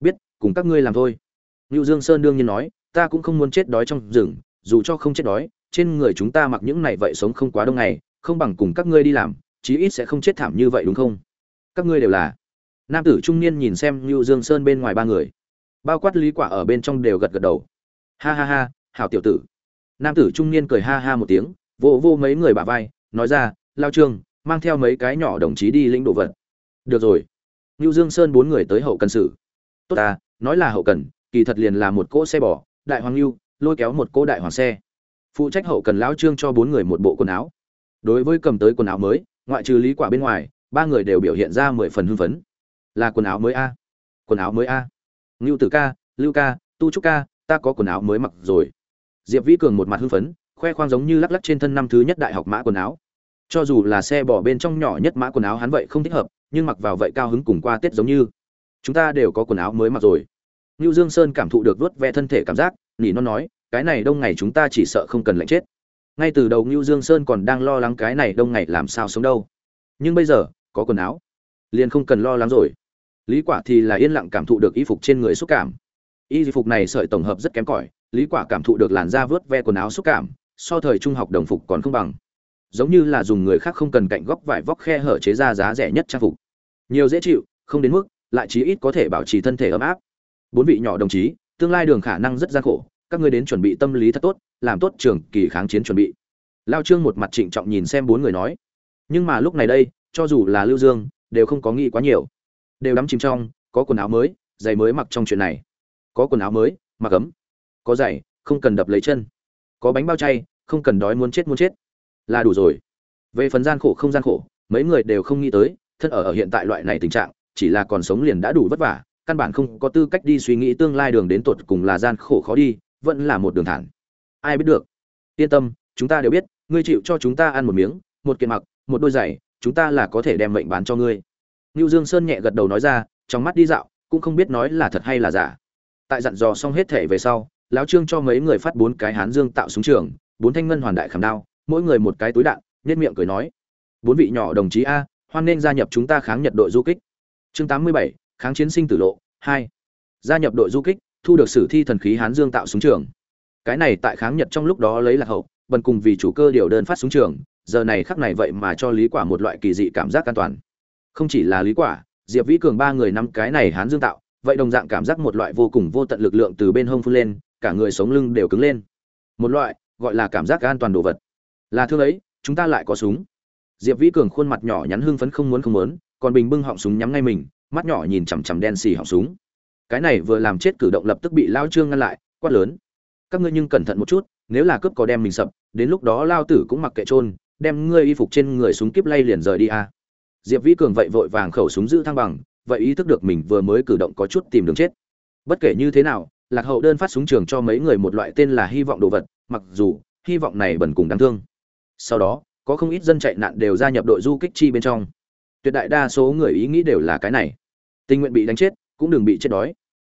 biết, cùng các ngươi làm thôi. Ngưu dương sơn đương nhiên nói, ta cũng không muốn chết đói trong rừng, dù cho không chết đói, trên người chúng ta mặc những này vậy sống không quá đông ngày, không bằng cùng các ngươi đi làm, chí ít sẽ không chết thảm như vậy đúng không? Các ngươi đều là. Nam tử trung niên nhìn xem ngưu dương sơn bên ngoài ba người. Bao quát lý quả ở bên trong đều gật gật đầu. Ha ha ha, hảo tiểu tử. Nam tử trung niên cười ha ha một tiếng vô vô mấy người bả vai, nói ra, lao trương, mang theo mấy cái nhỏ đồng chí đi lĩnh đồ vật. Được rồi. Ngưu dương sơn bốn người tới hậu cần sự tốt ta, nói là hậu cần, kỳ thật liền là một cỗ xe bò, đại hoàng lưu, lôi kéo một cỗ đại hoàng xe. Phụ trách hậu cần lão trương cho bốn người một bộ quần áo. Đối với cầm tới quần áo mới, ngoại trừ lý quả bên ngoài, ba người đều biểu hiện ra mười phần hưng phấn. Là quần áo mới a? Quần áo mới a? Ngưu tử ca, lưu ca, tu trúc ca, ta có quần áo mới mặc rồi. Diệp vĩ cường một mặt hưng phấn, khoe khoang giống như lắc lắc trên thân năm thứ nhất đại học mã quần áo. Cho dù là xe bỏ bên trong nhỏ nhất mã quần áo hắn vậy không thích hợp, nhưng mặc vào vậy cao hứng cùng qua tết giống như chúng ta đều có quần áo mới mặc rồi Nưu Dương Sơn cảm thụ được vuốt ve thân thể cảm giác, nỉ non nói, cái này đông ngày chúng ta chỉ sợ không cần lạnh chết. Ngay từ đầu Nưu Dương Sơn còn đang lo lắng cái này đông ngày làm sao sống đâu. Nhưng bây giờ, có quần áo, liền không cần lo lắng rồi. Lý Quả thì là yên lặng cảm thụ được y phục trên người xúc cảm. Y phục này sợi tổng hợp rất kém cỏi, Lý Quả cảm thụ được làn da vướt ve quần áo xúc cảm, so thời trung học đồng phục còn không bằng. Giống như là dùng người khác không cần cạnh góc vải vóc khe hở chế ra giá rẻ nhất trang phục. Nhiều dễ chịu, không đến mức, lại chí ít có thể bảo trì thân thể ấm áp. Bốn vị nhỏ đồng chí, tương lai đường khả năng rất gian khổ, các ngươi đến chuẩn bị tâm lý thật tốt, làm tốt trường kỳ kháng chiến chuẩn bị. Lao trương một mặt trịnh trọng nhìn xem bốn người nói. Nhưng mà lúc này đây, cho dù là lưu dương, đều không có nghĩ quá nhiều. Đều đắm chìm trong, có quần áo mới, giày mới mặc trong chuyện này. Có quần áo mới, mặc ấm. Có giày, không cần đập lấy chân. Có bánh bao chay, không cần đói muốn chết muốn chết. Là đủ rồi. Về phần gian khổ không gian khổ, mấy người đều không nghĩ tới, thân ở ở hiện tại loại này tình trạng chỉ là còn sống liền đã đủ vất vả căn bản không có tư cách đi suy nghĩ tương lai đường đến tột cùng là gian khổ khó đi vẫn là một đường thẳng ai biết được yên tâm chúng ta đều biết ngươi chịu cho chúng ta ăn một miếng một kiện mặc một đôi giày chúng ta là có thể đem mệnh bán cho ngươi Nưu Dương Sơn nhẹ gật đầu nói ra, trong mắt đi dạo, cũng không biết nói là thật hay là giả. Tại dặn dò xong hết thể về sau, lão Trương cho mấy người phát bốn cái hán dương tạo súng trường, bốn thanh ngân hoàn đại khảm đao, mỗi người một cái túi đạn, nhếch miệng cười nói: "Bốn vị nhỏ đồng chí a, hoan nên gia nhập chúng ta kháng Nhật đội du kích." Chương 87, kháng chiến sinh tử lộ hai. Gia nhập đội du kích thu được sử thi thần khí hán dương tạo súng trường. Cái này tại kháng nhật trong lúc đó lấy lạc hậu bần cùng vì chủ cơ điều đơn phát súng trường. Giờ này khắc này vậy mà cho lý quả một loại kỳ dị cảm giác an toàn. Không chỉ là lý quả diệp vĩ cường ba người năm cái này hán dương tạo vậy đồng dạng cảm giác một loại vô cùng vô tận lực lượng từ bên hông phun lên cả người sống lưng đều cứng lên. Một loại gọi là cảm giác an toàn đồ vật. Là thương ấy chúng ta lại có súng. Diệp vĩ cường khuôn mặt nhỏ nhắn hưng phấn không muốn không muốn còn bình bưng họng súng nhắm ngay mình, mắt nhỏ nhìn chằm chằm đen xì họng súng. Cái này vừa làm chết cử động lập tức bị lao trương ngăn lại, quát lớn. Các ngươi nhưng cẩn thận một chút, nếu là cướp có đem mình sập, đến lúc đó lao tử cũng mặc kệ trôn đem ngươi y phục trên người súng kíp lay liền rời đi a. Diệp vĩ cường vậy vội vàng khẩu súng giữ thăng bằng, vậy ý thức được mình vừa mới cử động có chút tìm đường chết. Bất kể như thế nào, lạc hậu đơn phát súng trường cho mấy người một loại tên là hy vọng đồ vật, mặc dù, hy vọng này bẩn cùng đáng thương. Sau đó, có không ít dân chạy nạn đều gia nhập đội du kích chi bên trong tuyệt đại đa số người ý nghĩ đều là cái này. Tình nguyện bị đánh chết, cũng đừng bị chết đói.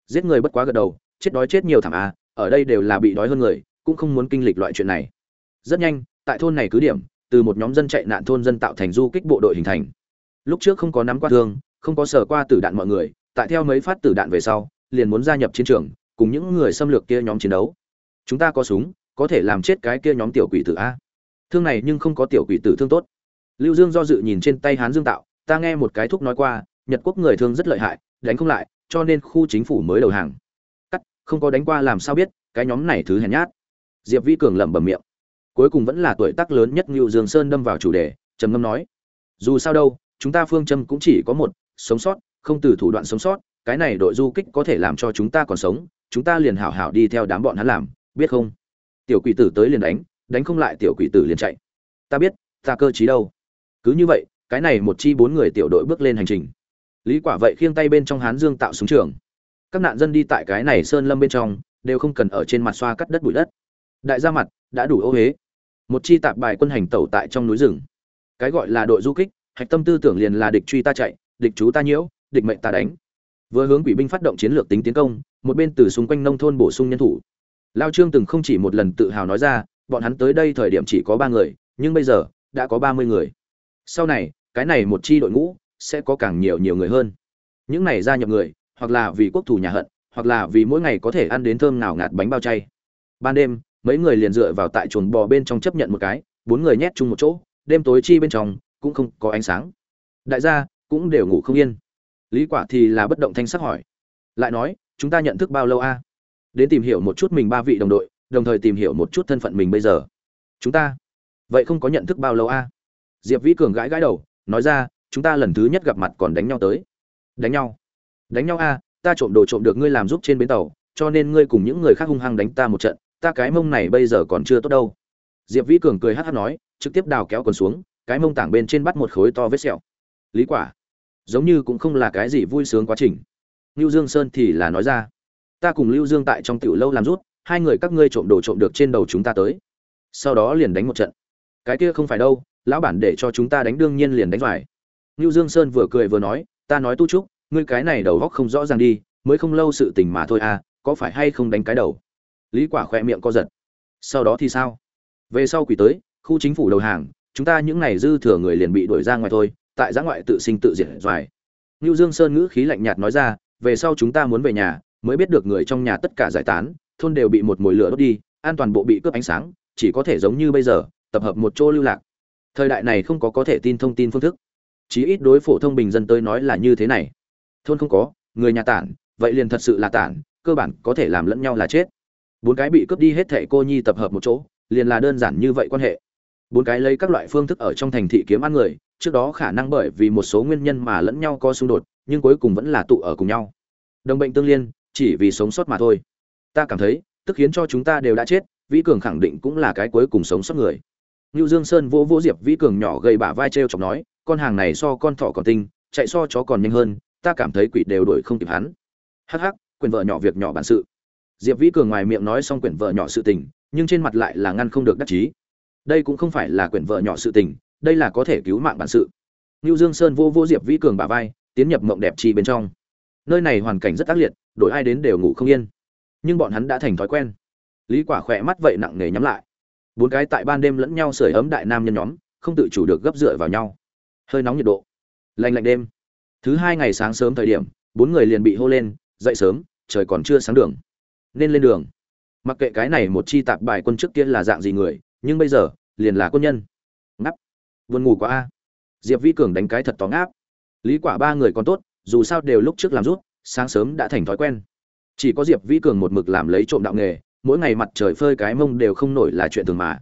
Giết người bất quá gật đầu, chết đói chết nhiều thảm à ở đây đều là bị đói hơn người, cũng không muốn kinh lịch loại chuyện này. Rất nhanh, tại thôn này cứ điểm, từ một nhóm dân chạy nạn thôn dân tạo thành du kích bộ đội hình thành. Lúc trước không có nắm qua thương, không có sở qua tử đạn mọi người, tại theo mấy phát tử đạn về sau, liền muốn gia nhập chiến trường, cùng những người xâm lược kia nhóm chiến đấu. Chúng ta có súng, có thể làm chết cái kia nhóm tiểu quỷ tử a. Thương này nhưng không có tiểu quỷ tử thương tốt. Lưu dương do dự nhìn trên tay hán dương tạo ta nghe một cái thúc nói qua, nhật quốc người thương rất lợi hại, đánh không lại, cho nên khu chính phủ mới đầu hàng. Cắt, không có đánh qua làm sao biết, cái nhóm này thứ hèn nhát. Diệp vi cường lẩm bẩm miệng. Cuối cùng vẫn là tuổi tác lớn nhất ngưu dương sơn đâm vào chủ đề, trầm ngâm nói, dù sao đâu, chúng ta phương châm cũng chỉ có một, sống sót, không từ thủ đoạn sống sót, cái này đội du kích có thể làm cho chúng ta còn sống, chúng ta liền hảo hảo đi theo đám bọn hắn làm, biết không? Tiểu quỷ tử tới liền đánh đánh không lại tiểu quỷ tử liền chạy. Ta biết, ta cơ trí đâu. Cứ như vậy cái này một chi bốn người tiểu đội bước lên hành trình. Lý quả vậy khiêng tay bên trong hán dương tạo súng trường. Các nạn dân đi tại cái này sơn lâm bên trong, đều không cần ở trên mặt xoa cắt đất bụi đất. Đại gia mặt đã đủ ô huế một chi tạp bài quân hành tẩu tại trong núi rừng. Cái gọi là đội du kích, hạch tâm tư tưởng liền là địch truy ta chạy, địch chú ta nhiễu, địch mệnh ta đánh. Vừa hướng quỷ binh phát động chiến lược tính tiến công, một bên từ xung quanh nông thôn bổ sung nhân thủ. Lao trương từng không chỉ một lần tự hào nói ra, bọn hắn tới đây thời điểm chỉ có ba người, nhưng bây giờ đã có ba mươi người. Sau này cái này một chi đội ngũ sẽ có càng nhiều nhiều người hơn. Những này gia nhập người, hoặc là vì quốc thủ nhà hận, hoặc là vì mỗi ngày có thể ăn đến thơm nào ngạt bánh bao chay. Ban đêm, mấy người liền dựa vào tại chuồng bò bên trong chấp nhận một cái, bốn người nhét chung một chỗ, đêm tối chi bên trong cũng không có ánh sáng. Đại gia cũng đều ngủ không yên. Lý quả thì là bất động thanh sắc hỏi, lại nói, chúng ta nhận thức bao lâu a? Đến tìm hiểu một chút mình ba vị đồng đội, đồng thời tìm hiểu một chút thân phận mình bây giờ. Chúng ta, vậy không có nhận thức bao lâu a? Diệp vĩ cường gãi gãi đầu nói ra, chúng ta lần thứ nhất gặp mặt còn đánh nhau tới. Đánh nhau? Đánh nhau a, ta trộm đồ trộm được ngươi làm giúp trên bến tàu, cho nên ngươi cùng những người khác hung hăng đánh ta một trận, ta cái mông này bây giờ còn chưa tốt đâu. Diệp vĩ cường cười hát hát nói, trực tiếp đào kéo còn xuống, cái mông tảng bên trên bắt một khối to vết sẹo. Lý quả, giống như cũng không là cái gì vui sướng quá trình. Lưu dương sơn thì là nói ra, ta cùng lưu dương tại trong tiểu lâu làm rút, hai người các ngươi trộm đồ trộm được trên đầu chúng ta tới. Sau đó liền đánh một trận. Cái kia không phải đâu lão bản để cho chúng ta đánh đương nhiên liền đánh phải. Lưu dương sơn vừa cười vừa nói ta nói tu trúc ngươi cái này đầu óc không rõ ràng đi mới không lâu sự tình mà thôi à có phải hay không đánh cái đầu? Lý quả khoe miệng co giật. Sau đó thì sao? Về sau quỷ tới khu chính phủ đầu hàng chúng ta những này dư thừa người liền bị đuổi ra ngoài thôi tại giã ngoại tự sinh tự diệt doài. Nưu Dương Sơn ngữ khí lạnh nhạt nói ra, về sau chúng ta muốn về nhà, mới biết được người trong nhà tất cả giải tán, thôn đều bị một mùi lửa đốt đi, an toàn bộ bị cướp ánh sáng, chỉ có thể giống như bây giờ, tập hợp một chỗ lưu lạc. Thời đại này không có có thể tin thông tin phương thức. Chí ít đối phổ thông bình dân tới nói là như thế này. Thôn không có, người nhà tản, vậy liền thật sự là tản, cơ bản có thể làm lẫn nhau là chết. Bốn cái bị cướp đi hết thệ cô nhi tập hợp một chỗ, liền là đơn giản như vậy quan hệ. Bốn cái lấy các loại phương thức ở trong thành thị kiếm ăn người, trước đó khả năng bởi vì một số nguyên nhân mà lẫn nhau có xung đột nhưng cuối cùng vẫn là tụ ở cùng nhau đồng bệnh tương liên chỉ vì sống sót mà thôi ta cảm thấy tức khiến cho chúng ta đều đã chết vĩ cường khẳng định cũng là cái cuối cùng sống sót người Nưu Dương Sơn vỗ vỗ Diệp Vĩ Cường nhỏ gầy bả vai treo chọc nói, con hàng này so con thỏ còn tinh, chạy so chó còn nhanh hơn, ta cảm thấy quỷ đều đuổi không kịp hắn. Hắc hắc, quyền vợ nhỏ việc nhỏ bản sự. Diệp Vĩ Cường ngoài miệng nói xong quyển vợ nhỏ sự tình, nhưng trên mặt lại là ngăn không được đắc chí. Đây cũng không phải là quyển vợ nhỏ sự tình, đây là có thể cứu mạng bản sự Nưu Dương Sơn vô vô Diệp Vĩ Cường bả vai, tiến nhập mộng đẹp chi bên trong. Nơi này hoàn cảnh rất ác liệt, đổi ai đến đều ngủ không yên. Nhưng bọn hắn đã thành thói quen. Lý Quả khỏe mắt vậy nặng nề nhắm lại. Bốn cái tại ban đêm lẫn nhau sưởi ấm đại nam nhân nhóm, không tự chủ được gấp dựa vào nhau. Hơi nóng nhiệt độ. Lạnh lạnh đêm. Thứ hai ngày sáng sớm thời điểm, bốn người liền bị hô lên, dậy sớm, trời còn chưa sáng đường. Nên lên đường. Mặc kệ cái này một chi tạp bài quân trước kia là dạng gì người, nhưng bây giờ, liền là quân nhân. Ngắp buồn ngủ quá a diệp vi cường đánh cái thật tóm áp lý quả ba người còn tốt dù sao đều lúc trước làm rút sáng sớm đã thành thói quen chỉ có diệp vi cường một mực làm lấy trộm đạo nghề mỗi ngày mặt trời phơi cái mông đều không nổi là chuyện thường mà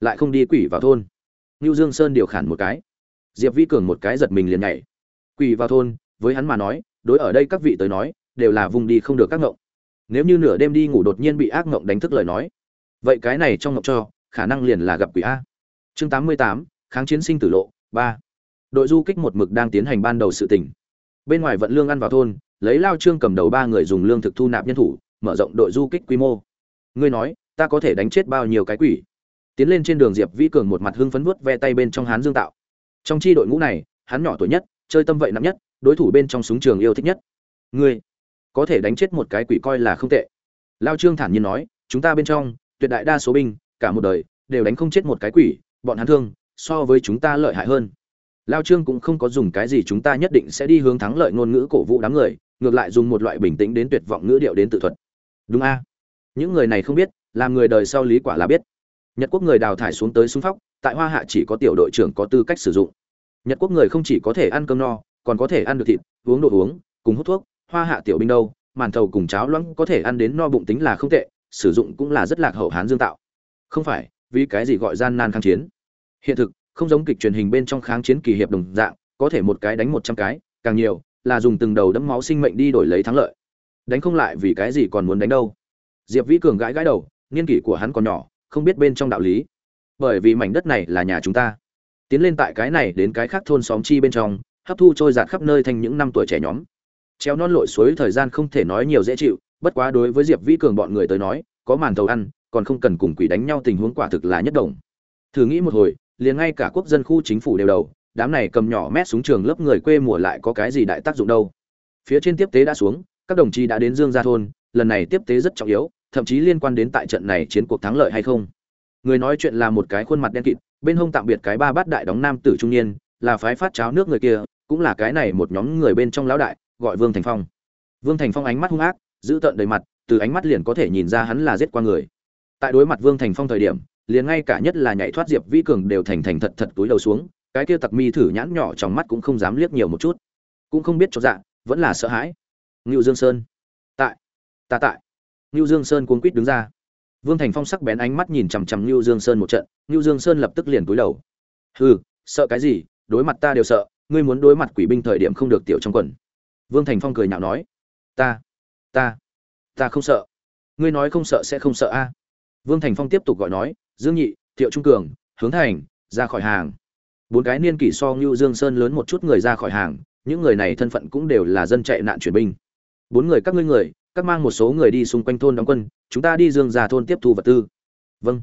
lại không đi quỷ vào thôn ngưu Dương Sơn điều khản một cái. Diệp Vi Cường một cái giật mình liền nhảy. Quỷ vào thôn, với hắn mà nói, đối ở đây các vị tới nói, đều là vùng đi không được các ngộng. Nếu như nửa đêm đi ngủ đột nhiên bị ác ngộng đánh thức lời nói, vậy cái này trong ngộng cho, khả năng liền là gặp quỷ a. Chương 88, kháng chiến sinh tử lộ ba đội du kích một mực đang tiến hành ban đầu sự tỉnh bên ngoài vận lương ăn vào thôn lấy lao trương cầm đầu ba người dùng lương thực thu nạp nhân thủ mở rộng đội du kích quy mô ngươi nói, ta có thể đánh chết bao nhiêu cái quỷ? Tiến lên trên đường diệp vĩ cường một mặt hưng phấn vuốt ve tay bên trong hán dương tạo. Trong chi đội ngũ này, hắn nhỏ tuổi nhất, chơi tâm vậy nặng nhất, đối thủ bên trong súng trường yêu thích nhất. Ngươi có thể đánh chết một cái quỷ coi là không tệ. Lao trương thản nhiên nói, chúng ta bên trong, tuyệt đại đa số binh, cả một đời, đều đánh không chết một cái quỷ, bọn hắn thương, so với chúng ta lợi hại hơn. Lao trương cũng không có dùng cái gì chúng ta nhất định sẽ đi hướng thắng lợi ngôn ngữ cổ vũ đám người, ngược lại dùng một loại bình tĩnh đến tuyệt vọng ngữ điệu đến tự thuật. Đúng a? Những người này không biết, làm người đời sau lý quả là biết. Nhật quốc người đào thải xuống tới súng phóc, tại hoa hạ chỉ có tiểu đội trưởng có tư cách sử dụng. Nhật quốc người không chỉ có thể ăn cơm no, còn có thể ăn được thịt, uống đồ uống, cùng hút thuốc. Hoa hạ tiểu binh đâu, màn thầu cùng cháo loãng có thể ăn đến no bụng tính là không tệ, sử dụng cũng là rất lạc hậu hán dương tạo. Không phải, vì cái gì gọi gian nan kháng chiến? Hiện thực, không giống kịch truyền hình bên trong kháng chiến kỳ hiệp đồng dạng, có thể một cái đánh một trăm cái, càng nhiều, là dùng từng đầu đẫm máu sinh mệnh đi đổi lấy thắng lợi. Đánh không lại vì cái gì còn muốn đánh đâu? Diệp vĩ cường gãi gãi đầu, niên kỷ của hắn còn nhỏ, không biết bên trong đạo lý. Bởi vì mảnh đất này là nhà chúng ta. Tiến lên tại cái này đến cái khác thôn xóm chi bên trong, hấp thu trôi giạt khắp nơi thành những năm tuổi trẻ nhóm. Treo non lội suối thời gian không thể nói nhiều dễ chịu, bất quá đối với diệp vĩ cường bọn người tới nói, có màn thầu ăn, còn không cần cùng quỷ đánh nhau tình huống quả thực là nhất đồng thử nghĩ một hồi, liền ngay cả quốc dân khu chính phủ đều đầu, đám này cầm nhỏ mét súng trường lớp người quê mùa lại có cái gì đại tác dụng đâu. Phía trên tiếp tế đã xuống, các đồng chí đã đến dương gia thôn, lần này tiếp tế rất trọng yếu thậm chí liên quan đến tại trận này chiến cuộc thắng lợi hay không. Người nói chuyện là một cái khuôn mặt đen kịt, bên hông tạm biệt cái ba bát đại đóng nam tử trung niên, là phái phát cháo nước người kia, cũng là cái này một nhóm người bên trong lão đại, gọi vương thành phong. Vương thành phong ánh mắt hung ác, giữ tợn đầy mặt, từ ánh mắt liền có thể nhìn ra hắn là giết qua người. Tại đối mặt vương thành phong thời điểm, liền ngay cả nhất là nhảy thoát diệp vĩ cường đều thành thành thật thật túi đầu xuống, cái kia tặc mi thử nhãn nhỏ trong mắt cũng không dám liếc nhiều một chút. Cũng không biết cho dạ vẫn là sợ hãi. Ngưu dương sơn. Tại. Ta tại. Nưu dương sơn cuống quýt đứng ra. Vương thành phong sắc bén ánh mắt nhìn chằm chằm Nưu dương sơn một trận Nưu dương sơn lập tức liền cúi đầu. Hừ, sợ cái gì? Đối mặt ta đều sợ, ngươi muốn đối mặt quỷ binh thời điểm không được tiểu trong quần. Vương thành phong cười nhạo nói, ta ta ta không sợ. Ngươi nói không sợ sẽ không sợ a. Vương thành phong tiếp tục gọi nói, dương nhị, thiệu trung cường, hướng thành, ra khỏi hàng. Bốn cái niên kỷ so Nưu dương sơn lớn một chút người ra khỏi hàng, những người này thân phận cũng đều là dân chạy nạn chuyển binh. Bốn người các ngươi người các mang một số người đi xung quanh thôn đóng quân, chúng ta đi dương già thôn tiếp thu vật tư. Vâng.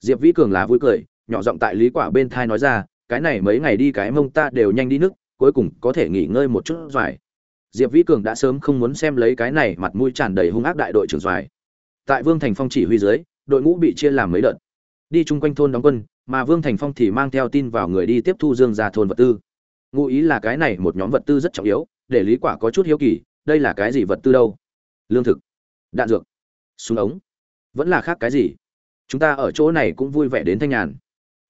Diệp vĩ cường là vui cười, nhỏ giọng tại lý quả bên thai nói ra, cái này mấy ngày đi cái mông ta đều nhanh đi nước, cuối cùng có thể nghỉ ngơi một chút doài diệp vĩ cường đã sớm không muốn xem lấy cái này mặt mũi tràn đầy hung ác đại đội trưởng doài tại vương thành phong chỉ huy dưới, đội ngũ bị chia làm mấy đợt. Đi chung quanh thôn đóng quân, mà vương thành phong thì mang theo tin vào người đi tiếp thu dương ra thôn vật tư. Ngụ ý là cái này một nhóm vật tư rất trọng yếu, để lý quả có chút hiếu kỳ, đây là cái gì vật tư đâu? Lương thực. Đạn dược. Súng ống. Vẫn là khác cái gì? Chúng ta ở chỗ này cũng vui vẻ đến thanh nhàn.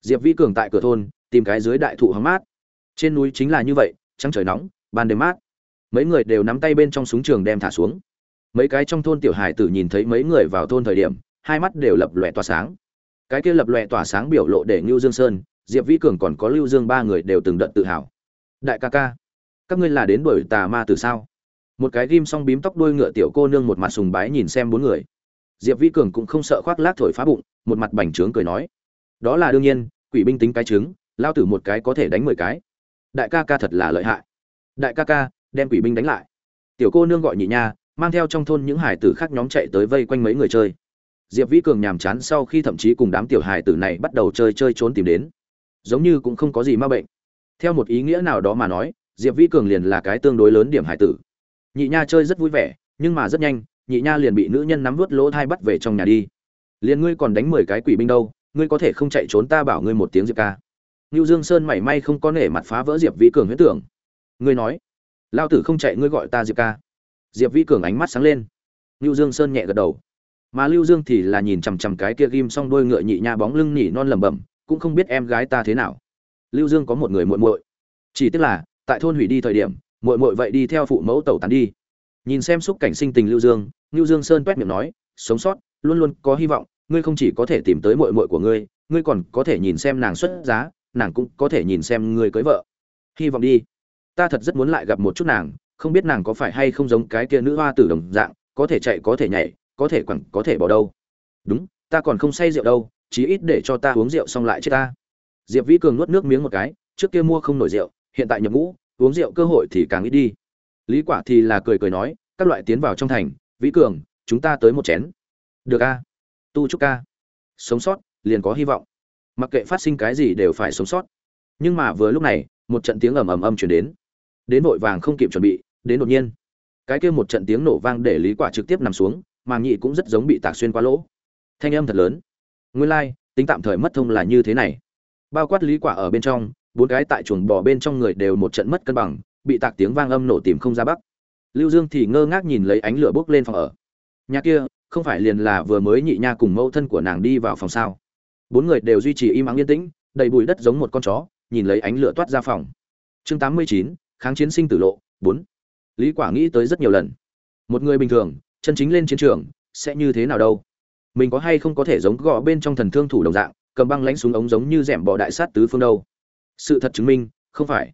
Diệp vĩ cường tại cửa thôn, tìm cái dưới đại thụ hóng mát. Trên núi chính là như vậy, trăng trời nóng, ban đêm mát. Mấy người đều nắm tay bên trong súng trường đem thả xuống. Mấy cái trong thôn tiểu hải tử nhìn thấy mấy người vào thôn thời điểm, hai mắt đều lập lòe tỏa sáng. Cái kia lập lòe tỏa sáng biểu lộ để ngưu dương sơn, diệp vĩ cường còn có lưu dương ba người đều từng đợt tự hào. Đại ca ca, các ngươi là đến đuổi tà ma từ sao? Một cái ghim song bím tóc đuôi ngựa tiểu cô nương một mặt sùng bái nhìn xem bốn người. Diệp vĩ cường cũng không sợ khoác lác thổi phá bụng, một mặt bành trướng cười nói. Đó là đương nhiên, quỷ binh tính cái trứng, lao tử một cái có thể đánh mười cái. Đại ca ca thật là lợi hại. Đại ca ca, đem quỷ binh đánh lại. Tiểu cô nương gọi nhị nha, mang theo trong thôn những hải tử khác nhóm chạy tới vây quanh mấy người chơi. Diệp vĩ cường nhàm chán sau khi thậm chí cùng đám tiểu hải tử này bắt đầu chơi chơi trốn tìm đến. Giống như cũng không có gì ma bệnh. Theo một ý nghĩa nào đó mà nói, diệp vĩ cường liền là cái tương đối lớn điểm hải tử nhị nha chơi rất vui vẻ, nhưng mà rất nhanh, nhị nha liền bị nữ nhân nắm vớt lỗ thai bắt về trong nhà đi. Liền ngươi còn đánh mười cái quỷ binh đâu, ngươi có thể không chạy trốn ta bảo ngươi một tiếng diệp ca. Ngưu dương sơn mảy may không có nể mặt phá vỡ diệp vĩ cường huyết tưởng. Ngươi nói, lao tử không chạy ngươi gọi ta diệp ca. Diệp vĩ cường ánh mắt sáng lên. Ngưu dương sơn nhẹ gật đầu. Mà lưu dương thì là nhìn chằm chằm cái kia ghim xong đôi ngựa nhị nha bóng lưng nhỉ non lẩm bẩm, cũng không biết em gái ta thế nào. Lưu dương có một người muội muội. Chỉ tức là, tại thôn hủy đi thời điểm muội muội vậy đi theo phụ mẫu tẩu tán đi. Nhìn xem xúc cảnh sinh tình lưu dương lưu dương sơn toét miệng nói, sống sót, luôn luôn có hy vọng, ngươi không chỉ có thể tìm tới muội muội của ngươi ngươi còn có thể nhìn xem nàng xuất giá, nàng cũng có thể nhìn xem ngươi cưới vợ. Hy vọng đi. Ta thật rất muốn lại gặp một chút nàng, không biết nàng có phải hay không giống cái kia nữ hoa tử đồng dạng, có thể chạy, có thể nhảy, có thể quẳng, có thể bỏ đâu. Đúng, ta còn không say rượu đâu, chí ít để cho ta uống rượu xong lại chết ta. Diệp vĩ cường nuốt nước miếng một cái, trước kia mua không nổi rượu, hiện tại nhập ngũ uống rượu cơ hội thì càng ít đi. Lý quả thì là cười cười nói các loại tiến vào trong thành vĩ cường chúng ta tới một chén. Được a. Tu trúc ca. Sống sót liền có hy vọng. Mặc kệ phát sinh cái gì đều phải sống sót. Nhưng mà vừa lúc này một trận tiếng ầm ầm âm truyền đến. Đến vội vàng không kịp chuẩn bị đến đột nhiên. Cái kia một trận tiếng nổ vang để lý quả trực tiếp nằm xuống màng nhị cũng rất giống bị tạc xuyên qua lỗ. Thanh âm thật lớn. Nguyên lai like, tính tạm thời mất thông là như thế này. Bao quát lý quả ở bên trong bốn cái tại chuồng bò bên trong người đều một trận mất cân bằng bị tạc tiếng vang âm nổ tìm không ra bắc. Lưu dương thì ngơ ngác nhìn lấy ánh lửa bốc lên phòng ở. Nhà kia không phải liền là vừa mới nhị nha cùng mẫu thân của nàng đi vào phòng sao? Bốn người đều duy trì im ắng yên tĩnh đầy bụi đất giống một con chó nhìn lấy ánh lửa toát ra phòng. Chương 89, kháng chiến sinh tử lộ bốn. lý quả nghĩ tới rất nhiều lần. Một người bình thường chân chính lên chiến trường sẽ như thế nào đâu? Mình có hay không có thể giống gò bên trong thần thương thủ đồng dạng cầm băng lãnh súng ống giống như rẻm bò đại sát tứ phương đâu? Sự thật chứng minh, không phải.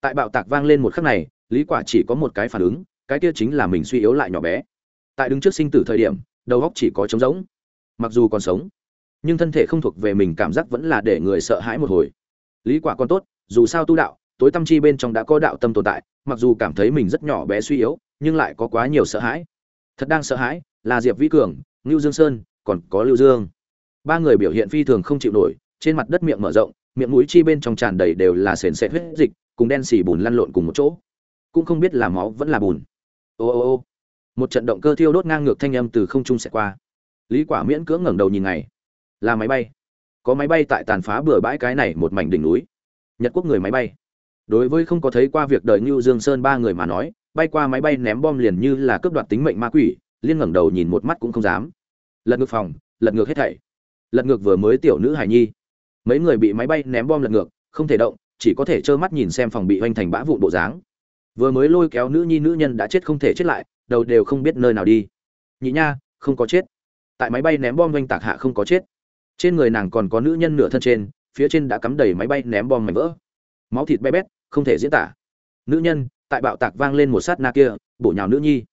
Tại bạo tạc vang lên một khắc này, lý quả chỉ có một cái phản ứng, cái kia chính là mình suy yếu lại nhỏ bé. Tại đứng trước sinh tử thời điểm, đầu óc chỉ có trống rỗng. Mặc dù còn sống, nhưng thân thể không thuộc về mình cảm giác vẫn là để người sợ hãi một hồi. Lý quả còn tốt, dù sao tu đạo, tối tâm chi bên trong đã có đạo tâm tồn tại, mặc dù cảm thấy mình rất nhỏ bé suy yếu, nhưng lại có quá nhiều sợ hãi. Thật đang sợ hãi, là diệp vĩ cường, ngưu dương sơn, còn có lưu dương. Ba người biểu hiện phi thường không chịu nổi, trên mặt đất miệng mở rộng miệng mũi chi bên trong tràn đầy đều là sền sệt huyết dịch, cùng đen xì bùn lăn lộn cùng một chỗ. Cũng không biết là máu vẫn là bùn. Ô ô ô. Một trận động cơ thiêu đốt ngang ngược thanh âm từ không trung sẽ qua. Lý quả miễn cưỡng ngẩng đầu nhìn ngày. Là máy bay. Có máy bay tại tàn phá bừa bãi cái này một mảnh đỉnh núi. Nhật quốc người máy bay. Đối với không có thấy qua việc đời ngưu dương sơn ba người mà nói, bay qua máy bay ném bom liền như là cướp đoạt tính mệnh ma quỷ, liên ngẩng đầu nhìn một mắt cũng không dám. Lật ngược phòng, lật ngược hết thảy. Lật ngược vừa mới tiểu nữ hải nhi mấy người bị máy bay ném bom lật ngược, không thể động, chỉ có thể trơ mắt nhìn xem phòng bị hoành thành bã vụn bộ dáng. Vừa mới lôi kéo nữ nhi nữ nhân đã chết không thể chết lại, đầu đều không biết nơi nào đi. Nhị nha, không có chết. Tại máy bay ném bom oanh tạc hạ không có chết. Trên người nàng còn có nữ nhân nửa thân trên, phía trên đã cắm đầy máy bay ném bom mảnh vỡ. Máu thịt bé bét, không thể diễn tả. Nữ nhân, tại bạo tạc vang lên một sát na kia, bổ nhào nữ nhi.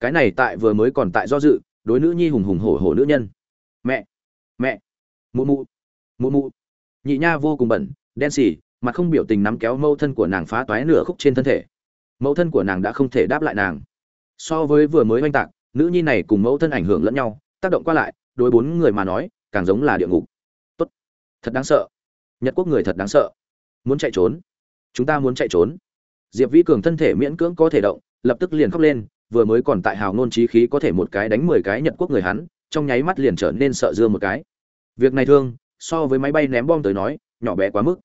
Cái này tại vừa mới còn tại do dự, đối nữ nhi hùng hùng hổ hổ nữ nhân. Mẹ mẹ, mụ mụ mụ mụ nhị nha vô cùng bẩn, đen xì mặt không biểu tình nắm kéo mâu thân của nàng phá toái nửa khúc trên thân thể. Mẫu thân của nàng đã không thể đáp lại nàng. So với vừa mới oanh tạc, nữ nhi này cùng mẫu thân ảnh hưởng lẫn nhau, tác động qua lại, đối bốn người mà nói, càng giống là địa ngục. Tốt. Thật đáng sợ. Nhật quốc người thật đáng sợ. Muốn chạy trốn. Chúng ta muốn chạy trốn. Diệp vĩ cường thân thể miễn cưỡng có thể động, lập tức liền khóc lên, vừa mới còn tại hào nôn trí khí có thể một cái đánh mười cái nhật quốc người hắn, trong nháy mắt liền trở nên sợ dưa một cái. Việc này thương so với máy bay ném bom tới nói, nhỏ bé quá mức.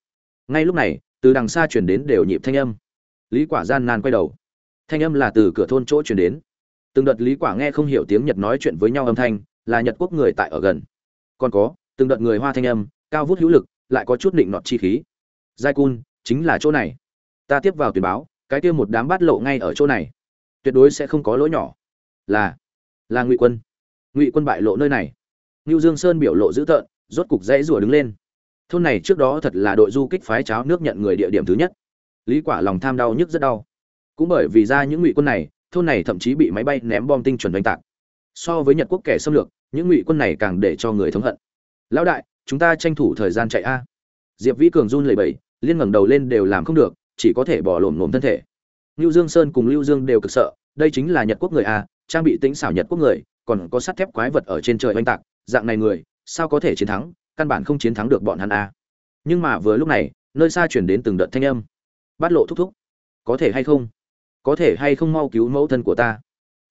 Ngay lúc này, từ đằng xa chuyển đến đều nhịp thanh âm. Lý quả gian nan quay đầu. Thanh âm là từ cửa thôn chỗ chuyển đến. Từng đợt lý quả nghe không hiểu tiếng nhật nói chuyện với nhau âm thanh, là nhật quốc người tại ở gần. Còn có, từng đợt người hoa thanh âm, cao vút hữu lực, lại có chút định nọt chi khí. Giai cun, chính là chỗ này. Ta tiếp vào tuyển báo, cái kia một đám bát lộ ngay ở chỗ này. Tuyệt đối sẽ không có lỗi nhỏ. Là là ngụy quân. Ngụy quân bại lộ nơi này. Ngưu dương sơn biểu lộ dữ tợn rốt cục dãy rủa đứng lên. Thôn này trước đó thật là đội du kích phái cháo nước nhận người địa điểm thứ nhất. Lý quả lòng tham đau nhức rất đau. Cũng bởi vì ra những ngụy quân này, thôn này thậm chí bị máy bay ném bom tinh chuẩn đánh tạc. So với nhật quốc kẻ xâm lược, những ngụy quân này càng để cho người thống hận. Lão đại, chúng ta tranh thủ thời gian chạy a. Diệp vĩ cường run lẩy bẩy, liên ngẩng đầu lên đều làm không được, chỉ có thể bỏ lổm lổm thân thể. Lưu dương sơn cùng lưu dương đều cực sợ, đây chính là nhật quốc người a, trang bị tính xảo nhật quốc người, còn có sắt thép quái vật ở trên trời oanh tạc, dạng này người sao có thể chiến thắng, căn bản không chiến thắng được bọn hắn a nhưng mà vừa lúc này, nơi xa chuyển đến từng đợt thanh âm. Bát lộ thúc thúc, có thể hay không? Có thể hay không mau cứu mẫu thân của ta?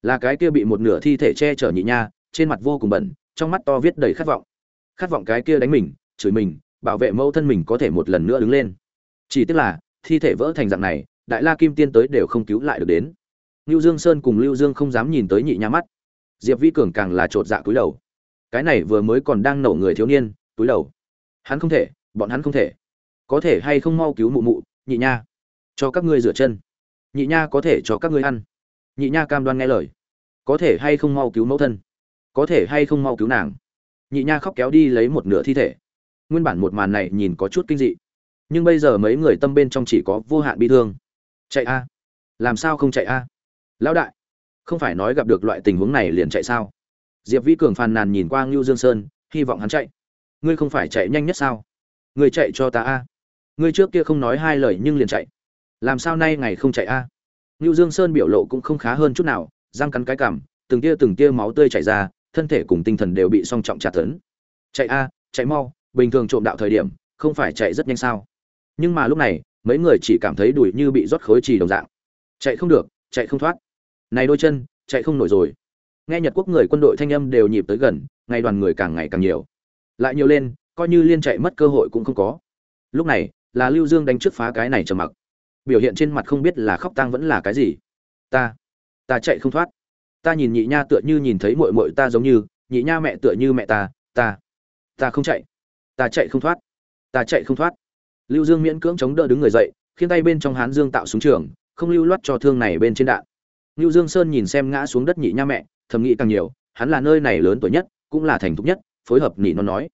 Là cái kia bị một nửa thi thể che chở nhị nha, trên mặt vô cùng bẩn, trong mắt to viết đầy khát vọng. Khát vọng cái kia đánh mình, chửi mình, bảo vệ mẫu thân mình có thể một lần nữa đứng lên. Chỉ tiếc là, thi thể vỡ thành dạng này, đại la kim tiên tới đều không cứu lại được đến. Lưu dương sơn cùng lưu dương không dám nhìn tới nhị nha mắt. Diệp vi cường càng là chột dạ cúi đầu cái này vừa mới còn đang nổ người thiếu niên, túi đầu. Hắn không thể, bọn hắn không thể. Có thể hay không mau cứu mụ mụ, nhị nha. Cho các ngươi rửa chân. Nhị nha có thể cho các ngươi ăn. Nhị nha cam đoan nghe lời. Có thể hay không mau cứu mẫu thân. Có thể hay không mau cứu nàng. Nhị nha khóc kéo đi lấy một nửa thi thể. Nguyên bản một màn này nhìn có chút kinh dị. Nhưng bây giờ mấy người tâm bên trong chỉ có vô hạn bi thương. Chạy a. Làm sao không chạy a? Lão đại, không phải nói gặp được loại tình huống này liền chạy sao? Diệp vĩ cường phàn nàn nhìn qua ngưu dương sơn, hy vọng hắn chạy. Ngươi không phải chạy nhanh nhất sao? Ngươi chạy cho ta a. Ngươi trước kia không nói hai lời nhưng liền chạy. Làm sao nay ngày không chạy a? Ngưu dương sơn biểu lộ cũng không khá hơn chút nào, răng cắn cái cảm từng tia từng tia máu tươi chảy ra, thân thể cùng tinh thần đều bị song trọng trả tấn. Chạy a, chạy mau, bình thường trộm đạo thời điểm, không phải chạy rất nhanh sao? Nhưng mà lúc này, mấy người chỉ cảm thấy đùi như bị rót khối trì đồng dạng. Chạy không được, chạy không thoát. Này đôi chân, chạy không nổi rồi nghe nhật quốc người quân đội thanh âm đều nhịp tới gần ngày đoàn người càng ngày càng nhiều. Lại nhiều lên, coi như liên chạy mất cơ hội cũng không có. Lúc này, là lưu dương đánh trước phá cái này trầm mặc. Biểu hiện trên mặt không biết là khóc tang vẫn là cái gì. Ta ta chạy không thoát. Ta nhìn nhị nha tựa như nhìn thấy mội mội ta giống như, nhị nha mẹ tựa như mẹ ta ta ta không chạy. Ta chạy không thoát. Ta chạy không thoát. Lưu dương miễn cưỡng chống đỡ đứng người dậy khiến tay bên trong hán dương tạo súng trường, không lưu loát cho thương này bên trên đạn. Lưu dương sơn nhìn xem ngã xuống đất nhị nha mẹ thầm nghĩ càng nhiều, hắn là nơi này lớn tuổi nhất, cũng là thành thục nhất, phối hợp nhị nó nói.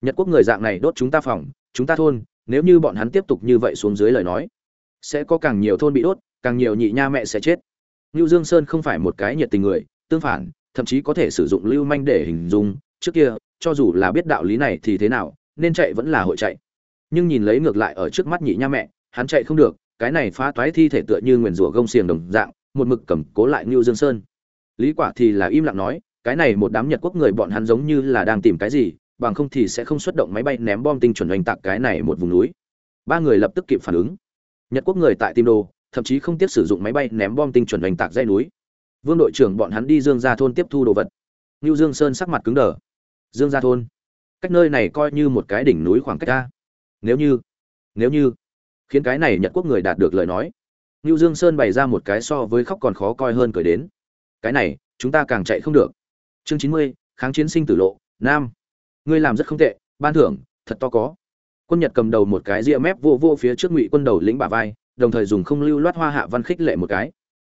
Nhật quốc người dạng này đốt chúng ta phòng, chúng ta thôn, nếu như bọn hắn tiếp tục như vậy xuống dưới lời nói, sẽ có càng nhiều thôn bị đốt, càng nhiều nhị nha mẹ sẽ chết. Lưu dương sơn không phải một cái nhiệt tình người, tương phản, thậm chí có thể sử dụng lưu manh để hình dung, trước kia, cho dù là biết đạo lý này thì thế nào, nên chạy vẫn là hội chạy. Nhưng nhìn lấy ngược lại ở trước mắt nhị nha mẹ, hắn chạy không được, cái này phá toái thi thể tựa như nguyền rủa gông xiềng đồng dạng, một mực cầm cố lại ngưu Dương Sơn. Lý Quả thì là im lặng nói, cái này một đám Nhật quốc người bọn hắn giống như là đang tìm cái gì, bằng không thì sẽ không xuất động máy bay ném bom tinh chuẩn hành tạc cái này một vùng núi. Ba người lập tức kịp phản ứng. Nhật quốc người tại Tim Đô, thậm chí không tiếp sử dụng máy bay ném bom tinh chuẩn hành tạc dãy núi. Vương đội trưởng bọn hắn đi Dương Gia thôn tiếp thu đồ vật. Nưu Dương Sơn sắc mặt cứng đờ. Dương Gia thôn, cách nơi này coi như một cái đỉnh núi khoảng cách a. Nếu như, nếu như khiến cái này Nhật quốc người đạt được lời nói, Nưu Dương Sơn bày ra một cái so với khóc còn khó coi hơn cười đến. Cái này, chúng ta càng chạy không được. Chương chín mươi, kháng chiến sinh tử lộ, nam. Ngươi làm rất không tệ, ban thưởng, thật to có. Quân Nhật cầm đầu một cái ria mép vô vô phía trước Ngụy Quân đầu lĩnh bả vai, đồng thời dùng không lưu loát hoa hạ văn khích lệ một cái.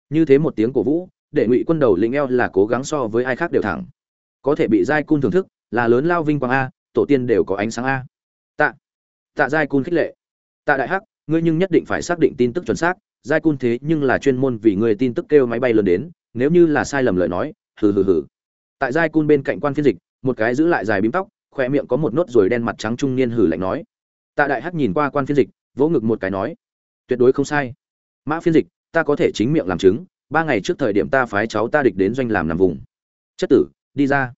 Như thế một tiếng cổ vũ, để Ngụy Quân đầu lĩnh eo là cố gắng so với ai khác đều thẳng. Có thể bị giai cun thưởng thức, là lớn lao vinh quang a, tổ tiên đều có ánh sáng a. Tạ, Tạ giai cun khích lệ. Tạ đại hắc, ngươi nhưng nhất định phải xác định tin tức chuẩn xác, giai cun thế nhưng là chuyên môn vì người tin tức kêu máy bay lớn đến nếu như là sai lầm lời nói hừ hừ hừ. Tại giai cun bên cạnh quan phiên dịch một cái giữ lại dài bím tóc khoe miệng có một nốt ruồi đen mặt trắng trung niên hử lạnh nói. Tạ đại hắc nhìn qua quan phiên dịch vỗ ngực một cái nói tuyệt đối không sai. Mã phiên dịch ta có thể chính miệng làm chứng ba ngày trước thời điểm ta phái cháu ta địch đến doanh làm nằm vùng. Chất tử đi ra.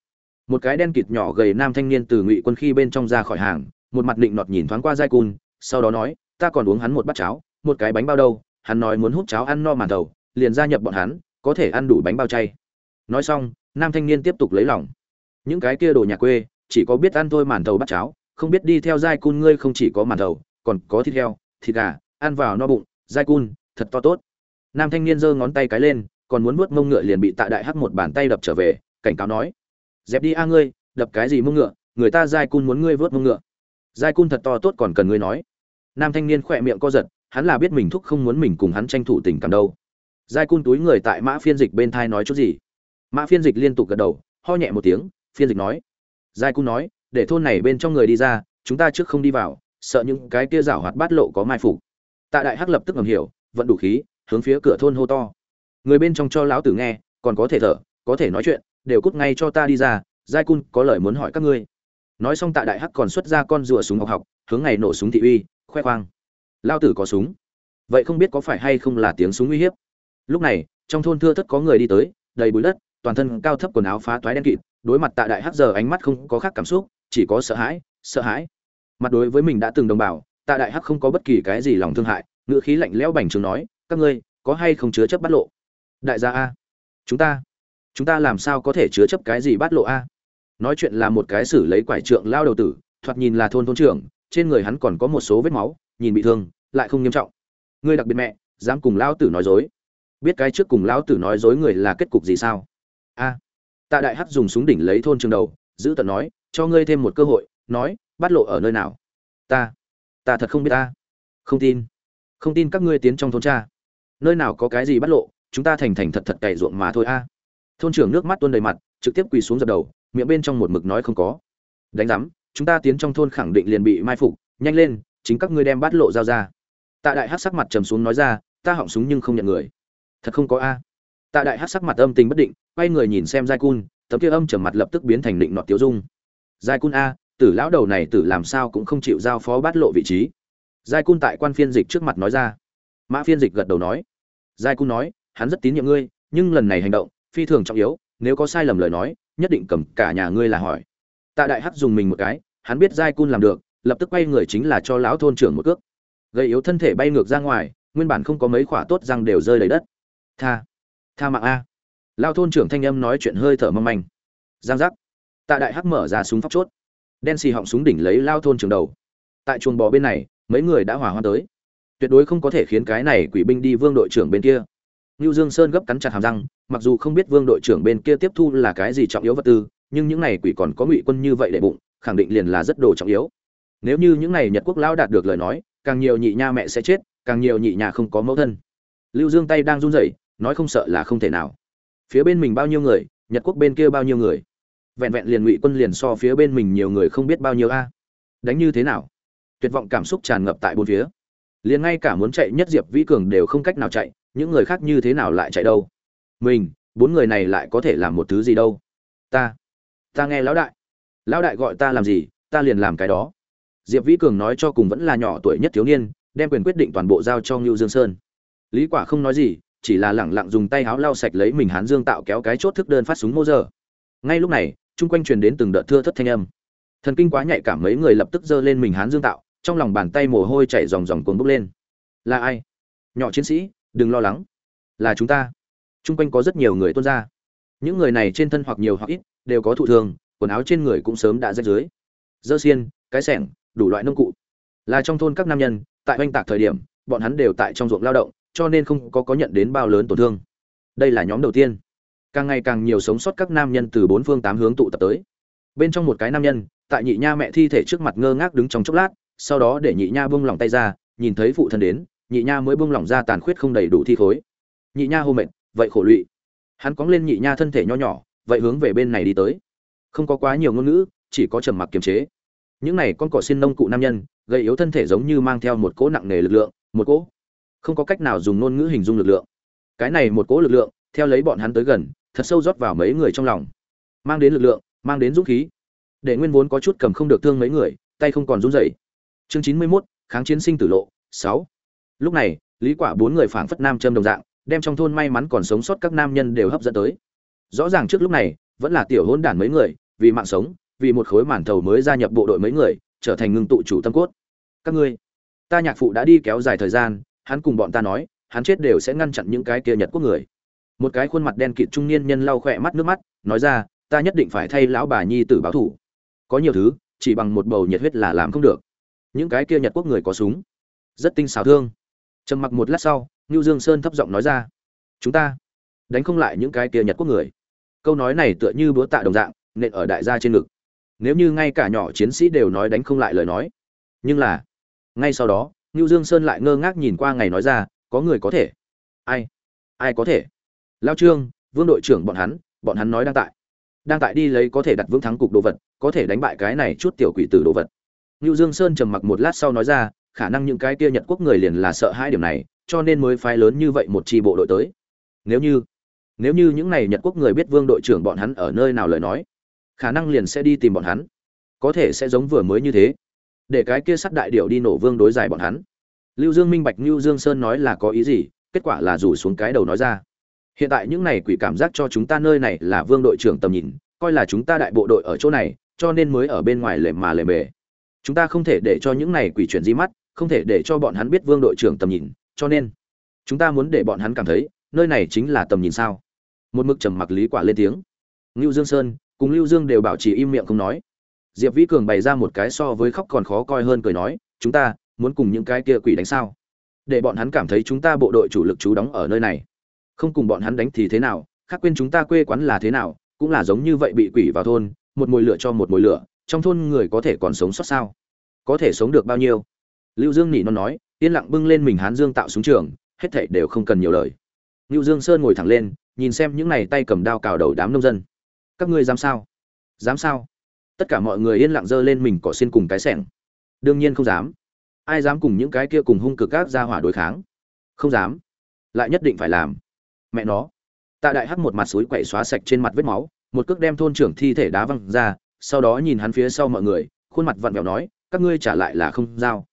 Một cái đen kịt nhỏ gầy nam thanh niên từ ngụy quân khi bên trong ra khỏi hàng một mặt định nọt nhìn thoáng qua giai cun sau đó nói ta còn uống hắn một bát cháo một cái bánh bao đâu hắn nói muốn hút cháo ăn no màn đầu, liền gia nhập bọn hắn có thể ăn đủ bánh bao chay. Nói xong, nam thanh niên tiếp tục lấy lòng. Những cái kia đồ nhà quê, chỉ có biết ăn thôi màn thầu bắt cháo, không biết đi theo giai cun ngươi không chỉ có màn thầu, còn có thịt heo, thịt gà, ăn vào no bụng, giai cun, thật to tốt. Nam thanh niên giơ ngón tay cái lên, còn muốn nuốt mông ngựa liền bị tạ đại hắc một bàn tay đập trở về, cảnh cáo nói, dẹp đi a ngươi, đập cái gì mông ngựa, người ta giai cun muốn ngươi vớt mông ngựa. Giai cun thật to tốt còn cần ngươi nói. Nam thanh niên khỏe miệng co giật, hắn là biết mình thúc không muốn mình cùng hắn tranh thủ tình cảm đâu giai cun túi người tại mã phiên dịch bên thai nói chút gì? Mã phiên dịch liên tục gật đầu, ho nhẹ một tiếng, phiên dịch nói. Giai cun nói, để thôn này bên trong người đi ra, chúng ta trước không đi vào, sợ những cái kia rảo hoạt bát lộ có mai phục. Tạ đại hắc lập tức ngầm hiểu, vận đủ khí, hướng phía cửa thôn hô to. Người bên trong cho lão tử nghe, còn có thể thở, có thể nói chuyện, đều cút ngay cho ta đi ra, giai cun có lời muốn hỏi các ngươi. Nói xong tạ đại hắc còn xuất ra con rùa súng học học, hướng ngày nổ súng thị uy, khoe khoang. Lao tử có súng. Vậy không biết có phải hay không là tiếng súng uy hiếp? Lúc này, trong thôn thưa thất có người đi tới, đầy bụi đất, toàn thân cao thấp quần áo phá toái đen kịt, đối mặt tạ đại hắc giờ ánh mắt không có khác cảm xúc, chỉ có sợ hãi sợ hãi. Mặt đối với mình đã từng đồng bào, tạ đại hắc không có bất kỳ cái gì lòng thương hại, ngữ khí lạnh lẽo bành trướng nói, các ngươi, có hay không chứa chấp bắt lộ? Đại gia a, chúng ta chúng ta làm sao có thể chứa chấp cái gì bắt lộ a? Nói chuyện là một cái xử lấy quải trượng lao đầu tử, thoạt nhìn là thôn thôn trưởng, trên người hắn còn có một số vết máu, nhìn bị thương, lại không nghiêm trọng. Ngươi đặc biệt mẹ, dám cùng lao tử nói dối biết cái trước cùng lão tử nói dối người là kết cục gì sao? A. Tạ đại hắc dùng súng đỉnh lấy thôn trường đầu, giữ tận nói, cho ngươi thêm một cơ hội, nói, bắt lộ ở nơi nào? Ta ta thật không biết ta. Không tin. Không tin các ngươi tiến trong thôn cha. Nơi nào có cái gì bắt lộ, chúng ta thành thành thật thật cày ruộng mà thôi a. Thôn trưởng nước mắt tuôn đầy mặt, trực tiếp quỳ xuống dập đầu, miệng bên trong một mực nói không có. Đánh giám, chúng ta tiến trong thôn khẳng định liền bị mai phục, nhanh lên, chính các ngươi đem bắt lộ giao ra. Tạ đại hát sắc mặt trầm xuống nói ra, ta họng súng nhưng không nhận người thật không có a. Tạ đại hát sắc mặt âm tình bất định, quay người nhìn xem giai cun, tấm kia âm trầm mặt lập tức biến thành định nọt tiêu dung. Giai cun a, tử lão đầu này tử làm sao cũng không chịu giao phó bát lộ vị trí. Giai cun tại quan phiên dịch trước mặt nói ra. Mã phiên dịch gật đầu nói. Giai cun nói, hắn rất tín nhiệm ngươi, nhưng lần này hành động, phi thường trọng yếu, nếu có sai lầm lời nói, nhất định cầm cả nhà ngươi là hỏi. Tạ đại hắc dùng mình một cái, hắn biết giai cun làm được, lập tức quay người chính là cho lão thôn trưởng một cước. Gây yếu thân thể bay ngược ra ngoài, nguyên bản không có mấy khỏa tốt răng đều rơi đầy đất tha tha mạng a. Lao thôn trưởng thanh âm nói chuyện hơi thở mâm anh giang giác. Tạ đại hắc mở ra súng pháp chốt. Đen xì họng súng đỉnh lấy lao thôn trưởng đầu. Tại chuồng bò bên này mấy người đã hỏa hoa tới. Tuyệt đối không có thể khiến cái này quỷ binh đi vương đội trưởng bên kia. Nưu Dương Sơn gấp cắn chặt hàm răng, mặc dù không biết Vương đội trưởng bên kia tiếp thu là cái gì trọng yếu vật tư, nhưng những này quỷ còn có ngụy quân như vậy để bụng, khẳng định liền là rất đồ trọng yếu. Nếu như những này Nhật quốc lão đạt được lời nói, càng nhiều nhị nha mẹ sẽ chết càng nhiều nhị nhà không có mẫu thân. Lưu dương tay đang run rẩy nói không sợ là không thể nào. Phía bên mình bao nhiêu người, nhật quốc bên kia bao nhiêu người? Vẹn vẹn liền ngụy quân liền so phía bên mình nhiều người không biết bao nhiêu a. Đánh như thế nào? Tuyệt vọng cảm xúc tràn ngập tại bốn phía. Liền ngay cả muốn chạy nhất diệp vĩ cường đều không cách nào chạy, những người khác như thế nào lại chạy đâu? Mình, bốn người này lại có thể làm một thứ gì đâu? Ta ta nghe lão đại. Lão đại gọi ta làm gì, ta liền làm cái đó. Diệp vĩ cường nói cho cùng vẫn là nhỏ tuổi nhất thiếu niên, đem quyền quyết định toàn bộ giao cho ngưu dương sơn. Lý quả không nói gì chỉ là lẳng lặng dùng tay háo lau sạch lấy mình hán dương tạo kéo cái chốt thức đơn phát súng mô giờ. Ngay lúc này, chung quanh truyền đến từng đợt thưa thất thanh âm. Thần kinh quá nhạy cảm mấy người lập tức giơ lên mình hán dương tạo, trong lòng bàn tay mồ hôi chảy ròng ròng cuồng bốc lên. Là ai? Nhỏ chiến sĩ, đừng lo lắng. Là chúng ta. Chung quanh có rất nhiều người tuôn ra. Những người này trên thân hoặc nhiều hoặc ít, đều có thụ thương, quần áo trên người cũng sớm đã rách dưới dơ xiên, cái sẻng, đủ loại nông cụ. Là trong thôn các nam nhân, tại oanh tạc thời điểm, bọn hắn đều tại trong ruộng lao động cho nên không có có nhận đến bao lớn tổn thương. Đây là nhóm đầu tiên. Càng ngày càng nhiều sống sót các nam nhân từ bốn phương tám hướng tụ tập tới. Bên trong một cái nam nhân, tại nhị nha mẹ thi thể trước mặt ngơ ngác đứng trong chốc lát, sau đó để nhị nha bung lỏng tay ra, nhìn thấy phụ thân đến, nhị nha mới bung lỏng ra tàn khuyết không đầy đủ thi khối. Nhị nha hô mệt, vậy khổ lụy. Hắn cóng lên nhị nha thân thể nho nhỏ, vậy hướng về bên này đi tới. Không có quá nhiều ngôn ngữ, chỉ có trầm mặc kiềm chế. Những này con cỏ xin nông cụ nam nhân gây yếu thân thể giống như mang theo một cỗ nặng nề lực lượng, một cỗ không có cách nào dùng ngôn ngữ hình dung lực lượng. Cái này một cỗ lực lượng theo lấy bọn hắn tới gần thật sâu rót vào mấy người trong lòng. Mang đến lực lượng mang đến dũng khí. Để nguyên vốn có chút cầm không được thương mấy người tay không còn run rẩy. Chương chín mươi 91, kháng chiến sinh tử lộ sáu. Lúc này lý quả bốn người phảng phất nam châm đồng dạng đem trong thôn may mắn còn sống sót các nam nhân đều hấp dẫn tới. Rõ ràng trước lúc này vẫn là tiểu hôn đản mấy người vì mạng sống vì một khối màn thầu mới gia nhập bộ đội mấy người trở thành ngưng tụ chủ tâm cốt. Các ngươi ta nhạc phụ đã đi kéo dài thời gian hắn cùng bọn ta nói, hắn chết đều sẽ ngăn chặn những cái kia nhật quốc người. Một cái khuôn mặt đen kịt trung niên nhân lau khỏe mắt nước mắt, nói ra, ta nhất định phải thay lão bà nhi tử báo thủ có nhiều thứ, chỉ bằng một bầu nhiệt huyết là làm không được. Những cái kia nhật quốc người có súng. Rất tinh xảo thương. Trầm mặc một lát sau, ngưu dương sơn thấp giọng nói ra, chúng ta đánh không lại những cái kia nhật quốc người. Câu nói này tựa như búa tạ đồng dạng, nện ở đại gia trên ngực. Nếu như ngay cả nhỏ chiến sĩ đều nói đánh không lại lời nói. Nhưng là, ngay sau đó Nưu dương sơn lại ngơ ngác nhìn qua ngày nói ra, có người có thể. Ai? Ai có thể? Lao trương, vương đội trưởng bọn hắn bọn hắn nói đang tại. Đang tại đi lấy có thể đặt vững thắng cục đồ vật, có thể đánh bại cái này chút tiểu quỷ tử đồ vật. Nưu dương sơn trầm mặc một lát sau nói ra, khả năng những cái kia nhật quốc người liền là sợ hai điểm này, cho nên mới phái lớn như vậy một chi bộ đội tới. Nếu như nếu như những này nhật quốc người biết vương đội trưởng bọn hắn ở nơi nào lời nói, khả năng liền sẽ đi tìm bọn hắn. Có thể sẽ giống vừa mới như thế để cái kia sắt đại điệu đi nổ vương đối giải bọn hắn. Lưu dương minh bạch lưu dương sơn nói là có ý gì, kết quả là rủ xuống cái đầu nói ra. Hiện tại những này quỷ cảm giác cho chúng ta nơi này là vương đội trưởng tầm nhìn, coi là chúng ta đại bộ đội ở chỗ này, cho nên mới ở bên ngoài lề mà lề mề chúng ta không thể để cho những này quỷ chuyển di mắt, không thể để cho bọn hắn biết vương đội trưởng tầm nhìn, cho nên chúng ta muốn để bọn hắn cảm thấy, nơi này chính là tầm nhìn sao? Một mực trầm mặc lý quả lên tiếng. Lưu dương sơn, cùng lưu dương đều bảo trì im miệng không nói diệp vĩ cường bày ra một cái so với khóc còn khó coi hơn cười nói, chúng ta muốn cùng những cái kia quỷ đánh sao? Để bọn hắn cảm thấy chúng ta bộ đội chủ lực chú đóng ở nơi này. Không cùng bọn hắn đánh thì thế nào? Khác quên chúng ta quê quán là thế nào? Cũng là giống như vậy bị quỷ vào thôn, một mồi lửa cho một mồi lửa, trong thôn người có thể còn sống sót sao? Có thể sống được bao nhiêu? Lưu dương nỉ non nói, yên lặng bưng lên mình hán dương tạo súng trường, hết thảy đều không cần nhiều lời. Lưu dương sơn ngồi thẳng lên, nhìn xem những này tay cầm đao cào đầu đám nông dân. Các ngươi dám sao? Dám sao? Tất cả mọi người yên lặng dơ lên mình cỏ xin cùng cái sẻng. Đương nhiên không dám. Ai dám cùng những cái kia cùng hung cực các ra hỏa đối kháng? Không dám. Lại nhất định phải làm. Mẹ nó. Tạ đại hắc một mặt suối quậy xóa sạch trên mặt vết máu, một cước đem thôn trưởng thi thể đá văng ra, sau đó nhìn hắn phía sau mọi người, khuôn mặt vặn vẹo nói, các ngươi trả lại là không giao.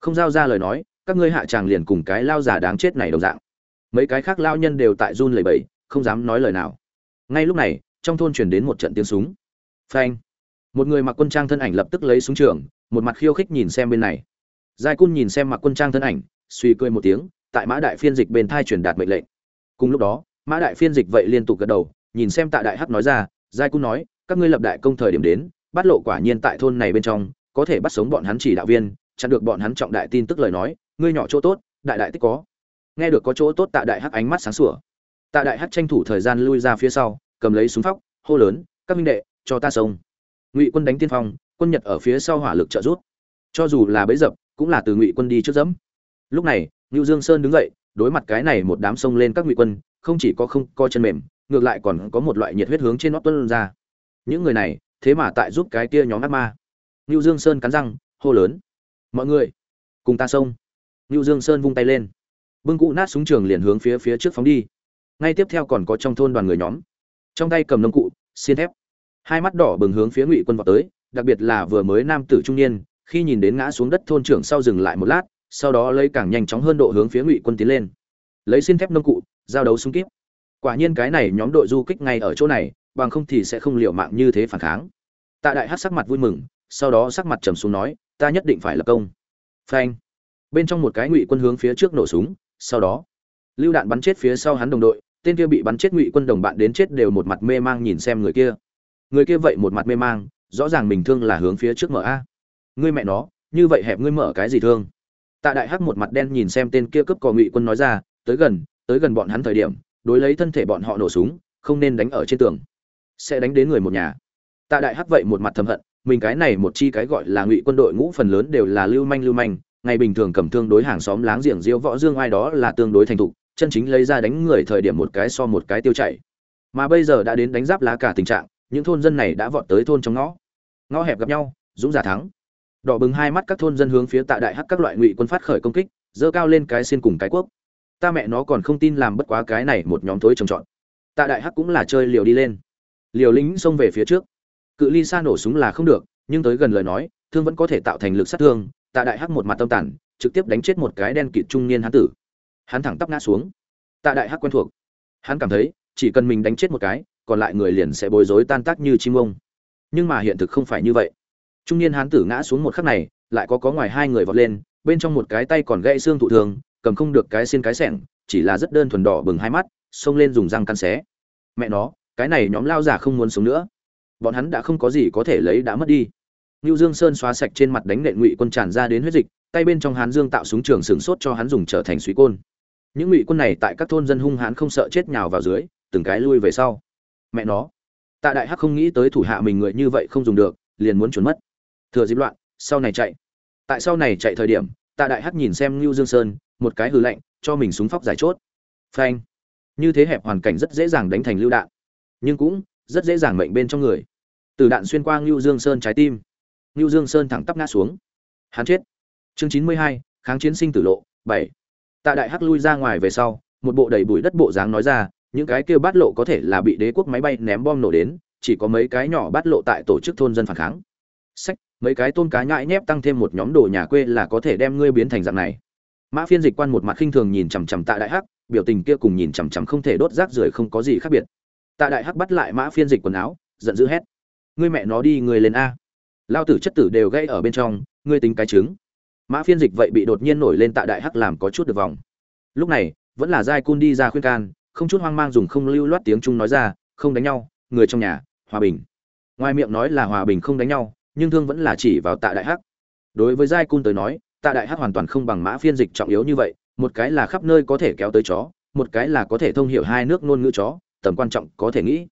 Không giao ra lời nói, các ngươi hạ tràng liền cùng cái lao giả đáng chết này đồng dạng. Mấy cái khác lao nhân đều tại run lẩy bẩy, không dám nói lời nào. Ngay lúc này, trong thôn truyền đến một trận tiếng súng. Phanh một người mặc quân trang thân ảnh lập tức lấy súng trường, một mặt khiêu khích nhìn xem bên này. Giai cun nhìn xem mặc quân trang thân ảnh, suy cười một tiếng, tại mã đại phiên dịch bên thai truyền đạt mệnh lệnh. Cùng lúc đó, mã đại phiên dịch vậy liên tục gật đầu, nhìn xem tạ đại hắc nói ra, giai cun nói, các ngươi lập đại công thời điểm đến, bắt lộ quả nhiên tại thôn này bên trong, có thể bắt sống bọn hắn chỉ đạo viên, chặn được bọn hắn trọng đại tin tức lời nói, ngươi nhỏ chỗ tốt, đại đại tích có. Nghe được có chỗ tốt, tạ đại hắc ánh mắt sáng sủa. Tạ đại hắc tranh thủ thời gian lui ra phía sau, cầm lấy súng phóc, hô lớn, các minh đệ, cho ta sông ngụy quân đánh tiên phong, quân nhật ở phía sau hỏa lực trợ rút cho dù là bấy dập, cũng là từ ngụy quân đi trước dẫm. Lúc này, ngưu dương sơn đứng dậy, đối mặt cái này một đám sông lên các ngụy quân, không chỉ có không co chân mềm, ngược lại còn có một loại nhiệt huyết hướng trên nót tuân ra. Những người này, thế mà tại giúp cái kia nhóm ác ma. Ngưu dương sơn cắn răng, hô lớn. Mọi người, cùng ta xông. Ngưu dương sơn vung tay lên. Bưng cụ nát súng trường liền hướng phía phía trước phóng đi. Ngay tiếp theo còn có trong thôn đoàn người nhóm. Trong tay cầm nông cụ, xiên thép hai mắt đỏ bừng hướng phía ngụy quân vào tới, đặc biệt là vừa mới nam tử trung niên, khi nhìn đến ngã xuống đất thôn trưởng sau dừng lại một lát, sau đó lấy càng nhanh chóng hơn độ hướng phía ngụy quân tiến lên. Lấy xiên thép nông cụ, giao đấu xung kíp quả nhiên cái này nhóm đội du kích ngay ở chỗ này, bằng không thì sẽ không liều mạng như thế phản kháng. Tạ đại hát sắc mặt vui mừng, sau đó sắc mặt trầm xuống nói, ta nhất định phải lập công. Phanh. Bên trong một cái ngụy quân hướng phía trước nổ súng, sau đó, lưu đạn bắn chết phía sau hắn đồng đội, tên kia bị bắn chết ngụy quân đồng bạn đến chết đều một mặt mê mang nhìn xem người kia người kia vậy một mặt mê mang, rõ ràng mình thương là hướng phía trước mở a. Ngươi mẹ nó, như vậy hẹp ngươi mở cái gì thương? Tạ đại hắc một mặt đen nhìn xem tên kia cướp cò ngụy quân nói ra, tới gần tới gần bọn hắn thời điểm, đối lấy thân thể bọn họ nổ súng, không nên đánh ở trên tường. Sẽ đánh đến người một nhà. Tạ đại hắc vậy một mặt thầm hận, mình cái này một chi cái gọi là ngụy quân đội ngũ phần lớn đều là lưu manh lưu manh, ngày bình thường cầm thương đối hàng xóm láng giềng diêu võ dương ai đó là tương đối thành thục, chân chính lấy ra đánh người thời điểm một cái so một cái tiêu chảy. Mà bây giờ đã đến đánh giáp lá cả tình trạng những thôn dân này đã vọt tới thôn trong ngõ. Ngõ hẹp gặp nhau, dũng giả thắng. Đỏ bừng hai mắt các thôn dân hướng phía tạ đại hắc các loại ngụy quân phát khởi công kích dơ cao lên cái xiên cùng cái quốc ta mẹ nó còn không tin làm bất quá cái này một nhóm thối trồng trọt. Tạ đại hắc cũng là chơi liều đi lên. Liều lính xông về phía trước. Cự ly xa nổ súng là không được, nhưng tới gần lời nói, thương vẫn có thể tạo thành lực sát thương. Tạ đại hắc một mặt tâm tản, trực tiếp đánh chết một cái đen kịt trung niên hán tử. Hắn thẳng tắp ngã xuống. Tạ đại hắc quen thuộc. Hắn cảm thấy, chỉ cần mình đánh chết một cái còn lại người liền sẽ bối rối tan tác như chim ông. Nhưng mà hiện thực không phải như vậy. Trung niên hán tử ngã xuống một khắc này lại có có ngoài hai người vọt lên bên trong một cái tay còn gãy xương thụ thường cầm không được cái xiên cái sẻng chỉ là rất đơn thuần đỏ bừng hai mắt xông lên dùng răng căn xé. Mẹ nó cái này nhóm lao giả không muốn sống nữa. Bọn hắn đã không có gì có thể lấy đã mất đi. Nưu Dương Sơn xóa sạch trên mặt đánh nện ngụy quân tràn ra đến huyết dịch, tay bên trong Hán Dương tạo súng trường sừng sốt cho hắn dùng trở thành suy côn. Những ngụy quân này tại các thôn dân hung hãn không sợ chết nhào vào dưới, từng cái lui về sau. Mẹ nó, Tạ Đại Hắc không nghĩ tới thủ hạ mình người như vậy không dùng được, liền muốn trốn mất. Thừa dịp loạn, sau này chạy. Tại sau này chạy thời điểm, Tạ Đại Hắc nhìn xem ngưu Dương Sơn, một cái hư lạnh, cho mình súng phóc giải chốt. Phanh. Như thế hẹp hoàn cảnh rất dễ dàng đánh thành lưu đạn, nhưng cũng rất dễ dàng mệnh bên trong người. Từ đạn xuyên qua ngưu Dương Sơn trái tim ngưu Dương Sơn thẳng tắp ngã xuống. Hắn chết. Chương chín mươi hai, kháng chiến sinh tử lộ, bảy. Tạ Đại Hắc lui ra ngoài về sau, một bộ đầy bụi đất bộ dáng nói ra, những cái kia bát lộ có thể là bị đế quốc máy bay ném bom nổ đến, chỉ có mấy cái nhỏ bát lộ tại tổ chức thôn dân phản kháng. Sách, mấy cái tôn cá nhãi nhép tăng thêm một nhóm đồ nhà quê là có thể đem ngươi biến thành dạng này. Mã Phiên Dịch quan một mặt khinh thường nhìn chằm chằm Tạ Đại Hắc, biểu tình kia cùng nhìn chằm chằm không thể đốt rác rưởi không có gì khác biệt. Tạ Đại Hắc bắt lại Mã Phiên Dịch quần áo, giận dữ hét: "Ngươi mẹ nó đi người lên a!" lao tử chất tử đều gây ở bên trong ngươi tính cái trứng mã phiên dịch vậy bị đột nhiên nổi lên tại đại hắc làm có chút được vòng lúc này vẫn là giai cun đi ra khuyên can không chút hoang mang dùng không lưu loát tiếng trung nói ra, không đánh nhau, người trong nhà, hòa bình. Ngoài miệng nói là hòa bình không đánh nhau, nhưng thương vẫn là chỉ vào tạ đại hắc. Đối với giai cun tới nói, tạ đại hắc hoàn toàn không bằng mã phiên dịch trọng yếu như vậy, một cái là khắp nơi có thể kéo tới chó, một cái là có thể thông hiểu hai nước ngôn ngữ chó, tầm quan trọng có thể nghĩ.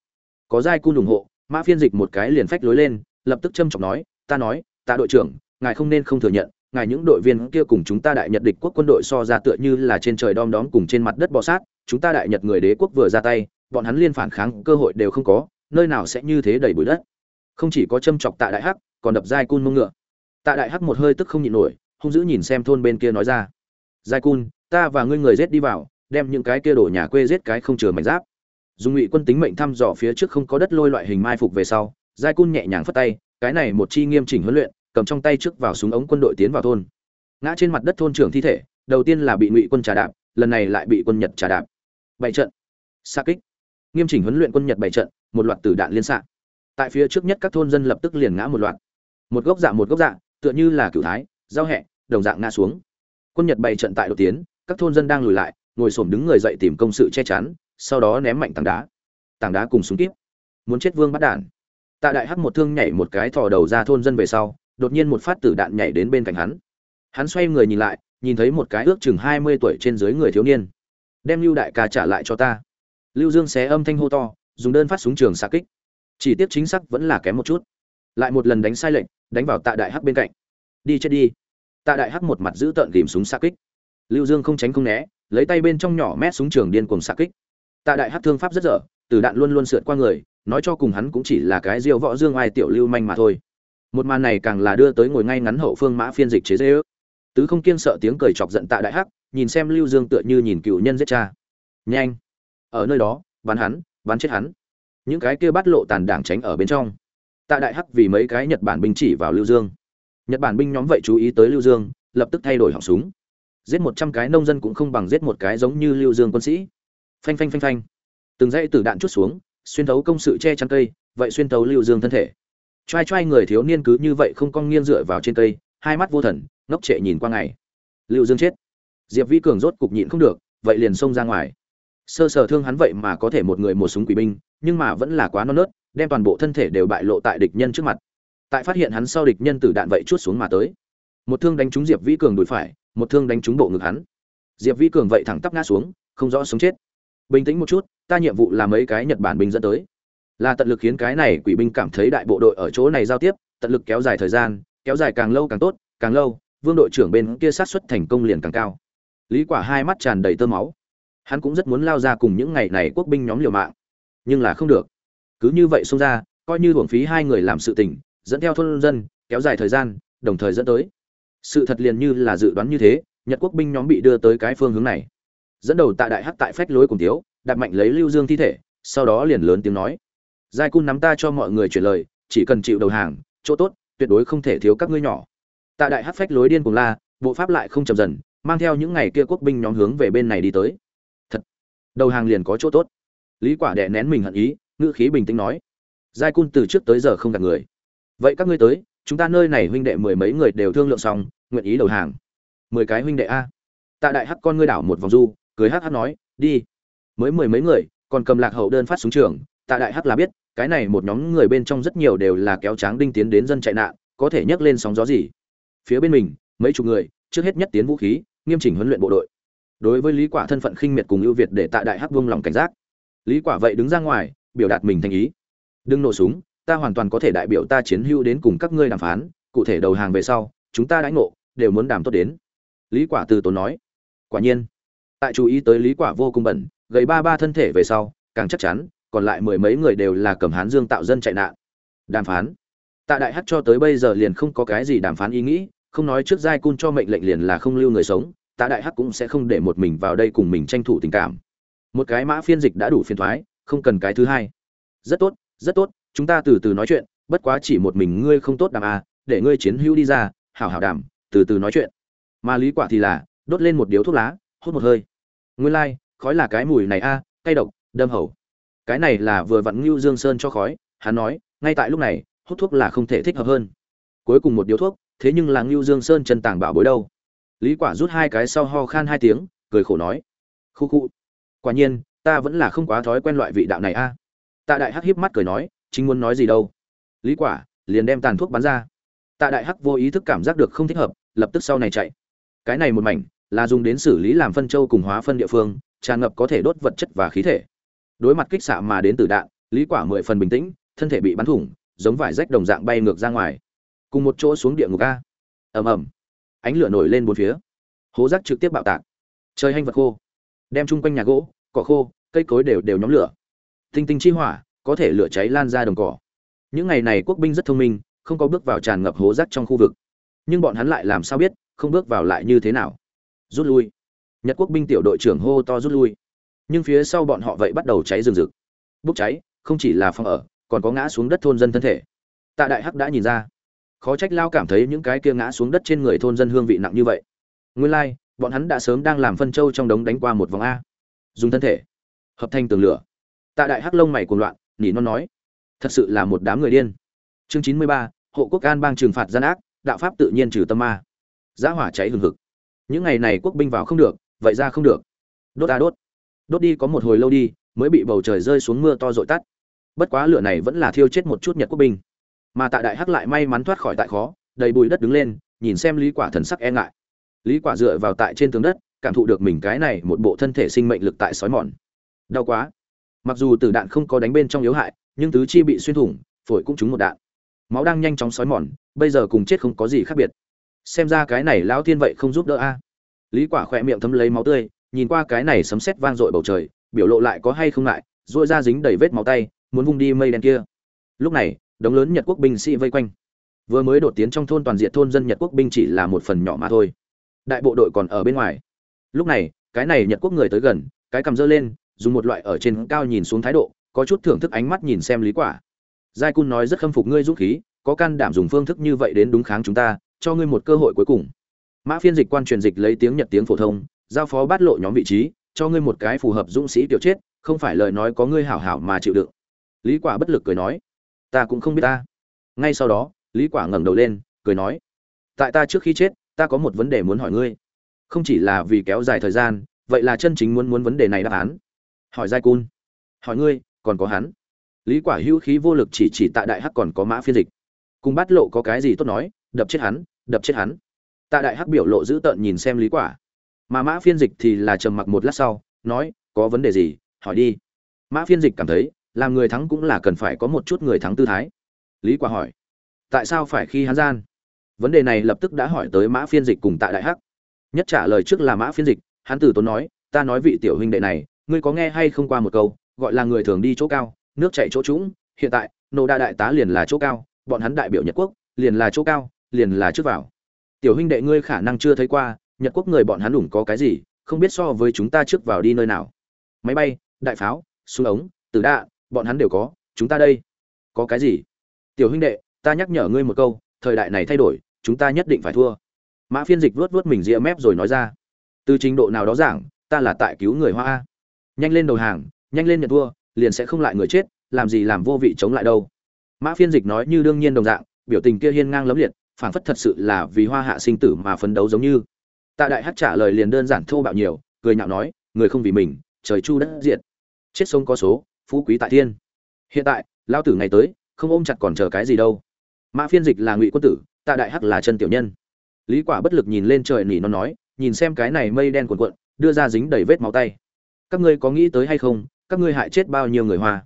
Có giai cun ủng hộ, mã phiên dịch một cái liền phách lối lên, lập tức châm trọng nói, ta nói, tạ đội trưởng, ngài không nên không thừa nhận ngài những đội viên kia cùng chúng ta đại nhật địch quốc quân đội so ra tựa như là trên trời đom đóm cùng trên mặt đất bò sát, chúng ta đại nhật người đế quốc vừa ra tay, bọn hắn liên phản kháng, cơ hội đều không có, nơi nào sẽ như thế đầy bụi đất. Không chỉ có châm chọc tạ đại hắc, còn đập dai cun mông ngựa. Tạ đại hắc một hơi tức không nhịn nổi, hung dữ nhìn xem thôn bên kia nói ra dai cun, ta và ngươi người giết đi vào, đem những cái kia đổ nhà quê giết cái không chừa mảnh giáp. Dùng ngụy quân tính mệnh thăm dò phía trước không có đất lôi loại hình mai phục về sau dai cun nhẹ nhàng phất tay, cái này một chi nghiêm chỉnh huấn luyện cầm trong tay trước vào súng ống quân đội tiến vào thôn. Ngã trên mặt đất thôn trưởng thi thể đầu tiên là bị ngụy quân trà đạp lần này lại bị quân nhật trà đạp. Bảy trận. Xa kích. Nghiêm chỉnh huấn luyện quân nhật bảy trận một loạt tử đạn liên xạ. Tại phía trước nhất các thôn dân lập tức liền ngã một loạt. Một gốc dạ một gốc dạ tựa như là cửu thái giao hẹ đồng dạng ngã xuống. Quân nhật bảy trận tại đầu tiến các thôn dân đang lùi lại ngồi xổm đứng người dậy tìm công sự che chắn sau đó ném mạnh tảng đá. Tảng đá cùng súng kíp. Muốn chết vương bắt đạn. Tạ Đại Hắc một thương nhảy một cái thò đầu ra thôn dân về sau, đột nhiên một phát tử đạn nhảy đến bên cạnh hắn. Hắn xoay người nhìn lại, nhìn thấy một cái ước chừng hai mươi tuổi trên dưới người thiếu niên. Đem Lưu đại ca trả lại cho ta. Lưu Dương xé âm thanh hô to, dùng đơn phát súng trường xạ kích. Chỉ tiếc chính xác vẫn là kém một chút. Lại một lần đánh sai lệnh, đánh vào Tạ Đại Hắc bên cạnh. Đi chết đi. Tạ Đại Hắc một mặt giữ tợn ghim súng xạ kích. Lưu Dương không tránh không né, lấy tay bên trong nhỏ mét súng trường điên cuồng xạ kích. Tạ Đại Hắc thương pháp rất dở, từ đạn luôn luôn sượt qua người, nói cho cùng hắn cũng chỉ là cái diêu võ dương ai tiểu lưu manh mà thôi một màn này càng là đưa tới ngồi ngay ngắn hậu phương mã phiên dịch chế dễ ước. Tứ không kiên sợ tiếng cười chọc giận tạ đại hắc, nhìn xem lưu dương tựa như nhìn cựu nhân giết cha. Nhanh! Ở nơi đó, bắn hắn, bắn chết hắn. Những cái kia bắt lộ tàn đảng tránh ở bên trong. Tạ đại hắc vì mấy cái nhật bản binh chỉ vào lưu dương. Nhật bản binh nhóm vậy chú ý tới lưu dương, lập tức thay đổi họng súng. Giết một trăm cái nông dân cũng không bằng giết một cái giống như lưu dương quân sĩ. Phanh phanh phanh phanh. Từng dãy tử đạn chút xuống, xuyên thấu công sự che chắn cây, vậy xuyên thấu lưu dương thân thể trai trai người thiếu niên cứ như vậy không cong nghiêng dựa vào trên cây, hai mắt vô thần, ngốc trệ nhìn qua ngày. Lưu dương chết. Diệp vĩ cường rốt cục nhịn không được, vậy liền xông ra ngoài. Sơ sờ thương hắn vậy mà có thể một người một súng quỷ binh, nhưng mà vẫn là quá non nớt, đem toàn bộ thân thể đều bại lộ tại địch nhân trước mặt. Tại phát hiện hắn sau địch nhân tử đạn vậy chút xuống mà tới. Một thương đánh trúng diệp vĩ cường đùi phải, một thương đánh trúng bộ ngực hắn. Diệp vi cường vậy thẳng tắp ngã xuống, không rõ sống chết. Bình tĩnh một chút, ta nhiệm vụ là mấy cái nhật bản binh dẫn tới là tận lực khiến cái này quỷ binh cảm thấy đại bộ đội ở chỗ này giao tiếp, tận lực kéo dài thời gian, kéo dài càng lâu càng tốt, càng lâu, vương đội trưởng bên kia sát xuất thành công liền càng cao. Lý quả hai mắt tràn đầy tơ máu. Hắn cũng rất muốn lao ra cùng những ngày này quốc binh nhóm liều mạng, nhưng là không được. Cứ như vậy xông ra, coi như hưởng phí hai người làm sự tình, dẫn theo thôn dân, kéo dài thời gian, đồng thời dẫn tới. Sự thật liền như là dự đoán như thế, nhật quốc binh nhóm bị đưa tới cái phương hướng này. Dẫn đầu tại đại hắc tại phách lối cùng thiếu đặt mạnh lấy lưu dương thi thể, sau đó liền lớn tiếng nói giai cung nắm ta cho mọi người chuyển lời, chỉ cần chịu đầu hàng, chỗ tốt, tuyệt đối không thể thiếu các ngươi nhỏ. Tạ đại hát phách lối điên cùng la, bộ pháp lại không chậm dần, mang theo những ngày kia quốc binh nhóm hướng về bên này đi tới. Thật, đầu hàng liền có chỗ tốt. Lý quả đè nén mình hận ý, ngữ khí bình tĩnh nói. Giai cung từ trước tới giờ không gặp người. Vậy các ngươi tới, chúng ta nơi này huynh đệ mười mấy người đều thương lượng xong, nguyện ý đầu hàng. Mười cái huynh đệ a. Tạ đại hắc con ngươi đảo một vòng du, cười hắc hắc nói, đi. Mới mười mấy người, còn cầm lạc hậu đơn phát xuống trường tạ đại hắc là biết, cái này một nhóm người bên trong rất nhiều đều là kéo tráng đinh tiến đến dân chạy nạn, có thể nhấc lên sóng gió gì? Phía bên mình, mấy chục người, trước hết nhất tiến vũ khí, nghiêm chỉnh huấn luyện bộ đội. Đối với lý quả thân phận khinh miệt cùng ưu việt để tạ đại hắc vương lòng cảnh giác. Lý quả vậy đứng ra ngoài, biểu đạt mình thành ý. Đừng nổ súng, ta hoàn toàn có thể đại biểu ta chiến hữu đến cùng các ngươi đàm phán, cụ thể đầu hàng về sau, chúng ta đãi ngộ, đều muốn đàm tốt đến. Lý quả từ tốn nói. Quả nhiên, tại chú ý tới lý quả vô cùng bẩn, gầy ba ba thân thể về sau, càng chắc chắn còn lại mười mấy người đều là cầm hán dương tạo dân chạy nạn. Đàm phán. Tạ đại hắc cho tới bây giờ liền không có cái gì đàm phán ý nghĩ không nói trước giai cun cho mệnh lệnh liền là không lưu người sống tạ đại hắc cũng sẽ không để một mình vào đây cùng mình tranh thủ tình cảm. Một cái mã phiên dịch đã đủ phiền thoái không cần cái thứ hai. Rất tốt rất tốt chúng ta từ từ nói chuyện bất quá chỉ một mình ngươi không tốt đàm à để ngươi chiến hữu đi ra hảo hảo đàm từ từ nói chuyện. Mà lý quả thì là đốt lên một điếu thuốc lá hút một hơi. Nguyên lai like, khói là cái mùi này a à, cay độc đâm hầu cái này là vừa vặn ngưu dương sơn cho khói, hắn nói, ngay tại lúc này, hút thuốc là không thể thích hợp hơn. Cuối cùng một điếu thuốc, thế nhưng là ngưu dương sơn chân tàng bảo bối đâu. Lý quả rút hai cái sau ho khan hai tiếng, cười khổ nói, khu khu, quả nhiên, ta vẫn là không quá thói quen loại vị đạo này a. Tạ đại hắc híp mắt cười nói, chính muốn nói gì đâu. Lý quả liền đem tàn thuốc bắn ra. Tạ đại hắc vô ý thức cảm giác được không thích hợp, lập tức sau này chạy. Cái này một mảnh, là dùng đến xử lý làm phân châu cùng hóa phân địa phương, tràn ngập có thể đốt vật chất và khí thể đối mặt kích xạ mà đến từ đạn, lý quả mười phần bình tĩnh, thân thể bị bắn thủng, giống vải rách đồng dạng bay ngược ra ngoài. Cùng một chỗ xuống địa ngục a. Ầm ầm. Ánh lửa nổi lên bốn phía. Hố rác trực tiếp bạo tạc. Trời hanh vật khô. Đem chung quanh nhà gỗ, cỏ khô, cây cối đều đều nhóm lửa. Tinh tinh chi hỏa, có thể lửa cháy lan ra đồng cỏ. Những ngày này quốc binh rất thông minh, không có bước vào tràn ngập hố rác trong khu vực. Nhưng bọn hắn lại làm sao biết, không bước vào lại như thế nào? Rút lui. Nhật quốc binh tiểu đội trưởng hô to rút lui nhưng phía sau bọn họ vậy bắt đầu cháy rừng rực. Bốc cháy không chỉ là phòng ở còn có ngã xuống đất thôn dân thân thể. Tạ đại hắc đã nhìn ra. Khó trách lao cảm thấy những cái kia ngã xuống đất trên người thôn dân hương vị nặng như vậy. Nguyên lai、like, bọn hắn đã sớm đang làm phân châu trong đống đánh qua một vòng a. Dùng thân thể hợp thành tường lửa. Tạ đại hắc lông mày cuồng loạn nỉ non nói thật sự là một đám người điên. Chương chín mươi ba hộ quốc an bang trừng phạt gian ác đạo pháp tự nhiên trừ tâm ma. Giá hỏa cháy hừng hực. Những ngày này quốc binh vào không được vậy ra không được. Đốt ta đốt đốt đi có một hồi lâu đi, mới bị bầu trời rơi xuống mưa to dội tắt. Bất quá lửa này vẫn là thiêu chết một chút nhật quốc binh. Mà tại đại hắc lại may mắn thoát khỏi tại khó, đầy bụi đất đứng lên, nhìn xem lý quả thần sắc e ngại. Lý quả dựa vào tại trên tường đất, cảm thụ được mình cái này một bộ thân thể sinh mệnh lực tại sói mòn. Đau quá. Mặc dù tử đạn không có đánh bên trong yếu hại, nhưng tứ chi bị xuyên thủng, phổi cũng trúng một đạn. Máu đang nhanh chóng sói mòn, bây giờ cùng chết không có gì khác biệt. Xem ra cái này lão thiên vậy không giúp đỡ a. Lý quả khỏe miệng thấm lấy máu tươi nhìn qua cái này sấm sét vang dội bầu trời, biểu lộ lại có hay không lại rồi ra dính đầy vết máu tay, muốn vung đi mây đen kia. Lúc này, đống lớn nhật quốc binh sĩ vây quanh. Vừa mới đột tiến trong thôn toàn diện thôn dân nhật quốc binh chỉ là một phần nhỏ mà thôi. Đại bộ đội còn ở bên ngoài. Lúc này, cái này nhật quốc người tới gần, cái cầm dơ lên, dùng một loại ở trên cao nhìn xuống thái độ, có chút thưởng thức ánh mắt nhìn xem lý quả. Giai cun nói rất khâm phục ngươi dũng khí, có can đảm dùng phương thức như vậy đến đúng kháng chúng ta, cho ngươi một cơ hội cuối cùng. Mã phiên dịch quan truyền dịch lấy tiếng nhật tiếng phổ thông giao phó bát lộ nhóm vị trí, cho ngươi một cái phù hợp dũng sĩ tiểu chết, không phải lời nói có ngươi hảo hảo mà chịu đựng. Lý quả bất lực cười nói, ta cũng không biết ta. Ngay sau đó, lý quả ngẩng đầu lên, cười nói, tại ta trước khi chết, ta có một vấn đề muốn hỏi ngươi. Không chỉ là vì kéo dài thời gian, vậy là chân chính muốn muốn vấn đề này đáp án. Hỏi giai cun, hỏi ngươi, còn có hắn? Lý quả hữu khí vô lực chỉ chỉ tại đại hắc còn có mã phiên dịch. Cùng bát lộ có cái gì tốt nói, đập chết hắn, đập chết hắn. Tạ đại hắc biểu lộ dữ tợn nhìn xem lý quả mà mã phiên dịch thì là trầm mặc một lát sau, nói, có vấn đề gì? Hỏi đi. Mã phiên dịch cảm thấy, làm người thắng cũng là cần phải có một chút người thắng tư thái. Lý quả hỏi, tại sao phải khi hắn gian? Vấn đề này lập tức đã hỏi tới mã phiên dịch cùng tại đại hắc. Nhất trả lời trước là mã phiên dịch, hắn từ tốn nói, ta nói vị tiểu huynh đệ này, ngươi có nghe hay không qua một câu, gọi là người thường đi chỗ cao, nước chảy chỗ trũng, hiện tại, nô đa đại tá liền là chỗ cao, bọn hắn đại biểu nhật quốc, liền là chỗ cao, liền là trước vào. Tiểu huynh đệ ngươi khả năng chưa thấy qua nhật quốc người bọn hắn đủng có cái gì, không biết so với chúng ta trước vào đi nơi nào. Máy bay, đại pháo, súng ống, tử đạ bọn hắn đều có, chúng ta đây. Có cái gì? Tiểu huynh đệ, ta nhắc nhở ngươi một câu, thời đại này thay đổi, chúng ta nhất định phải thua. Mã phiên dịch vuốt vuốt mình ria mép rồi nói ra. Từ trình độ nào đó giảng, ta là tại cứu người hoa nhanh lên đầu hàng, nhanh lên nhận thua, liền sẽ không lại người chết, làm gì làm vô vị chống lại đâu. Mã phiên dịch nói như đương nhiên đồng dạng, biểu tình kia hiên ngang lấm liệt, phảng phất thật sự là vì hoa hạ sinh tử mà phấn đấu giống như tạ đại Hắc trả lời liền đơn giản thô bạo nhiều, cười nhạo nói, người không vì mình, trời chu đất diệt. Chết sông có số, phú quý tại thiên. Hiện tại, Lão tử ngày tới, không ôm chặt còn chờ cái gì đâu. Mã phiên dịch là ngụy quân tử, tạ đại hắc là chân tiểu nhân. Lý quả bất lực nhìn lên trời nỉ nó nói, nhìn xem cái này mây đen cuộn cuộn, đưa ra dính đầy vết máu tay. Các ngươi có nghĩ tới hay không, các ngươi hại chết bao nhiêu người hoa?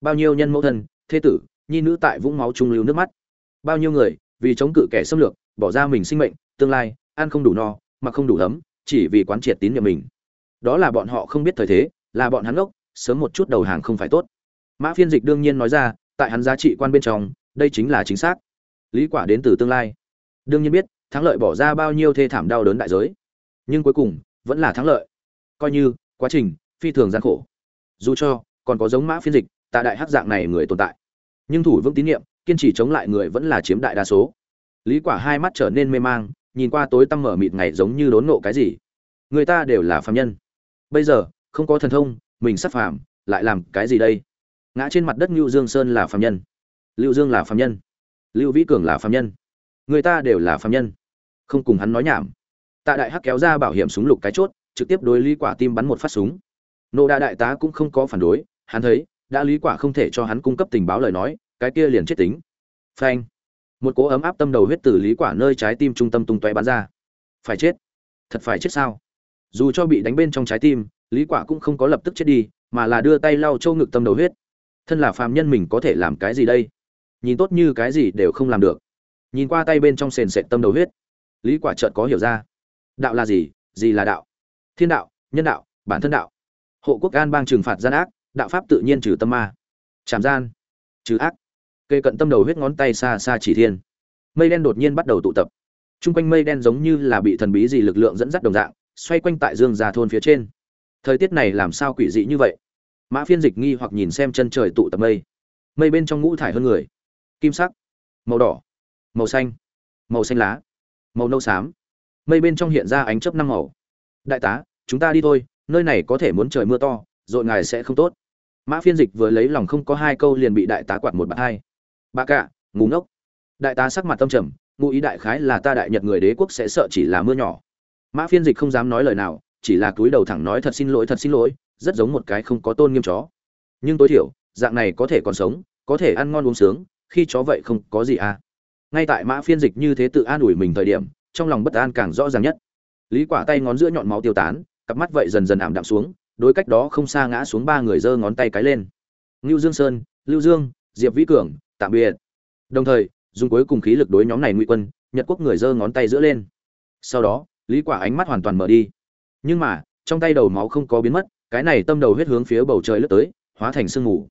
Bao nhiêu nhân mẫu thân, thế tử, nhi nữ tại vũng máu trung lưu nước mắt? Bao nhiêu người, vì chống cự kẻ xâm lược, bỏ ra mình sinh mệnh, tương lai, ăn không đủ no mà không đủ ấm, chỉ vì quán triệt tín nhiệm mình. Đó là bọn họ không biết thời thế, là bọn hắn ngốc, sớm một chút đầu hàng không phải tốt. Mã phiên dịch đương nhiên nói ra, tại hắn giá trị quan bên trong, đây chính là chính xác. Lý quả đến từ tương lai. Đương nhiên biết, thắng lợi bỏ ra bao nhiêu thê thảm đau đớn đại giới. Nhưng cuối cùng, vẫn là thắng lợi. Coi như, quá trình, phi thường gian khổ. Dù cho, còn có giống mã phiên dịch, Tạ đại hắc dạng này người tồn tại. Nhưng thủ vững tín nhiệm, kiên trì chống lại người vẫn là chiếm đại đa số. Lý quả hai mắt trở nên mê mang nhìn qua tối tăm mở mịt ngày giống như đốn nộ cái gì. Người ta đều là phàm nhân. Bây giờ, không có thần thông, mình sắp phàm, lại làm cái gì đây? Ngã trên mặt đất lưu dương sơn là phàm nhân. Lưu dương là phàm nhân. Lưu vĩ cường là phàm nhân. Người ta đều là phàm nhân. Không cùng hắn nói nhảm. Tạ đại hắc kéo ra bảo hiểm súng lục cái chốt, trực tiếp đối lý quả tim bắn một phát súng. Nô đa đại tá cũng không có phản đối, hắn thấy, đã lý quả không thể cho hắn cung cấp tình báo lời nói, cái kia liền chết tính. Phanh một cỗ ấm áp tâm đầu huyết từ lý quả nơi trái tim trung tâm tung tóe bắn ra. Phải chết. Thật phải chết sao? Dù cho bị đánh bên trong trái tim, lý quả cũng không có lập tức chết đi, mà là đưa tay lau châu ngực tâm đầu huyết. Thân là phàm nhân mình có thể làm cái gì đây? Nhìn tốt như cái gì đều không làm được. Nhìn qua tay bên trong sền sệt tâm đầu huyết, lý quả chợt có hiểu ra. Đạo là gì? Gì là đạo? Thiên đạo, nhân đạo, bản thân đạo. Hộ quốc an bang trừng phạt gian ác, đạo pháp tự nhiên trừ tâm ma. Trảm gian, trừ ác cây cận tâm đầu huyết ngón tay xa xa chỉ thiên. Mây đen đột nhiên bắt đầu tụ tập. Trung quanh mây đen giống như là bị thần bí gì lực lượng dẫn dắt đồng dạng, xoay quanh tại dương già thôn phía trên. Thời tiết này làm sao quỷ dị như vậy? Mã phiên dịch nghi hoặc nhìn xem chân trời tụ tập mây. Mây bên trong ngũ thải hơn người. Kim sắc, màu đỏ, màu xanh màu xanh lá, màu nâu xám. Mây bên trong hiện ra ánh chớp năm màu. Đại tá, chúng ta đi thôi, nơi này có thể muốn trời mưa to, rồi ngài sẽ không tốt. Mã phiên dịch vừa lấy lòng không có hai câu liền bị đại tá quạt một bạt hai bà cả ngủ ngốc. Đại tá sắc mặt tâm trầm ngụ ý đại khái là ta đại nhật người đế quốc sẽ sợ chỉ là mưa nhỏ. Mã phiên dịch không dám nói lời nào chỉ là cúi đầu thẳng nói thật xin lỗi thật xin lỗi rất giống một cái không có tôn nghiêm chó. Nhưng tối thiểu dạng này có thể còn sống có thể ăn ngon uống sướng khi chó vậy không có gì à. Ngay tại mã phiên dịch như thế tự an ủi mình thời điểm trong lòng bất an càng rõ ràng nhất. Lý quả tay ngón giữa nhọn máu tiêu tán cặp mắt vậy dần dần ảm đạm xuống đối cách đó không xa ngã xuống ba người giơ ngón tay cái lên. Lưu Dương Sơn, Lưu Dương, Diệp Vĩ Cường, tạm biệt. Đồng thời, dùng cuối cùng khí lực đối nhóm này ngụy quân, Nhật quốc người giơ ngón tay giữa lên. Sau đó, Lý Quả ánh mắt hoàn toàn mở đi. Nhưng mà, trong tay đầu máu không có biến mất, cái này tâm đầu huyết hướng phía bầu trời lướt tới, hóa thành sương mù.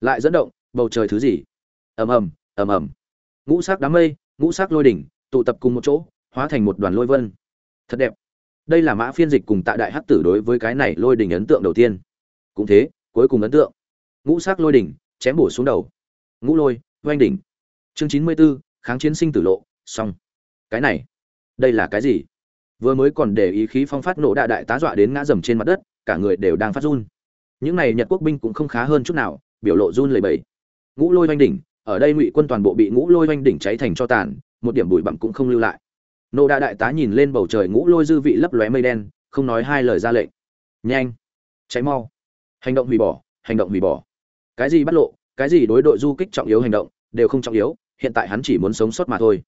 Lại dẫn động, bầu trời thứ gì? Ầm ầm, ầm ầm. Ngũ sắc đám mây, ngũ sắc lôi đỉnh, tụ tập cùng một chỗ, hóa thành một đoàn lôi vân. Thật đẹp. Đây là Mã Phiên Dịch cùng Tạ Đại Hắc Tử đối với cái này lôi đỉnh ấn tượng đầu tiên. Cũng thế, cuối cùng ấn tượng. Ngũ sắc lôi đỉnh, chém bổ xuống đầu. Ngũ lôi, oanh đỉnh. Chương chín mươi 94, kháng chiến sinh tử lộ, xong. Cái này, đây là cái gì? Vừa mới còn để ý khí phong phát nổ đại đại tá dọa đến ngã rầm trên mặt đất, cả người đều đang phát run. Những này Nhật quốc binh cũng không khá hơn chút nào, biểu lộ run lẩy bẩy. Ngũ lôi oanh đỉnh, ở đây ngụy quân toàn bộ bị ngũ lôi oanh đỉnh cháy thành cho tàn, một điểm bụi bặm cũng không lưu lại nô đa đại tá nhìn lên bầu trời ngũ lôi dư vị lấp lóe mây đen không nói hai lời ra lệnh nhanh cháy mau hành động hủy bỏ hành động hủy bỏ cái gì bắt lộ cái gì đối đội du kích trọng yếu hành động, đều không trọng yếu, hiện tại hắn chỉ muốn sống sót mà thôi.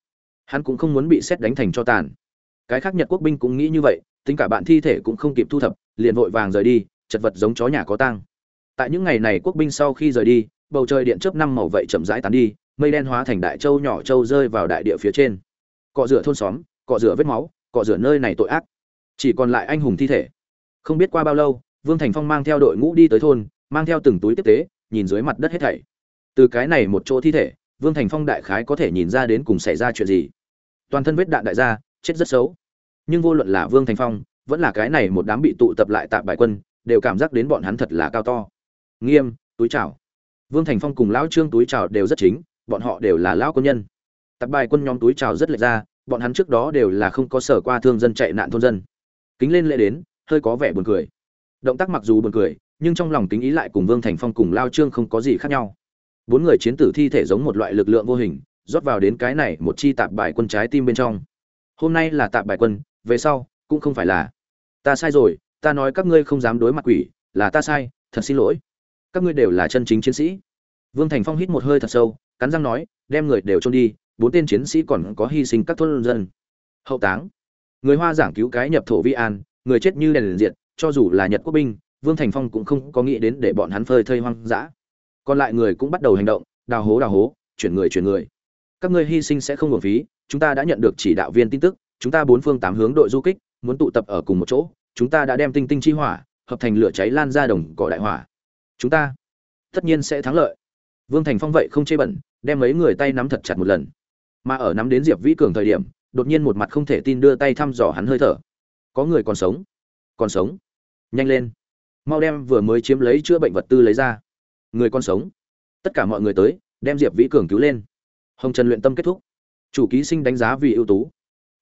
Hắn cũng không muốn bị xét đánh thành cho tàn. Cái khác nhật quốc binh cũng nghĩ như vậy, tính cả bạn thi thể cũng không kịp thu thập, liền vội vàng rời đi, chật vật giống chó nhà có tang. Tại những ngày này quốc binh sau khi rời đi, bầu trời điện chớp năm màu vậy chậm rãi tán đi, mây đen hóa thành đại châu nhỏ châu rơi vào đại địa phía trên. Cọ rửa thôn xóm, cọ rửa vết máu, cọ rửa nơi này tội ác. Chỉ còn lại anh hùng thi thể. Không biết qua bao lâu, vương thành phong mang theo đội ngũ đi tới thôn, mang theo từng túi tiếp tế nhìn dưới mặt đất hết thảy. Từ cái này một chỗ thi thể, vương thành phong đại khái có thể nhìn ra đến cùng xảy ra chuyện gì. Toàn thân vết đạn đại gia, chết rất xấu. Nhưng vô luận là vương thành phong, vẫn là cái này một đám bị tụ tập lại tạp bài quân, đều cảm giác đến bọn hắn thật là cao to. Nghiêm, túi chào. Vương thành phong cùng lão trương túi chào đều rất chính, bọn họ đều là lão quân nhân. Tạp bài quân nhóm túi chào rất lệch ra, bọn hắn trước đó đều là không có sở qua thương dân chạy nạn thôn dân. Kính lên lễ đến, hơi có vẻ buồn cười. Động tác mặc dù buồn cười nhưng trong lòng tính ý lại cùng vương thành phong cùng lao trương không có gì khác nhau. Bốn người chiến tử thi thể giống một loại lực lượng vô hình, rót vào đến cái này một chi tạp bài quân trái tim bên trong. Hôm nay là tạp bài quân, về sau, cũng không phải là. Ta sai rồi, ta nói các ngươi không dám đối mặt quỷ, là ta sai, thật xin lỗi. Các ngươi đều là chân chính chiến sĩ. Vương thành phong hít một hơi thật sâu, cắn răng nói, đem người đều chôn đi, bốn tên chiến sĩ còn có hy sinh các thôn dân. Hậu táng. Người hoa giảng cứu cái nhập thổ vi an, người chết như đèn liền diệt, cho dù là nhật quốc binh vương thành phong cũng không có nghĩ đến để bọn hắn phơi thây hoang dã. Còn lại người cũng bắt đầu hành động, đào hố đào hố, chuyển người chuyển người. Các ngươi hy sinh sẽ không uổng phí, chúng ta đã nhận được chỉ đạo viên tin tức, chúng ta bốn phương tám hướng đội du kích, muốn tụ tập ở cùng một chỗ, chúng ta đã đem tinh tinh chi hỏa, hợp thành lửa cháy lan ra đồng cỏ đại hỏa. Chúng ta tất nhiên sẽ thắng lợi. Vương thành phong vậy không chê bẩn, đem mấy người tay nắm thật chặt một lần. Mà ở nắm đến diệp vĩ cường thời điểm, đột nhiên một mặt không thể tin đưa tay thăm dò hắn hơi thở. Có người còn sống. Còn sống. Nhanh lên mau đem vừa mới chiếm lấy chữa bệnh vật tư lấy ra. Người còn sống. Tất cả mọi người tới, đem diệp vĩ cường cứu lên. Hồng trần luyện tâm kết thúc. Chủ ký sinh đánh giá vì ưu tú.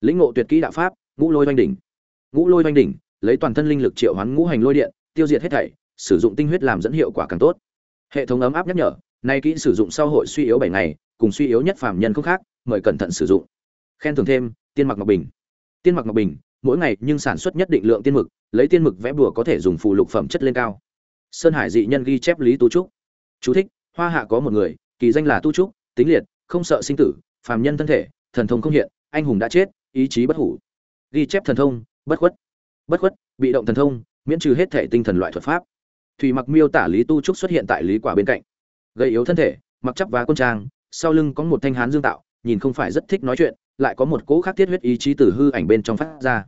Lĩnh ngộ tuyệt kỹ đạo pháp, ngũ lôi oanh đỉnh. Ngũ lôi oanh đỉnh, lấy toàn thân linh lực triệu hoán ngũ hành lôi điện, tiêu diệt hết thảy, sử dụng tinh huyết làm dẫn hiệu quả càng tốt. Hệ thống ấm áp nhắc nhở, nay kỹ sử dụng sau hội suy yếu bảy ngày, cùng suy yếu nhất phàm nhân không khác, mời cẩn thận sử dụng. Khen thưởng thêm, tiên mặc ngọc bình. Tiên mặc ngọc bình mỗi ngày nhưng sản xuất nhất định lượng tiên mực, lấy tiên mực vẽ bùa có thể dùng phù lục phẩm chất lên cao. Sơn hải dị nhân ghi chép lý tu trúc. Chú thích, hoa hạ có một người, kỳ danh là tu trúc, tính liệt, không sợ sinh tử, phàm nhân thân thể, thần thông không hiện, anh hùng đã chết, ý chí bất hủ. Ghi chép thần thông, bất khuất. Bất khuất, bị động thần thông, miễn trừ hết thể tinh thần loại thuật pháp. Thủy mặc miêu tả lý tu trúc xuất hiện tại lý quả bên cạnh. Gây yếu thân thể, mặc chắp vá quân trang, sau lưng có một thanh hán dương tạo, nhìn không phải rất thích nói chuyện, lại có một cỗ khác thiết huyết ý chí từ hư ảnh bên trong phát ra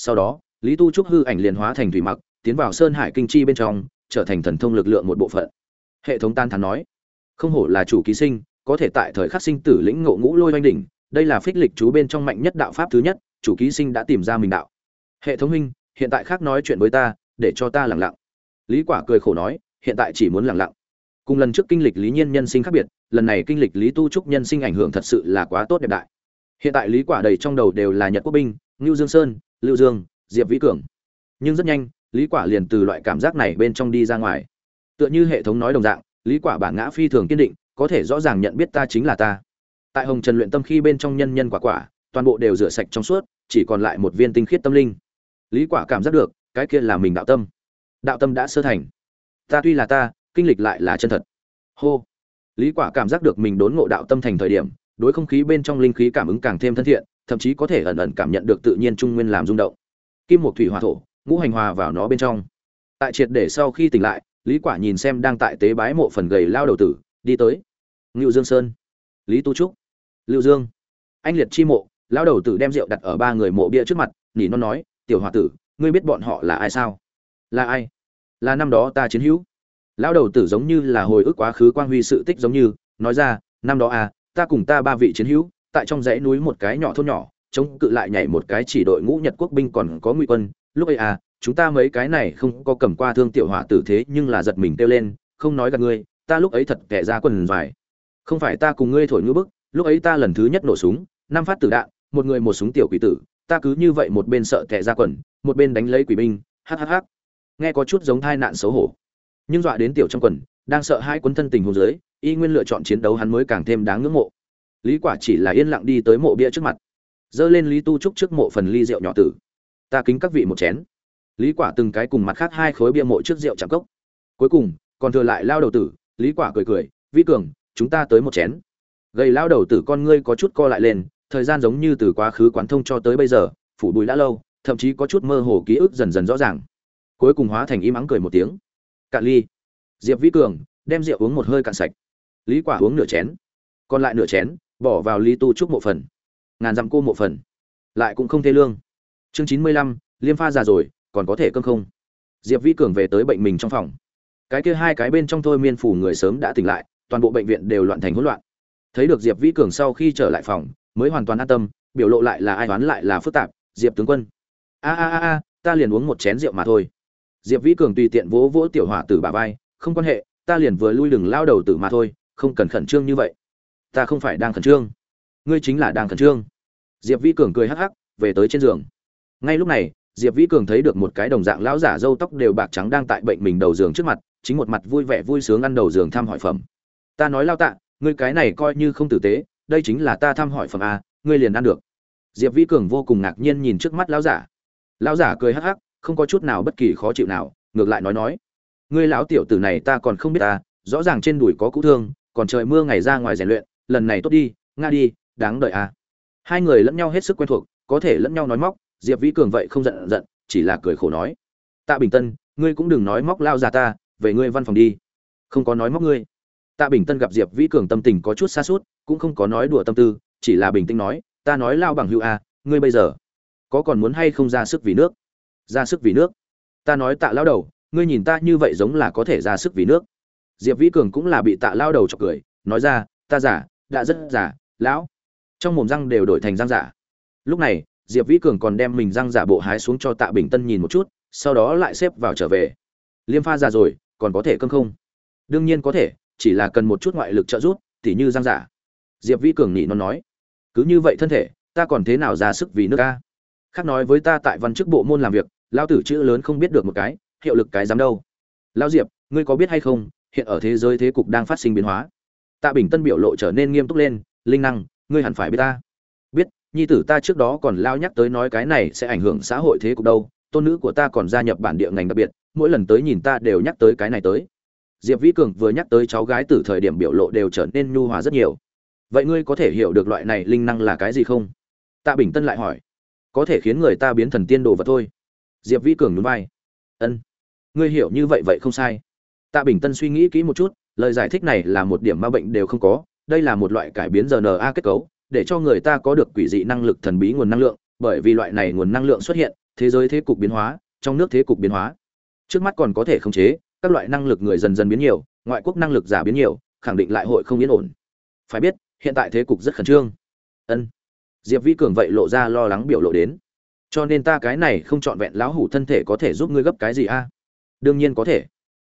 sau đó, lý tu trúc hư ảnh liền hóa thành thủy mặc, tiến vào sơn hải kinh chi bên trong, trở thành thần thông lực lượng một bộ phận. Hệ thống tan thắn nói, không hổ là chủ ký sinh, có thể tại thời khắc sinh tử lĩnh ngộ ngũ lôi oanh đỉnh, đây là phích lịch chú bên trong mạnh nhất đạo pháp thứ nhất, chủ ký sinh đã tìm ra mình đạo. Hệ thống huynh, hiện tại khác nói chuyện với ta, để cho ta lặng lặng. Lý quả cười khổ nói, hiện tại chỉ muốn lặng lặng. Cùng lần trước kinh lịch lý nhiên nhân sinh khác biệt, lần này kinh lịch lý tu trúc nhân sinh ảnh hưởng thật sự là quá tốt đẹp đại. Hiện tại lý quả đầy trong đầu đều là nhật quốc binh, ngưu dương sơn lưu dương, diệp vĩ cường. Nhưng rất nhanh, lý quả liền từ loại cảm giác này bên trong đi ra ngoài. Tựa như hệ thống nói đồng dạng, lý quả bản ngã phi thường kiên định, có thể rõ ràng nhận biết ta chính là ta. Tại hồng trần luyện tâm khi bên trong nhân nhân quả quả, toàn bộ đều rửa sạch trong suốt, chỉ còn lại một viên tinh khiết tâm linh. Lý quả cảm giác được, cái kia là mình đạo tâm. Đạo tâm đã sơ thành. Ta tuy là ta, kinh lịch lại là chân thật. Hô. Lý quả cảm giác được mình đốn ngộ đạo tâm thành thời điểm, đối không khí bên trong linh khí cảm ứng càng thêm thân thiện thậm chí có thể ẩn ẩn cảm nhận được tự nhiên trung nguyên làm rung động. Kim một thủy hỏa thổ, ngũ hành hòa vào nó bên trong. Tại triệt để sau khi tỉnh lại, lý quả nhìn xem đang tại tế bái mộ phần gầy lao đầu tử, đi tới. Ngưu dương sơn. Lý tu trúc. Lưu dương. Anh liệt chi mộ, lao đầu tử đem rượu đặt ở ba người mộ bia trước mặt, nỉ non nói, tiểu hòa tử, ngươi biết bọn họ là ai sao? Là ai? Là năm đó ta chiến hữu. Lão đầu tử giống như là hồi ức quá khứ quang huy sự tích giống như, nói ra, năm đó à ta cùng ta ba vị chiến hữu tại trong dãy núi một cái nhỏ thôn nhỏ, chống cự lại nhảy một cái chỉ đội ngũ nhật quốc binh còn có ngụy quân. Lúc ấy à chúng ta mấy cái này không có cầm qua thương tiểu hỏa tử thế nhưng là giật mình kêu lên, không nói gặp ngươi, ta lúc ấy thật kẻ ra quần dài không phải ta cùng ngươi thổi ngữ bức, lúc ấy ta lần thứ nhất nổ súng, năm phát tử đạn, một người một súng tiểu quỷ tử, ta cứ như vậy một bên sợ kẻ ra quần, một bên đánh lấy quỷ binh hhh nghe có chút giống thai nạn xấu hổ. Nhưng dọa đến tiểu trong quần, đang sợ hai quân thân tình hồ dưới y nguyên lựa chọn chiến đấu hắn mới càng thêm đáng ngưỡng mộ lý quả chỉ là yên lặng đi tới mộ bia trước mặt. Dơ lên lý tu trúc trước mộ phần ly rượu nhỏ tử. Ta kính các vị một chén. Lý quả từng cái cùng mặt khác hai khối bia mộ trước rượu chạm cốc. Cuối cùng, còn thừa lại lao đầu tử, lý quả cười cười, vi cường, chúng ta tới một chén. Gầy lao đầu tử con ngươi có chút co lại lên, thời gian giống như từ quá khứ quán thông cho tới bây giờ, phủ bùi đã lâu, thậm chí có chút mơ hồ ký ức dần dần rõ ràng. Cuối cùng hóa thành im ắng cười một tiếng. Cạn ly. Diệp vĩ cường đem rượu uống một hơi cạn sạch. Lý quả uống nửa chén. Còn lại nửa chén bỏ vào lý tu trúc mộ phần. Ngàn dặm cô mộ phần. Lại cũng không thê lương. Chương chín mươi lăm, liêm pha già rồi, còn có thể cơm không? Diệp vĩ cường về tới bệnh mình trong phòng. Cái kia hai cái bên trong thôi miên phủ người sớm đã tỉnh lại, toàn bộ bệnh viện đều loạn thành hỗn loạn. Thấy được diệp vĩ cường sau khi trở lại phòng, mới hoàn toàn an tâm, biểu lộ lại là ai đoán lại là phức tạp, diệp tướng quân. A a a a, ta liền uống một chén rượu mà thôi. Diệp vĩ cường tùy tiện vỗ vỗ tiểu hỏa tử bà vai, không quan hệ, ta liền vừa lui đừng lao đầu tử mà thôi, không cần khẩn trương như vậy ta không phải đang khẩn trương. Ngươi chính là đang khẩn trương. Diệp vĩ cường cười hắc hắc, về tới trên giường. Ngay lúc này, diệp vĩ cường thấy được một cái đồng dạng lão giả râu tóc đều bạc trắng đang tại bệnh mình đầu giường trước mặt, chính một mặt vui vẻ vui sướng ăn đầu giường thăm hỏi phẩm. Ta nói lao tạ, ngươi cái này coi như không tử tế, đây chính là ta thăm hỏi phẩm a, ngươi liền ăn được. Diệp vĩ cường vô cùng ngạc nhiên nhìn trước mắt lão giả. Lão giả cười hắc hắc, không có chút nào bất kỳ khó chịu nào, ngược lại nói nói. Ngươi lão tiểu tử này ta còn không biết ta, rõ ràng trên đùi có cũ thương, còn trời mưa ngày ra ngoài rèn luyện lần này tốt đi nga đi đáng đợi à. Hai người lẫn nhau hết sức quen thuộc có thể lẫn nhau nói móc diệp vĩ cường vậy không giận giận chỉ là cười khổ nói. Tạ bình tân ngươi cũng đừng nói móc lao ra ta về ngươi văn phòng đi. Không có nói móc ngươi. Tạ bình tân gặp diệp vĩ cường tâm tình có chút xa suốt cũng không có nói đùa tâm tư chỉ là bình tĩnh nói ta nói lao bằng hữu à, ngươi bây giờ có còn muốn hay không ra sức vì nước? Ra sức vì nước? Ta nói tạ lao đầu ngươi nhìn ta như vậy giống là có thể ra sức vì nước. Diệp vĩ cường cũng là bị tạ lao đầu chọc cười nói ra ta giả đã rất giả lão. Trong mồm răng đều đổi thành răng giả. Lúc này, diệp vĩ cường còn đem mình răng giả bộ hái xuống cho tạ bình tân nhìn một chút, sau đó lại xếp vào trở về. Liêm pha già rồi, còn có thể cơm không? Đương nhiên có thể, chỉ là cần một chút ngoại lực trợ giúp, tỉ như răng giả. Diệp vĩ cường nhị nó nói, cứ như vậy thân thể, ta còn thế nào ra sức vì nước ta khác nói với ta tại văn chức bộ môn làm việc lao tử chữ lớn không biết được một cái, hiệu lực cái dám đâu. Lao diệp, ngươi có biết hay không, hiện ở thế giới thế cục đang phát sinh biến hóa? Tạ bình tân biểu lộ trở nên nghiêm túc lên, linh năng, ngươi hẳn phải biết ta. Biết, nhi tử ta trước đó còn lao nhắc tới nói cái này sẽ ảnh hưởng xã hội thế cục đâu, tôn nữ của ta còn gia nhập bản địa ngành đặc biệt, mỗi lần tới nhìn ta đều nhắc tới cái này tới. Diệp vĩ cường vừa nhắc tới cháu gái từ thời điểm biểu lộ đều trở nên nhu hòa rất nhiều. Vậy ngươi có thể hiểu được loại này linh năng là cái gì không? Tạ bình tân lại hỏi. Có thể khiến người ta biến thần tiên đồ vật thôi. Diệp vĩ cường núi vai. Ân, ngươi hiểu như vậy vậy không sai. Tạ bình tân suy nghĩ kỹ một chút lời giải thích này là một điểm ma bệnh đều không có, đây là một loại cải biến rna kết cấu, để cho người ta có được quỷ dị năng lực thần bí nguồn năng lượng, bởi vì loại này nguồn năng lượng xuất hiện, thế giới thế cục biến hóa, trong nước thế cục biến hóa. Trước mắt còn có thể khống chế, các loại năng lực người dần dần biến nhiều, ngoại quốc năng lực giả biến nhiều, khẳng định lại hội không yên ổn. Phải biết, hiện tại thế cục rất khẩn trương. Ân. Diệp vĩ cường vậy lộ ra lo lắng biểu lộ đến. Cho nên ta cái này không trọn vẹn lão hủ thân thể có thể giúp ngươi gấp cái gì a? Đương nhiên có thể.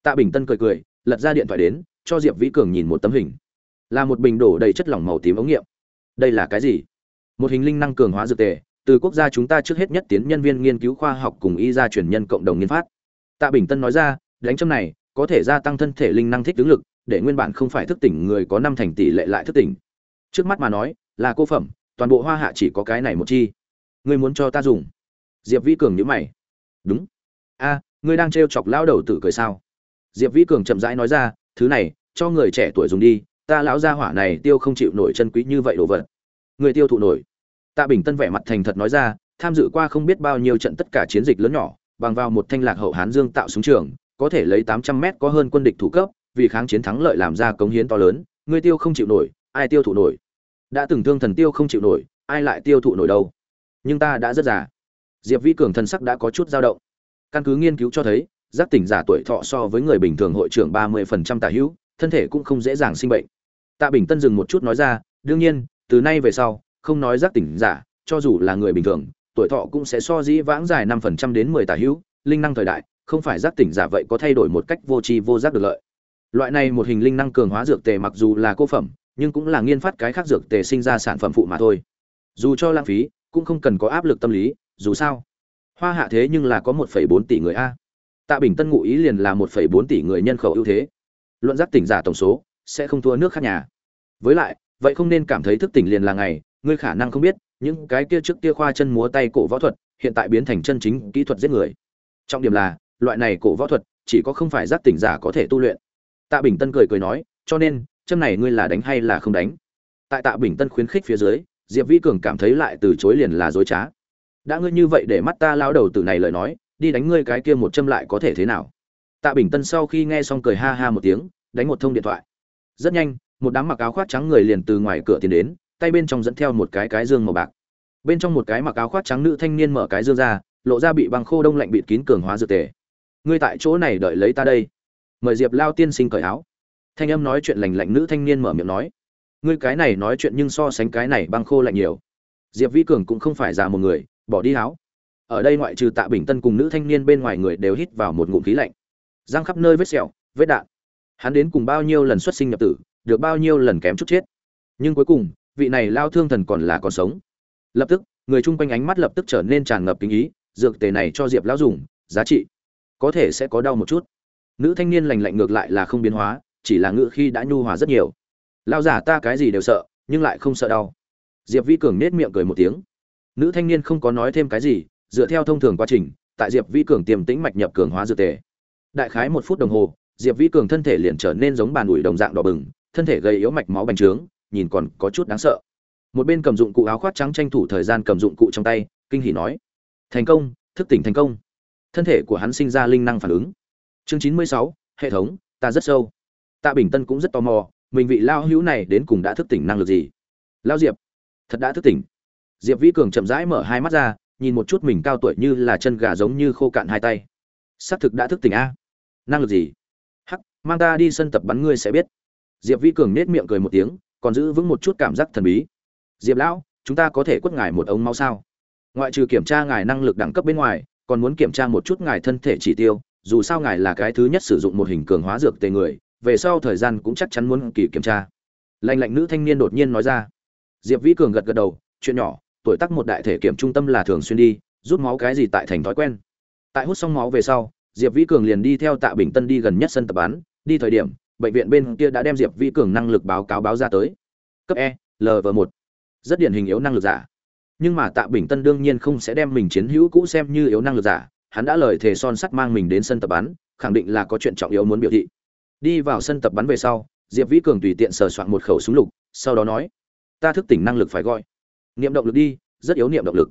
Tạ bình tân cười cười, lật ra điện thoại đến cho diệp vĩ cường nhìn một tấm hình. Là một bình đổ đầy chất lỏng màu tím ống nghiệm. Đây là cái gì? Một hình linh năng cường hóa dược tề, từ quốc gia chúng ta trước hết nhất tiến nhân viên nghiên cứu khoa học cùng y gia truyền nhân cộng đồng nghiên phát. Tạ bình tân nói ra, đánh châm này, có thể gia tăng thân thể linh năng thích ứng lực, để nguyên bản không phải thức tỉnh người có năm thành tỷ lệ lại thức tỉnh. Trước mắt mà nói, là cô phẩm, toàn bộ hoa hạ chỉ có cái này một chi. Ngươi muốn cho ta dùng? Diệp vĩ cường nhữ mày. Đúng. A, ngươi đang trêu chọc lão đầu tử cười sao? Diệp vĩ cường chậm rãi nói ra thứ này, cho người trẻ tuổi dùng đi, ta lão gia hỏa này tiêu không chịu nổi chân quý như vậy đồ vật. Người tiêu thụ nổi. Tạ bình tân vẻ mặt thành thật nói ra, tham dự qua không biết bao nhiêu trận tất cả chiến dịch lớn nhỏ, bằng vào một thanh lạc hậu hán dương tạo súng trường, có thể lấy tám trăm mét có hơn quân địch thủ cấp, vì kháng chiến thắng lợi làm ra cống hiến to lớn, người tiêu không chịu nổi, ai tiêu thụ nổi? Đã từng thương thần tiêu không chịu nổi, ai lại tiêu thụ nổi đâu? Nhưng ta đã rất già. Diệp vi cường thần sắc đã có chút dao động. Căn cứ nghiên cứu cho thấy giác tỉnh giả tuổi thọ so với người bình thường hội trưởng ba mươi phần trăm tả hữu thân thể cũng không dễ dàng sinh bệnh. Tạ bình tân dừng một chút nói ra đương nhiên từ nay về sau không nói giác tỉnh giả cho dù là người bình thường tuổi thọ cũng sẽ so dĩ vãng dài năm phần trăm đến mười tả hữu linh năng thời đại không phải giác tỉnh giả vậy có thay đổi một cách vô tri vô giác được lợi. Loại này một hình linh năng cường hóa dược tề mặc dù là cô phẩm nhưng cũng là nghiên phát cái khác dược tề sinh ra sản phẩm phụ mà thôi. Dù cho lãng phí cũng không cần có áp lực tâm lý dù sao. Hoa hạ thế nhưng là có 1,4 tỷ người a tạ bình tân ngụ ý liền là 1,4 tỷ người nhân khẩu ưu thế. Luận giác tỉnh giả tổng số sẽ không thua nước khác nhà. Với lại vậy không nên cảm thấy thức tỉnh liền là ngày ngươi khả năng không biết những cái kia trước kia khoa chân múa tay cổ võ thuật hiện tại biến thành chân chính kỹ thuật giết người. Trọng điểm là loại này cổ võ thuật chỉ có không phải giác tỉnh giả có thể tu luyện. Tạ bình tân cười cười nói cho nên châm này ngươi là đánh hay là không đánh? Tại tạ bình tân khuyến khích phía dưới diệp vĩ cường cảm thấy lại từ chối liền là dối trá. Đã ngươi như vậy để mắt ta lao đầu tử này lời nói đi đánh ngươi cái kia một châm lại có thể thế nào? Tạ bình tân sau khi nghe xong cười ha ha một tiếng, đánh một thông điện thoại. Rất nhanh, một đám mặc áo khoác trắng người liền từ ngoài cửa tiến đến, tay bên trong dẫn theo một cái cái dương màu bạc. Bên trong một cái mặc áo khoác trắng nữ thanh niên mở cái dương ra, lộ ra bị băng khô đông lạnh bịt kín cường hóa dược tề. Ngươi tại chỗ này đợi lấy ta đây. Mời diệp lao tiên sinh cởi áo. Thanh âm nói chuyện lành lạnh nữ thanh niên mở miệng nói. Ngươi cái này nói chuyện nhưng so sánh cái này băng khô lạnh nhiều. Diệp Vi cường cũng không phải già một người, bỏ đi áo ở đây ngoại trừ tạ bình tân cùng nữ thanh niên bên ngoài người đều hít vào một ngụm khí lạnh. Giang khắp nơi vết sẹo, vết đạn. Hắn đến cùng bao nhiêu lần xuất sinh nhập tử, được bao nhiêu lần kém chút chết. Nhưng cuối cùng, vị này lao thương thần còn là còn sống. Lập tức, người chung quanh ánh mắt lập tức trở nên tràn ngập kinh ý, dược tề này cho diệp lão dùng, giá trị có thể sẽ có đau một chút. Nữ thanh niên lành lạnh ngược lại là không biến hóa, chỉ là ngựa khi đã nhu hòa rất nhiều. Lao giả ta cái gì đều sợ, nhưng lại không sợ đau. Diệp vi cường nết miệng cười một tiếng. Nữ thanh niên không có nói thêm cái gì dựa theo thông thường quá trình, tại diệp vi cường tiềm tĩnh mạch nhập cường hóa dược tề. Đại khái một phút đồng hồ, diệp vi cường thân thể liền trở nên giống bàn ủi đồng dạng đỏ bừng, thân thể gây yếu mạch máu bành trướng, nhìn còn có chút đáng sợ. Một bên cầm dụng cụ áo khoác trắng tranh thủ thời gian cầm dụng cụ trong tay, kinh hỉ nói, thành công, thức tỉnh thành công. Thân thể của hắn sinh ra linh năng phản ứng. Chương chín mươi sáu, hệ thống, ta rất sâu. Tạ bình tân cũng rất tò mò, mình vị lao hữu này đến cùng đã thức tỉnh năng lực gì? Lao diệp, thật đã thức tỉnh. Diệp vĩ cường chậm rãi mở hai mắt ra nhìn một chút mình cao tuổi như là chân gà giống như khô cạn hai tay. Xác thực đã thức tỉnh a. Năng lực gì? Hắc, mang ta đi sân tập bắn ngươi sẽ biết. Diệp vĩ cường nết miệng cười một tiếng, còn giữ vững một chút cảm giác thần bí. Diệp lão, chúng ta có thể quất ngài một ống máu sao? Ngoại trừ kiểm tra ngài năng lực đẳng cấp bên ngoài, còn muốn kiểm tra một chút ngài thân thể chỉ tiêu, dù sao ngài là cái thứ nhất sử dụng một hình cường hóa dược tề người, về sau thời gian cũng chắc chắn muốn kỳ kiểm tra. Lạnh lạnh nữ thanh niên đột nhiên nói ra. Diệp vĩ cường gật gật đầu, chuyện nhỏ tuổi tác một đại thể kiểm trung tâm là thường xuyên đi, rút máu cái gì tại thành thói quen. Tại hút xong máu về sau, diệp vĩ cường liền đi theo tạ bình tân đi gần nhất sân tập bắn đi thời điểm, bệnh viện bên kia đã đem diệp vĩ cường năng lực báo cáo báo ra tới. Cấp e lv một. Rất điển hình yếu năng lực giả. Nhưng mà tạ bình tân đương nhiên không sẽ đem mình chiến hữu cũ xem như yếu năng lực giả. Hắn đã lời thề son sắt mang mình đến sân tập bắn khẳng định là có chuyện trọng yếu muốn biểu thị. Đi vào sân tập bắn về sau, diệp vĩ cường tùy tiện sờ soạn một khẩu súng lục, sau đó nói, ta thức tỉnh năng lực phải gọi niệm động lực đi, rất yếu niệm động lực.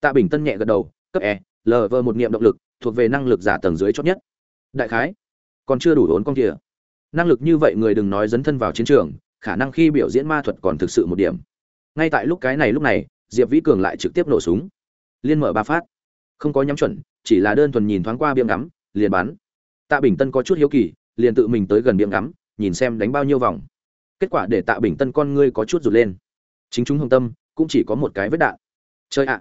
Tạ bình tân nhẹ gật đầu, cấp e lv một niệm động lực, thuộc về năng lực giả tầng dưới chót nhất. Đại khái, còn chưa đủ vốn con kia năng lực như vậy người đừng nói dấn thân vào chiến trường, khả năng khi biểu diễn ma thuật còn thực sự một điểm. Ngay tại lúc cái này lúc này, diệp vĩ cường lại trực tiếp nổ súng. Liên mở ba phát. Không có nhắm chuẩn, chỉ là đơn thuần nhìn thoáng qua biếm ngắm, liền bắn. Tạ bình tân có chút hiếu kỳ, liền tự mình tới gần biếm ngắm, nhìn xem đánh bao nhiêu vòng. Kết quả để tạ bình tân con ngươi có chút rụt lên. Chính chúng hồng tâm cũng chỉ có một cái vết đạn. Chơi ạ.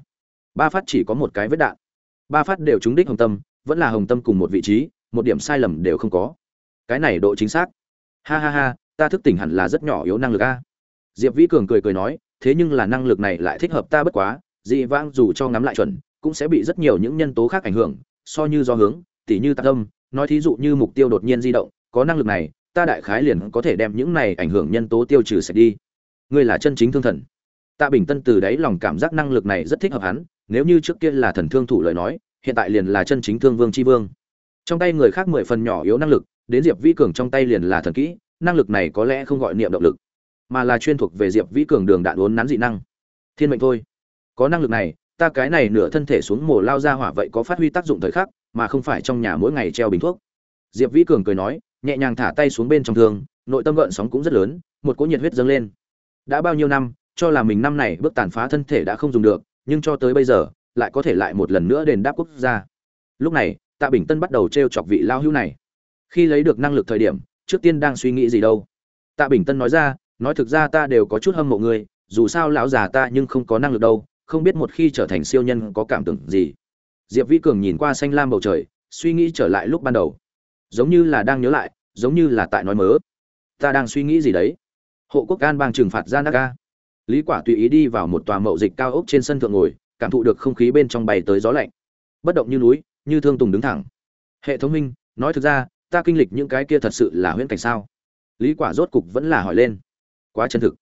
Ba phát chỉ có một cái vết đạn. Ba phát đều trúng đích hồng tâm, vẫn là hồng tâm cùng một vị trí, một điểm sai lầm đều không có. Cái này độ chính xác. Ha ha ha, ta thức tỉnh hẳn là rất nhỏ yếu năng lực a. Diệp vĩ cường cười cười nói, thế nhưng là năng lực này lại thích hợp ta bất quá, dị vãng dù cho ngắm lại chuẩn, cũng sẽ bị rất nhiều những nhân tố khác ảnh hưởng, so như do hướng, tỉ như tạc tâm, nói thí dụ như mục tiêu đột nhiên di động, có năng lực này, ta đại khái liền có thể đem những này ảnh hưởng nhân tố tiêu trừ sạch đi. Ngươi là chân chính thương thần tạ bình tân từ đấy lòng cảm giác năng lực này rất thích hợp hắn, nếu như trước kia là thần thương thủ lời nói, hiện tại liền là chân chính thương vương chi vương. Trong tay người khác mười phần nhỏ yếu năng lực, đến diệp vĩ cường trong tay liền là thần kỹ, năng lực này có lẽ không gọi niệm động lực, mà là chuyên thuộc về diệp vĩ cường đường đạn uốn nắn dị năng. Thiên mệnh thôi. Có năng lực này, ta cái này nửa thân thể xuống mồ lao ra hỏa vậy có phát huy tác dụng thời khắc, mà không phải trong nhà mỗi ngày treo bình thuốc. Diệp vĩ cường cười nói, nhẹ nhàng thả tay xuống bên trong thương, nội tâm gợn sóng cũng rất lớn, một cỗ nhiệt huyết dâng lên. Đã bao nhiêu năm cho là mình năm này bước tàn phá thân thể đã không dùng được, nhưng cho tới bây giờ, lại có thể lại một lần nữa đền đáp quốc gia. Lúc này, tạ bình tân bắt đầu trêu chọc vị lao hữu này. Khi lấy được năng lực thời điểm, trước tiên đang suy nghĩ gì đâu? Tạ bình tân nói ra, nói thực ra ta đều có chút hâm mộ người dù sao lão già ta nhưng không có năng lực đâu, không biết một khi trở thành siêu nhân có cảm tưởng gì. Diệp vĩ cường nhìn qua xanh lam bầu trời, suy nghĩ trở lại lúc ban đầu. Giống như là đang nhớ lại, giống như là tại nói mớ. Ta đang suy nghĩ gì đấy? Hộ quốc an bang trừng phạt gian đắc ca lý quả tùy ý đi vào một tòa mậu dịch cao ốc trên sân thượng ngồi, cảm thụ được không khí bên trong bay tới gió lạnh. Bất động như núi, như thương tùng đứng thẳng. Hệ thống minh nói thực ra, ta kinh lịch những cái kia thật sự là huyễn cảnh sao? Lý quả rốt cục vẫn là hỏi lên. Quá chân thực.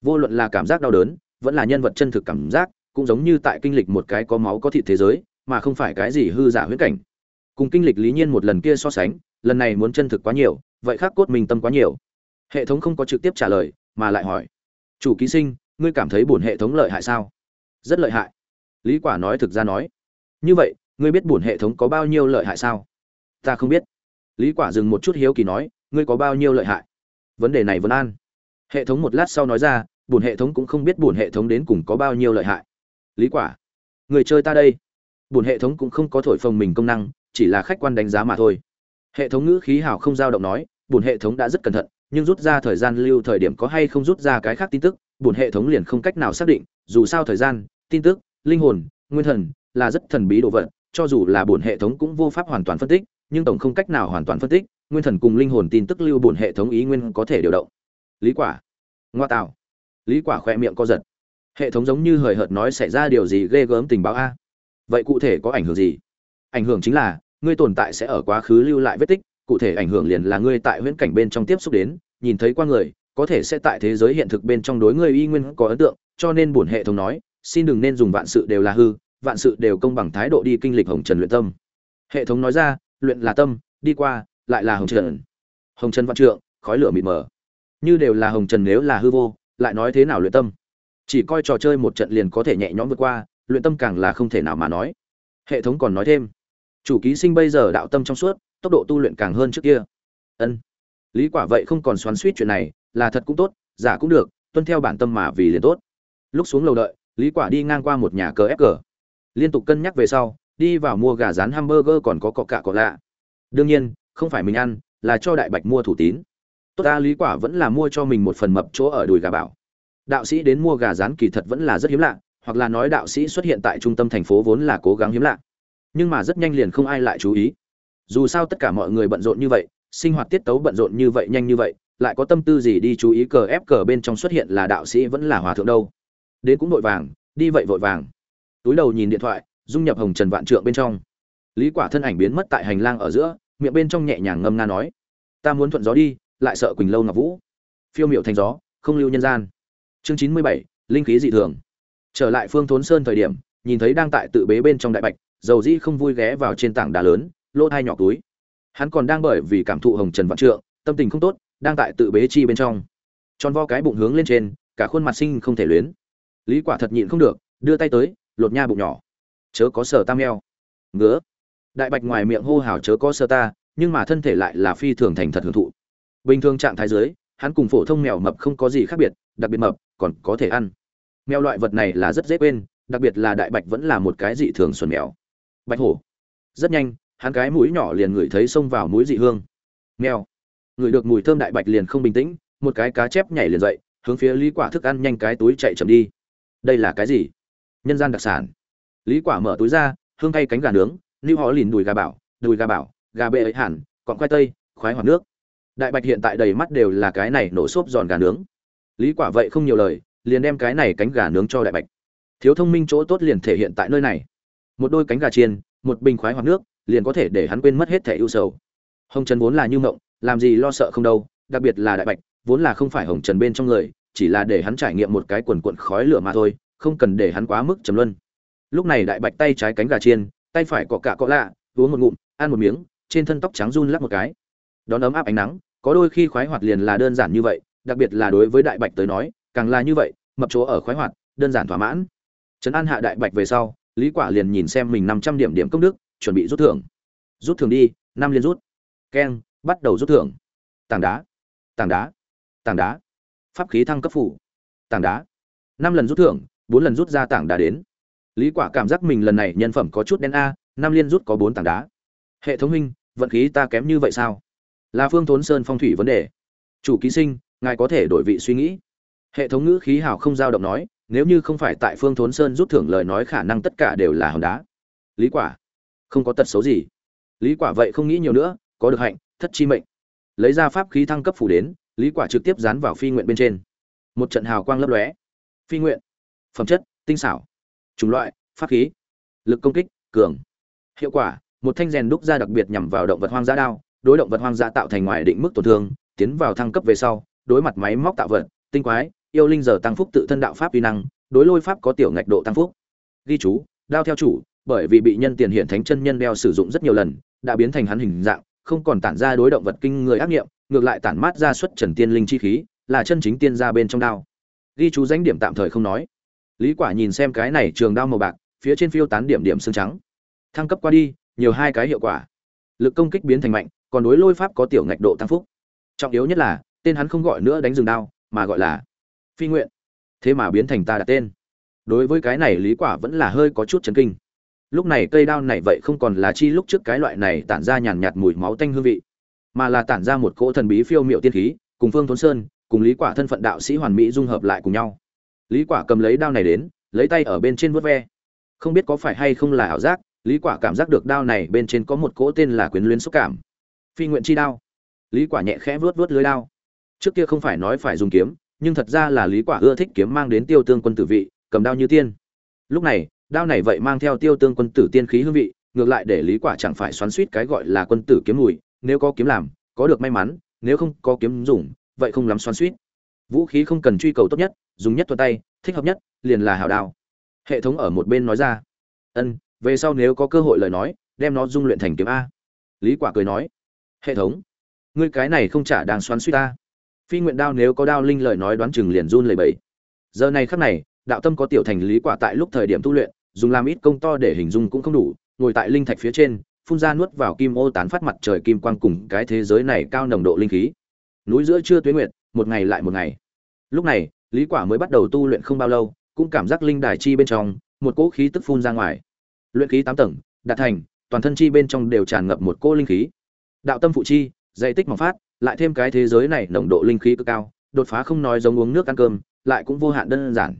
Vô luận là cảm giác đau đớn, vẫn là nhân vật chân thực cảm giác, cũng giống như tại kinh lịch một cái có máu có thịt thế giới, mà không phải cái gì hư giả huyễn cảnh. Cùng kinh lịch lý nhiên một lần kia so sánh, lần này muốn chân thực quá nhiều, vậy khác cốt mình tâm quá nhiều. Hệ thống không có trực tiếp trả lời, mà lại hỏi. Chủ ký sinh ngươi cảm thấy bổn hệ thống lợi hại sao? Rất lợi hại. Lý quả nói thực ra nói. Như vậy, ngươi biết bổn hệ thống có bao nhiêu lợi hại sao? Ta không biết. Lý quả dừng một chút hiếu kỳ nói, ngươi có bao nhiêu lợi hại? Vấn đề này vẫn an. Hệ thống một lát sau nói ra, bổn hệ thống cũng không biết bổn hệ thống đến cùng có bao nhiêu lợi hại. Lý quả, người chơi ta đây. Bổn hệ thống cũng không có thổi phồng mình công năng, chỉ là khách quan đánh giá mà thôi. Hệ thống ngữ khí hào không dao động nói, bổn hệ thống đã rất cẩn thận, nhưng rút ra thời gian lưu thời điểm có hay không rút ra cái khác tin tức bổn hệ thống liền không cách nào xác định, dù sao thời gian, tin tức, linh hồn, nguyên thần là rất thần bí đồ vật, cho dù là bổn hệ thống cũng vô pháp hoàn toàn phân tích, nhưng tổng không cách nào hoàn toàn phân tích, nguyên thần cùng linh hồn tin tức lưu bổn hệ thống ý nguyên có thể điều động. Lý quả. Ngoa tạo. Lý quả khoe miệng co giật. Hệ thống giống như hời hợt nói xảy ra điều gì ghê gớm tình báo a. Vậy cụ thể có ảnh hưởng gì? Ảnh hưởng chính là, ngươi tồn tại sẽ ở quá khứ lưu lại vết tích, cụ thể ảnh hưởng liền là ngươi tại huyễn cảnh bên trong tiếp xúc đến, nhìn thấy qua người có thể sẽ tại thế giới hiện thực bên trong đối ngươi y nguyên có ấn tượng, cho nên bổn hệ thống nói, xin đừng nên dùng vạn sự đều là hư, vạn sự đều công bằng thái độ đi kinh lịch hồng trần luyện tâm. Hệ thống nói ra, luyện là tâm, đi qua, lại là hồng trần. Hồng trần văn trượng, khói lửa mịt mờ. Như đều là hồng trần nếu là hư vô, lại nói thế nào luyện tâm? Chỉ coi trò chơi một trận liền có thể nhẹ nhõm vượt qua, luyện tâm càng là không thể nào mà nói. Hệ thống còn nói thêm, chủ ký sinh bây giờ đạo tâm trong suốt, tốc độ tu luyện càng hơn trước kia. Ân. Lý quả vậy không còn xoắn suýt chuyện này là thật cũng tốt, giả cũng được, tuân theo bản tâm mà vì liền tốt. Lúc xuống lầu đợi, lý quả đi ngang qua một nhà cờ ép cờ. Liên tục cân nhắc về sau, đi vào mua gà rán hamburger còn có cọ cả cọ lạ. Đương nhiên, không phải mình ăn, là cho đại bạch mua thủ tín. Tốt ta, lý quả vẫn là mua cho mình một phần mập chỗ ở đùi gà bảo. Đạo sĩ đến mua gà rán kỳ thật vẫn là rất hiếm lạ, hoặc là nói đạo sĩ xuất hiện tại trung tâm thành phố vốn là cố gắng hiếm lạ. Nhưng mà rất nhanh liền không ai lại chú ý. Dù sao tất cả mọi người bận rộn như vậy, sinh hoạt tiết tấu bận rộn như vậy nhanh như vậy lại có tâm tư gì đi chú ý cờ ép cờ bên trong xuất hiện là đạo sĩ vẫn là hòa thượng đâu. Đến cũng vội vàng, đi vậy vội vàng. Túi đầu nhìn điện thoại, dung nhập hồng trần vạn trượng bên trong. Lý quả thân ảnh biến mất tại hành lang ở giữa, miệng bên trong nhẹ nhàng ngâm nga nói, ta muốn thuận gió đi, lại sợ quỳnh lâu ngọc vũ. Phiêu miệu thành gió, không lưu nhân gian. Chương chín mươi bảy, linh khí dị thường. Trở lại phương thốn sơn thời điểm, nhìn thấy đang tại tự bế bên trong đại bạch, dầu dĩ không vui ghé vào trên tảng đá lớn, lỗ hai nhỏ túi. Hắn còn đang bởi vì cảm thụ hồng trần vạn trượng, tâm tình không tốt đang tại tự bế chi bên trong. Tròn vo cái bụng hướng lên trên, cả khuôn mặt sinh không thể luyến. Lý quả thật nhịn không được, đưa tay tới, lột nha bụng nhỏ. Chớ có sờ tam eo ngứa. Đại bạch ngoài miệng hô hào chớ có sờ ta, nhưng mà thân thể lại là phi thường thành thật hưởng thụ. Bình thường trạng thái dưới, hắn cùng phổ thông mèo mập không có gì khác biệt, đặc biệt mập, còn có thể ăn. Mèo loại vật này là rất dễ quên, đặc biệt là đại bạch vẫn là một cái dị thường xuẩn mèo. Bạch hổ. Rất nhanh, hắn cái mũi nhỏ liền ngửi thấy xông vào mũi dị hương. Mèo ngửi được mùi thơm đại bạch liền không bình tĩnh, một cái cá chép nhảy liền dậy, hướng phía lý quả thức ăn nhanh cái túi chạy chậm đi. Đây là cái gì? Nhân gian đặc sản. Lý quả mở túi ra, hương thay cánh gà nướng lưu họ lìn đùi gà bảo, đùi gà bảo, gà bệ ấy hẳn còn khoai tây, khoái hoặc nước. Đại bạch hiện tại đầy mắt đều là cái này nổ xốp giòn gà nướng. Lý quả vậy không nhiều lời, liền đem cái này cánh gà nướng cho đại bạch. Thiếu thông minh chỗ tốt liền thể hiện tại nơi này. Một đôi cánh gà chiên, một bình khoái hoặc nước, liền có thể để hắn quên mất hết thể ưu sầu. Hồng trần vốn là như mộng làm gì lo sợ không đâu, đặc biệt là đại bạch, vốn là không phải hồng trần bên trong người, chỉ là để hắn trải nghiệm một cái quần cuộn khói lửa mà thôi, không cần để hắn quá mức trầm luân. Lúc này đại bạch tay trái cánh gà chiên, tay phải cọ cả cọ lạ, uống một ngụm, ăn một miếng, trên thân tóc trắng run lắc một cái. Đón ấm áp ánh nắng, có đôi khi khoái hoạt liền là đơn giản như vậy, đặc biệt là đối với đại bạch tới nói, càng là như vậy, mập chỗ ở khoái hoạt, đơn giản thỏa mãn. Trấn an hạ đại bạch về sau, lý quả liền nhìn xem mình năm trăm điểm điểm công đức, chuẩn bị rút thưởng. Rút thưởng đi, năm liên rút. Keng bắt đầu rút thưởng. Tảng đá tảng đá tảng đá. Pháp khí thăng cấp phủ. Tảng đá. Năm lần rút thưởng, bốn lần rút ra tảng đá đến. Lý quả cảm giác mình lần này nhân phẩm có chút đen a, năm liên rút có bốn tảng đá. Hệ thống huynh, vận khí ta kém như vậy sao? Là phương thốn sơn phong thủy vấn đề. Chủ ký sinh, ngài có thể đổi vị suy nghĩ. Hệ thống ngữ khí hào không dao động nói, nếu như không phải tại phương thốn sơn rút thưởng lời nói khả năng tất cả đều là hòn đá. Lý quả, không có tật xấu gì. Lý quả vậy không nghĩ nhiều nữa, có được hạnh thất chi mệnh. Lấy ra pháp khí thăng cấp phủ đến, lý quả trực tiếp dán vào phi nguyện bên trên. Một trận hào quang lấp lóe. Phi nguyện, phẩm chất, tinh xảo. Chủng loại, pháp khí. Lực công kích, cường. Hiệu quả, một thanh rèn đúc ra đặc biệt nhằm vào động vật hoang dã đao, đối động vật hoang dã tạo thành ngoài định mức tổn thương, tiến vào thăng cấp về sau, đối mặt máy móc tạo vật, tinh quái, yêu linh giờ tăng phúc tự thân đạo pháp uy năng, đối lôi pháp có tiểu ngạch độ tăng phúc. Ghi chú, đao theo chủ, bởi vì bị nhân tiền hiện thánh chân nhân đeo sử dụng rất nhiều lần, đã biến thành hắn hình dạng không còn tản ra đối động vật kinh người ác nghiệm, ngược lại tản mát ra xuất trần tiên linh chi khí, là chân chính tiên ra bên trong đao. Ghi chú danh điểm tạm thời không nói. Lý quả nhìn xem cái này trường đao màu bạc, phía trên phiêu tán điểm điểm xương trắng. Thăng cấp qua đi, nhiều hai cái hiệu quả. Lực công kích biến thành mạnh, còn đối lôi pháp có tiểu ngạch độ tăng phúc. Trọng yếu nhất là, tên hắn không gọi nữa đánh rừng đao, mà gọi là phi nguyện. Thế mà biến thành ta đặt tên. Đối với cái này lý quả vẫn là hơi có chút chấn kinh lúc này cây đao này vậy không còn là chi lúc trước cái loại này tản ra nhàn nhạt mùi máu tanh hương vị, mà là tản ra một cỗ thần bí phiêu miệu tiên khí, cùng phương thốn sơn, cùng lý quả thân phận đạo sĩ hoàn mỹ dung hợp lại cùng nhau. Lý quả cầm lấy đao này đến, lấy tay ở bên trên vuốt ve. Không biết có phải hay không là ảo giác, lý quả cảm giác được đao này bên trên có một cỗ tên là quyến luyến xúc cảm. Phi nguyện chi đao. Lý quả nhẹ khẽ vuốt vuốt lưới đao. Trước kia không phải nói phải dùng kiếm, nhưng thật ra là lý quả ưa thích kiếm mang đến tiêu tương quân tử vị, cầm đao như tiên. Lúc này đao này vậy mang theo tiêu tương quân tử tiên khí hương vị, ngược lại để lý quả chẳng phải xoắn suýt cái gọi là quân tử kiếm mùi, nếu có kiếm làm, có được may mắn, nếu không có kiếm dùng, vậy không lắm xoắn suýt. Vũ khí không cần truy cầu tốt nhất, dùng nhất thuận tay, thích hợp nhất, liền là hảo đao. Hệ thống ở một bên nói ra. Ân, về sau nếu có cơ hội lời nói, đem nó dung luyện thành kiếm a. Lý quả cười nói. Hệ thống, ngươi cái này không trả đang xoắn suýt ta. Phi nguyện đao nếu có đao linh lời nói đoán chừng liền run lẩy bẩy. Giờ này khắc này, đạo tâm có tiểu thành lý quả tại lúc thời điểm tu luyện dùng làm ít công to để hình dung cũng không đủ, ngồi tại linh thạch phía trên, phun ra nuốt vào kim ô tán phát mặt trời kim quang cùng cái thế giới này cao nồng độ linh khí. Núi giữa trưa tuyến nguyệt, một ngày lại một ngày. Lúc này, lý quả mới bắt đầu tu luyện không bao lâu, cũng cảm giác linh đài chi bên trong, một cỗ khí tức phun ra ngoài. Luyện khí tám tầng, đạt thành, toàn thân chi bên trong đều tràn ngập một cỗ linh khí. Đạo tâm phụ chi dạy tích mỏng phát, lại thêm cái thế giới này nồng độ linh khí cực cao, đột phá không nói giống uống nước ăn cơm, lại cũng vô hạn đơn giản.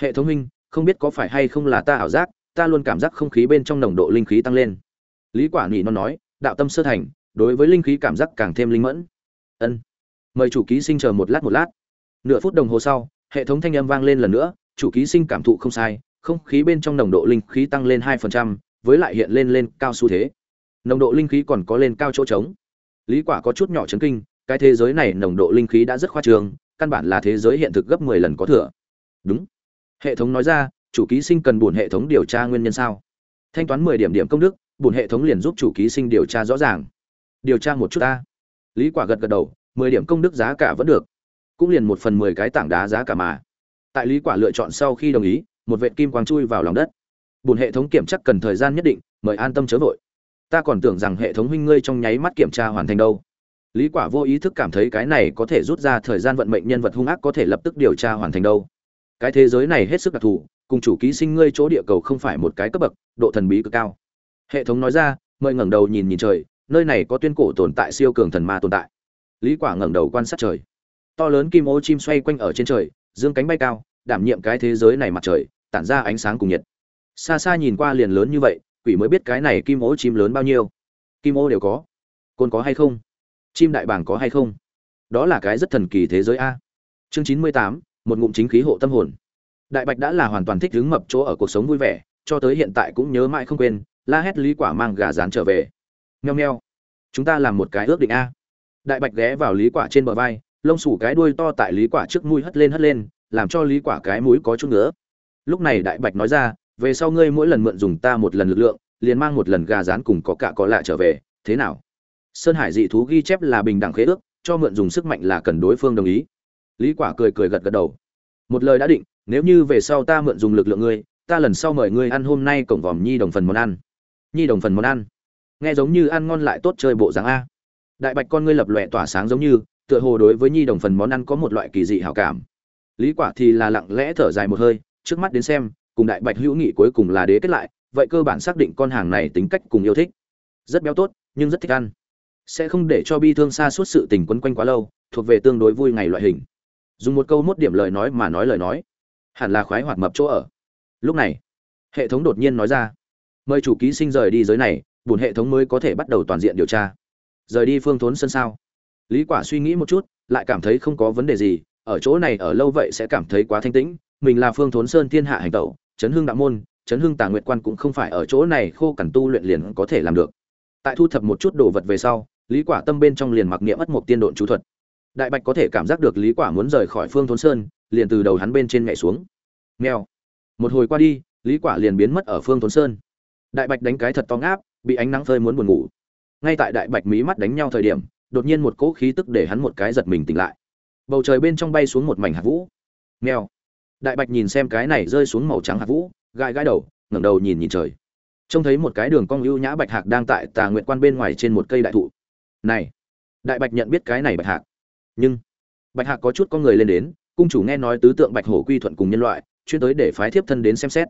Hệ thống minh không biết có phải hay không là ta ảo giác ta luôn cảm giác không khí bên trong nồng độ linh khí tăng lên. Lý quả nhị nó nói đạo tâm sơ thành đối với linh khí cảm giác càng thêm linh mẫn. Ân. Mời chủ ký sinh chờ một lát một lát. Nửa phút đồng hồ sau hệ thống thanh âm vang lên lần nữa chủ ký sinh cảm thụ không sai không khí bên trong nồng độ linh khí tăng lên 2%, với lại hiện lên lên cao xu thế. Nồng độ linh khí còn có lên cao chỗ trống. Lý quả có chút nhỏ chấn kinh cái thế giới này nồng độ linh khí đã rất khoa trương căn bản là thế giới hiện thực gấp 10 lần có thừa. Đúng hệ thống nói ra, chủ ký sinh cần buồn hệ thống điều tra nguyên nhân sao? Thanh toán 10 điểm điểm công đức buồn hệ thống liền giúp chủ ký sinh điều tra rõ ràng. Điều tra một chút ta. Lý quả gật gật đầu 10 điểm công đức giá cả vẫn được. Cũng liền một phần 10 cái tảng đá giá cả mà. Tại lý quả lựa chọn sau khi đồng ý, một vệt kim quang chui vào lòng đất. Buồn hệ thống kiểm tra cần thời gian nhất định, mời an tâm chớ vội. Ta còn tưởng rằng hệ thống huynh ngươi trong nháy mắt kiểm tra hoàn thành đâu. Lý quả vô ý thức cảm thấy cái này có thể rút ra thời gian vận mệnh nhân vật hung ác có thể lập tức điều tra hoàn thành đâu cái thế giới này hết sức đặc thù, cùng chủ ký sinh ngươi chỗ địa cầu không phải một cái cấp bậc, độ thần bí cực cao. Hệ thống nói ra, mời ngẩng đầu nhìn nhìn trời, nơi này có tuyên cổ tồn tại siêu cường thần ma tồn tại. Lý quả ngẩng đầu quan sát trời. To lớn kim ô chim xoay quanh ở trên trời, dương cánh bay cao, đảm nhiệm cái thế giới này mặt trời, tản ra ánh sáng cùng nhiệt. Xa xa nhìn qua liền lớn như vậy, quỷ mới biết cái này kim ô chim lớn bao nhiêu. Kim ô đều có. Côn có hay không? Chim đại bàng có hay không? Đó là cái rất thần kỳ thế giới a. Chương chín mươi tám một ngụm chính khí hộ tâm hồn. Đại bạch đã là hoàn toàn thích hứng mập chỗ ở cuộc sống vui vẻ, cho tới hiện tại cũng nhớ mãi không quên, la hét lý quả mang gà rán trở về. Nheo nheo chúng ta làm một cái ước định a. Đại bạch ghé vào lý quả trên bờ vai, lông sủ cái đuôi to tại lý quả trước mũi hất lên hất lên, làm cho lý quả cái mũi có chút nữa lúc này đại bạch nói ra, về sau ngươi mỗi lần mượn dùng ta một lần lực lượng, liền mang một lần gà rán cùng có cả có lạ trở về, thế nào? Sơn hải dị thú ghi chép là bình đẳng khế ước, cho mượn dùng sức mạnh là cần đối phương đồng ý lý quả cười cười gật gật đầu. Một lời đã định, nếu như về sau ta mượn dùng lực lượng ngươi, ta lần sau mời ngươi ăn hôm nay cổng vòm nhi đồng phần món ăn. Nhi đồng phần món ăn. Nghe giống như ăn ngon lại tốt chơi bộ dáng a. Đại bạch con ngươi lập lòe tỏa sáng giống như, tựa hồ đối với nhi đồng phần món ăn có một loại kỳ dị hảo cảm. Lý quả thì là lặng lẽ thở dài một hơi, trước mắt đến xem, cùng đại bạch hữu nghị cuối cùng là đế kết lại, vậy cơ bản xác định con hàng này tính cách cùng yêu thích. Rất béo tốt, nhưng rất thích ăn. Sẽ không để cho bi thương xa suốt sự tình quấn quanh quá lâu, thuộc về tương đối vui ngày loại hình dùng một câu mốt điểm lời nói mà nói lời nói. Hẳn là khoái hoạt mập chỗ ở. Lúc này, hệ thống đột nhiên nói ra, mời chủ ký sinh rời đi giới này bùn hệ thống mới có thể bắt đầu toàn diện điều tra. Rời đi phương thốn sân sao? Lý quả suy nghĩ một chút, lại cảm thấy không có vấn đề gì, ở chỗ này ở lâu vậy sẽ cảm thấy quá thanh tĩnh. Mình là phương thốn sơn thiên hạ hành tẩu, chấn hương đạo môn, chấn hương tà nguyệt quan cũng không phải ở chỗ này khô cằn tu luyện liền có thể làm được. Tại thu thập một chút đồ vật về sau, lý quả tâm bên trong liền mặc niệm ất một tiên độn chú thuật đại bạch có thể cảm giác được lý quả muốn rời khỏi phương thôn sơn, liền từ đầu hắn bên trên nhảy xuống. Mèo. Một hồi qua đi, lý quả liền biến mất ở phương thôn sơn. Đại bạch đánh cái thật to ngáp, bị ánh nắng phơi muốn buồn ngủ. Ngay tại đại bạch mí mắt đánh nhau thời điểm, đột nhiên một cỗ khí tức để hắn một cái giật mình tỉnh lại. Bầu trời bên trong bay xuống một mảnh hạt vũ. Mèo. Đại bạch nhìn xem cái này rơi xuống màu trắng hạt vũ, gãi gãi đầu, ngẩng đầu nhìn nhìn trời. Trông thấy một cái đường cong ưu nhã bạch hạc đang tại tà nguyện quan bên ngoài trên một cây đại thụ. Này. Đại bạch nhận biết cái này bạch hạc nhưng bạch hạc có chút con người lên đến, cung chủ nghe nói tứ tượng bạch hổ quy thuận cùng nhân loại, chuyên tới để phái thiếp thân đến xem xét.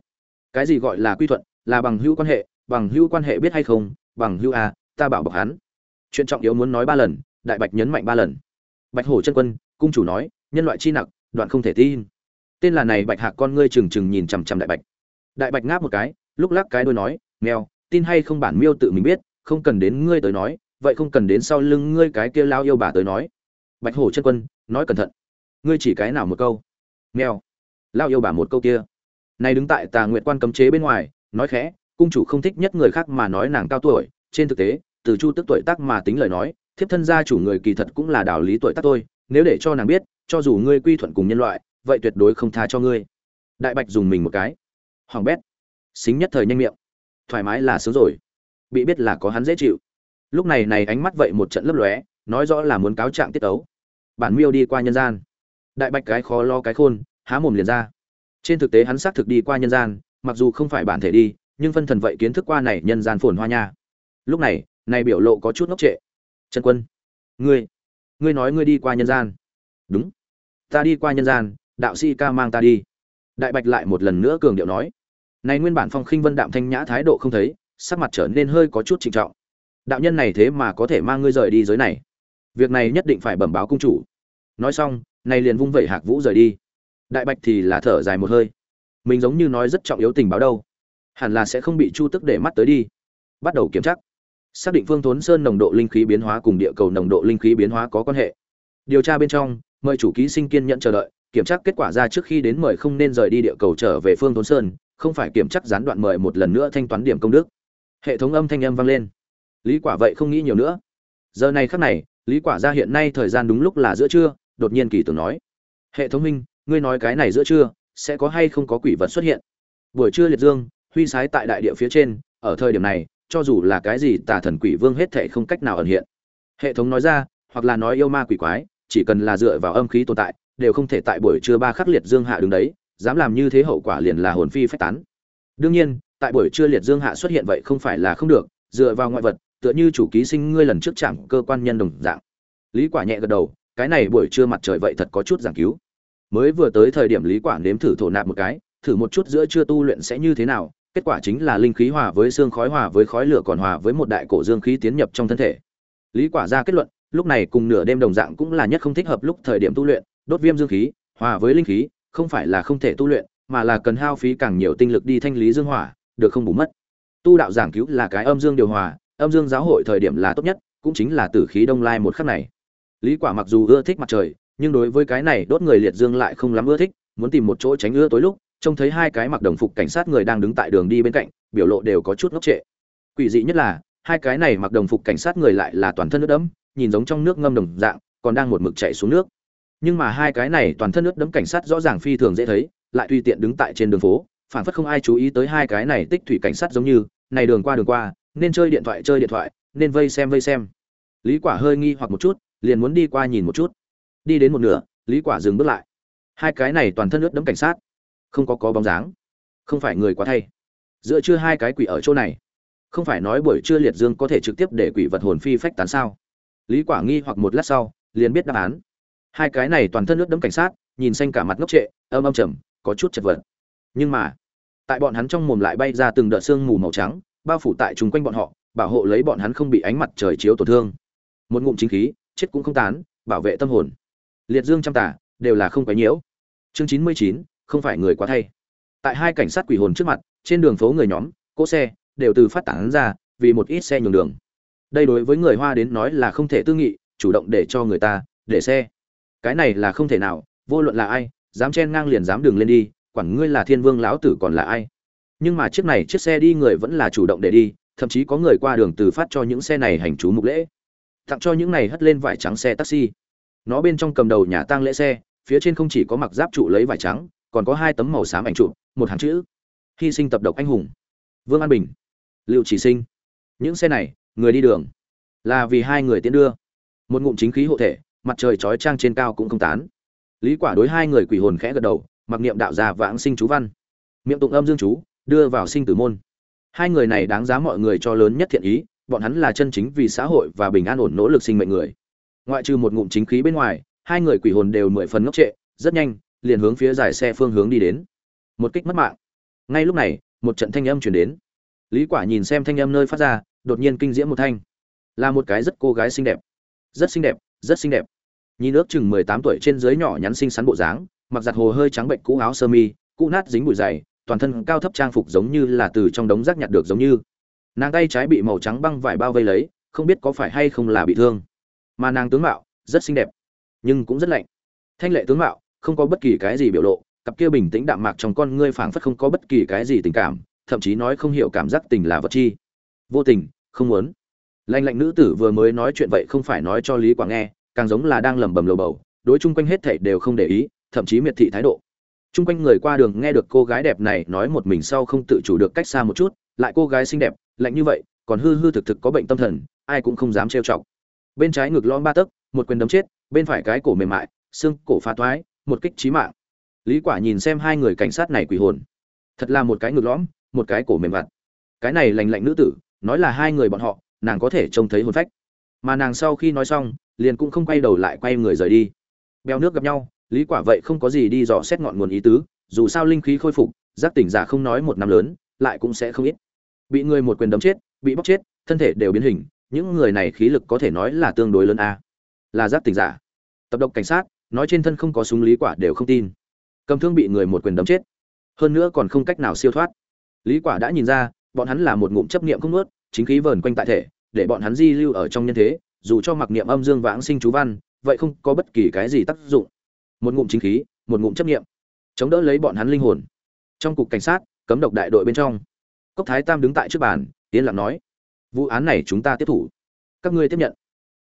Cái gì gọi là quy thuận? Là bằng hữu quan hệ, bằng hữu quan hệ biết hay không? Bằng hữu a, ta bảo bọc hắn. Chuyện trọng yếu muốn nói ba lần, đại bạch nhấn mạnh ba lần. Bạch hổ chân quân, cung chủ nói, nhân loại chi nặc, đoạn không thể tin. Tên là này bạch hạc con ngươi trừng trừng nhìn chằm chằm đại bạch. Đại bạch ngáp một cái, lúc lắc cái đôi nói mèo tin hay không bản miêu tự mình biết, không cần đến ngươi tới nói, vậy không cần đến sau lưng ngươi cái kia lao yêu bà tới nói bạch hổ chân quân, nói cẩn thận. Ngươi chỉ cái nào một câu? Nghèo lao yêu bà một câu kia. Này đứng tại tà nguyện quan cấm chế bên ngoài, nói khẽ, cung chủ không thích nhất người khác mà nói nàng cao tuổi. Trên thực tế, từ chu tức tuổi tác mà tính lời nói, thiếp thân gia chủ người kỳ thật cũng là đạo lý tuổi tác tôi nếu để cho nàng biết, cho dù ngươi quy thuận cùng nhân loại, vậy tuyệt đối không tha cho ngươi. Đại bạch dùng mình một cái. Hoàng bét. Xính nhất thời nhanh miệng. Thoải mái là sướng rồi. Bị biết là có hắn dễ chịu. Lúc này này ánh mắt vậy một trận lấp lóe, nói rõ là muốn cáo trạng tiết ấu bản miêu đi qua nhân gian. Đại bạch cái khó lo cái khôn, há mồm liền ra. Trên thực tế hắn xác thực đi qua nhân gian, mặc dù không phải bản thể đi, nhưng phân thần vậy kiến thức qua này nhân gian phồn hoa nha. Lúc này này biểu lộ có chút ngốc trệ. Trần quân, ngươi ngươi nói ngươi đi qua nhân gian. Đúng. Ta đi qua nhân gian, đạo sĩ ca mang ta đi. Đại bạch lại một lần nữa cường điệu nói. Này nguyên bản phong khinh vân đạm thanh nhã thái độ không thấy, sắc mặt trở nên hơi có chút trịnh trọng. Đạo nhân này thế mà có thể mang ngươi rời đi giới này việc này nhất định phải bẩm báo cung chủ. Nói xong này liền vung vẩy hạc vũ rời đi. Đại bạch thì là thở dài một hơi. Mình giống như nói rất trọng yếu tình báo đâu. Hẳn là sẽ không bị chu tức để mắt tới đi. Bắt đầu kiểm tra. Xác định phương thốn sơn nồng độ linh khí biến hóa cùng địa cầu nồng độ linh khí biến hóa có quan hệ. Điều tra bên trong, mời chủ ký sinh kiên nhận chờ đợi, kiểm tra kết quả ra trước khi đến mời không nên rời đi địa cầu trở về phương thốn sơn, không phải kiểm tra gián đoạn mời một lần nữa thanh toán điểm công đức. Hệ thống âm thanh âm vang lên. Lý quả vậy không nghĩ nhiều nữa. Giờ này khắc này lý quả ra hiện nay thời gian đúng lúc là giữa trưa, đột nhiên kỳ tưởng nói. Hệ thống minh ngươi nói cái này giữa trưa, sẽ có hay không có quỷ vật xuất hiện? Buổi trưa liệt dương, huy sái tại đại địa phía trên, ở thời điểm này, cho dù là cái gì tà thần quỷ vương hết thể không cách nào ẩn hiện. Hệ thống nói ra, hoặc là nói yêu ma quỷ quái, chỉ cần là dựa vào âm khí tồn tại, đều không thể tại buổi trưa ba khắc liệt dương hạ đứng đấy, dám làm như thế hậu quả liền là hồn phi phách tán. Đương nhiên, tại buổi trưa liệt dương hạ xuất hiện vậy không phải là không được, dựa vào ngoại vật tựa như chủ ký sinh ngươi lần trước chẳng cơ quan nhân đồng dạng. Lý quả nhẹ gật đầu, cái này buổi trưa mặt trời vậy thật có chút giảng cứu. Mới vừa tới thời điểm lý quả nếm thử thổ nạp một cái, thử một chút giữa trưa tu luyện sẽ như thế nào, kết quả chính là linh khí hòa với xương khói hòa với khói lửa còn hòa với một đại cổ dương khí tiến nhập trong thân thể. Lý quả ra kết luận, lúc này cùng nửa đêm đồng dạng cũng là nhất không thích hợp lúc thời điểm tu luyện, đốt viêm dương khí, hòa với linh khí, không phải là không thể tu luyện, mà là cần hao phí càng nhiều tinh lực đi thanh lý dương hỏa, được không bù mất. Tu đạo giảng cứu là cái âm dương điều hòa âm dương giáo hội thời điểm là tốt nhất, cũng chính là tử khí đông lai một khắc này. Lý quả mặc dù ưa thích mặt trời, nhưng đối với cái này đốt người liệt dương lại không lắm ưa thích, muốn tìm một chỗ tránh ưa tối lúc, trông thấy hai cái mặc đồng phục cảnh sát người đang đứng tại đường đi bên cạnh, biểu lộ đều có chút ngốc trệ. Quỷ dị nhất là, hai cái này mặc đồng phục cảnh sát người lại là toàn thân nước đẫm, nhìn giống trong nước ngâm đồng dạng, còn đang một mực chạy xuống nước. Nhưng mà hai cái này toàn thân nước đẫm cảnh sát rõ ràng phi thường dễ thấy, lại tùy tiện đứng tại trên đường phố phản phất không ai chú ý tới hai cái này tích thủy cảnh sát giống như, này đường qua đường qua nên chơi điện thoại, chơi điện thoại, nên vây xem vây xem. Lý quả hơi nghi hoặc một chút, liền muốn đi qua nhìn một chút. Đi đến một nửa, lý quả dừng bước lại. Hai cái này toàn thân ướt đẫm cảnh sát. Không có có bóng dáng. Không phải người quá thay. Giữa chưa hai cái quỷ ở chỗ này. Không phải nói buổi trưa liệt dương có thể trực tiếp để quỷ vật hồn phi phách tán sao? Lý quả nghi hoặc một lát sau, liền biết đáp án. Hai cái này toàn thân ướt đẫm cảnh sát, nhìn xanh cả mặt ngốc trệ, âm âm trầm, có chút chật vật. Nhưng mà, tại bọn hắn trong mồm lại bay ra từng đợt sương mù màu trắng bao phủ tại chung quanh bọn họ, bảo hộ lấy bọn hắn không bị ánh mặt trời chiếu tổn thương. Một ngụm chính khí, chết cũng không tán, bảo vệ tâm hồn. Liệt dương trăm tả đều là không quấy nhiễu. Chương chín mươi chín, không phải người quá thay. Tại hai cảnh sát quỷ hồn trước mặt, trên đường phố người nhóm, cỗ xe, đều từ phát tán ra, vì một ít xe nhường đường. Đây đối với người hoa đến nói là không thể tư nghị, chủ động để cho người ta, để xe. Cái này là không thể nào, vô luận là ai, dám chen ngang liền dám đường lên đi, quản ngươi là thiên vương lão tử còn là ai nhưng mà chiếc này chiếc xe đi người vẫn là chủ động để đi, thậm chí có người qua đường từ phát cho những xe này hành chú mục lễ. Tặng cho những này hất lên vải trắng xe taxi. Nó bên trong cầm đầu nhà tang lễ xe, phía trên không chỉ có mặc giáp trụ lấy vải trắng, còn có hai tấm màu xám ảnh trụ, một hàng chữ. Hy sinh tập độc anh hùng. Vương an bình. Liệu chỉ sinh. Những xe này, người đi đường. Là vì hai người tiến đưa. Một ngụm chính khí hộ thể, mặt trời chói trang trên cao cũng không tán. Lý quả đối hai người quỷ hồn khẽ gật đầu, mặc niệm đạo già vãng sinh chú văn. Miệng tụng âm dương chú đưa vào sinh tử môn. Hai người này đáng giá mọi người cho lớn nhất thiện ý, bọn hắn là chân chính vì xã hội và bình an ổn nỗ lực sinh mệnh người. Ngoại trừ một ngụm chính khí bên ngoài, hai người quỷ hồn đều mười phần ngốc trệ, rất nhanh, liền hướng phía giải xe phương hướng đi đến. Một kích mất mạng. Ngay lúc này, một trận thanh âm chuyển đến. Lý quả nhìn xem thanh âm nơi phát ra, đột nhiên kinh diễm một thanh. Là một cái rất cô gái xinh đẹp. Rất xinh đẹp, rất xinh đẹp. Nhìn ước chừng 18 tuổi trên dưới nhỏ nhắn xinh xắn bộ dáng, mặc giặt hồ hơi trắng bệnh cũ áo sơ mi, cũ nát dính bụi dày toàn thân cao thấp trang phục giống như là từ trong đống rác nhặt được giống như. Nàng tay trái bị màu trắng băng vải bao vây lấy, không biết có phải hay không là bị thương. Mà nàng tướng mạo, rất xinh đẹp, nhưng cũng rất lạnh. Thanh lệ tướng mạo, không có bất kỳ cái gì biểu lộ, cặp kia bình tĩnh đạm mạc trong con ngươi phảng phất không có bất kỳ cái gì tình cảm, thậm chí nói không hiểu cảm giác tình là vật chi. Vô tình, không muốn. Lanh lạnh nữ tử vừa mới nói chuyện vậy không phải nói cho lý quảng nghe, càng giống là đang lẩm bẩm lầu bầu, đối chung quanh hết thảy đều không để ý, thậm chí miệt thị thái độ chung quanh người qua đường nghe được cô gái đẹp này nói một mình sau không tự chủ được cách xa một chút lại cô gái xinh đẹp lạnh như vậy còn hư hư thực thực có bệnh tâm thần ai cũng không dám trêu chọc. Bên trái ngực lõm ba tấc một quyền đấm chết bên phải cái cổ mềm mại xương cổ phá toái, một kích chí mạng. Lý quả nhìn xem hai người cảnh sát này quỷ hồn. Thật là một cái ngực lõm một cái cổ mềm vặt. Cái này lành lạnh nữ tử nói là hai người bọn họ nàng có thể trông thấy hồn phách. Mà nàng sau khi nói xong liền cũng không quay đầu lại quay người rời đi. Bèo nước gặp nhau lý quả vậy không có gì đi dò xét ngọn nguồn ý tứ, dù sao linh khí khôi phục, giác tỉnh giả không nói một năm lớn, lại cũng sẽ không ít. Bị người một quyền đấm chết, bị bóc chết, thân thể đều biến hình, những người này khí lực có thể nói là tương đối lớn a. Là giác tỉnh giả. Tập độc cảnh sát, nói trên thân không có súng lý quả đều không tin. Cầm thương bị người một quyền đấm chết. Hơn nữa còn không cách nào siêu thoát. Lý quả đã nhìn ra, bọn hắn là một ngụm chấp niệm không nuốt, chính khí vờn quanh tại thể, để bọn hắn di lưu ở trong nhân thế, dù cho mặc niệm âm dương vãng sinh chú văn, vậy không có bất kỳ cái gì tác dụng một ngụm chính khí, một ngụm chấp nghiệm chống đỡ lấy bọn hắn linh hồn. Trong cục cảnh sát, cấm độc đại đội bên trong, cốc thái tam đứng tại trước bàn, yên lặng nói, vụ án này chúng ta tiếp thủ. Các ngươi tiếp nhận.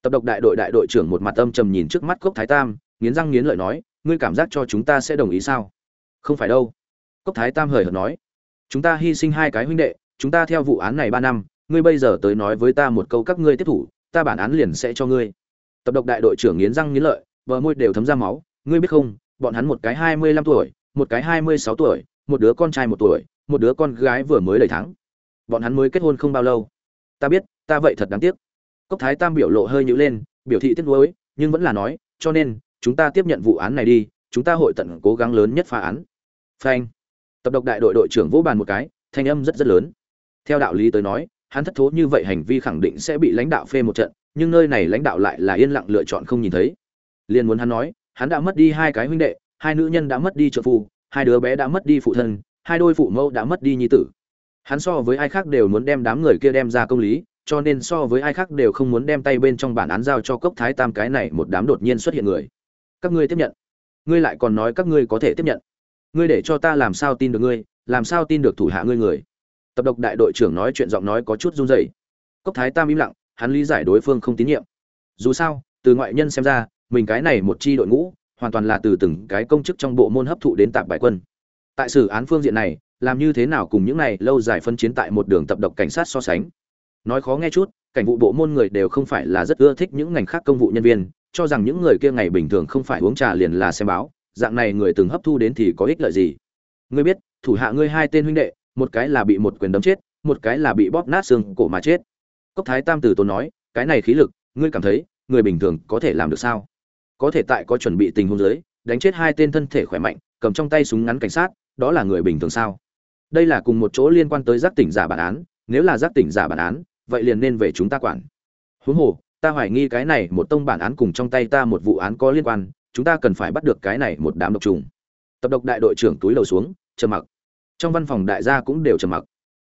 Tập độc đại đội đại đội trưởng một mặt âm trầm nhìn trước mắt cốc thái tam, nghiến răng nghiến lợi nói, ngươi cảm giác cho chúng ta sẽ đồng ý sao? Không phải đâu. Cốc thái tam hời hợt nói, chúng ta hy sinh hai cái huynh đệ, chúng ta theo vụ án này ba năm, ngươi bây giờ tới nói với ta một câu các ngươi tiếp thủ, ta bản án liền sẽ cho ngươi. Tập độc đại đội trưởng nghiến răng nghiến lợi, bờ môi đều thấm ra máu ngươi biết không, bọn hắn một cái hai mươi lăm tuổi, một cái hai mươi sáu tuổi, một đứa con trai một tuổi, một đứa con gái vừa mới đầy tháng. Bọn hắn mới kết hôn không bao lâu. Ta biết, ta vậy thật đáng tiếc. Cốc thái tam biểu lộ hơi nhíu lên, biểu thị tiếc nuối, nhưng vẫn là nói, cho nên, chúng ta tiếp nhận vụ án này đi, chúng ta hội tận cố gắng lớn nhất phá án. Phanh. Tập độc đại đội đội trưởng vỗ bàn một cái, thanh âm rất rất lớn. Theo đạo lý tới nói, hắn thất thố như vậy hành vi khẳng định sẽ bị lãnh đạo phê một trận, nhưng nơi này lãnh đạo lại là yên lặng lựa chọn không nhìn thấy. Liên muốn hắn nói hắn đã mất đi hai cái huynh đệ, hai nữ nhân đã mất đi trợ phu, hai đứa bé đã mất đi phụ thân, hai đôi phụ mẫu đã mất đi nhi tử. Hắn so với ai khác đều muốn đem đám người kia đem ra công lý, cho nên so với ai khác đều không muốn đem tay bên trong bản án giao cho cốc thái tam cái này một đám đột nhiên xuất hiện người. Các ngươi tiếp nhận. Ngươi lại còn nói các ngươi có thể tiếp nhận. Ngươi để cho ta làm sao tin được ngươi, làm sao tin được thủ hạ ngươi người. Tập độc đại đội trưởng nói chuyện giọng nói có chút run rẩy. Cốc thái tam im lặng, hắn lý giải đối phương không tín nhiệm. Dù sao, từ ngoại nhân xem ra mình cái này một chi đội ngũ, hoàn toàn là từ từng cái công chức trong bộ môn hấp thụ đến tạp bài quân. Tại xử án phương diện này, làm như thế nào cùng những này lâu dài phân chiến tại một đường tập độc cảnh sát so sánh? Nói khó nghe chút, cảnh vụ bộ môn người đều không phải là rất ưa thích những ngành khác công vụ nhân viên, cho rằng những người kia ngày bình thường không phải uống trà liền là xem báo, dạng này người từng hấp thu đến thì có ích lợi gì? Ngươi biết, thủ hạ ngươi hai tên huynh đệ, một cái là bị một quyền đấm chết, một cái là bị bóp nát xương cổ mà chết. Cốc thái tam tử tôn nói, cái này khí lực, ngươi cảm thấy, người bình thường có thể làm được sao? Có thể tại có chuẩn bị tình huống dưới, đánh chết hai tên thân thể khỏe mạnh, cầm trong tay súng ngắn cảnh sát, đó là người bình thường sao? Đây là cùng một chỗ liên quan tới giác tỉnh giả bản án, nếu là giác tỉnh giả bản án, vậy liền nên về chúng ta quản. Huống hồ, ta hoài nghi cái này một tông bản án cùng trong tay ta một vụ án có liên quan, chúng ta cần phải bắt được cái này một đám độc trùng. Tập độc đại đội trưởng túi đầu xuống, trầm mặc. Trong văn phòng đại gia cũng đều trầm mặc.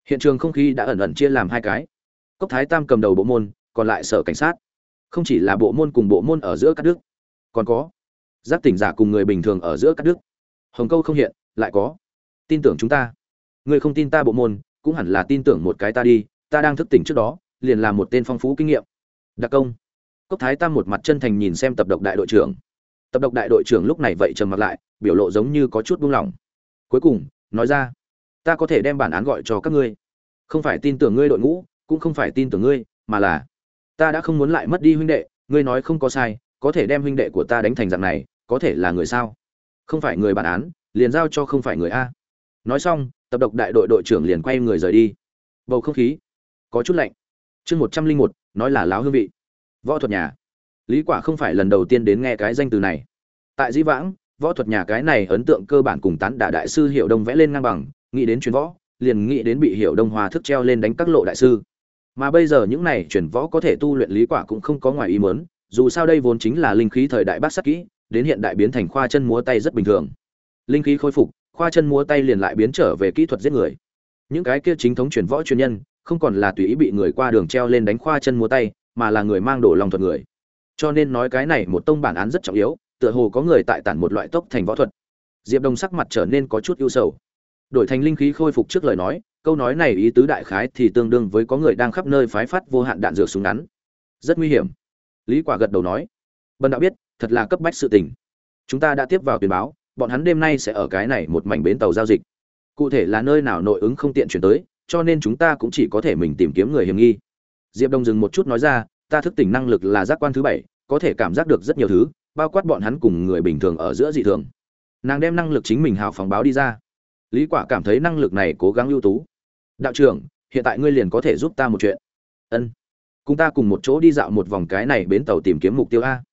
Hiện trường không khí đã ẩn ẩn chia làm hai cái. Cốc thái tam cầm đầu bộ môn, còn lại sở cảnh sát. Không chỉ là bộ môn cùng bộ môn ở giữa các đức còn có. Giác tỉnh giả cùng người bình thường ở giữa các đức hồng câu không hiện, lại có. Tin tưởng chúng ta. Người không tin ta bộ môn, cũng hẳn là tin tưởng một cái ta đi, ta đang thức tỉnh trước đó, liền là một tên phong phú kinh nghiệm. Đặc công. Cốc thái tam một mặt chân thành nhìn xem tập độc đại đội trưởng. Tập độc đại đội trưởng lúc này vậy trầm mặt lại, biểu lộ giống như có chút buông lỏng. Cuối cùng, nói ra, ta có thể đem bản án gọi cho các ngươi. Không phải tin tưởng ngươi đội ngũ, cũng không phải tin tưởng ngươi, mà là, ta đã không muốn lại mất đi huynh đệ, ngươi nói không có sai có thể đem huynh đệ của ta đánh thành dạng này, có thể là người sao? Không phải người bản án, liền giao cho không phải người a. Nói xong, tập độc đại đội đội trưởng liền quay người rời đi. Bầu không khí, có chút lạnh. Chương một trăm linh một, nói là láo hương vị. Võ thuật nhà. Lý quả không phải lần đầu tiên đến nghe cái danh từ này. Tại di vãng, võ thuật nhà cái này ấn tượng cơ bản cùng tán đả đại sư hiệu đông vẽ lên ngang bằng, nghĩ đến truyền võ, liền nghĩ đến bị hiệu đông hòa thức treo lên đánh các lộ đại sư. Mà bây giờ những này truyền võ có thể tu luyện lý quả cũng không có ngoài ý muốn dù sao đây vốn chính là linh khí thời đại bát sắc kỹ, đến hiện đại biến thành khoa chân múa tay rất bình thường. Linh khí khôi phục, khoa chân múa tay liền lại biến trở về kỹ thuật giết người. Những cái kia chính thống truyền võ chuyên nhân, không còn là tùy ý bị người qua đường treo lên đánh khoa chân múa tay, mà là người mang đổ lòng thuật người. Cho nên nói cái này một tông bản án rất trọng yếu, tựa hồ có người tại tản một loại tốc thành võ thuật. Diệp đông sắc mặt trở nên có chút ưu sầu. Đổi thành linh khí khôi phục trước lời nói, câu nói này ý tứ đại khái thì tương đương với có người đang khắp nơi phái phát vô hạn đạn dược súng ngắn. Rất nguy hiểm lý quả gật đầu nói, bần đạo biết, thật là cấp bách sự tình. Chúng ta đã tiếp vào tuyên báo, bọn hắn đêm nay sẽ ở cái này một mảnh bến tàu giao dịch. Cụ thể là nơi nào nội ứng không tiện chuyển tới, cho nên chúng ta cũng chỉ có thể mình tìm kiếm người hiểm nghi. Diệp đông dừng một chút nói ra, ta thức tỉnh năng lực là giác quan thứ bảy, có thể cảm giác được rất nhiều thứ, bao quát bọn hắn cùng người bình thường ở giữa dị thường. Nàng đem năng lực chính mình hào phóng báo đi ra. Lý quả cảm thấy năng lực này cố gắng ưu tú. Đạo trưởng, hiện tại ngươi liền có thể giúp ta một chuyện. Ân cùng ta cùng một chỗ đi dạo một vòng cái này bến tàu tìm kiếm mục tiêu a.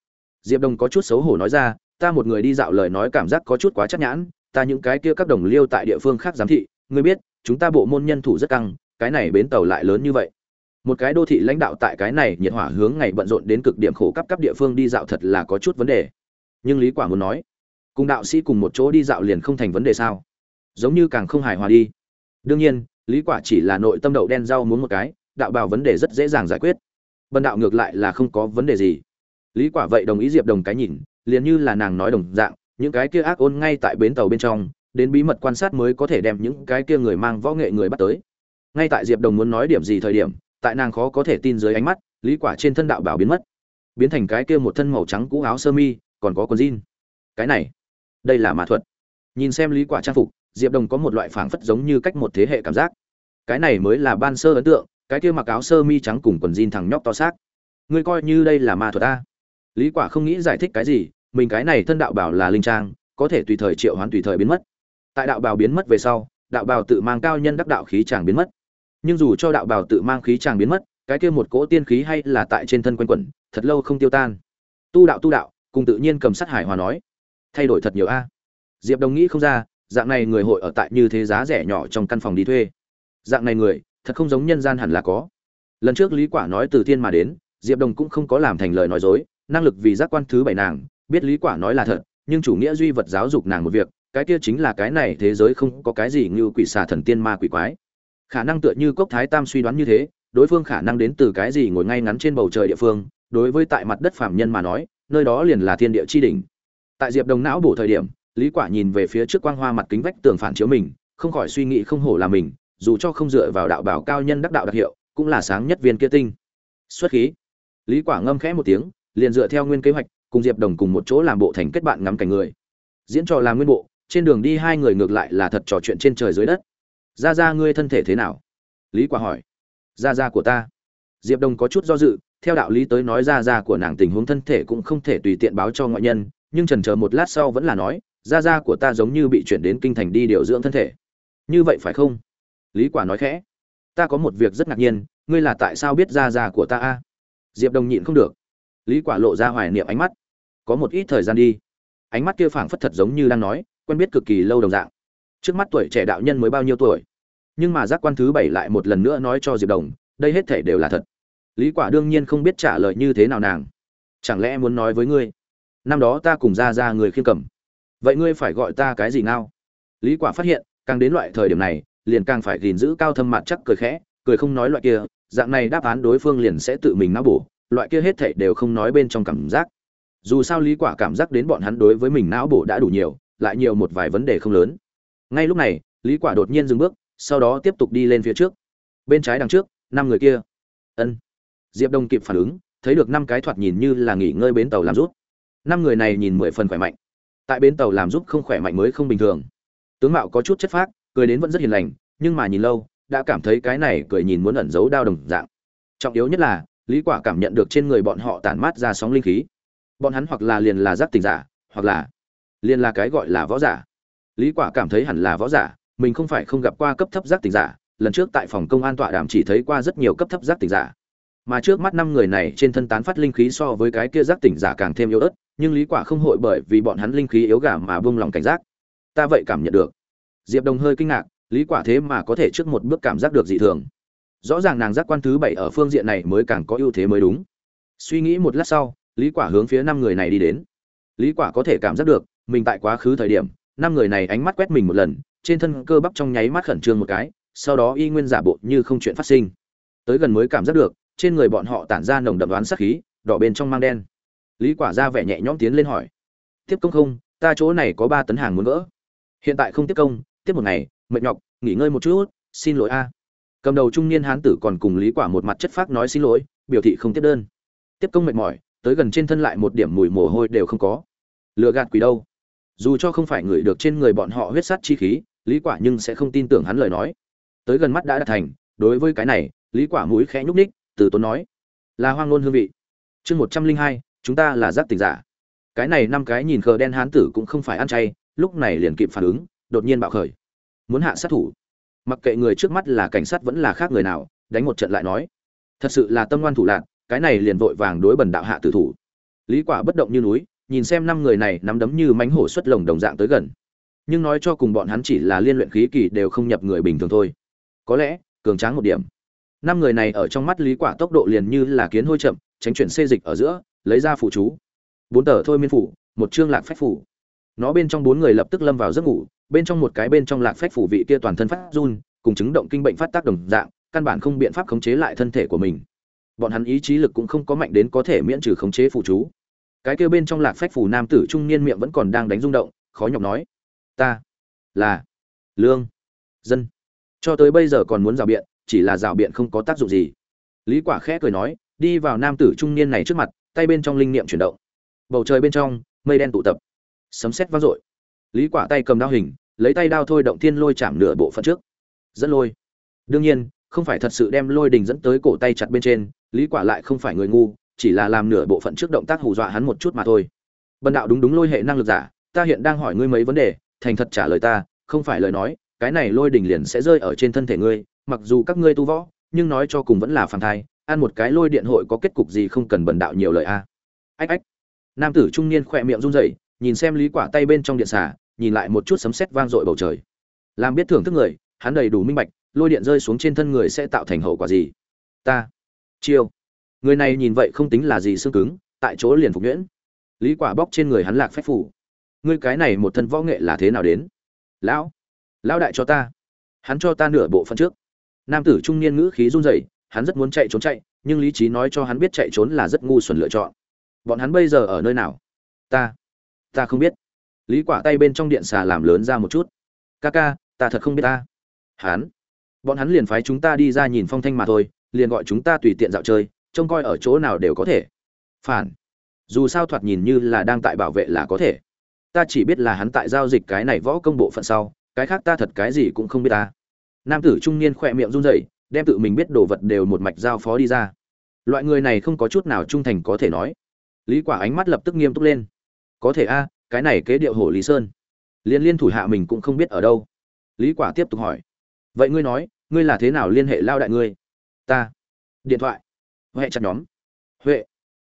Diệp đông có chút xấu hổ nói ra, ta một người đi dạo lời nói cảm giác có chút quá chắc nhãn, ta những cái kia các đồng liêu tại địa phương khác giám thị, ngươi biết, chúng ta bộ môn nhân thủ rất căng, cái này bến tàu lại lớn như vậy. Một cái đô thị lãnh đạo tại cái này nhiệt hỏa hướng ngày bận rộn đến cực điểm khổ cấp cấp địa phương đi dạo thật là có chút vấn đề. Nhưng lý quả muốn nói, cùng đạo sĩ cùng một chỗ đi dạo liền không thành vấn đề sao? Giống như càng không hài hòa đi. Đương nhiên, lý quả chỉ là nội tâm đậu đen rau muốn một cái đạo bào vấn đề rất dễ dàng giải quyết. Bần đạo ngược lại là không có vấn đề gì. Lý quả vậy đồng ý diệp đồng cái nhìn, liền như là nàng nói đồng dạng, những cái kia ác ôn ngay tại bến tàu bên trong, đến bí mật quan sát mới có thể đem những cái kia người mang võ nghệ người bắt tới. Ngay tại diệp đồng muốn nói điểm gì thời điểm, tại nàng khó có thể tin dưới ánh mắt, lý quả trên thân đạo bảo biến mất. Biến thành cái kia một thân màu trắng cũ áo sơ mi, còn có quần jean. Cái này, đây là ma thuật. Nhìn xem lý quả trang phục, diệp đồng có một loại phảng phất giống như cách một thế hệ cảm giác. Cái này mới là ban sơ ấn tượng cái kia mặc áo sơ mi trắng cùng quần jean thằng nhóc to xác. Ngươi coi như đây là ma thuật ta. Lý quả không nghĩ giải thích cái gì, mình cái này thân đạo bảo là linh trang, có thể tùy thời triệu hoán tùy thời biến mất. Tại đạo bảo biến mất về sau, đạo bảo tự mang cao nhân đắc đạo khí chàng biến mất. Nhưng dù cho đạo bảo tự mang khí chàng biến mất, cái kia một cỗ tiên khí hay là tại trên thân quanh quẩn, thật lâu không tiêu tan. Tu đạo tu đạo, cùng tự nhiên cầm sát hải hòa nói. Thay đổi thật nhiều a. Diệp đồng nghĩ không ra, dạng này người hội ở tại như thế giá rẻ nhỏ trong căn phòng đi thuê. Dạng này người thật không giống nhân gian hẳn là có. Lần trước lý quả nói từ thiên mà đến, diệp đồng cũng không có làm thành lời nói dối, năng lực vì giác quan thứ bảy nàng, biết lý quả nói là thật, nhưng chủ nghĩa duy vật giáo dục nàng một việc, cái kia chính là cái này thế giới không có cái gì như quỷ xà thần tiên ma quỷ quái. Khả năng tựa như cốc thái tam suy đoán như thế, đối phương khả năng đến từ cái gì ngồi ngay ngắn trên bầu trời địa phương, đối với tại mặt đất phạm nhân mà nói, nơi đó liền là thiên địa chi đỉnh. Tại diệp đồng não bổ thời điểm, lý quả nhìn về phía trước quang hoa mặt kính vách tường phản chiếu mình, không khỏi suy nghĩ không hổ là mình dù cho không dựa vào đạo bảo cao nhân đắc đạo đặc hiệu, cũng là sáng nhất viên kia tinh. Xuất khí. Lý quả ngâm khẽ một tiếng, liền dựa theo nguyên kế hoạch, cùng diệp đồng cùng một chỗ làm bộ thành kết bạn ngắm cảnh người. Diễn trò làm nguyên bộ, trên đường đi hai người ngược lại là thật trò chuyện trên trời dưới đất. Ra ra ngươi thân thể thế nào? Lý quả hỏi. Ra ra của ta. Diệp đồng có chút do dự, theo đạo lý tới nói ra ra của nàng tình huống thân thể cũng không thể tùy tiện báo cho ngoại nhân, nhưng chần chờ một lát sau vẫn là nói ra ra của ta giống như bị chuyển đến kinh thành đi điều dưỡng thân thể. Như vậy phải không? Lý quả nói khẽ. Ta có một việc rất ngạc nhiên, ngươi là tại sao biết ra ra của ta a? Diệp đồng nhịn không được. Lý quả lộ ra hoài niệm ánh mắt. Có một ít thời gian đi. Ánh mắt kia phảng phất thật giống như đang nói, quen biết cực kỳ lâu đồng dạng. Trước mắt tuổi trẻ đạo nhân mới bao nhiêu tuổi? Nhưng mà giác quan thứ bảy lại một lần nữa nói cho diệp đồng, đây hết thể đều là thật. Lý quả đương nhiên không biết trả lời như thế nào nàng. Chẳng lẽ muốn nói với ngươi, năm đó ta cùng ra ra người khiêm cầm. Vậy ngươi phải gọi ta cái gì ngao? Lý quả phát hiện, càng đến loại thời điểm này liền càng phải gìn giữ cao thâm mặt chắc cười khẽ, cười không nói loại kia, dạng này đáp án đối phương liền sẽ tự mình não bổ, loại kia hết thảy đều không nói bên trong cảm giác. Dù sao lý quả cảm giác đến bọn hắn đối với mình não bổ đã đủ nhiều, lại nhiều một vài vấn đề không lớn. Ngay lúc này, lý quả đột nhiên dừng bước, sau đó tiếp tục đi lên phía trước. Bên trái đằng trước, năm người kia. Ân. Diệp đông kịp phản ứng, thấy được năm cái thoạt nhìn như là nghỉ ngơi bến tàu làm rút. Năm người này nhìn mười phần khỏe mạnh. Tại bến tàu làm giúp không khỏe mạnh mới không bình thường. Tướng mạo có chút chất phác cười đến vẫn rất hiền lành, nhưng mà nhìn lâu, đã cảm thấy cái này cười nhìn muốn ẩn giấu đau đồng dạng. Trọng yếu nhất là, lý quả cảm nhận được trên người bọn họ tản mát ra sóng linh khí. Bọn hắn hoặc là liền là giác tình giả, hoặc là liền là cái gọi là võ giả. Lý quả cảm thấy hẳn là võ giả, mình không phải không gặp qua cấp thấp giác tình giả, lần trước tại phòng công an tọa đàm chỉ thấy qua rất nhiều cấp thấp giác tỉnh giả. Mà trước mắt năm người này trên thân tán phát linh khí so với cái kia giác tỉnh giả càng thêm yếu ớt, nhưng lý quả không hội bởi vì bọn hắn linh khí yếu gà mà buông lòng cảnh giác. Ta vậy cảm nhận được diệp đồng hơi kinh ngạc, lý quả thế mà có thể trước một bước cảm giác được dị thường. Rõ ràng nàng giác quan thứ bảy ở phương diện này mới càng có ưu thế mới đúng. Suy nghĩ một lát sau, lý quả hướng phía năm người này đi đến. Lý quả có thể cảm giác được, mình tại quá khứ thời điểm, năm người này ánh mắt quét mình một lần, trên thân cơ bắp trong nháy mắt khẩn trương một cái, sau đó y nguyên giả bộ như không chuyện phát sinh. Tới gần mới cảm giác được, trên người bọn họ tản ra nồng đậm đoán sát khí, đỏ bên trong mang đen. Lý quả ra vẻ nhẹ nhõm tiến lên hỏi, tiếp công không? Ta chỗ này có ba tấn hàng muốn vỡ hiện tại không tiếp công tiếp một ngày, mệt nhọc, nghỉ ngơi một chút, xin lỗi a. Cầm đầu trung niên hán tử còn cùng lý quả một mặt chất phác nói xin lỗi, biểu thị không tiếp đơn. Tiếp công mệt mỏi, tới gần trên thân lại một điểm mùi mồ hôi đều không có. Lừa gạt quỷ đâu? Dù cho không phải người được trên người bọn họ huyết sát chi khí, lý quả nhưng sẽ không tin tưởng hắn lời nói. Tới gần mắt đã đạt thành, đối với cái này, lý quả mũi khẽ nhúc ních từ tốn nói, là hoang ngôn hương vị. Chương một trăm linh hai, chúng ta là giác tỉnh giả. Cái này năm cái nhìn khờ đen hán tử cũng không phải ăn chay, lúc này liền kịp phản ứng đột nhiên bạo khởi. Muốn hạ sát thủ. Mặc kệ người trước mắt là cảnh sát vẫn là khác người nào, đánh một trận lại nói. Thật sự là tâm ngoan thủ lạc cái này liền vội vàng đối bần đạo hạ tử thủ. Lý quả bất động như núi, nhìn xem năm người này nắm đấm như mánh hổ xuất lồng đồng dạng tới gần. Nhưng nói cho cùng bọn hắn chỉ là liên luyện khí kỳ đều không nhập người bình thường thôi. Có lẽ, cường tráng một điểm. Năm người này ở trong mắt lý quả tốc độ liền như là kiến hôi chậm, tránh chuyển xê dịch ở giữa, lấy ra phụ chú. Bốn tờ thôi miên phủ, một chương lạc phách phủ. Nó bên trong bốn người lập tức lâm vào giấc ngủ bên trong một cái bên trong lạc phách phủ vị kia toàn thân phát run, cùng chứng động kinh bệnh phát tác đồng dạng, căn bản không biện pháp khống chế lại thân thể của mình. Bọn hắn ý chí lực cũng không có mạnh đến có thể miễn trừ khống chế phụ chú. Cái kia bên trong lạc phách phủ nam tử trung niên miệng vẫn còn đang đánh rung động, khó nhọc nói, ta là lương dân. Cho tới bây giờ còn muốn rào biện, chỉ là rào biện không có tác dụng gì. Lý quả khẽ cười nói, đi vào nam tử trung niên này trước mặt, tay bên trong linh niệm chuyển động. Bầu trời bên trong, mây đen tụ tập. Sấm sét vang dội. Lý quả tay cầm đao hình lấy tay đao thôi động thiên lôi chạm nửa bộ phận trước. Dẫn lôi. Đương nhiên, không phải thật sự đem lôi đình dẫn tới cổ tay chặt bên trên, lý quả lại không phải người ngu, chỉ là làm nửa bộ phận trước động tác hù dọa hắn một chút mà thôi. Bần đạo đúng đúng lôi hệ năng lực giả, ta hiện đang hỏi ngươi mấy vấn đề, thành thật trả lời ta, không phải lời nói, cái này lôi đình liền sẽ rơi ở trên thân thể ngươi, mặc dù các ngươi tu võ, nhưng nói cho cùng vẫn là phản thai, ăn một cái lôi điện hội có kết cục gì không cần bần đạo nhiều lời a. Ách ách. Nam tử trung niên khỏe miệng run rẩy, nhìn xem lý quả tay bên trong điện xả nhìn lại một chút sấm sét vang dội bầu trời. Làm biết thưởng thức người, hắn đầy đủ minh bạch, lôi điện rơi xuống trên thân người sẽ tạo thành hậu quả gì? Ta, chiêu. Người này nhìn vậy không tính là gì xương cứng, tại chỗ liền phục nhuyễn. Lý quả bóc trên người hắn lạc phách phủ. Ngươi cái này một thân võ nghệ là thế nào đến? Lão lão đại cho ta. Hắn cho ta nửa bộ phận trước. Nam tử trung niên ngữ khí run rẩy, hắn rất muốn chạy trốn chạy, nhưng lý trí nói cho hắn biết chạy trốn là rất ngu xuẩn lựa chọn. Bọn hắn bây giờ ở nơi nào? Ta ta không biết lý quả tay bên trong điện xà làm lớn ra một chút. Ca ca, ta thật không biết ta. Hắn bọn hắn liền phái chúng ta đi ra nhìn phong thanh mà thôi, liền gọi chúng ta tùy tiện dạo chơi, trông coi ở chỗ nào đều có thể. Phản. Dù sao thoạt nhìn như là đang tại bảo vệ là có thể. Ta chỉ biết là hắn tại giao dịch cái này võ công bộ phận sau, cái khác ta thật cái gì cũng không biết ta. Nam tử trung niên khỏe miệng run rẩy, đem tự mình biết đồ vật đều một mạch giao phó đi ra. Loại người này không có chút nào trung thành có thể nói. Lý quả ánh mắt lập tức nghiêm túc lên. Có thể a cái này kế điệu hổ lý sơn. Liên liên thủ hạ mình cũng không biết ở đâu. Lý quả tiếp tục hỏi. Vậy ngươi nói, ngươi là thế nào liên hệ lao đại ngươi? Ta. Điện thoại. Huệ chặt nhóm. Huệ.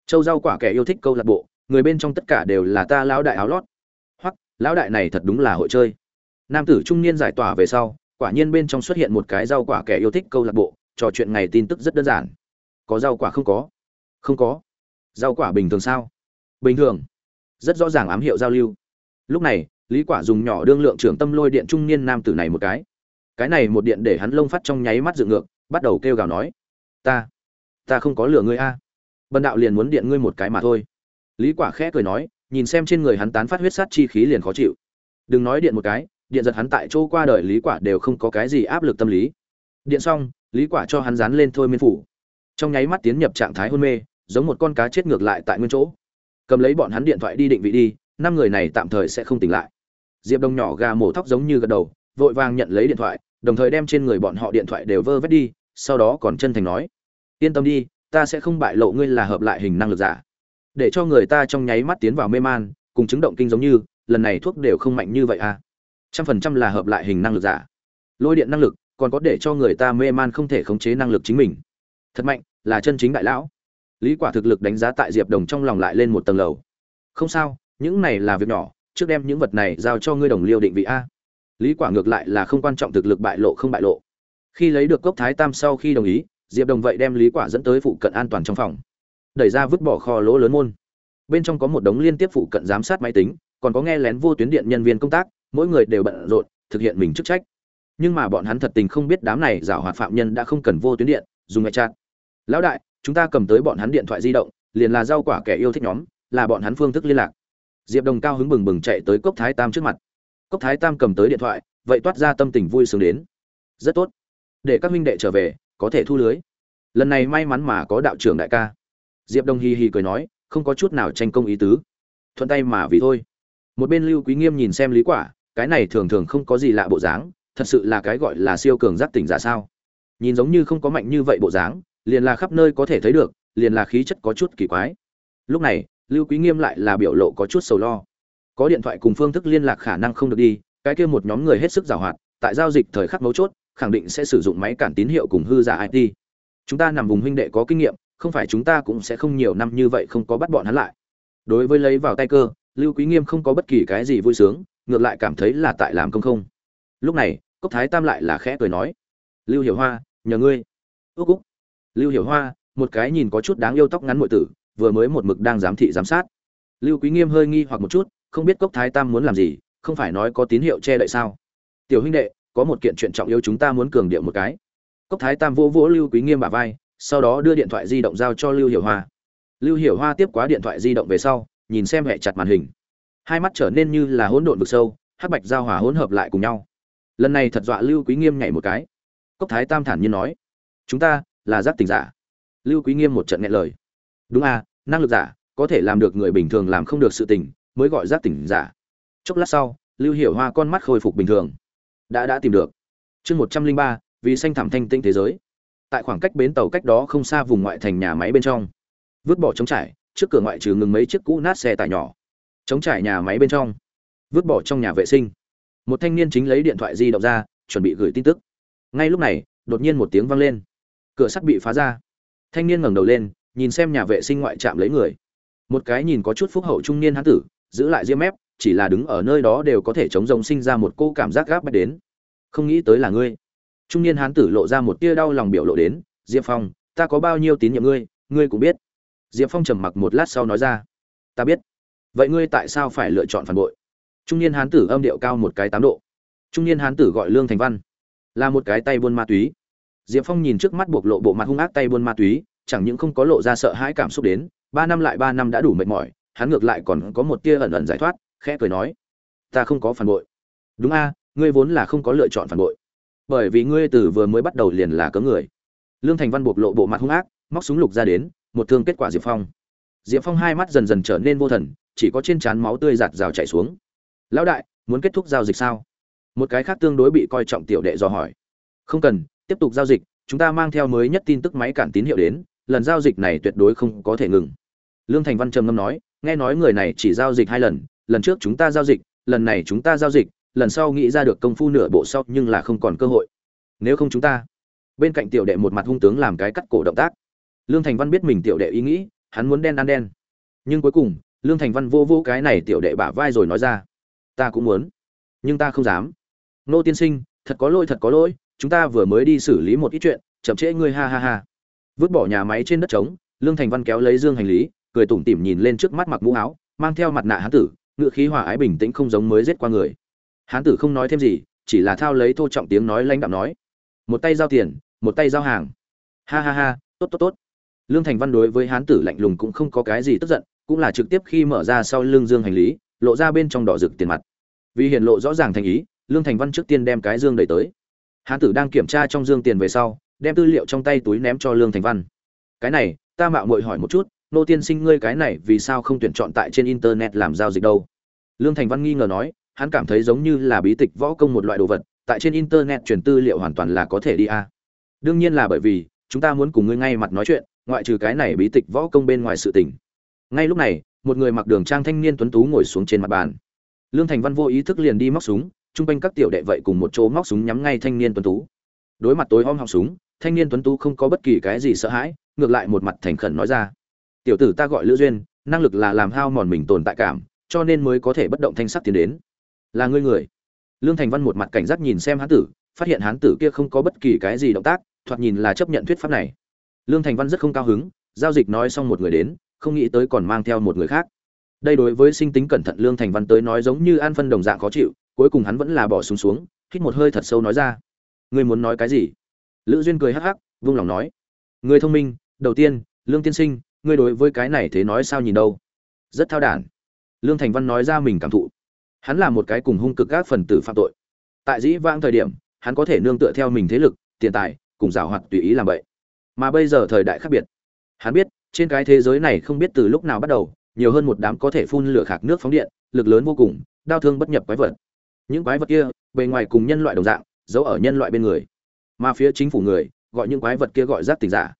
Châu rau quả kẻ yêu thích câu lạc bộ, người bên trong tất cả đều là ta lão đại áo lót. Hoặc lão đại này thật đúng là hội chơi. Nam tử trung niên giải tỏa về sau, quả nhiên bên trong xuất hiện một cái rau quả kẻ yêu thích câu lạc bộ, trò chuyện ngày tin tức rất đơn giản. Có rau quả không có? Không có. Rau quả bình thường sao? Bình thường rất rõ ràng ám hiệu giao lưu. Lúc này, lý quả dùng nhỏ đương lượng trưởng tâm lôi điện trung niên nam tử này một cái. Cái này một điện để hắn lông phát trong nháy mắt dựng ngược, bắt đầu kêu gào nói, ta ta không có lửa ngươi a. Bần đạo liền muốn điện ngươi một cái mà thôi. Lý quả khẽ cười nói, nhìn xem trên người hắn tán phát huyết sát chi khí liền khó chịu. Đừng nói điện một cái, điện giật hắn tại chỗ qua đời lý quả đều không có cái gì áp lực tâm lý. Điện xong, lý quả cho hắn dán lên thôi miên phủ. Trong nháy mắt tiến nhập trạng thái hôn mê, giống một con cá chết ngược lại tại nguyên chỗ cầm lấy bọn hắn điện thoại đi định vị đi, năm người này tạm thời sẽ không tỉnh lại. Diệp đông nhỏ gà mổ thóc giống như gật đầu, vội vàng nhận lấy điện thoại, đồng thời đem trên người bọn họ điện thoại đều vơ vét đi, sau đó còn chân thành nói, yên tâm đi, ta sẽ không bại lộ ngươi là hợp lại hình năng lực giả. Để cho người ta trong nháy mắt tiến vào mê man, cùng chứng động kinh giống như, lần này thuốc đều không mạnh như vậy à. Trăm phần trăm là hợp lại hình năng lực giả. Lôi điện năng lực còn có để cho người ta mê man không thể khống chế năng lực chính mình. Thật mạnh, là chân chính đại lão lý quả thực lực đánh giá tại diệp đồng trong lòng lại lên một tầng lầu. Không sao, những này là việc nhỏ, trước đem những vật này giao cho ngươi đồng liêu định vị a. Lý quả ngược lại là không quan trọng thực lực bại lộ không bại lộ. Khi lấy được cốc thái tam sau khi đồng ý, diệp đồng vậy đem lý quả dẫn tới phụ cận an toàn trong phòng. Đẩy ra vứt bỏ kho lỗ lớn môn. Bên trong có một đống liên tiếp phụ cận giám sát máy tính, còn có nghe lén vô tuyến điện nhân viên công tác, mỗi người đều bận rộn, thực hiện mình chức trách. Nhưng mà bọn hắn thật tình không biết đám này giả hoạt phạm nhân đã không cần vô tuyến điện, dùng ngoại chat lão đại chúng ta cầm tới bọn hắn điện thoại di động, liền là rau quả kẻ yêu thích nhóm, là bọn hắn phương thức liên lạc. Diệp đồng cao hứng bừng bừng chạy tới cốc thái tam trước mặt. Cốc thái tam cầm tới điện thoại, vậy toát ra tâm tình vui sướng đến. Rất tốt. Để các huynh đệ trở về, có thể thu lưới. Lần này may mắn mà có đạo trưởng đại ca. Diệp đồng hì hì cười nói, không có chút nào tranh công ý tứ. Thuận tay mà vì thôi. Một bên lưu quý nghiêm nhìn xem lý quả, cái này thường thường không có gì lạ bộ dáng, thật sự là cái gọi là siêu cường giác tỉnh giả sao. Nhìn giống như không có mạnh như vậy bộ dáng liền là khắp nơi có thể thấy được, liền là khí chất có chút kỳ quái. Lúc này, lưu quý nghiêm lại là biểu lộ có chút sầu lo. Có điện thoại cùng phương thức liên lạc khả năng không được đi, cái kia một nhóm người hết sức giàu hoạt, tại giao dịch thời khắc mấu chốt, khẳng định sẽ sử dụng máy cản tín hiệu cùng hư giả it chúng ta nằm vùng huynh đệ có kinh nghiệm, không phải chúng ta cũng sẽ không nhiều năm như vậy không có bắt bọn hắn lại. Đối với lấy vào tay cơ, lưu quý nghiêm không có bất kỳ cái gì vui sướng, ngược lại cảm thấy là tại làm công không. Lúc này, cốc thái tam lại là khẽ cười nói, lưu hiểu hoa, nhờ ngươi. Ước úc lưu hiểu hoa, một cái nhìn có chút đáng yêu tóc ngắn muội tử, vừa mới một mực đang giám thị giám sát. Lưu quý nghiêm hơi nghi hoặc một chút, không biết cốc thái tam muốn làm gì, không phải nói có tín hiệu che đậy sao? Tiểu huynh đệ, có một kiện chuyện trọng yếu chúng ta muốn cường điệu một cái. Cốc thái tam vỗ vỗ lưu quý nghiêm bả vai, sau đó đưa điện thoại di động giao cho lưu hiểu hoa. Lưu hiểu hoa tiếp quá điện thoại di động về sau, nhìn xem hệ chặt màn hình. Hai mắt trở nên như là hỗn độn vực sâu, hắc bạch giao hòa hỗn hợp lại cùng nhau. Lần này thật dọa lưu quý nghiêm nhảy một cái. Cốc thái tam thản nhiên nói, chúng ta là giác tình giả. Lưu quý nghiêm một trận nghe lời. Đúng à năng lực giả có thể làm được người bình thường làm không được sự tình, mới gọi giác tỉnh giả. Chốc lát sau lưu hiểu hoa con mắt khôi phục bình thường. Đã đã tìm được. Chương một trăm linh ba vì xanh thảm thanh tinh thế giới. Tại khoảng cách bến tàu cách đó không xa vùng ngoại thành nhà máy bên trong. Vứt bỏ trống trải trước cửa ngoại trừ ngừng mấy chiếc cũ nát xe tải nhỏ. Trống trải nhà máy bên trong. Vứt bỏ trong nhà vệ sinh. Một thanh niên chính lấy điện thoại di động ra chuẩn bị gửi tin tức. Ngay lúc này đột nhiên một tiếng vang lên cửa sắt bị phá ra. Thanh niên ngẩng đầu lên, nhìn xem nhà vệ sinh ngoại trạm lấy người. Một cái nhìn có chút phúc hậu trung niên hán tử, giữ lại diêm mép, chỉ là đứng ở nơi đó đều có thể chống rồng sinh ra một cô cảm giác gáp bách đến. Không nghĩ tới là ngươi. Trung niên hán tử lộ ra một tia đau lòng biểu lộ đến, diệp phong, ta có bao nhiêu tín nhiệm ngươi ngươi cũng biết. Diệp phong trầm mặc một lát sau nói ra, ta biết. Vậy ngươi tại sao phải lựa chọn phản bội? Trung niên hán tử âm điệu cao một cái tám độ. Trung niên hán tử gọi lương thành văn. Là một cái tay buôn ma túy diệp phong nhìn trước mắt buộc lộ bộ mặt hung ác tay buôn ma túy, chẳng những không có lộ ra sợ hãi cảm xúc đến, ba năm lại ba năm đã đủ mệt mỏi, hắn ngược lại còn có một tia ẩn ẩn giải thoát, khẽ cười nói, ta không có phản bội. Đúng a, ngươi vốn là không có lựa chọn phản bội. Bởi vì ngươi từ vừa mới bắt đầu liền là cớ người. Lương thành văn buộc lộ bộ mặt hung ác, móc súng lục ra đến, một thương kết quả diệp phong. Diệp phong hai mắt dần dần trở nên vô thần, chỉ có trên trán máu tươi giạt rào chảy xuống. Lão đại, muốn kết thúc giao dịch sao? Một cái khác tương đối bị coi trọng tiểu đệ dò hỏi. Không cần tiếp tục giao dịch, chúng ta mang theo mới nhất tin tức máy cản tín hiệu đến, lần giao dịch này tuyệt đối không có thể ngừng. Lương thành văn trầm ngâm nói, nghe nói người này chỉ giao dịch hai lần lần trước chúng ta giao dịch, lần này chúng ta giao dịch, lần sau nghĩ ra được công phu nửa bộ sau nhưng là không còn cơ hội. Nếu không chúng ta, bên cạnh tiểu đệ một mặt hung tướng làm cái cắt cổ động tác. Lương thành văn biết mình tiểu đệ ý nghĩ, hắn muốn đen ăn đen. Nhưng cuối cùng, lương thành văn vô vô cái này tiểu đệ bả vai rồi nói ra, ta cũng muốn, nhưng ta không dám. Nô tiên sinh, thật có lỗi, thật có lỗi chúng ta vừa mới đi xử lý một ít chuyện, chậm trễ ngươi, ha ha ha. Vứt bỏ nhà máy trên đất trống, lương thành văn kéo lấy dương hành lý, cười tủm tỉm nhìn lên trước mắt mặc mũ áo, mang theo mặt nạ hán tử, ngựa khí hòa ái bình tĩnh không giống mới giết qua người. Hán tử không nói thêm gì, chỉ là thao lấy thô trọng tiếng nói lãnh đạo nói. Một tay giao tiền, một tay giao hàng. Ha ha ha, tốt tốt tốt. Lương thành văn đối với hán tử lạnh lùng cũng không có cái gì tức giận, cũng là trực tiếp khi mở ra sau lưng dương hành lý, lộ ra bên trong đỏ rực tiền mặt. Vì hiện lộ rõ ràng thành ý, lương thành văn trước tiên đem cái dương đẩy tới hán tử đang kiểm tra trong dương tiền về sau, đem tư liệu trong tay túi ném cho lương thành văn. Cái này, ta mạo muội hỏi một chút, nô tiên sinh ngươi cái này vì sao không tuyển chọn tại trên internet làm giao dịch đâu? Lương thành văn nghi ngờ nói, hắn cảm thấy giống như là bí tịch võ công một loại đồ vật, tại trên internet truyền tư liệu hoàn toàn là có thể đi a. Đương nhiên là bởi vì, chúng ta muốn cùng ngươi ngay mặt nói chuyện, ngoại trừ cái này bí tịch võ công bên ngoài sự tình. Ngay lúc này, một người mặc đường trang thanh niên tuấn tú ngồi xuống trên mặt bàn. Lương thành văn vô ý thức liền đi móc súng chung quanh các tiểu đệ vậy cùng một chỗ móc súng nhắm ngay thanh niên tuấn tú. Đối mặt tối om họng súng, thanh niên tuấn tú không có bất kỳ cái gì sợ hãi, ngược lại một mặt thành khẩn nói ra. Tiểu tử ta gọi lữ duyên, năng lực là làm hao mòn mình tồn tại cảm, cho nên mới có thể bất động thanh sắc tiến đến. Là ngươi người. Lương thành văn một mặt cảnh giác nhìn xem hán tử, phát hiện hán tử kia không có bất kỳ cái gì động tác, thoạt nhìn là chấp nhận thuyết pháp này. Lương thành văn rất không cao hứng, giao dịch nói xong một người đến, không nghĩ tới còn mang theo một người khác. Đây đối với sinh tính cẩn thận lương thành văn tới nói giống như an phân đồng dạng khó chịu cuối cùng hắn vẫn là bỏ xuống, xuống hít một hơi thật sâu nói ra. Ngươi muốn nói cái gì? Lữ duyên cười hắc hắc vung lòng nói. Người thông minh đầu tiên lương tiên sinh ngươi đối với cái này thế nói sao nhìn đâu? Rất thao đản. Lương thành văn nói ra mình cảm thụ. Hắn là một cái cùng hung cực các phần tử phạm tội. Tại dĩ vãng thời điểm hắn có thể nương tựa theo mình thế lực tiền tài cùng giảo hoạt tùy ý làm vậy. Mà bây giờ thời đại khác biệt. Hắn biết trên cái thế giới này không biết từ lúc nào bắt đầu nhiều hơn một đám có thể phun lửa khạc nước phóng điện lực lớn vô cùng đau thương bất nhập quái vật những quái vật kia, bề ngoài cùng nhân loại đồng dạng, giấu ở nhân loại bên người. Mà phía chính phủ người, gọi những quái vật kia gọi giác tỉnh giả.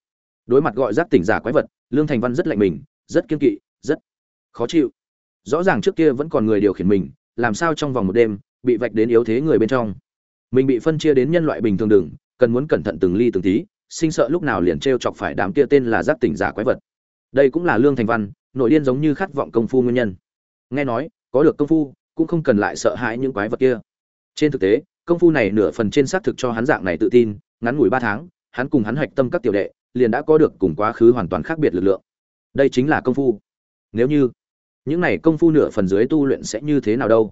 Đối mặt gọi giác tỉnh giả quái vật, lương thành văn rất lạnh mình, rất kiên kỵ, rất khó chịu. Rõ ràng trước kia vẫn còn người điều khiển mình, làm sao trong vòng một đêm, bị vạch đến yếu thế người bên trong. Mình bị phân chia đến nhân loại bình thường đừng, cần muốn cẩn thận từng ly từng tí, sinh sợ lúc nào liền t r e o chọc phải đám kia tên là giác tỉnh giả quái vật. Đây cũng là lương thành văn, nội điên giống như khát vọng công phu nguyên nhân. Nghe nói, có được công phu cũng không cần lại sợ hãi những quái vật kia. Trên thực tế, công phu này nửa phần trên xác thực cho hắn dạng này tự tin, ngắn ngủi ba tháng, hắn cùng hắn hạch tâm các tiểu đệ, liền đã có được cùng quá khứ hoàn toàn khác biệt lực lượng. Đây chính là công phu. Nếu như, những này công phu nửa phần dưới tu luyện sẽ như thế nào đâu?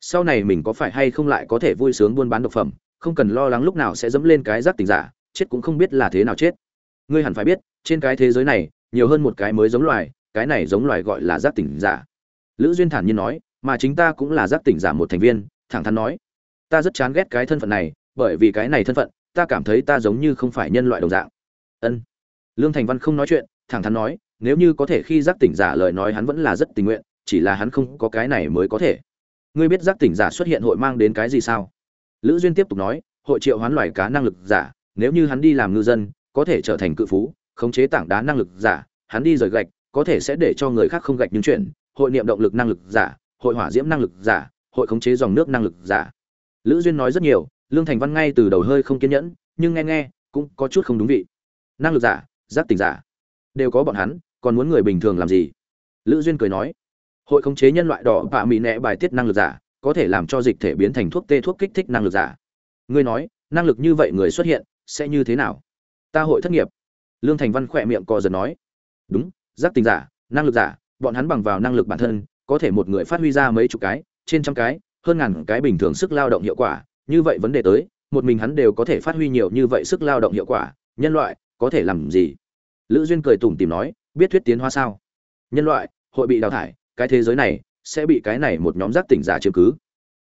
Sau này mình có phải hay không lại có thể vui sướng buôn bán độc phẩm, không cần lo lắng lúc nào sẽ dẫm lên cái giác tình giả, chết cũng không biết là thế nào chết. Ngươi hẳn phải biết, trên cái thế giới này, nhiều hơn một cái mới giống loài, cái này giống loài gọi là giác tỉnh giả. Lữ duyên thản nhiên nói mà chính ta cũng là giác tỉnh giả một thành viên, thẳng thắn nói. Ta rất chán ghét cái thân phận này, bởi vì cái này thân phận, ta cảm thấy ta giống như không phải nhân loại đồng dạng. Ân. Lương thành văn không nói chuyện, thẳng thắn nói, nếu như có thể khi giác tỉnh giả lời nói hắn vẫn là rất tình nguyện, chỉ là hắn không có cái này mới có thể. Ngươi biết giác tỉnh giả xuất hiện hội mang đến cái gì sao? Lữ duyên tiếp tục nói, hội triệu hoán loài cá năng lực giả, nếu như hắn đi làm ngư dân, có thể trở thành cự phú, khống chế tảng đá năng lực giả, hắn đi rời gạch, có thể sẽ để cho người khác không gạch những chuyện hội niệm động lực năng lực giả hội hỏa diễm năng lực giả, hội khống chế dòng nước năng lực giả. Lữ duyên nói rất nhiều, lương thành văn ngay từ đầu hơi không kiên nhẫn, nhưng nghe nghe, cũng có chút không đúng vị. Năng lực giả, giác tỉnh giả. Đều có bọn hắn, còn muốn người bình thường làm gì? Lữ duyên cười nói, hội khống chế nhân loại đỏ và mị nẹ bài tiết năng lực giả, có thể làm cho dịch thể biến thành thuốc tê thuốc kích thích năng lực giả. Ngươi nói, năng lực như vậy người xuất hiện, sẽ như thế nào? Ta hội thất nghiệp. Lương thành văn khỏe miệng co giật nói, đúng, giác tình giả, năng lực giả, bọn hắn bằng vào năng lực bản thân có thể một người phát huy ra mấy chục cái, trên trăm cái, hơn ngàn cái bình thường sức lao động hiệu quả, như vậy vấn đề tới, một mình hắn đều có thể phát huy nhiều như vậy sức lao động hiệu quả, nhân loại, có thể làm gì? Lữ duyên cười tủm tìm nói, biết thuyết tiến hóa sao? Nhân loại, hội bị đào thải, cái thế giới này, sẽ bị cái này một nhóm giác tỉnh giả chiếm cứ.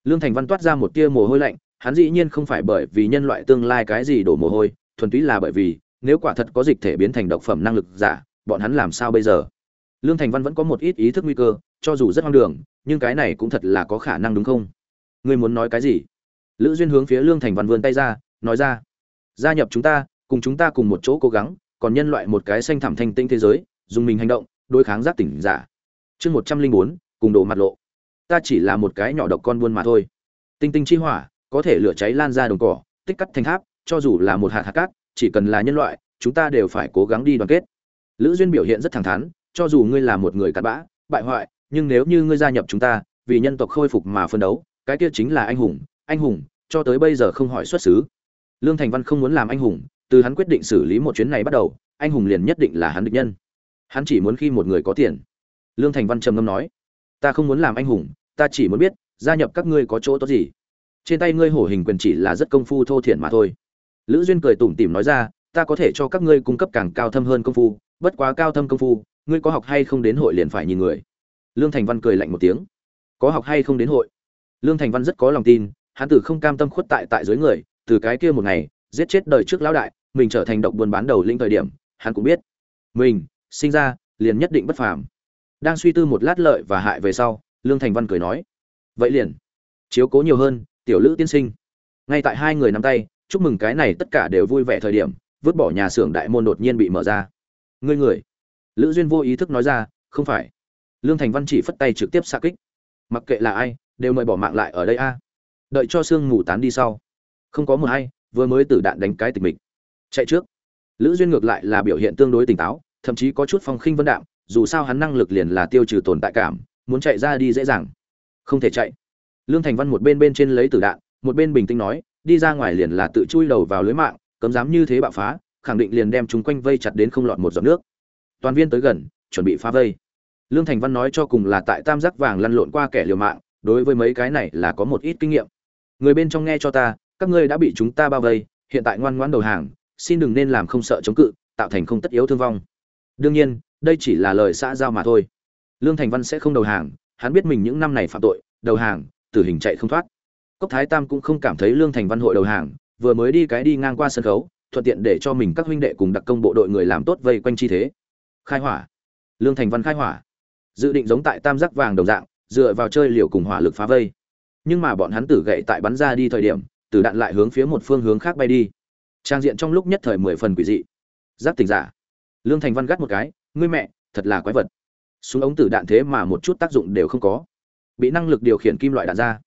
Lương thành văn toát ra một tia mồ hôi lạnh, hắn dĩ nhiên không phải bởi vì nhân loại tương lai cái gì đổ mồ hôi, thuần túy là bởi vì, nếu quả thật có dịch thể biến thành độc phẩm năng lực giả, bọn hắn làm sao bây giờ? Lương thành văn vẫn có một ít ý thức nguy cơ cho dù rất hoang đường, nhưng cái này cũng thật là có khả năng đúng không? Ngươi muốn nói cái gì? Lữ duyên hướng phía lương thành văn vươn tay ra, nói ra. Gia nhập chúng ta, cùng chúng ta cùng một chỗ cố gắng, còn nhân loại một cái xanh thảm thanh tinh thế giới, dùng mình hành động, đối kháng giác tỉnh giả. Chương một trăm linh bốn, cùng đồ mặt lộ. Ta chỉ là một cái nhỏ độc con buôn mà thôi. Tinh tinh chi hỏa, có thể lửa cháy lan ra đồng cỏ, tích cắt thành tháp, cho dù là một hạt hạt cát, chỉ cần là nhân loại, chúng ta đều phải cố gắng đi đoàn kết. Lữ duyên biểu hiện rất thẳng thắn, cho dù ngươi là một người cặn bã, bại hoại nhưng nếu như ngươi gia nhập chúng ta, vì nhân tộc khôi phục mà phân đấu, cái kia chính là anh hùng anh hùng, cho tới bây giờ không hỏi xuất xứ. Lương thành văn không muốn làm anh hùng, từ hắn quyết định xử lý một chuyến này bắt đầu, anh hùng liền nhất định là hắn địch nhân. Hắn chỉ muốn khi một người có tiền. Lương thành văn trầm ngâm nói, ta không muốn làm anh hùng, ta chỉ muốn biết, gia nhập các ngươi có chỗ tốt gì. Trên tay ngươi hổ hình quyền chỉ là rất công phu thô thiển mà thôi. Lữ duyên cười tủm tỉm nói ra, ta có thể cho các ngươi cung cấp càng cao thâm hơn công phu, bất quá cao thâm công phu, ngươi có học hay không đến hội liền phải nhìn người lương thành văn cười lạnh một tiếng. Có học hay không đến hội? Lương thành văn rất có lòng tin, hắn tử không cam tâm khuất tại tại dưới người, từ cái kia một ngày, giết chết đời trước lão đại, mình trở thành độc buôn bán đầu linh thời điểm, hắn cũng biết. Mình, sinh ra, liền nhất định bất phàm. Đang suy tư một lát lợi và hại về sau, lương thành văn cười nói. Vậy liền, chiếu cố nhiều hơn, tiểu lữ tiên sinh. Ngay tại hai người nắm tay, chúc mừng cái này tất cả đều vui vẻ thời điểm, vứt bỏ nhà xưởng đại môn đột nhiên bị mở ra. Ngươi người, lữ duyên vô ý thức nói ra, không phải lương thành văn chỉ phất tay trực tiếp xa kích. Mặc kệ là ai đều mời bỏ mạng lại ở đây a. Đợi cho sương mù tán đi sau. Không có một ai, vừa mới tử đạn đánh cái tịch mịch. Chạy trước. Lữ duyên ngược lại là biểu hiện tương đối tỉnh táo thậm chí có chút phong khinh vân đạm dù sao hắn năng lực liền là tiêu trừ tồn tại cảm muốn chạy ra đi dễ dàng. Không thể chạy. Lương thành văn một bên bên trên lấy tử đạn một bên bình tĩnh nói đi ra ngoài liền là tự chui đầu vào lưới mạng cấm dám như thế bạo phá khẳng định liền đem chúng quanh vây chặt đến không lọt một giọt nước. Toàn viên tới gần chuẩn bị phá vây lương thành văn nói cho cùng là tại tam giác vàng lăn lộn qua kẻ liều mạng, đối với mấy cái này là có một ít kinh nghiệm. Người bên trong nghe cho ta, các ngươi đã bị chúng ta bao vây, hiện tại ngoan ngoãn đầu hàng, xin đừng nên làm không sợ chống cự, tạo thành không tất yếu thương vong. Đương nhiên, đây chỉ là lời xã giao mà thôi. Lương thành văn sẽ không đầu hàng, hắn biết mình những năm này phạm tội, đầu hàng, tử hình chạy không thoát. Cốc thái tam cũng không cảm thấy lương thành văn hội đầu hàng, vừa mới đi cái đi ngang qua sân khấu, thuận tiện để cho mình các huynh đệ cùng đặc công bộ đội người làm tốt vây quanh chi thế. Khai hỏa. Lương thành văn khai hỏa dự định giống tại tam giác vàng đồng dạng, dựa vào chơi liều cùng hỏa lực phá vây. Nhưng mà bọn hắn tử gậy tại bắn ra đi thời điểm, tử đạn lại hướng phía một phương hướng khác bay đi. Trang diện trong lúc nhất thời mười phần quỷ dị. Giáp tình giả. Lương thành văn gắt một cái, ngươi mẹ, thật là quái vật. Súng ống tử đạn thế mà một chút tác dụng đều không có. Bị năng lực điều khiển kim loại đạn ra.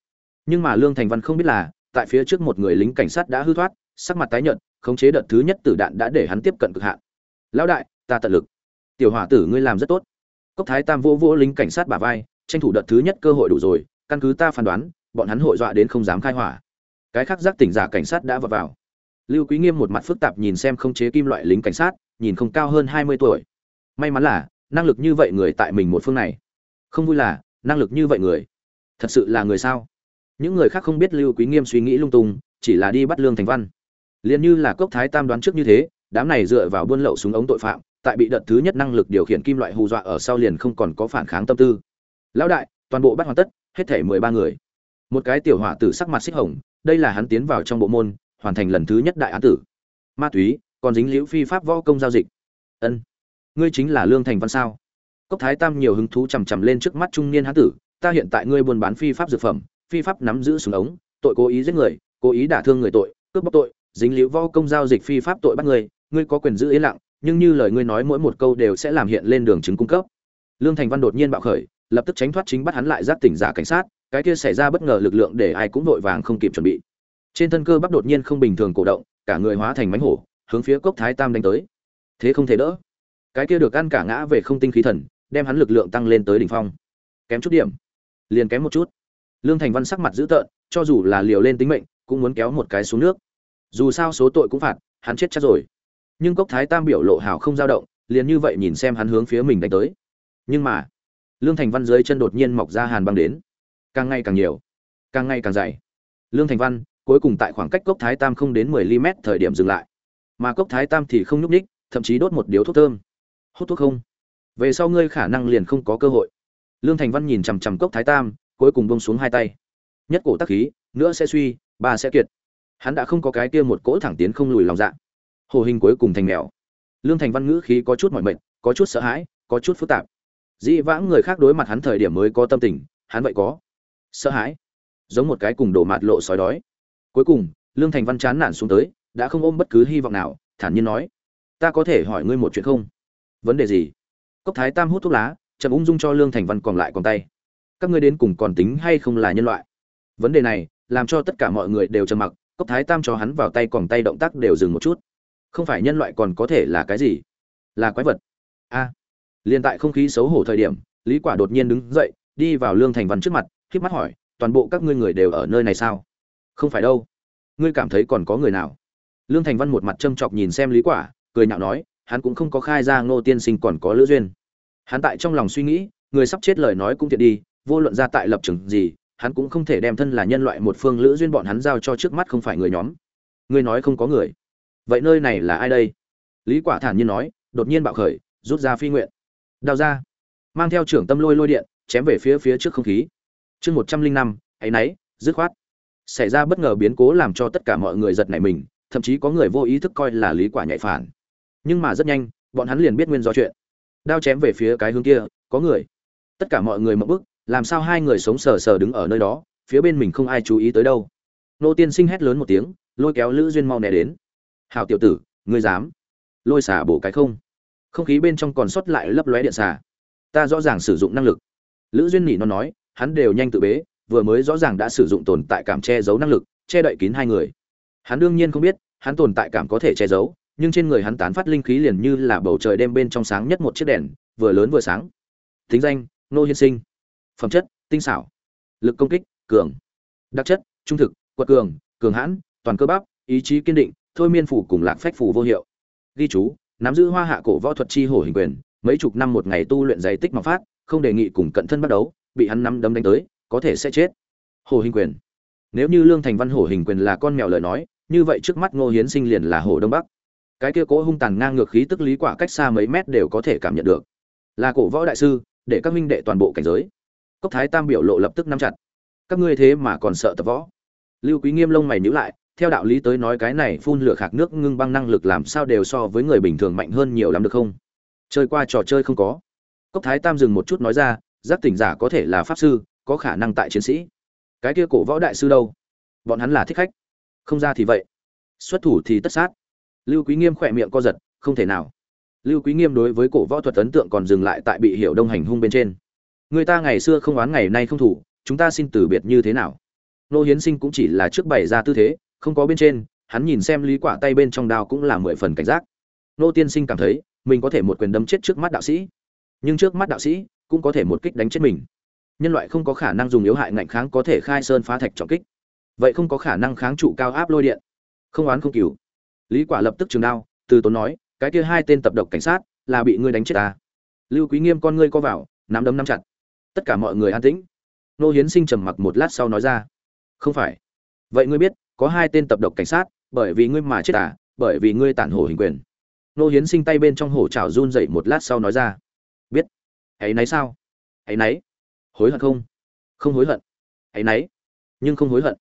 Nhưng mà lương thành văn không biết là, tại phía trước một người lính cảnh sát đã hư thoát, sắc mặt tái nhợt, khống chế đợt thứ nhất tử đạn đã để hắn tiếp cận cực hạn. Lão đại, ta tận lực. Tiểu hỏa tử ngươi làm rất tốt cốc thái tam vô vô lính cảnh sát bả vai, tranh thủ đợt thứ nhất cơ hội đủ rồi, căn cứ ta phán đoán, bọn hắn hội dọa đến không dám khai hỏa. Cái khác giác tỉnh giả cảnh sát đã vào vào. Lưu quý nghiêm một mặt phức tạp nhìn xem không chế kim loại lính cảnh sát, nhìn không cao hơn hai mươi tuổi. May mắn là, năng lực như vậy người tại mình một phương này. Không vui là, năng lực như vậy người. Thật sự là người sao? Những người khác không biết lưu quý nghiêm suy nghĩ lung tung, chỉ là đi bắt lương thành văn. Liền như là cốc thái tam đoán trước như thế, đám này dựa vào buôn lậu súng ống tội phạm tại bị đợt thứ nhất năng lực điều khiển kim loại hù dọa ở sau liền không còn có phản kháng tâm tư. Lão đại, toàn bộ bắt hoàn tất, hết thể mười ba người. Một cái tiểu hỏa tử sắc mặt xích hồng, đây là hắn tiến vào trong bộ môn, hoàn thành lần thứ nhất đại án tử. Ma túy, còn dính liễu phi pháp võ công giao dịch. Ân, ngươi chính là lương thành văn sao? Cốc thái tam nhiều hứng thú chằm chằm lên trước mắt trung niên hán tử, ta hiện tại ngươi buôn bán phi pháp dược phẩm, phi pháp nắm giữ súng ống, tội cố ý giết người, cố ý đả thương người tội, cướp bóc tội, dính liễu võ công giao dịch phi pháp tội bắt người, ngươi có quyền giữ yên lặng nhưng như lời ngươi nói mỗi một câu đều sẽ làm hiện lên đường chứng cung cấp. Lương thành văn đột nhiên bạo khởi, lập tức tránh thoát chính bắt hắn lại giáp tỉnh giả cảnh sát, cái kia xảy ra bất ngờ lực lượng để ai cũng vội vàng không kịp chuẩn bị. Trên thân cơ bắp đột nhiên không bình thường cổ động, cả người hóa thành mánh hổ, hướng phía cốc thái tam đánh tới. Thế không thể đỡ. Cái kia được ăn cả ngã về không tinh khí thần, đem hắn lực lượng tăng lên tới đỉnh phong. Kém chút điểm. Liền kém một chút. Lương thành văn sắc mặt dữ tợn, cho dù là liều lên tính mệnh, cũng muốn kéo một cái xuống nước. Dù sao số tội cũng phạt, hắn chết chắc rồi nhưng cốc thái tam biểu lộ hào không dao động, liền như vậy nhìn xem hắn hướng phía mình đánh tới. Nhưng mà, lương thành văn dưới chân đột nhiên mọc ra hàn băng đến. Càng ngày càng nhiều, càng ngày càng dày. Lương thành văn, cuối cùng tại khoảng cách cốc thái tam không đến mười ly thời điểm dừng lại. Mà cốc thái tam thì không nhúc ních thậm chí đốt một điếu thuốc thơm. Hút thuốc không? Về sau ngươi khả năng liền không có cơ hội. Lương thành văn nhìn chằm chằm cốc thái tam, cuối cùng bông xuống hai tay. Nhất cổ tắc khí, nữa sẽ suy, ba sẽ kiệt. Hắn đã không có cái kia một cỗ thẳng tiến không lùi lòng dạ hồ hình cuối cùng thành mèo. Lương thành văn ngữ khí có chút mọi mệnh có chút sợ hãi, có chút phức tạp. Dĩ vãng người khác đối mặt hắn thời điểm mới có tâm tình, hắn vậy có sợ hãi. Giống một cái cùng đổ mạt lộ sói đói. Cuối cùng, lương thành văn chán nản xuống tới, đã không ôm bất cứ hy vọng nào, thản nhiên nói, ta có thể hỏi ngươi một chuyện không? Vấn đề gì? Cốc thái tam hút thuốc lá, chậm ung dung cho lương thành văn còn lại còn tay. Các ngươi đến cùng còn tính hay không là nhân loại? Vấn đề này, làm cho tất cả mọi người đều trầm mặc, cốc thái tam cho hắn vào tay còn tay động tác đều dừng một chút không phải nhân loại còn có thể là cái gì? Là quái vật. A. À, liền tại không khí xấu hổ thời điểm lý quả đột nhiên đứng dậy đi vào lương thành văn trước mặt khiếp mắt hỏi toàn bộ các ngươi người đều ở nơi này sao? Không phải đâu. Ngươi cảm thấy còn có người nào? Lương thành văn một mặt châm chọc nhìn xem lý quả cười nhạo nói hắn cũng không có khai ra ngô tiên sinh còn có lữ duyên. Hắn tại trong lòng suy nghĩ người sắp chết lời nói cũng thiệt đi vô luận ra tại lập trường gì hắn cũng không thể đem thân là nhân loại một phương lữ duyên bọn hắn giao cho trước mắt không phải người nhóm. Ngươi nói không có người vậy nơi này là ai đây? Lý quả thản nhiên nói, đột nhiên bạo khởi, rút ra phi nguyện. Đao ra. Mang theo trưởng tâm lôi lôi điện, chém về phía phía trước không khí. Chương một trăm linh năm ấy nấy dứt khoát. Xảy ra bất ngờ biến cố làm cho tất cả mọi người giật nảy mình, thậm chí có người vô ý thức coi là lý quả nhạy phản. Nhưng mà rất nhanh, bọn hắn liền biết nguyên do chuyện. Đao chém về phía cái hướng kia, có người. Tất cả mọi người mộng bức, làm sao hai người sống sờ sờ đứng ở nơi đó, phía bên mình không ai chú ý tới đâu. Nô tiên sinh hét lớn một tiếng, lôi kéo lữ duyên mau né đến hào tiểu tử, ngươi dám lôi xả bổ cái không? Không khí bên trong còn sót lại lấp lóe điện xả. Ta rõ ràng sử dụng năng lực. Lữ duyên nhỉ nó nói, hắn đều nhanh tự bế, vừa mới rõ ràng đã sử dụng tồn tại cảm che giấu năng lực, che đậy kín hai người. Hắn đương nhiên không biết, hắn tồn tại cảm có thể che giấu, nhưng trên người hắn tán phát linh khí liền như là bầu trời đêm bên trong sáng nhất một chiếc đèn, vừa lớn vừa sáng. Thính danh nô hiên sinh. Phẩm chất, tinh xảo. Lực công kích, cường. Đặc chất, trung thực, quật cường cường hãn, toàn cơ bắp, ý chí kiên định thôi miên phủ cùng lạc phách phủ vô hiệu. Ghi chú, nắm giữ hoa hạ cổ võ thuật chi hổ hình quyền, mấy chục năm một ngày tu luyện giày tích mà phát, không đề nghị cùng cận thân bắt đấu, bị hắn nắm đấm đánh tới, có thể sẽ chết. Hồ hình quyền. Nếu như lương thành văn hổ hình quyền là con mèo lời nói, như vậy trước mắt ngô hiến sinh liền là hồ đông bắc. Cái kia cố hung tàn ngang ngược khí tức lý quả cách xa mấy mét đều có thể cảm nhận được. Là cổ võ đại sư, để các minh đệ toàn bộ cảnh giới. Cốc thái tam biểu lộ lập tức nắm chặt. Các ngươi thế mà còn sợ tập võ. Lưu quý nghiêm lông mày nhíu lại theo đạo lý tới nói cái này phun lửa khạc nước ngưng băng năng lực làm sao đều so với người bình thường mạnh hơn nhiều lắm được không? Chơi qua trò chơi không có? Cốc thái tam dừng một chút nói ra, giác tỉnh giả có thể là pháp sư, có khả năng tại chiến sĩ. Cái kia cổ võ đại sư đâu? Bọn hắn là thích khách. Không ra thì vậy. Xuất thủ thì tất sát. Lưu quý nghiêm khỏe miệng co giật, không thể nào. Lưu quý nghiêm đối với cổ võ thuật ấn tượng còn dừng lại tại bị hiểu đông hành hung bên trên. Người ta ngày xưa không oán ngày nay không thủ, chúng ta xin từ biệt như thế nào? Nô hiến sinh cũng chỉ là trước bày ra tư thế không có bên trên, hắn nhìn xem lý quả tay bên trong đao cũng là mười phần cảnh giác. Nô tiên sinh cảm thấy, mình có thể một quyền đấm chết trước mắt đạo sĩ. Nhưng trước mắt đạo sĩ cũng có thể một kích đánh chết mình. Nhân loại không có khả năng dùng yếu hại ngạnh kháng có thể khai sơn phá thạch trọng kích. Vậy không có khả năng kháng trụ cao áp lôi điện. Không oán không cửu lý quả lập tức trường đao, từ tốn nói, cái kia hai tên tập độc cảnh sát là bị ngươi đánh chết ta lưu quý nghiêm con ngươi co vào, nắm đấm nắm chặt. Tất cả mọi người an tĩnh. Nô hiến sinh trầm mặc một lát sau nói ra, không phải. Vậy ngươi biết có hai tên tập độc cảnh sát, bởi vì ngươi mà chết à bởi vì ngươi tản hổ hình quyền. Nô hiến sinh tay bên trong hổ chảo run dậy một lát sau nói ra. Biết. Hãy nấy sao? Hãy nấy hối hận không? Không hối hận. Hãy nấy nhưng không hối hận.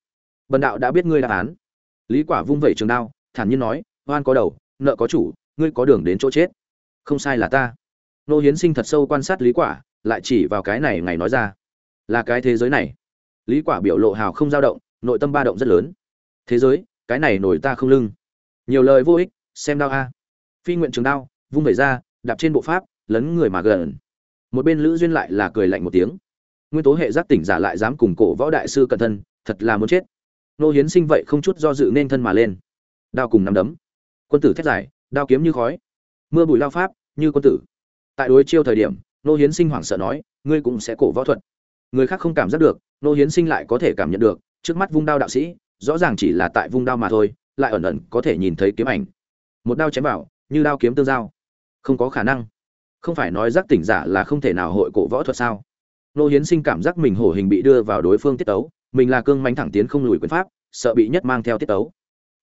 Bần đạo đã biết ngươi đáp án. Lý quả vung vẩy trường đao, thản nhiên nói, oan có đầu, nợ có chủ, ngươi có đường đến chỗ chết. Không sai là ta. Nô hiến sinh thật sâu quan sát lý quả, lại chỉ vào cái này ngày nói ra. Là cái thế giới này. Lý quả biểu lộ hào không dao động, nội tâm ba động rất lớn thế giới, cái này nổi ta không lưng. Nhiều lời vô ích, xem đao a. Phi nguyện trường đao, vung vẩy ra, đạp trên bộ pháp, lấn người mà gần. Một bên lữ duyên lại là cười lạnh một tiếng. Nguyên tố hệ giác tỉnh giả lại dám cùng cổ võ đại sư cẩn thân, thật là muốn chết. Nô hiến sinh vậy không chút do dự nên thân mà lên. Đao cùng nắm đấm. Quân tử thét dài, đao kiếm như khói. Mưa bụi lao pháp, như quân tử. Tại đối chiêu thời điểm, nô hiến sinh hoảng sợ nói, ngươi cũng sẽ cổ võ thuật. Người khác không cảm giác được, nô hiến sinh lại có thể cảm nhận được, trước mắt vung đao đạo sĩ rõ ràng chỉ là tại vung đao mà thôi, lại ẩn ẩn có thể nhìn thấy kiếm ảnh. Một đao chém vào, như đao kiếm tương giao. Không có khả năng. Không phải nói giác tỉnh giả là không thể nào hội cổ võ thuật sao? Nô hiến sinh cảm giác mình hổ hình bị đưa vào đối phương tiết tấu, mình là cương mánh thẳng tiến không lùi quyền pháp, sợ bị nhất mang theo tiết tấu.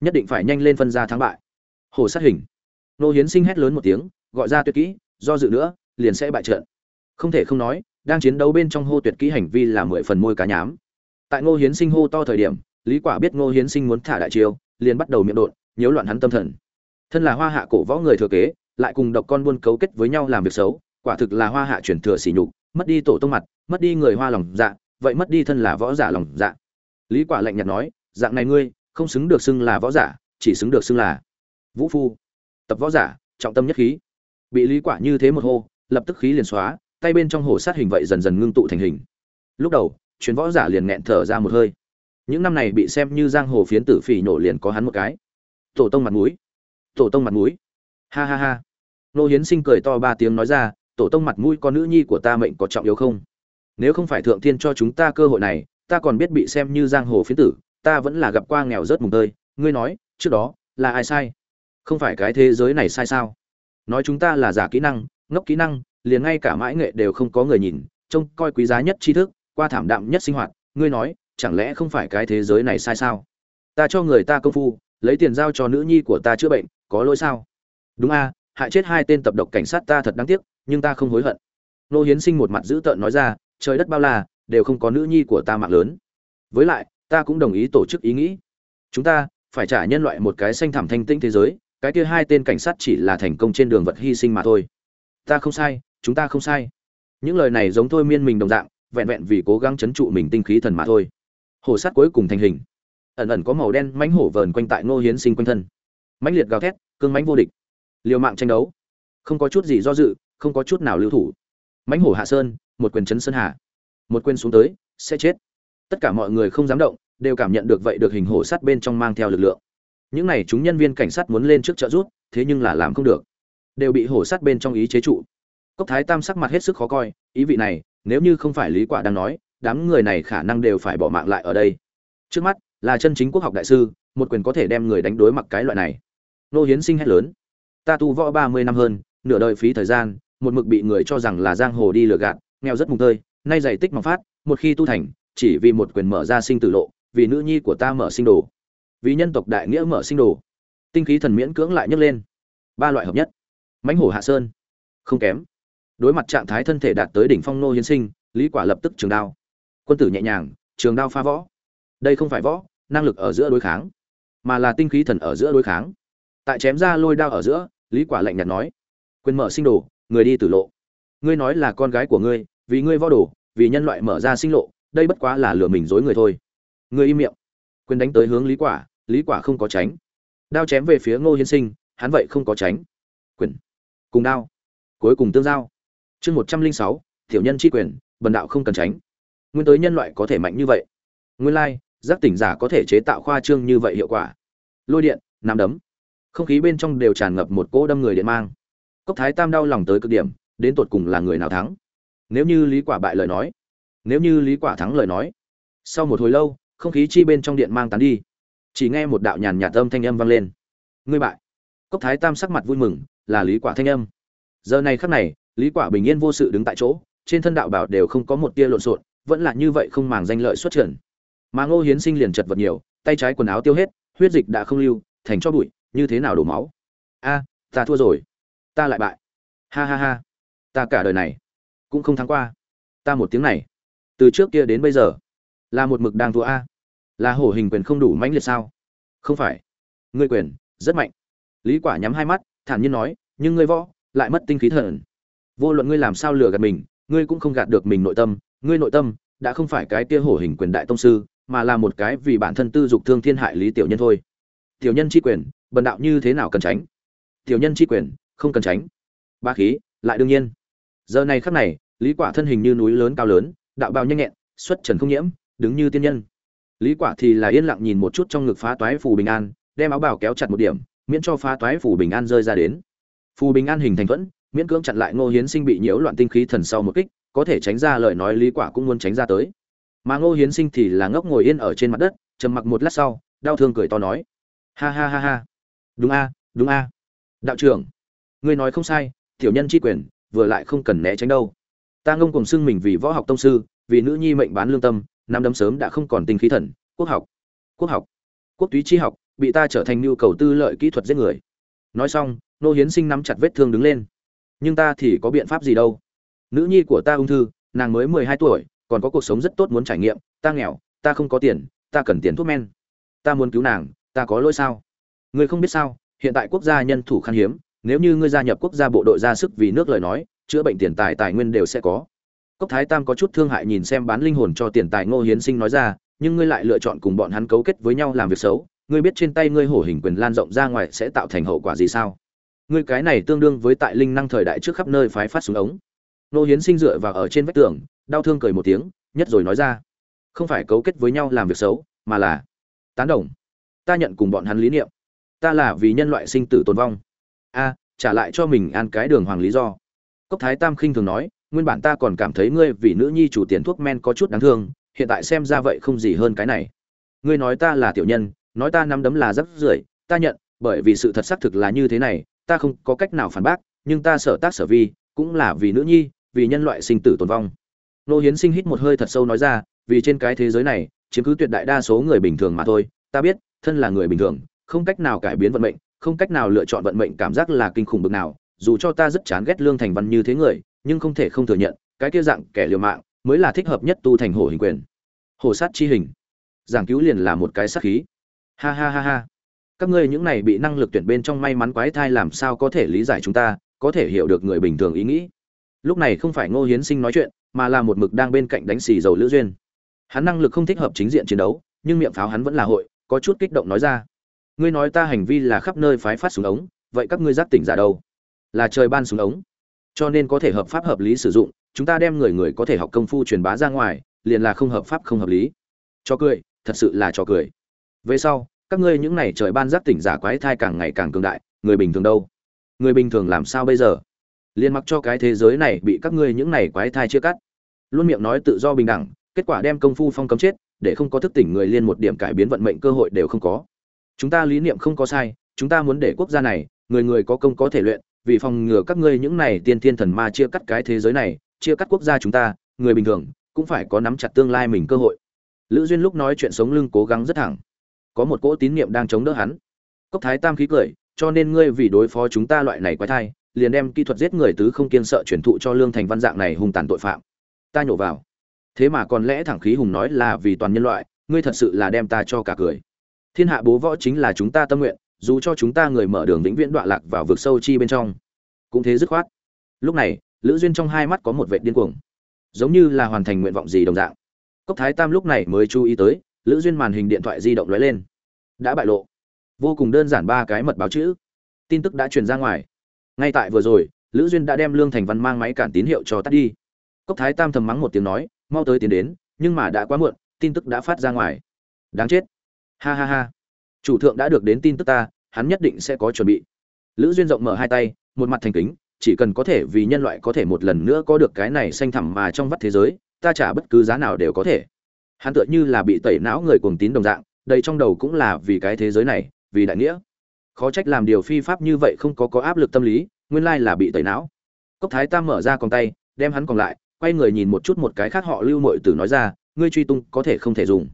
Nhất định phải nhanh lên phân ra thắng bại. Hồ sát hình. Nô hiến sinh hét lớn một tiếng, gọi ra tuyệt kỹ, do dự nữa, liền sẽ bại trận. Không thể không nói, đang chiến đấu bên trong hô tuyệt kỹ hành vi là mười phần môi cá nhám. Tại ngô hiến sinh hô to thời điểm lý quả biết ngô hiến sinh muốn thả đại chiêu, liền bắt đầu miệng đột nhiễu loạn hắn tâm thần. Thân là hoa hạ cổ võ người thừa kế, lại cùng độc con buôn cấu kết với nhau làm việc xấu, quả thực là hoa hạ chuyển thừa sỉ nhục, mất đi tổ tông mặt, mất đi người hoa lòng dạ vậy mất đi thân là võ giả lòng dạ. Lý quả lạnh nhạt nói, dạng này ngươi, không xứng được xưng là võ giả, chỉ xứng được xưng là vũ phu. Tập võ giả, trọng tâm nhất khí. Bị lý quả như thế một hô, lập tức khí liền xóa, tay bên trong hồ sát hình vậy dần dần ngưng tụ thành hình. Lúc đầu chuyến võ giả liền nghẹn thở ra một hơi những năm này bị xem như giang hồ phiến tử phỉ nổ liền có hắn một cái. Tổ tông mặt mũi. Tổ tông mặt mũi. Ha ha ha. Nô hiến sinh cười to ba tiếng nói ra, tổ tông mặt mũi con nữ nhi của ta mệnh có trọng yếu không? Nếu không phải thượng thiên cho chúng ta cơ hội này, ta còn biết bị xem như giang hồ phiến tử, ta vẫn là gặp qua nghèo rớt mùng tơi. Ngươi nói, trước đó, là ai sai? Không phải cái thế giới này sai sao? Nói chúng ta là giả kỹ năng, ngốc kỹ năng, liền ngay cả mãi nghệ đều không có người nhìn, trông coi quý giá nhất tri thức, qua thảm đạm nhất sinh hoạt. Ngươi nói chẳng lẽ không phải cái thế giới này sai sao? Ta cho người ta công phu, lấy tiền giao cho nữ nhi của ta chữa bệnh, có lỗi sao? Đúng a, hại chết hai tên tập độc cảnh sát ta thật đáng tiếc, nhưng ta không hối hận. Nô hiến sinh một mặt dữ tợn nói ra, trời đất bao la, đều không có nữ nhi của ta mạng lớn. Với lại, ta cũng đồng ý tổ chức ý nghĩ. Chúng ta phải trả nhân loại một cái xanh thảm thanh tĩnh thế giới, cái kia hai tên cảnh sát chỉ là thành công trên đường vật hy sinh mà thôi. Ta không sai, chúng ta không sai. Những lời này giống thôi miên mình đồng dạng, vẹn vẹn vì cố gắng chấn trụ mình tinh khí thần mà thôi hổ sát cuối cùng thành hình. Ẩn ẩn có màu đen mánh hổ vờn quanh tại ngô hiến sinh quanh thân. Mãnh liệt gào thét, cương mánh vô địch. Liều mạng tranh đấu. Không có chút gì do dự, không có chút nào lưu thủ. Mãnh hổ hạ sơn, một quyền chấn sơn hạ. Một quyền xuống tới, sẽ chết. Tất cả mọi người không dám động, đều cảm nhận được vậy được hình hổ sát bên trong mang theo lực lượng. Những này chúng nhân viên cảnh sát muốn lên trước trợ rút thế nhưng là làm không được. Đều bị hổ sát bên trong ý chế trụ. Cốc thái tam sắc mặt hết sức khó coi, ý vị này, nếu như không phải lý quả đang nói đám người này khả năng đều phải bỏ mạng lại ở đây. Trước mắt, là chân chính quốc học đại sư, một quyền có thể đem người đánh đối mặt cái loại này. Nô hiến sinh hét lớn. Ta tu võ ba mươi năm hơn, nửa đời phí thời gian, một mực bị người cho rằng là giang hồ đi lừa gạt, nghèo rất mùng tơi, nay giải tích mọc phát, một khi tu thành, chỉ vì một quyền mở ra sinh tử lộ, vì nữ nhi của ta mở sinh đồ, vì nhân tộc đại nghĩa mở sinh đồ. Tinh khí thần miễn cưỡng lại nhấc lên. Ba loại hợp nhất. Mãnh hổ hạ sơn. Không kém. Đối mặt trạng thái thân thể đạt tới đỉnh phong nô hiến sinh, lý quả lập tức trường đao quân tử nhẹ nhàng, trường đao pha võ. Đây không phải võ, năng lực ở giữa đối kháng, mà là tinh khí thần ở giữa đối kháng. Tại chém ra lôi đao ở giữa, lý quả lạnh nhạt nói, quyền mở sinh đồ, người đi tử lộ. Ngươi nói là con gái của ngươi, vì ngươi võ đồ, vì nhân loại mở ra sinh lộ, đây bất quá là lừa mình dối người thôi. Ngươi im miệng. Quyền đánh tới hướng lý quả lý quả không có tránh. Đao chém về phía ngô hiến sinh, hắn vậy không có tránh. Quyền cùng đao, cuối cùng tương giao. Chương một trăm linh sáu, tiểu nhân chi quyền, bần đạo không cần tránh nguyên tới nhân loại có thể mạnh như vậy. Nguyên lai, giác tỉnh giả có thể chế tạo khoa trương như vậy hiệu quả. Lôi điện, nắm đấm. Không khí bên trong đều tràn ngập một cỗ đâm người điện mang. Cốc thái tam đau lòng tới cực điểm, đến tột cùng là người nào thắng? Nếu như lý quả bại lời nói, nếu như lý quả thắng lời nói, sau một hồi lâu, không khí chi bên trong điện mang tán đi. Chỉ nghe một đạo nhàn nhạt âm thanh âm vang lên. Ngươi bại. Cốc thái tam sắc mặt vui mừng, là lý quả thanh âm. Giờ này khắc này, lý quả bình yên vô sự đứng tại chỗ, trên thân đạo bảo đều không có một tia lộn xộn vẫn là như vậy không màng danh lợi xuất trần. Mà ngô hiến sinh liền chật vật nhiều, tay trái quần áo tiêu hết, huyết dịch đã không lưu, thành cho bụi, như thế nào đổ máu? A, ta thua rồi. Ta lại bại. Ha ha ha. Ta cả đời này cũng không thắng qua. Ta một tiếng này, từ trước kia đến bây giờ, là một mực đang thua a. Là hổ hình quyền không đủ mãnh liệt sao? Không phải. Ngươi quyền, rất mạnh. Lý quả nhắm hai mắt, thản nhiên nói, nhưng ngươi võ, lại mất tinh khí thần. Vô luận ngươi làm sao lừa gạt mình, ngươi cũng không gạt được mình nội tâm ngươi nội tâm, đã không phải cái kia hổ hình quyền đại tông sư, mà là một cái vì bản thân tư dục thương thiên hại lý tiểu nhân thôi. Tiểu nhân chi quyền, bần đạo như thế nào cần tránh? Tiểu nhân chi quyền, không cần tránh. Ba khí, lại đương nhiên. Giờ này khắc này, lý quả thân hình như núi lớn cao lớn, đạo bào nhanh nhẹn, xuất trần không nhiễm, đứng như tiên nhân. Lý quả thì là yên lặng nhìn một chút trong ngực phá toái phù bình an, đem áo bào kéo chặt một điểm, miễn cho phá toái phù bình an rơi ra đến. Phù bình an hình thành thuẫn, miễn cưỡng chặn lại ngô hiến sinh bị nhiễu loạn tinh khí thần sau một kích có thể tránh ra lời nói lý quả cũng muốn tránh ra tới. Mà ngô hiến sinh thì là ngốc ngồi yên ở trên mặt đất, trầm mặc một lát sau, đau thương cười to nói. Ha ha ha ha. Đúng a đúng a. Đạo trưởng, ngươi nói không sai, tiểu nhân chi quyền, vừa lại không cần né tránh đâu. Ta ngông cùng xưng mình vì võ học tông sư, vì nữ nhi mệnh bán lương tâm, năm đấm sớm đã không còn tinh khí thần, quốc học quốc học, quốc túy chi học, bị ta trở thành nhu cầu tư lợi kỹ thuật giết người. Nói xong nô hiến sinh nắm chặt vết thương đứng lên. Nhưng ta thì có biện pháp gì đâu? Nữ nhi của ta ung thư, nàng mới mười hai tuổi, còn có cuộc sống rất tốt muốn trải nghiệm, ta nghèo, ta không có tiền, ta cần tiền thuốc men. Ta muốn cứu nàng, ta có lỗi sao? Ngươi không biết sao, hiện tại quốc gia nhân thủ khan hiếm, nếu như ngươi gia nhập quốc gia bộ đội ra sức vì nước lời nói, chữa bệnh tiền tài tài nguyên đều sẽ có. Cốc thái tam có chút thương hại nhìn xem bán linh hồn cho tiền tài ngô hiến sinh nói ra, nhưng ngươi lại lựa chọn cùng bọn hắn cấu kết với nhau làm việc xấu, ngươi biết trên tay ngươi hổ hình quyền lan rộng ra ngoài sẽ tạo thành hậu quả gì sao? Ngươi cái này tương đương với tại linh năng thời đại trước khắp nơi phái phát xuống ống. Nô hiến sinh dựa vào ở trên vách tường, đau thương cười một tiếng, nhất rồi nói ra. Không phải cấu kết với nhau làm việc xấu, mà là tán đồng. Ta nhận cùng bọn hắn lý niệm. Ta là vì nhân loại sinh tử tồn vong. A, trả lại cho mình ăn cái đường hoàng lý do. Cốc thái tam khinh thường nói, nguyên bản ta còn cảm thấy ngươi vì nữ nhi chủ tiền thuốc men có chút đáng thương, hiện tại xem ra vậy không gì hơn cái này. Ngươi nói ta là tiểu nhân, nói ta nắm đấm là rất rưởi, ta nhận, bởi vì sự thật xác thực là như thế này, ta không có cách nào phản bác, nhưng ta sở tác sở vi, cũng là vì nữ nhi vì nhân loại sinh tử tồn vong. Nô hiến sinh hít một hơi thật sâu nói ra, vì trên cái thế giới này, chiếm cứ tuyệt đại đa số người bình thường mà thôi, ta biết, thân là người bình thường, không cách nào cải biến vận mệnh, không cách nào lựa chọn vận mệnh cảm giác là kinh khủng bực nào, dù cho ta rất chán ghét lương thành văn như thế người, nhưng không thể không thừa nhận, cái kia dạng kẻ liều mạng, mới là thích hợp nhất tu thành hổ hình quyền. Hổ sát chi hình. Giảng cứu liền là một cái sát khí. Ha ha ha ha. Các ngươi những này bị năng lực tuyển bên trong may mắn quái thai làm sao có thể lý giải chúng ta, có thể hiểu được người bình thường ý nghĩ lúc này không phải ngô hiến sinh nói chuyện, mà là một mực đang bên cạnh đánh xì dầu lữ duyên. Hắn năng lực không thích hợp chính diện chiến đấu, nhưng miệng pháo hắn vẫn là hội, có chút kích động nói ra. Ngươi nói ta hành vi là khắp nơi phái phát súng ống, vậy các ngươi giác tỉnh giả đâu? Là trời ban súng ống. Cho nên có thể hợp pháp hợp lý sử dụng, chúng ta đem người người có thể học công phu truyền bá ra ngoài, liền là không hợp pháp không hợp lý. Cho cười, thật sự là cho cười. Về sau, các ngươi những này trời ban giác tỉnh giả quái thai càng ngày càng cường đại, người bình thường đâu? Người bình thường làm sao bây giờ? Liền mặc cho cái thế giới này bị các ngươi những này quái thai chia cắt. Luôn miệng nói tự do bình đẳng, kết quả đem công phu phong cấm chết, để không có thức tỉnh người liên một điểm cải biến vận mệnh cơ hội đều không có. Chúng ta lý niệm không có sai, chúng ta muốn để quốc gia này, người người có công có thể luyện, vì phòng ngừa các ngươi những này tiên thiên thần ma chia cắt cái thế giới này, chia cắt quốc gia chúng ta, người bình thường, cũng phải có nắm chặt tương lai mình cơ hội. Lữ duyên lúc nói chuyện sống lưng cố gắng rất thẳng. Có một cỗ tín niệm đang chống đỡ hắn. Cốc thái tam khí cười, cho nên ngươi vì đối phó chúng ta loại này quái thai liền đem kỹ thuật giết người tứ không kiên sợ chuyển thụ cho lương thành văn dạng này hung tàn tội phạm. Ta nhổ vào. Thế mà còn lẽ thẳng khí hùng nói là vì toàn nhân loại, ngươi thật sự là đem ta cho cả cười. Thiên hạ bố võ chính là chúng ta tâm nguyện, dù cho chúng ta người mở đường vĩnh viễn đoạn lạc vào vực sâu chi bên trong. Cũng thế dứt khoát. Lúc này, lữ duyên trong hai mắt có một vệ điên cuồng. Giống như là hoàn thành nguyện vọng gì đồng dạng. Cốc thái tam lúc này mới chú ý tới, lữ duyên màn hình điện thoại di động lóe lên. Đã bại lộ. Vô cùng đơn giản ba cái mật báo chữ. Tin tức đã truyền ra ngoài ngay tại vừa rồi, lữ duyên đã đem lương thành văn mang máy cản tín hiệu cho tắt đi. Cốc thái tam thầm mắng một tiếng nói, mau tới tiến đến, nhưng mà đã quá muộn, tin tức đã phát ra ngoài. Đáng chết. Ha ha ha. Chủ thượng đã được đến tin tức ta, hắn nhất định sẽ có chuẩn bị. Lữ duyên rộng mở hai tay, một mặt thành kính, chỉ cần có thể vì nhân loại có thể một lần nữa có được cái này xanh thẳm mà trong vắt thế giới, ta trả bất cứ giá nào đều có thể. Hắn tựa như là bị tẩy não người cuồng tín đồng dạng, đầy trong đầu cũng là vì cái thế giới này, vì đại nghĩa khó trách làm điều phi pháp như vậy không có có áp lực tâm lý, nguyên lai là bị tẩy não. Cốc thái tam mở ra con tay, đem hắn còn lại, quay người nhìn một chút một cái khác họ lưu mội tử nói ra, ngươi truy tung có thể không thể dùng.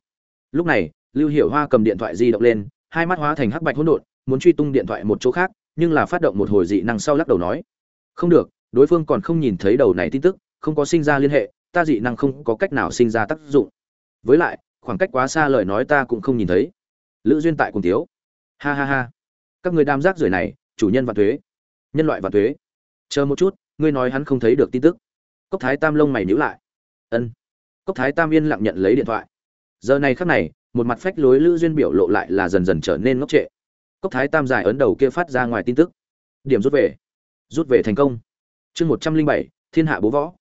Lúc này, lưu hiểu hoa cầm điện thoại di động lên, hai mắt hóa thành hắc bạch hỗn độn, muốn truy tung điện thoại một chỗ khác, nhưng là phát động một hồi dị năng sau lắc đầu nói, không được, đối phương còn không nhìn thấy đầu này tin tức, không có sinh ra liên hệ, ta dị năng không có cách nào sinh ra tác dụng. Với lại, khoảng cách quá xa lời nói ta cũng không nhìn thấy. Lữ duyên tại cùng tiếu ha ha ha các người đam giác rưởi này, chủ nhân và thuế. Nhân loại và thuế. Chờ một chút, ngươi nói hắn không thấy được tin tức. Cốc thái tam lông mày nhíu lại. Ân. Cốc thái tam yên lặng nhận lấy điện thoại. Giờ này khắc này, một mặt phách lối lữ duyên biểu lộ lại là dần dần trở nên ngốc trệ. Cốc thái tam dài ấn đầu kia phát ra ngoài tin tức. Điểm rút về. Rút về thành công. Chương một trăm linh bảy, thiên hạ bố võ.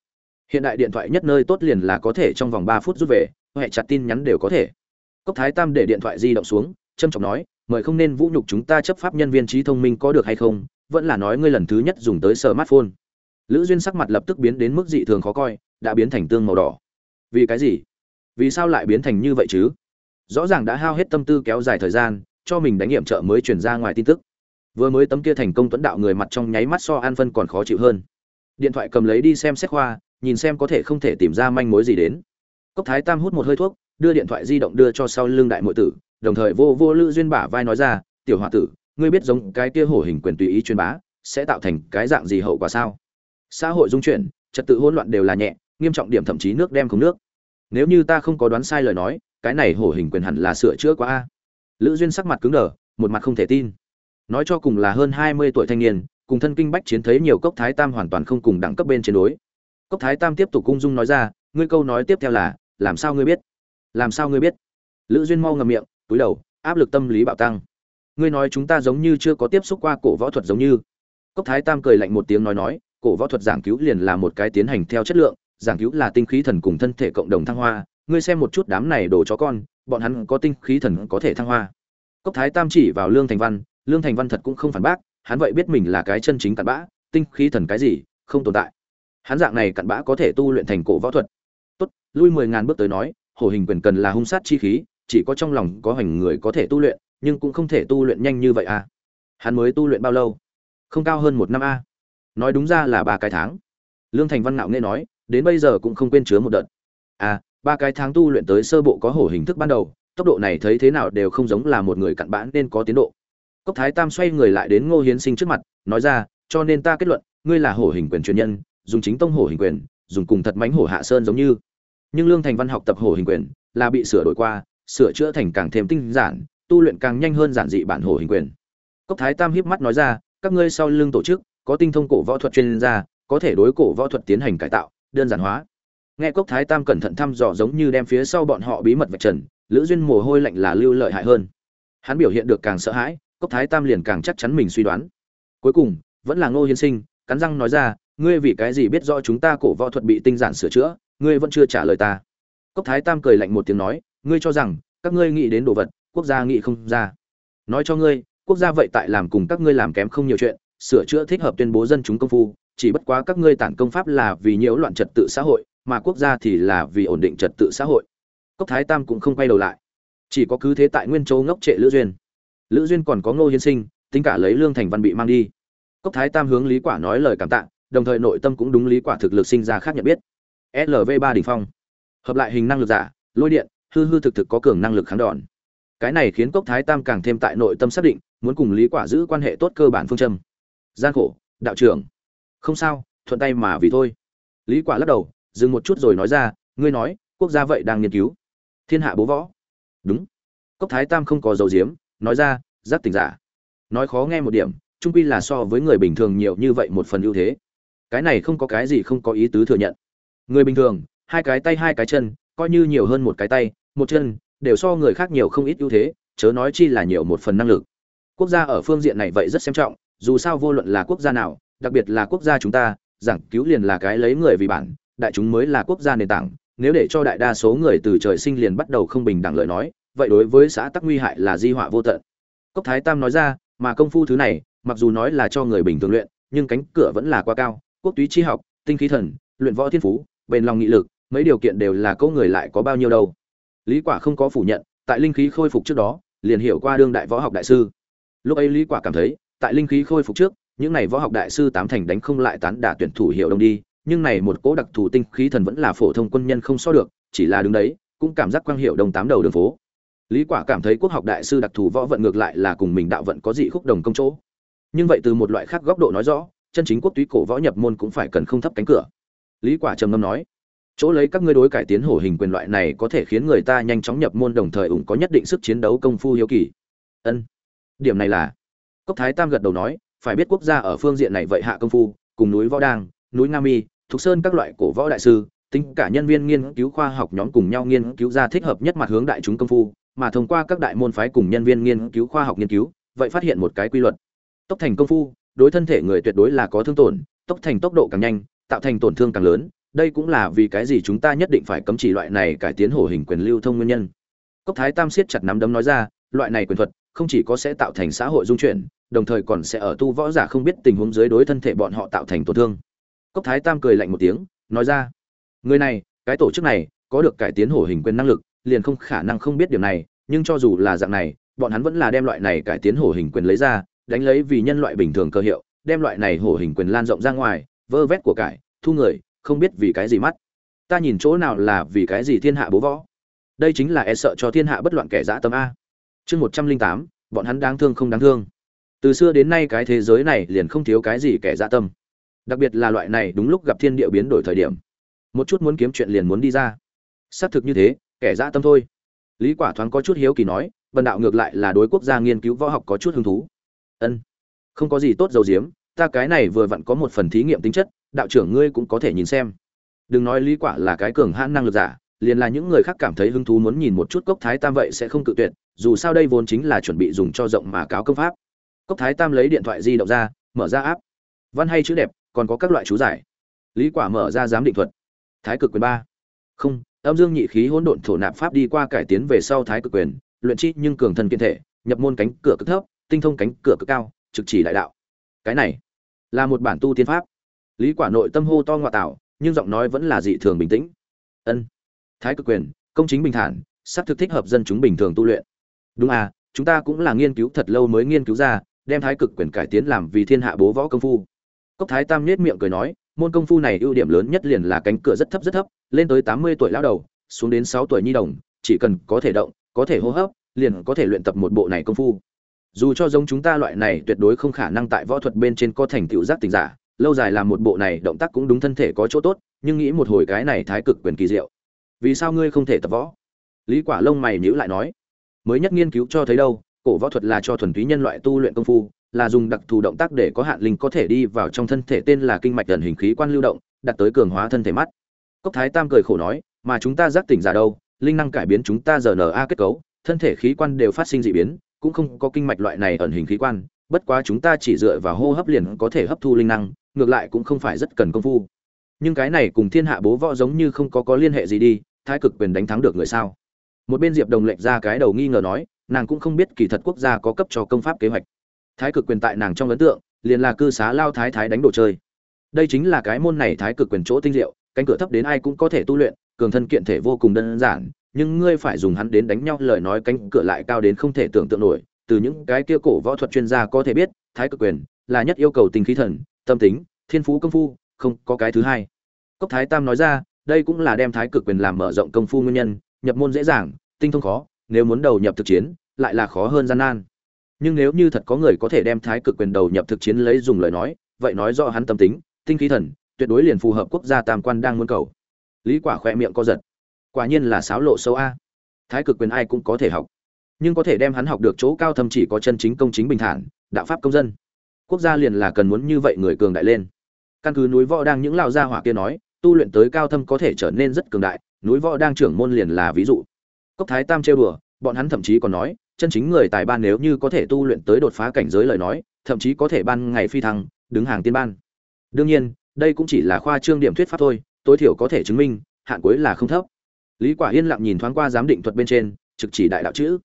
Hiện đại điện thoại nhất nơi tốt liền là có thể trong vòng ba phút rút về, hệ chặt tin nhắn đều có thể. Cốc thái tam để điện thoại di động xuống trâm trọng nói mời không nên vũ nhục chúng ta chấp pháp nhân viên trí thông minh có được hay không, vẫn là nói ngươi lần thứ nhất dùng tới smartphone. Lữ duyên sắc mặt lập tức biến đến mức dị thường khó coi, đã biến thành tương màu đỏ. Vì cái gì? Vì sao lại biến thành như vậy chứ? Rõ ràng đã hao hết tâm tư kéo dài thời gian, cho mình đánh nghiệm trợ mới truyền ra ngoài tin tức. Vừa mới tấm kia thành công tuấn đạo người mặt trong nháy mắt so an phân còn khó chịu hơn. Điện thoại cầm lấy đi xem xét khoa, nhìn xem có thể không thể tìm ra manh mối gì đến. Cốc thái tam hút một hơi thuốc, đưa điện thoại di động đưa cho sau lưng đại mội tử đồng thời vô vô lữ duyên bả vai nói ra, tiểu h o a tử, ngươi biết giống cái kia hổ hình quyền tùy ý truyền bá, sẽ tạo thành cái dạng gì hậu quả sao? Xã hội dung chuyển, trật tự hỗn loạn đều là nhẹ, nghiêm trọng điểm thậm chí nước đem không nước. Nếu như ta không có đoán sai lời nói, cái này hổ hình quyền hẳn là sửa chữa quá a. Lữ duyên sắc mặt cứng đờ, một mặt không thể tin. Nói cho cùng là hơn hai mươi tuổi thanh niên, cùng thân kinh bách chiến thấy nhiều cốc thái tam hoàn toàn không cùng đẳng cấp bên chiến đối. Cốc thái tam tiếp tục cung dung nói ra, ngươi câu nói tiếp theo là, làm sao ngươi biết? Làm sao ngươi biết? Lữ duyên mau ngầm miệng túi đầu, áp lực tâm lý bạo tăng. Ngươi nói chúng ta giống như chưa có tiếp xúc qua cổ võ thuật giống như. Cốc thái tam cười lạnh một tiếng nói nói, cổ võ thuật giảng cứu liền là một cái tiến hành theo chất lượng, giảng cứu là tinh khí thần cùng thân thể cộng đồng thăng hoa. Ngươi xem một chút đám này đồ chó con, bọn hắn có tinh khí thần có thể thăng hoa. Cốc thái tam chỉ vào lương thành văn, lương thành văn thật cũng không phản bác, hắn vậy biết mình là cái chân chính cặn bã, tinh khí thần cái gì, không tồn tại. Hắn dạng này cặn bã có thể tu luyện thành cổ võ thuật. Tốt, lui mười ngàn bước tới nói, hổ hình quyền cần là hung sát chi khí chỉ có trong lòng có hành người có thể tu luyện, nhưng cũng không thể tu luyện nhanh như vậy à. Hắn mới tu luyện bao lâu? Không cao hơn một năm a nói đúng ra là ba cái tháng. Lương thành văn ngạo nghe nói, đến bây giờ cũng không quên chứa một đợt. À ba cái tháng tu luyện tới sơ bộ có hổ hình thức ban đầu, tốc độ này thấy thế nào đều không giống là một người cặn bã nên có tiến độ. Cốc thái tam xoay người lại đến ngô hiến sinh trước mặt, nói ra, cho nên ta kết luận, ngươi là hổ hình quyền truyền nhân, dùng chính tông hổ hình quyền, dùng cùng thật mánh hổ hạ sơn giống như. Nhưng lương thành văn học tập hổ hình quyền, là bị sửa đổi qua sửa chữa thành càng thêm tinh giản, tu luyện càng nhanh hơn giản dị bản hồ hình quyền. Cốc thái tam hiếp mắt nói ra, các ngươi sau lưng tổ chức, có tinh thông cổ võ thuật chuyên gia, có thể đối cổ võ thuật tiến hành cải tạo, đơn giản hóa. Nghe cốc thái tam cẩn thận thăm dò giống như đem phía sau bọn họ bí mật vạch trần, lữ duyên mồ hôi lạnh là lưu lợi hại hơn. Hắn biểu hiện được càng sợ hãi, cốc thái tam liền càng chắc chắn mình suy đoán. Cuối cùng, vẫn là ngô hiên sinh, cắn răng nói ra, ngươi vì cái gì biết rõ chúng ta cổ võ thuật bị tinh giản sửa chữa, ngươi vẫn chưa trả lời ta. Cốc thái tam cười lạnh một tiếng nói ngươi cho rằng, các ngươi nghĩ đến đồ vật, quốc gia nghĩ không ra. Nói cho ngươi, quốc gia vậy tại làm cùng các ngươi làm kém không nhiều chuyện, sửa chữa thích hợp tuyên bố dân chúng công phu, chỉ bất quá các ngươi tản công pháp là vì nhiễu loạn trật tự xã hội, mà quốc gia thì là vì ổn định trật tự xã hội. Cốc thái tam cũng không quay đầu lại. Chỉ có cứ thế tại nguyên châu ngốc trệ lữ duyên. Lữ duyên còn có ngô hiến sinh, tính cả lấy lương thành văn bị mang đi. Cốc thái tam hướng lý quả nói lời cảm tạ, đồng thời nội tâm cũng đúng lý quả thực lực sinh ra khác nhận biết. Lv ba đỉnh phong. Hợp lại hình năng lực giả, lôi điện hư hư thực thực có cường năng lực kháng đòn. Cái này khiến cốc thái tam càng thêm tại nội tâm xác định, muốn cùng lý quả giữ quan hệ tốt cơ bản phương châm. Gian khổ, đạo trưởng. Không sao, thuận tay mà vì thôi. Lý quả lắc đầu, dừng một chút rồi nói ra, ngươi nói, quốc gia vậy đang nghiên cứu. Thiên hạ bố võ. Đúng. Cốc thái tam không có dấu diếm nói ra, giác tỉnh giả. Nói khó nghe một điểm, trung quy là so với người bình thường nhiều như vậy một phần ưu thế. Cái này không có cái gì không có ý tứ thừa nhận. Người bình thường, hai cái tay hai cái chân coi như nhiều hơn một cái tay, một chân, đều so người khác nhiều không ít ưu thế, chớ nói chi là nhiều một phần năng lực. Quốc gia ở phương diện này vậy rất xem trọng, dù sao vô luận là quốc gia nào, đặc biệt là quốc gia chúng ta, giảng cứu liền là cái lấy người vì bản, đại chúng mới là quốc gia nền tảng, nếu để cho đại đa số người từ trời sinh liền bắt đầu không bình đẳng lời nói, vậy đối với xã tắc nguy hại là di họa vô tận. Cốc thái tam nói ra, mà công phu thứ này, mặc dù nói là cho người bình thường luyện, nhưng cánh cửa vẫn là quá cao, quốc túy chi học, tinh khí thần, luyện võ thiên phú, bền lòng nghị lực mấy điều kiện đều là câu người lại có bao nhiêu đâu. Lý quả không có phủ nhận, tại linh khí khôi phục trước đó, liền hiểu qua đương đại võ học đại sư. Lúc ấy lý quả cảm thấy, tại linh khí khôi phục trước, những này võ học đại sư tám thành đánh không lại tán đả tuyển thủ hiệu đông đi, nhưng này một cố đặc thù tinh khí thần vẫn là phổ thông quân nhân không so được, chỉ là đứng đấy, cũng cảm giác quang hiệu đông tám đầu đường phố. Lý quả cảm thấy quốc học đại sư đặc thù võ vận ngược lại là cùng mình đạo vận có dị khúc đồng công chỗ. Nhưng vậy từ một loại khác góc độ nói rõ, chân chính quốc túy cổ võ nhập môn cũng phải cần không thấp cánh cửa. Lý quả trầm ngâm nói chỗ lấy các ngươi đối cải tiến hổ hình quyền loại này có thể khiến người ta nhanh chóng nhập môn đồng thời ủng có nhất định sức chiến đấu công phu hiếu kỳ. Ân. Điểm này là, cốc thái tam gật đầu nói, phải biết quốc gia ở phương diện này vậy hạ công phu, cùng núi võ đang núi nga mi, thục sơn các loại cổ võ đại sư, tính cả nhân viên nghiên cứu khoa học nhóm cùng nhau nghiên cứu ra thích hợp nhất mặt hướng đại chúng công phu, mà thông qua các đại môn phái cùng nhân viên nghiên cứu khoa học nghiên cứu, vậy phát hiện một cái quy luật. Tốc thành công phu, đối thân thể người tuyệt đối là có thương tổn, tốc thành tốc độ càng nhanh, tạo thành tổn thương càng lớn đây cũng là vì cái gì chúng ta nhất định phải cấm chỉ loại này cải tiến hổ hình quyền lưu thông nguyên nhân. Cốc thái tam siết chặt nắm đấm nói ra, loại này quyền thuật, không chỉ có sẽ tạo thành xã hội dung chuyển, đồng thời còn sẽ ở tu võ giả không biết tình huống dưới đối thân thể bọn họ tạo thành tổn thương. Cốc thái tam cười lạnh một tiếng, nói ra, người này, cái tổ chức này có được cải tiến hổ hình quyền năng lực, liền không khả năng không biết điều này, nhưng cho dù là dạng này, bọn hắn vẫn là đem loại này cải tiến hổ hình quyền lấy ra, đánh lấy vì nhân loại bình thường cơ hiệu, đem loại này hổ hình quyền lan rộng ra ngoài, vơ vét của cải, thu người không biết vì cái gì mắt. Ta nhìn chỗ nào là vì cái gì thiên hạ bố võ? Đây chính là e sợ cho thiên hạ bất loạn kẻ dã tâm a. Chương một trăm linh tám, bọn hắn đáng thương không đáng thương. Từ xưa đến nay cái thế giới này liền không thiếu cái gì kẻ dã tâm. Đặc biệt là loại này đúng lúc gặp thiên địa biến đổi thời điểm. Một chút muốn kiếm chuyện liền muốn đi ra. Xác thực như thế, kẻ dã tâm thôi. Lý quả thoáng có chút hiếu kỳ nói vần đạo ngược lại là đối quốc gia nghiên cứu võ học có chút hứng thú. Ân, không có gì tốt dầu diếm, ta cái này vừa vặn có một phần thí nghiệm tính chất đạo trưởng ngươi cũng có thể nhìn xem. Đừng nói lý quả là cái cường hãn năng lực giả, liền là những người khác cảm thấy hứng thú muốn nhìn một chút cốc thái tam vậy sẽ không cự tuyệt, dù sao đây vốn chính là chuẩn bị dùng cho rộng mà cáo công pháp. Cốc thái tam lấy điện thoại di động ra, mở ra áp văn hay chữ đẹp, còn có các loại chú giải. Lý quả mở ra giám định thuật. Thái cực quyền ba. Không, âm dương nhị khí hỗn độn thổ nạp pháp đi qua cải tiến về sau thái cực quyền, luyện chi nhưng cường thân kiên thể, nhập môn cánh cửa cực thấp, tinh thông cánh cửa cực cao, trực chỉ đại đạo. Cái này là một bản tu tiên pháp lý quả nội tâm hô to ngoại tạo, nhưng giọng nói vẫn là dị thường bình tĩnh. Ân, thái cực quyền, công chính bình thản, sắp thực thích hợp dân chúng bình thường tu luyện. Đúng à chúng ta cũng là nghiên cứu thật lâu mới nghiên cứu ra, đem thái cực quyền cải tiến làm vì thiên hạ bố võ công phu. Cốc thái tam nhếch miệng cười nói, môn công phu này ưu điểm lớn nhất liền là cánh cửa rất thấp rất thấp, lên tới tám mươi tuổi lão đầu, xuống đến sáu tuổi nhi đồng, chỉ cần có thể động, có thể hô hấp, liền có thể luyện tập một bộ này công phu. Dù cho giống chúng ta loại này tuyệt đối không khả năng tại võ thuật bên trên có thành tựu giác tình giả lâu dài làm một bộ này, động tác cũng đúng thân thể có chỗ tốt, nhưng nghĩ một hồi cái này thái cực quyền kỳ diệu. Vì sao ngươi không thể tập võ? Lý quả lông mày nhíu lại nói. Mới nhất nghiên cứu cho thấy đâu, cổ võ thuật là cho thuần túy nhân loại tu luyện công phu, là dùng đặc thù động tác để có hạn linh có thể đi vào trong thân thể tên là kinh mạch gần hình khí quan lưu động đặt tới cường hóa thân thể mắt. Cốc thái tam cười khổ nói, mà chúng ta giác tỉnh giả đâu, linh năng cải biến chúng ta giờ na kết cấu, thân thể khí quan đều phát sinh dị biến, cũng không có kinh mạch loại này ẩn hình khí quan bất quá chúng ta chỉ dựa vào hô hấp liền có thể hấp thu linh năng, ngược lại cũng không phải rất cần công phu. Nhưng cái này cùng thiên hạ bố võ giống như không có có liên hệ gì đi, thái cực quyền đánh thắng được người sao? Một bên diệp đồng lệch ra cái đầu nghi ngờ nói, nàng cũng không biết kỳ thật quốc gia có cấp cho công pháp kế hoạch. Thái cực quyền tại nàng trong ấn tượng, liền là cư xá lao thái thái đánh đồ chơi. Đây chính là cái môn này thái cực quyền chỗ tinh diệu, cánh cửa thấp đến ai cũng có thể tu luyện, cường thân kiện thể vô cùng đơn giản, nhưng ngươi phải dùng hắn đến đánh nhau, lời nói cánh cửa lại cao đến không thể tưởng tượng nổi từ những cái kia cổ võ thuật chuyên gia có thể biết, thái cực quyền là nhất yêu cầu tình khí thần, tâm tính, thiên phú công phu, không có cái thứ hai. Cốc thái tam nói ra, đây cũng là đem thái cực quyền làm mở rộng công phu nguyên nhân, nhập môn dễ dàng, tinh thông khó, nếu muốn đầu nhập thực chiến, lại là khó hơn gian nan. Nhưng nếu như thật có người có thể đem thái cực quyền đầu nhập thực chiến lấy dùng lời nói, vậy nói rõ hắn tâm tính, tinh khí thần, tuyệt đối liền phù hợp quốc gia tam quan đang muốn cầu. Lý quả khỏe miệng co giật. Quả nhiên là sáo lộ sâu a. Thái cực quyền ai cũng có thể học nhưng có thể đem hắn học được chỗ cao thâm chỉ có chân chính công chính bình thản, đạo pháp công dân. Quốc gia liền là cần muốn như vậy người cường đại lên. Căn cứ núi võ đang những lão gia hỏa kia nói, tu luyện tới cao thâm có thể trở nên rất cường đại, núi võ đang trưởng môn liền là ví dụ. Cốc thái tam trêu đùa, bọn hắn thậm chí còn nói, chân chính người tài ban nếu như có thể tu luyện tới đột phá cảnh giới lời nói, thậm chí có thể ban ngày phi thăng, đứng hàng tiên ban. Đương nhiên, đây cũng chỉ là khoa trương điểm thuyết pháp thôi, tối thiểu có thể chứng minh, hạn cuối là không thấp. Lý quả yên lặng nhìn thoáng qua giám định thuật bên trên, trực chỉ đại đạo chữ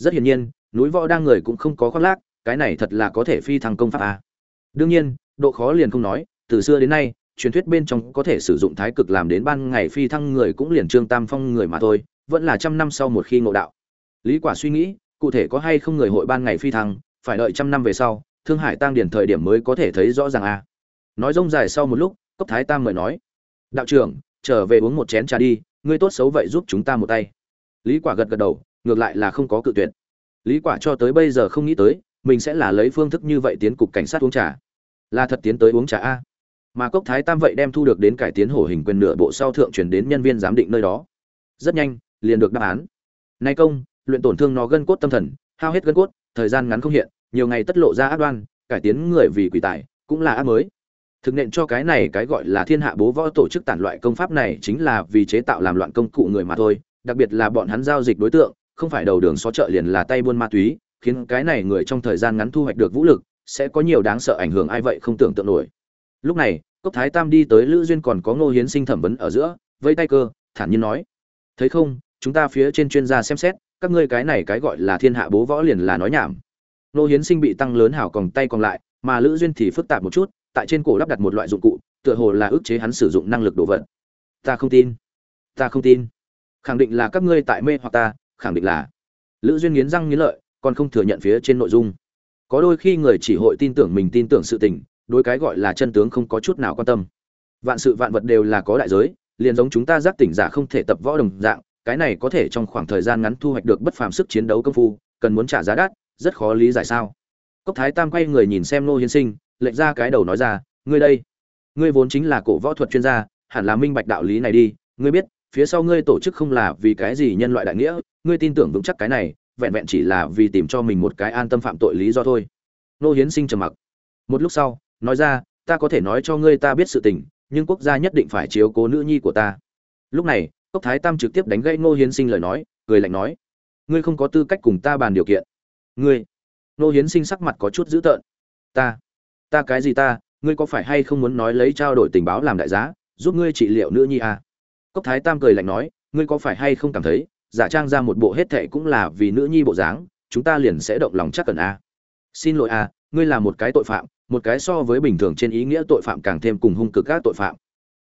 rất hiển nhiên, núi võ đang người cũng không có khoác lác, cái này thật là có thể phi thăng công pháp à. đương nhiên, độ khó liền không nói, từ xưa đến nay, truyền thuyết bên trong có thể sử dụng thái cực làm đến ban ngày phi thăng người cũng liền trương tam phong người mà thôi, vẫn là trăm năm sau một khi ngộ đạo lý quả suy nghĩ, cụ thể có hay không người hội ban ngày phi thăng, phải đợi trăm năm về sau, thương hải tăng điển thời điểm mới có thể thấy rõ ràng a à. nói rông dài sau một lúc, cốc thái tam mời nói, đạo trưởng, trở về uống một chén trà đi, ngươi tốt xấu vậy giúp chúng ta một tay lý quả gật gật đầu ngược lại là không có cự tuyệt. Lý quả cho tới bây giờ không nghĩ tới, mình sẽ là lấy phương thức như vậy tiến cục cảnh sát uống trà. Là thật tiến tới uống trà a. Mà cốc thái tam vậy đem thu được đến cải tiến hổ hình quyền nửa bộ sau thượng chuyển đến nhân viên giám định nơi đó. Rất nhanh, liền được đáp án. Nay công, luyện tổn thương nó gân cốt tâm thần, hao hết gân cốt, thời gian ngắn không hiện, nhiều ngày tất lộ ra ác đoan, cải tiến người vì quỷ tài, cũng là ác mới. Thực nện cho cái này cái gọi là thiên hạ bố võ tổ chức tản loại công pháp này chính là vì chế tạo làm loạn công cụ người mà thôi, đặc biệt là bọn hắn giao dịch đối tượng không phải đầu đường xó chợ liền là tay buôn ma túy, khiến cái này người trong thời gian ngắn thu hoạch được vũ lực, sẽ có nhiều đáng sợ ảnh hưởng ai vậy không tưởng tượng nổi. Lúc này, cốc thái tam đi tới lữ duyên còn có ngô hiến sinh thẩm vấn ở giữa vây tay cơ, thản nhiên nói, thấy không, chúng ta phía trên chuyên gia xem xét, các ngươi cái này cái gọi là thiên hạ bố võ liền là nói nhảm. Ngô hiến sinh bị tăng lớn hảo còn tay còn lại, mà lữ duyên thì phức tạp một chút, tại trên cổ lắp đặt một loại dụng cụ, tựa hồ là ức chế hắn sử dụng năng lực đồ vật. Ta không tin, ta không tin. Khẳng định là các ngươi tại mê hoặc ta khẳng định là. Lữ duyên nghiến răng nghiến lợi, còn không thừa nhận phía trên nội dung. Có đôi khi người chỉ hội tin tưởng mình tin tưởng sự tình, đối cái gọi là chân tướng không có chút nào quan tâm. Vạn sự vạn vật đều là có đại giới, liền giống chúng ta giác tỉnh giả không thể tập võ đồng dạng, cái này có thể trong khoảng thời gian ngắn thu hoạch được bất phàm sức chiến đấu công phu, cần muốn trả giá đắt, rất khó lý giải sao. Cốc thái tam quay người nhìn xem nô hiến sinh lệnh ra cái đầu nói ra, ngươi đây, ngươi vốn chính là cổ võ thuật chuyên gia, hẳn là minh bạch đạo lý này đi, ngươi biết phía sau ngươi tổ chức không là vì cái gì nhân loại đại nghĩa, ngươi tin tưởng vững chắc cái này, vẹn vẹn chỉ là vì tìm cho mình một cái an tâm phạm tội lý do thôi. Nô hiến sinh trầm mặc. Một lúc sau, nói ra, ta có thể nói cho ngươi ta biết sự tình, nhưng quốc gia nhất định phải chiếu cố nữ nhi của ta. Lúc này, cốc thái tam trực tiếp đánh gãy nô hiến sinh lời nói, cười lạnh nói, ngươi không có tư cách cùng ta bàn điều kiện. Ngươi. Nô hiến sinh sắc mặt có chút dữ tợn. Ta ta cái gì ta, ngươi có phải hay không muốn nói lấy trao đổi tình báo làm đại giá, giúp ngươi trị liệu nữ nhi à? Cốc thái tam cười lạnh nói ngươi có phải hay không cảm thấy giả trang ra một bộ hết thệ cũng là vì nữ nhi bộ dáng chúng ta liền sẽ động lòng chắc cần à? xin lỗi à, ngươi là một cái tội phạm một cái so với bình thường trên ý nghĩa tội phạm càng thêm cùng hung cực các tội phạm.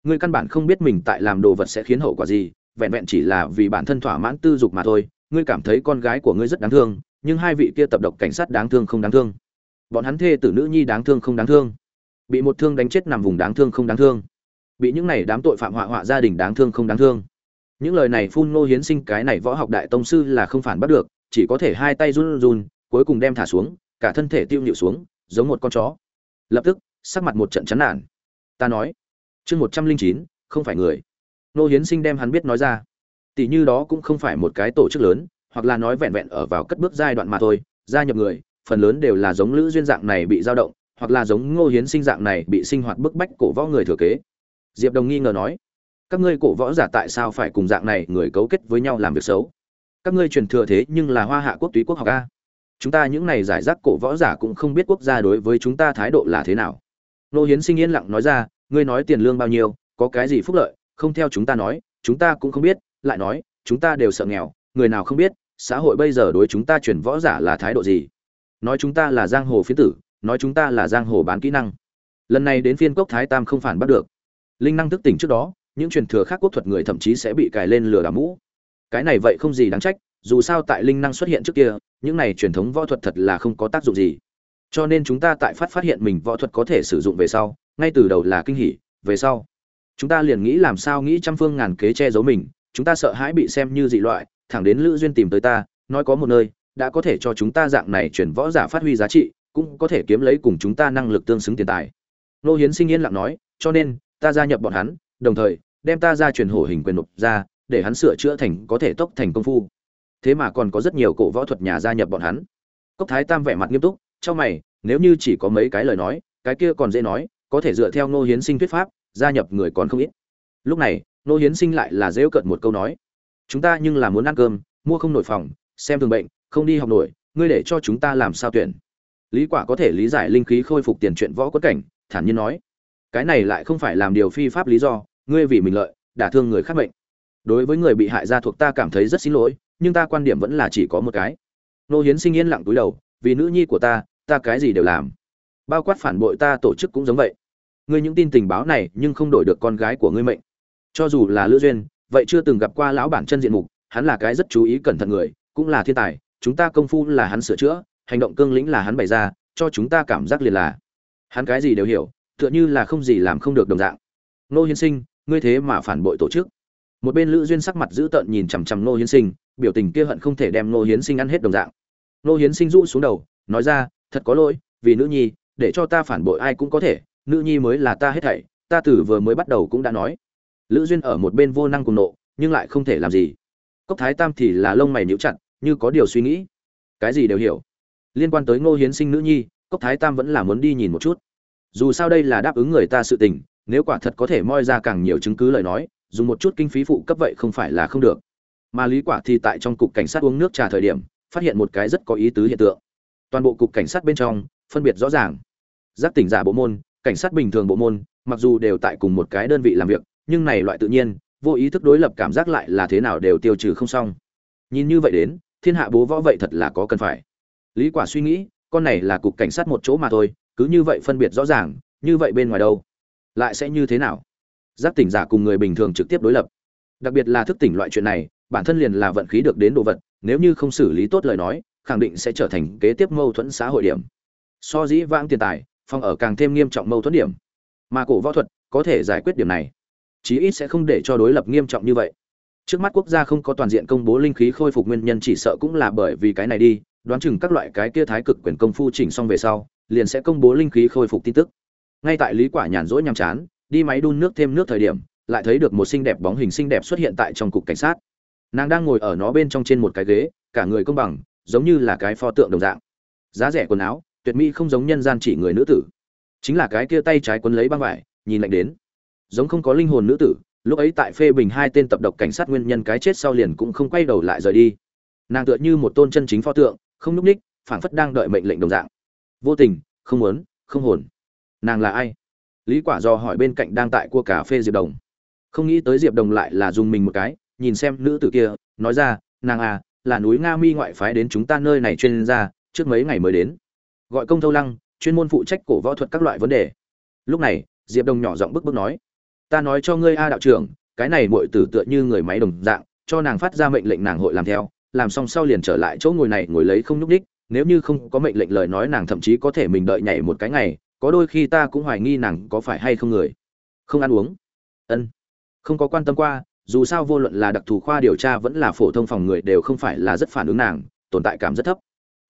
Ngươi căn bản không biết mình tại làm đồ vật sẽ khiến hậu quả gì vẹn vẹn chỉ là vì bản thân thỏa mãn tư dục mà thôi. Ngươi cảm thấy con gái của ngươi rất đáng thương nhưng hai vị kia tập độc cảnh sát đáng thương không đáng thương. Bọn hắn thê tử nữ nhi đáng thương không đáng thương. Bị một thương đánh chết nằm vùng đáng thương không đáng thương bị những này đám tội phạm họa họa gia đình đáng thương không đáng thương. Những lời này phun ngô hiến sinh cái này võ học đại tông sư là không phản bắt được, chỉ có thể hai tay run run, cuối cùng đem thả xuống, cả thân thể tiêu nhịu xuống, giống một con chó. Lập tức, sắc mặt một trận chán nản. Ta nói, chương một trăm linh chín, không phải người. Ngô hiến sinh đem hắn biết nói ra. Tỷ như đó cũng không phải một cái tổ chức lớn, hoặc là nói vẹn vẹn ở vào cất bước giai đoạn mà thôi, gia nhập người, phần lớn đều là giống lữ duyên dạng này bị dao động, hoặc là giống ngô hiến sinh dạng này bị sinh hoạt bức bách cổ võ người thừa kế diệp đồng nghi ngờ nói, các ngươi cổ võ giả tại sao phải cùng dạng này người cấu kết với nhau làm việc xấu? Các ngươi truyền thừa thế nhưng là hoa hạ quốc túy quốc học a. Chúng ta những này giải rác cổ võ giả cũng không biết quốc gia đối với chúng ta thái độ là thế nào. Nô hiến sinh yên lặng nói ra, ngươi nói tiền lương bao nhiêu, có cái gì phúc lợi, không theo chúng ta nói, chúng ta cũng không biết, lại nói, chúng ta đều sợ nghèo, người nào không biết, xã hội bây giờ đối chúng ta chuyển võ giả là thái độ gì? Nói chúng ta là giang hồ phiến tử, nói chúng ta là giang hồ bán kỹ năng. Lần này đến phiên cốc thái tam không phản bắt được linh năng thức tỉnh trước đó, những truyền thừa khác quốc thuật người thậm chí sẽ bị cài lên lừa đảo mũ. Cái này vậy không gì đáng trách, dù sao tại linh năng xuất hiện trước kia, những này truyền thống võ thuật thật là không có tác dụng gì. Cho nên chúng ta tại phát phát hiện mình võ thuật có thể sử dụng về sau, ngay từ đầu là kinh hỉ, về sau, chúng ta liền nghĩ làm sao nghĩ trăm phương ngàn kế che giấu mình, chúng ta sợ hãi bị xem như dị loại, thẳng đến lữ duyên tìm tới ta, nói có một nơi, đã có thể cho chúng ta dạng này chuyển võ giả phát huy giá trị, cũng có thể kiếm lấy cùng chúng ta năng lực tương xứng tiền tài. Nô hiến sinh yên lặng nói, cho nên ta gia nhập bọn hắn, đồng thời, đem ta ra truyền hổ hình quyền nộp ra, để hắn sửa chữa thành, có thể tốc thành công phu. Thế mà còn có rất nhiều cổ võ thuật nhà gia nhập bọn hắn. Cốc thái tam vẻ mặt nghiêm túc, trong mày, nếu như chỉ có mấy cái lời nói, cái kia còn dễ nói, có thể dựa theo nô hiến sinh thuyết pháp, gia nhập người còn không ít. Lúc này nô hiến sinh lại là dễu cận một câu nói, chúng ta nhưng là muốn ăn cơm, mua không nổi phòng, xem thường bệnh, không đi học nổi, ngươi để cho chúng ta làm sao tuyển? Lý quả có thể lý giải linh khí khôi phục tiền chuyện võ quất cảnh, thản nhiên nói cái này lại không phải làm điều phi pháp lý do, ngươi vì mình lợi, đả thương người khác bệnh đối với người bị hại gia thuộc ta cảm thấy rất xin lỗi, nhưng ta quan điểm vẫn là chỉ có một cái. Nô hiến sinh yên lặng túi đầu, vì nữ nhi của ta ta cái gì đều làm. Bao quát phản bội ta tổ chức cũng giống vậy. Ngươi những tin tình báo này nhưng không đổi được con gái của ngươi mệnh. Cho dù là lữ duyên, vậy chưa từng gặp qua lão bản chân diện mục, hắn là cái rất chú ý cẩn thận người, cũng là thiên tài, chúng ta công phu là hắn sửa chữa, hành động cương lĩnh là hắn bày ra, cho chúng ta cảm giác liền là. Hắn cái gì đều hiểu tựa như là không gì làm không được đồng dạng. Nô hiến sinh, ngươi thế mà phản bội tổ chức. Một bên lữ duyên sắc mặt dữ tợn nhìn chằm chằm nô hiến sinh, biểu tình kia hận không thể đem nô hiến sinh ăn hết đồng dạng. Nô hiến sinh rũ xuống đầu, nói ra, thật có lỗi, vì nữ nhi, để cho ta phản bội ai cũng có thể, nữ nhi mới là ta hết thảy, ta từ vừa mới bắt đầu cũng đã nói. Lữ duyên ở một bên vô năng cùng nộ, nhưng lại không thể làm gì. Cốc thái tam thì là lông mày níu chặt, như có điều suy nghĩ. Cái gì đều hiểu. Liên quan tới ngô hiến sinh nữ nhi, cốc thái tam vẫn là muốn đi nhìn một chút dù sao đây là đáp ứng người ta sự tình, nếu quả thật có thể moi ra càng nhiều chứng cứ lời nói, dùng một chút kinh phí phụ cấp vậy không phải là không được. Mà lý quả thì tại trong cục cảnh sát uống nước trà thời điểm, phát hiện một cái rất có ý tứ hiện tượng. Toàn bộ cục cảnh sát bên trong, phân biệt rõ ràng. Giác tỉnh giả bộ môn, cảnh sát bình thường bộ môn, mặc dù đều tại cùng một cái đơn vị làm việc, nhưng này loại tự nhiên, vô ý thức đối lập cảm giác lại là thế nào đều tiêu trừ không xong. Nhìn như vậy đến, thiên hạ bố võ vậy thật là có cần phải. Lý quả suy nghĩ, con này là cục cảnh sát một chỗ mà thôi cứ như vậy phân biệt rõ ràng, như vậy bên ngoài đâu? Lại sẽ như thế nào? Giác tỉnh giả cùng người bình thường trực tiếp đối lập. Đặc biệt là thức tỉnh loại chuyện này, bản thân liền là vận khí được đến đồ vật, nếu như không xử lý tốt lời nói, khẳng định sẽ trở thành kế tiếp mâu thuẫn xã hội điểm. So dĩ vãng tiền tài phong ở càng thêm nghiêm trọng mâu thuẫn điểm. Mà cổ võ thuật, có thể giải quyết điểm này. Chí ít sẽ không để cho đối lập nghiêm trọng như vậy. Trước mắt quốc gia không có toàn diện công bố linh khí khôi phục nguyên nhân chỉ sợ cũng là bởi vì cái này đi, đoán chừng các loại cái kia thái cực quyền công phu chỉnh xong về sau liền sẽ công bố linh khí khôi phục tin tức. Ngay tại lý quả nhàn rỗi nhàm chán, đi máy đun nước thêm nước thời điểm, lại thấy được một xinh đẹp bóng hình xinh đẹp xuất hiện tại trong cục cảnh sát. Nàng đang ngồi ở nó bên trong trên một cái ghế, cả người công bằng, giống như là cái pho tượng đồng dạng. Giá rẻ quần áo, tuyệt mỹ không giống nhân gian chỉ người nữ tử. Chính là cái kia tay trái quấn lấy băng vải, nhìn lạnh đến. Giống không có linh hồn nữ tử, lúc ấy tại phê bình hai tên tập độc cảnh sát nguyên nhân cái chết sau liền cũng không quay đầu lại rời đi. Nàng tựa như một tôn chân chính pho tượng, không núp ních, phảng phất đang đợi mệnh lệnh đồng dạng vô tình, không muốn, không hồn. Nàng là ai? Lý quả do hỏi bên cạnh đang tại cua cà phê diệp đồng. Không nghĩ tới diệp đồng lại là dùng mình một cái, nhìn xem nữ tử kia, nói ra, nàng à là núi nga mi ngoại phái đến chúng ta nơi này chuyên gia, trước mấy ngày mới đến. Gọi công thâu lăng, chuyên môn phụ trách cổ võ thuật các loại vấn đề. Lúc này, diệp đồng nhỏ giọng bức bức nói, ta nói cho ngươi a đạo trưởng, cái này muội tử tựa như người máy đồng dạng, cho nàng phát ra mệnh lệnh nàng hội làm theo, làm xong sau liền trở lại chỗ ngồi này, ngồi lấy không nhúc đích nếu như không có mệnh lệnh lời nói nàng thậm chí có thể mình đợi nhảy một cái ngày, có đôi khi ta cũng hoài nghi nàng có phải hay không người. Không ăn uống. Ân. Không có quan tâm qua, dù sao vô luận là đặc thù khoa điều tra vẫn là phổ thông phòng người đều không phải là rất phản ứng nàng, tồn tại cảm rất thấp.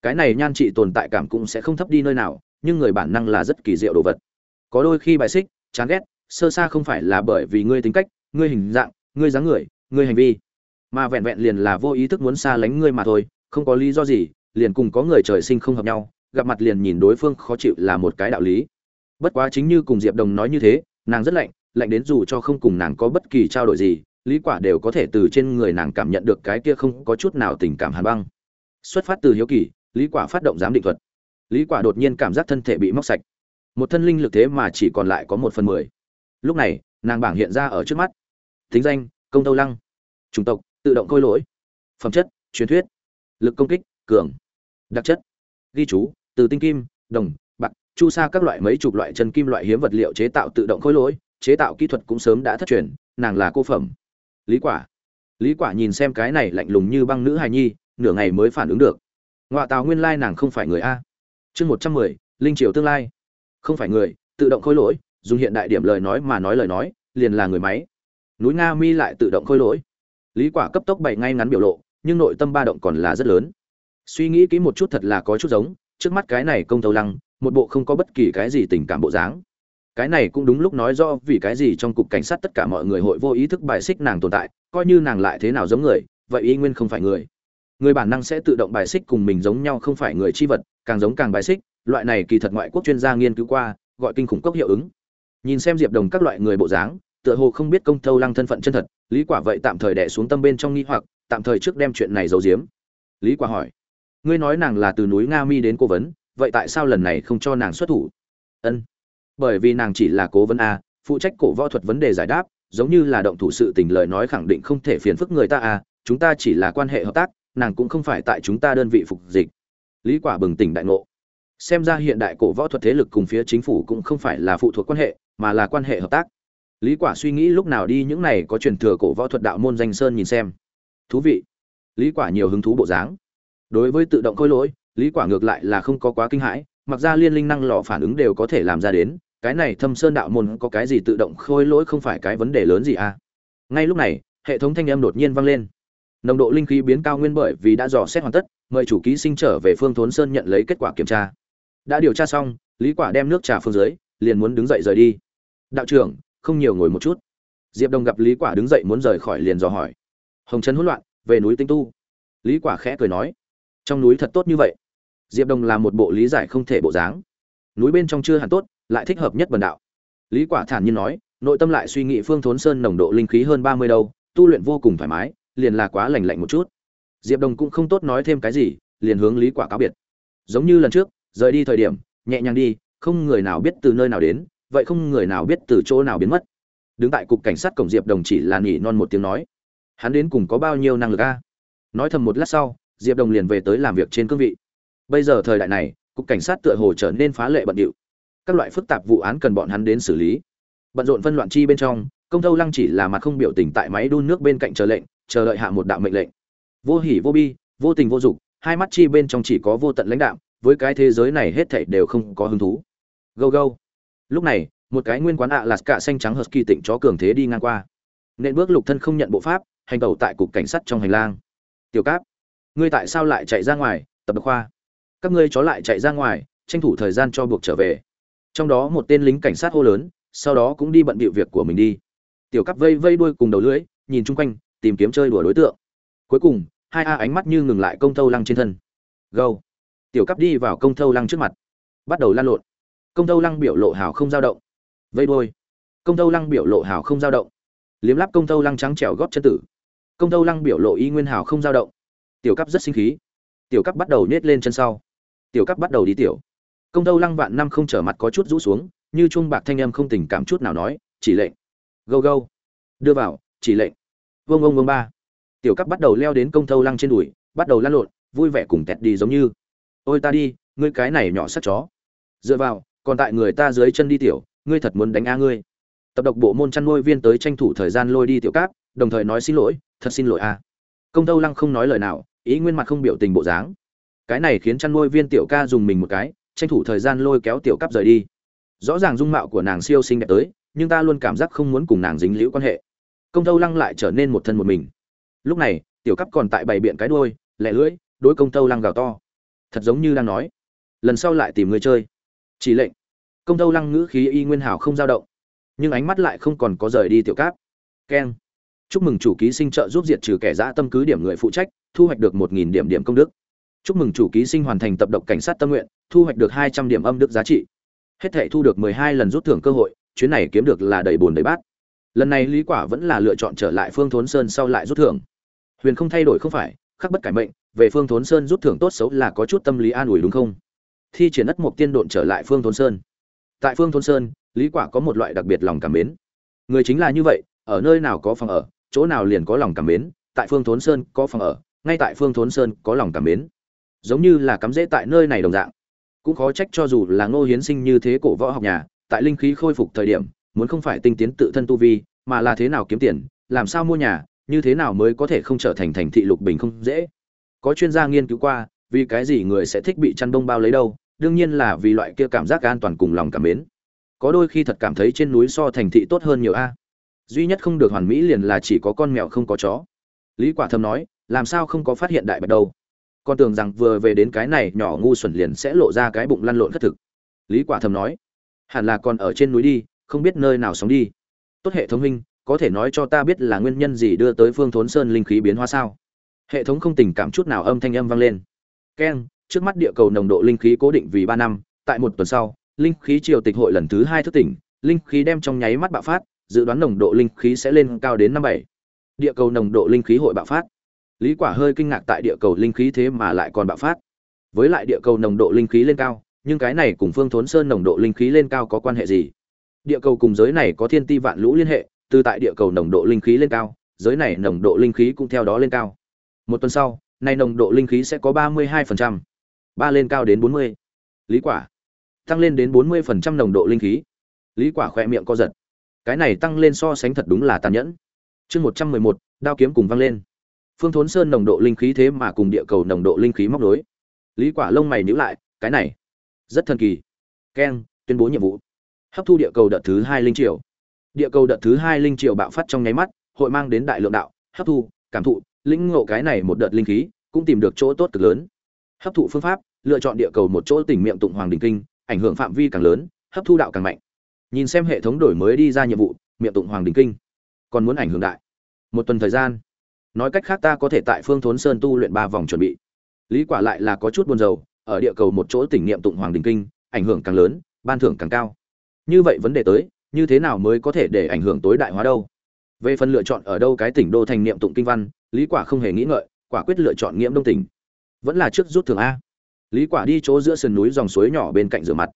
Cái này nhan trị tồn tại cảm cũng sẽ không thấp đi nơi nào, nhưng người bản năng là rất kỳ diệu đồ vật. Có đôi khi bài xích, chán ghét, sơ xa không phải là bởi vì ngươi tính cách, ngươi hình dạng, ngươi dáng người, ngươi hành vi. Mà vẹn vẹn liền là vô ý thức muốn xa lánh ngươi mà thôi, không có lý do gì liền cùng có người trời sinh không hợp nhau, gặp mặt liền nhìn đối phương khó chịu là một cái đạo lý. Bất quá chính như cùng diệp đồng nói như thế, nàng rất lạnh lạnh đến dù cho không cùng nàng có bất kỳ trao đổi gì, lý quả đều có thể từ trên người nàng cảm nhận được cái kia không có chút nào tình cảm hàn băng. Xuất phát từ hiếu kỳ, lý quả phát động giám định thuật. Lý quả đột nhiên cảm giác thân thể bị móc sạch. Một thân linh lực thế mà chỉ còn lại có một phần mười. Lúc này, nàng bảng hiện ra ở trước mắt. Thính danh, công tâu lăng. Chủng tộc, tự động khôi lỗi. Phẩm chất, truyền thuyết. Lực công kích, cường đặc chất, ghi chú, từ tinh kim, đồng, bạc, chu sa các loại mấy chục loại chân kim loại hiếm vật liệu chế tạo tự động khối lỗi, chế tạo kỹ thuật cũng sớm đã thất truyền, nàng là cô phẩm. Lý quả. Lý quả nhìn xem cái này lạnh lùng như băng nữ hài nhi, nửa ngày mới phản ứng được. Ngoại tào nguyên lai nàng không phải người a. Chương một trăm mười, linh triều tương lai. Không phải người, tự động khôi lỗi, dùng hiện đại điểm lời nói mà nói lời nói, liền là người máy. Núi nga mi lại tự động khôi lỗi. Lý quả cấp tốc bày ngay ngắn biểu lộ, nhưng nội tâm ba động còn là rất lớn suy nghĩ kỹ một chút thật là có chút giống, trước mắt cái này công tâu lăng, một bộ không có bất kỳ cái gì tình cảm bộ dáng. Cái này cũng đúng lúc nói rõ vì cái gì trong cục cảnh sát tất cả mọi người hội vô ý thức bài xích nàng tồn tại, coi như nàng lại thế nào giống người, vậy y nguyên không phải người. Người bản năng sẽ tự động bài xích cùng mình giống nhau không phải người chi vật, càng giống càng bài xích, loại này kỳ thật ngoại quốc chuyên gia nghiên cứu qua, gọi kinh khủng cốc hiệu ứng. Nhìn xem diệp đồng các loại người bộ dáng, tựa hồ không biết công thâu lăng thân phận chân thật, lý quả vậy tạm thời đè xuống tâm bên trong nghi hoặc, tạm thời trước đem chuyện này giấu giếm. Lý quả hỏi ngươi nói nàng là từ núi nga mi đến cố vấn, vậy tại sao lần này không cho nàng xuất thủ? Ân. Bởi vì nàng chỉ là cố vấn a, phụ trách cổ võ thuật vấn đề giải đáp, giống như là động thủ sự tình lời nói khẳng định không thể phiền phức người ta a, chúng ta chỉ là quan hệ hợp tác, nàng cũng không phải tại chúng ta đơn vị phục dịch. Lý quả bừng tỉnh đại ngộ. Xem ra hiện đại cổ võ thuật thế lực cùng phía chính phủ cũng không phải là phụ thuộc quan hệ, mà là quan hệ hợp tác. Lý quả suy nghĩ lúc nào đi những này có truyền thừa cổ võ thuật đạo môn danh sơn nhìn xem. Thú vị. Lý quả nhiều hứng thú bộ dáng đối với tự động khôi lỗi, lý quả ngược lại là không có quá kinh hãi, mặc ra liên linh năng lò phản ứng đều có thể làm ra đến, cái này thâm sơn đạo môn có cái gì tự động khôi lỗi không phải cái vấn đề lớn gì à? Ngay lúc này, hệ thống thanh âm đột nhiên vang lên. Nồng độ linh khí biến cao nguyên bởi vì đã dò xét hoàn tất, mời chủ ký sinh trở về phương thốn sơn nhận lấy kết quả kiểm tra. Đã điều tra xong, lý quả đem nước trà phương dưới, liền muốn đứng dậy rời đi. Đạo trưởng, không nhiều ngồi một chút. Diệp đồng gặp lý quả đứng dậy muốn rời khỏi liền dò hỏi. Hồng chân hỗn loạn, về núi tinh tu. Lý quả khẽ cười nói trong núi thật tốt như vậy. Diệp đồng là một bộ lý giải không thể bộ dáng. Núi bên trong chưa hẳn tốt, lại thích hợp nhất bần đạo. Lý quả thản nhiên nói, nội tâm lại suy nghĩ phương thốn sơn nồng độ linh khí hơn 30 đâu, tu luyện vô cùng thoải mái, liền là quá lành lạnh một chút. Diệp đồng cũng không tốt nói thêm cái gì, liền hướng lý quả cáo biệt. Giống như lần trước, rời đi thời điểm, nhẹ nhàng đi, không người nào biết từ nơi nào đến, vậy không người nào biết từ chỗ nào biến mất. Đứng tại cục cảnh sát cổng diệp đồng chỉ là nhỉ non một tiếng nói, hắn đến cùng có bao nhiêu năng lực a? Nói thầm một lát sau diệp đồng liền về tới làm việc trên cương vị. Bây giờ thời đại này, cục cảnh sát tựa hồ trở nên phá lệ bận điệu. Các loại phức tạp vụ án cần bọn hắn đến xử lý. Bận rộn phân loạn chi bên trong, công thâu lăng chỉ là mặt không biểu tình tại máy đun nước bên cạnh chờ lệnh, chờ đợi hạ một đạo mệnh lệnh. Vô hỉ, vô bi, vô tình, vô dục, hai mắt chi bên trong chỉ có vô tận lãnh đạo với cái thế giới này hết thảy đều không có hứng thú. Go go lúc này, một cái nguyên quán ạ lạt cạ xanh trắng husky tịnh chó cường thế đi ngang qua. Nên bước lục thân không nhận bộ pháp, hành tẩu tại cục cảnh sát trong hành lang. Tiểu cáp ngươi tại sao lại chạy ra ngoài, tập khoa? Các ngươi chó lại chạy ra ngoài, tranh thủ thời gian cho buộc trở về. Trong đó một tên lính cảnh sát hô lớn, sau đó cũng đi bận bịu việc của mình đi. Tiểu cắp vây vây đuôi cùng đầu lưỡi, nhìn chung quanh, tìm kiếm chơi đùa đối tượng. Cuối cùng, hai a ánh mắt như ngừng lại công thâu lăng trên thân. Gâu. Tiểu cắp đi vào công thâu lăng trước mặt. Bắt đầu lan lộn. Công thâu lăng biểu lộ hào không dao động. Vây đôi công thâu lăng biểu lộ hào không dao động. Liếm lắp công thâu lăng trắng trèo góp chân tử. Công thâu lăng biểu lộ y nguyên hào không dao động tiểu cấp rất sinh khí. Tiểu cấp bắt đầu nhét lên chân sau. Tiểu cấp bắt đầu đi tiểu. Công thâu lăng vạn năm không trở mặt có chút rũ xuống, như chuông bạc thanh âm không tình cảm chút nào nói, chỉ lệnh. Gâu gâu. Đưa vào, chỉ lệnh. Vông ông vông ba. Tiểu cấp bắt đầu leo đến công thâu lăng trên đùi, bắt đầu lăn lộn, vui vẻ cùng tẹt đi giống như, ôi ta đi, ngươi cái này nhỏ sắt chó. Dựa vào, còn tại người ta dưới chân đi tiểu, ngươi thật muốn đánh a ngươi. Tập độc bộ môn chăn nuôi viên tới tranh thủ thời gian lôi đi tiểu cáp, đồng thời nói xin lỗi, thật xin lỗi a. Công thâu lăng không nói lời nào ý nguyên mặt không biểu tình bộ dáng. Cái này khiến chăn nuôi viên tiểu ca dùng mình một cái, tranh thủ thời gian lôi kéo tiểu cắp rời đi. Rõ ràng dung mạo của nàng siêu xinh đẹp tới, nhưng ta luôn cảm giác không muốn cùng nàng dính liễu quan hệ. Công tâu lăng lại trở nên một thân một mình. Lúc này, tiểu cắp còn tại bày biện cái đuôi lẹ lưỡi, đối công tâu lăng gào to. Thật giống như đang nói, lần sau lại tìm người chơi. Chỉ lệnh. Công tâu lăng ngữ khí y nguyên hảo không dao động, nhưng ánh mắt lại không còn có rời đi tiểu cáp. Keng. Chúc mừng chủ ký sinh trợ giúp diệt trừ kẻ dã tâm cứ điểm người phụ trách thu hoạch được một nghìn điểm điểm công đức. Chúc mừng chủ ký sinh hoàn thành tập độc cảnh sát tâm nguyện, thu hoạch được hai trăm điểm âm đức giá trị. Hết thể thu được mười hai lần rút thưởng cơ hội, chuyến này kiếm được là đầy bồn đầy bát. Lần này lý quả vẫn là lựa chọn trở lại phương thốn sơn sau lại rút thưởng. Huyền không thay đổi không phải, khắc bất cải mệnh, về phương thốn sơn rút thưởng tốt xấu là có chút tâm lý an ủi đúng không? Thi triển ất một tiên độn trở lại phương thốn sơn. Tại phương thốn sơn, lý quả có một loại đặc biệt lòng cảm mến. Người chính là như vậy, ở nơi nào có phòng ở, chỗ nào liền có lòng cảm mến, tại phương thốn sơn có phòng ở ngay tại phương thốn sơn có lòng cảm mến. Giống như là cắm rễ tại nơi này đồng dạng. Cũng khó trách cho dù là ngô hiến sinh như thế cổ võ học nhà, tại linh khí khôi phục thời điểm, muốn không phải tinh tiến tự thân tu vi, mà là thế nào kiếm tiền, làm sao mua nhà, như thế nào mới có thể không trở thành thành thị lục bình không dễ. Có chuyên gia nghiên cứu qua, vì cái gì người sẽ thích bị chăn đông bao lấy đâu, đương nhiên là vì loại kia cảm giác an toàn cùng lòng cảm mến. Có đôi khi thật cảm thấy trên núi so thành thị tốt hơn nhiều a. Duy nhất không được hoàn mỹ liền là chỉ có con mèo không có chó. Lý quả thầm nói làm sao không có phát hiện đại bạch đâu? Con tưởng rằng vừa về đến cái này nhỏ ngu xuẩn liền sẽ lộ ra cái bụng lăn lộn thất thực. Lý quả thầm nói, hẳn là còn ở trên núi đi, không biết nơi nào sống đi. Tốt hệ thống minh có thể nói cho ta biết là nguyên nhân gì đưa tới phương thốn sơn linh khí biến hóa sao? Hệ thống không tình cảm chút nào âm thanh âm vang lên. Keng, trước mắt địa cầu nồng độ linh khí cố định vì ba năm, tại một tuần sau, linh khí triều tịch hội lần thứ hai thức tỉnh, linh khí đem trong nháy mắt bạo phát, dự đoán nồng độ linh khí sẽ lên cao đến năm bảy. Địa cầu nồng độ linh khí hội bạo phát lý quả hơi kinh ngạc tại địa cầu linh khí thế mà lại còn bạo phát. Với lại địa cầu nồng độ linh khí lên cao nhưng cái này cùng phương thốn sơn nồng độ linh khí lên cao có quan hệ gì? Địa cầu cùng giới này có thiên ti vạn lũ liên hệ từ tại địa cầu nồng độ linh khí lên cao giới này nồng độ linh khí cũng theo đó lên cao. Một tuần sau nay nồng độ linh khí sẽ có ba mươi 32%, ba lên cao đến bốn mươi. Lý quả tăng lên đến bốn mươi phần trăm nồng độ linh khí. Lý quả khỏe miệng co giật. Cái này tăng lên so sánh thật đúng là tàn nhẫn. Chương một trăm mười một đao kiếm cùng văng lên phương thốn sơn nồng độ linh khí thế mà cùng địa cầu nồng độ linh khí móc đối lý quả lông mày nhíu lại, cái này, rất thần kỳ. Keng, tuyên bố nhiệm vụ. Hấp thu địa cầu đợt thứ hai linh triều. Địa cầu đợt thứ hai linh triều bạo phát trong nháy mắt, hội mang đến đại lượng đạo, hấp thu, cảm thụ, lĩnh ngộ cái này một đợt linh khí, cũng tìm được chỗ tốt cực lớn. Hấp thụ phương pháp, lựa chọn địa cầu một chỗ tỉnh miệng tụng hoàng đình kinh, ảnh hưởng phạm vi càng lớn, hấp thu đạo càng mạnh. Nhìn xem hệ thống đổi mới đi ra nhiệm vụ, miệng tụng hoàng đình kinh. Còn muốn ảnh hưởng đại. Một tuần thời gian nói cách khác ta có thể tại phương thốn sơn tu luyện ba vòng chuẩn bị. Lý quả lại là có chút buồn rầu, ở địa cầu một chỗ tỉnh niệm tụng hoàng đình kinh, ảnh hưởng càng lớn, ban thưởng càng cao. Như vậy vấn đề tới, như thế nào mới có thể để ảnh hưởng tối đại hóa đâu? Về phần lựa chọn ở đâu cái tỉnh đô thành niệm tụng kinh văn, lý quả không hề nghĩ ngợi, quả quyết lựa chọn nghiễm đông tỉnh. Vẫn là trước rút thường a. Lý quả đi chỗ giữa sườn núi dòng suối nhỏ bên cạnh rửa mặt.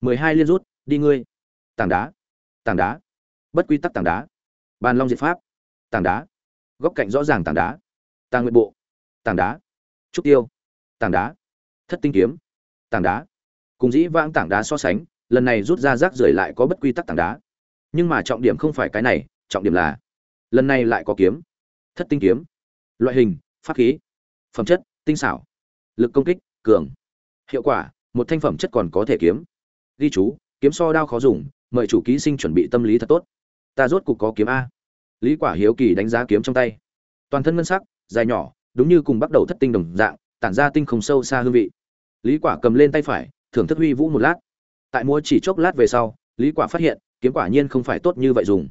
mười hai liên rút, đi ngươi. Tảng đá. Tảng đá. Bất quy tắc tảng đá. Bàn long diệt pháp. Tảng đá góc cạnh rõ ràng tảng đá. Tàng nguyện bộ. Tảng đá. Trúc tiêu. Tảng đá. Thất tinh kiếm. Tảng đá. Cùng dĩ vãng tảng đá so sánh, lần này rút ra rác rưởi lại có bất quy tắc tảng đá. Nhưng mà trọng điểm không phải cái này, trọng điểm là lần này lại có kiếm. Thất tinh kiếm. Loại hình, pháp khí. Phẩm chất, tinh xảo. Lực công kích, cường. Hiệu quả, một thanh phẩm chất còn có thể kiếm. Ghi chú, kiếm so đao khó dùng, mời chủ ký sinh chuẩn bị tâm lý thật tốt. Ta rốt cục có kiếm a lý quả hiếu kỳ đánh giá kiếm trong tay. Toàn thân ngân sắc, dài nhỏ, đúng như cùng bắt đầu thất tinh đồng dạng, tản ra tinh không sâu xa hương vị. Lý quả cầm lên tay phải, thưởng thức huy vũ một lát. Tại mua chỉ chốc lát về sau, lý quả phát hiện, kiếm quả nhiên không phải tốt như vậy dùng.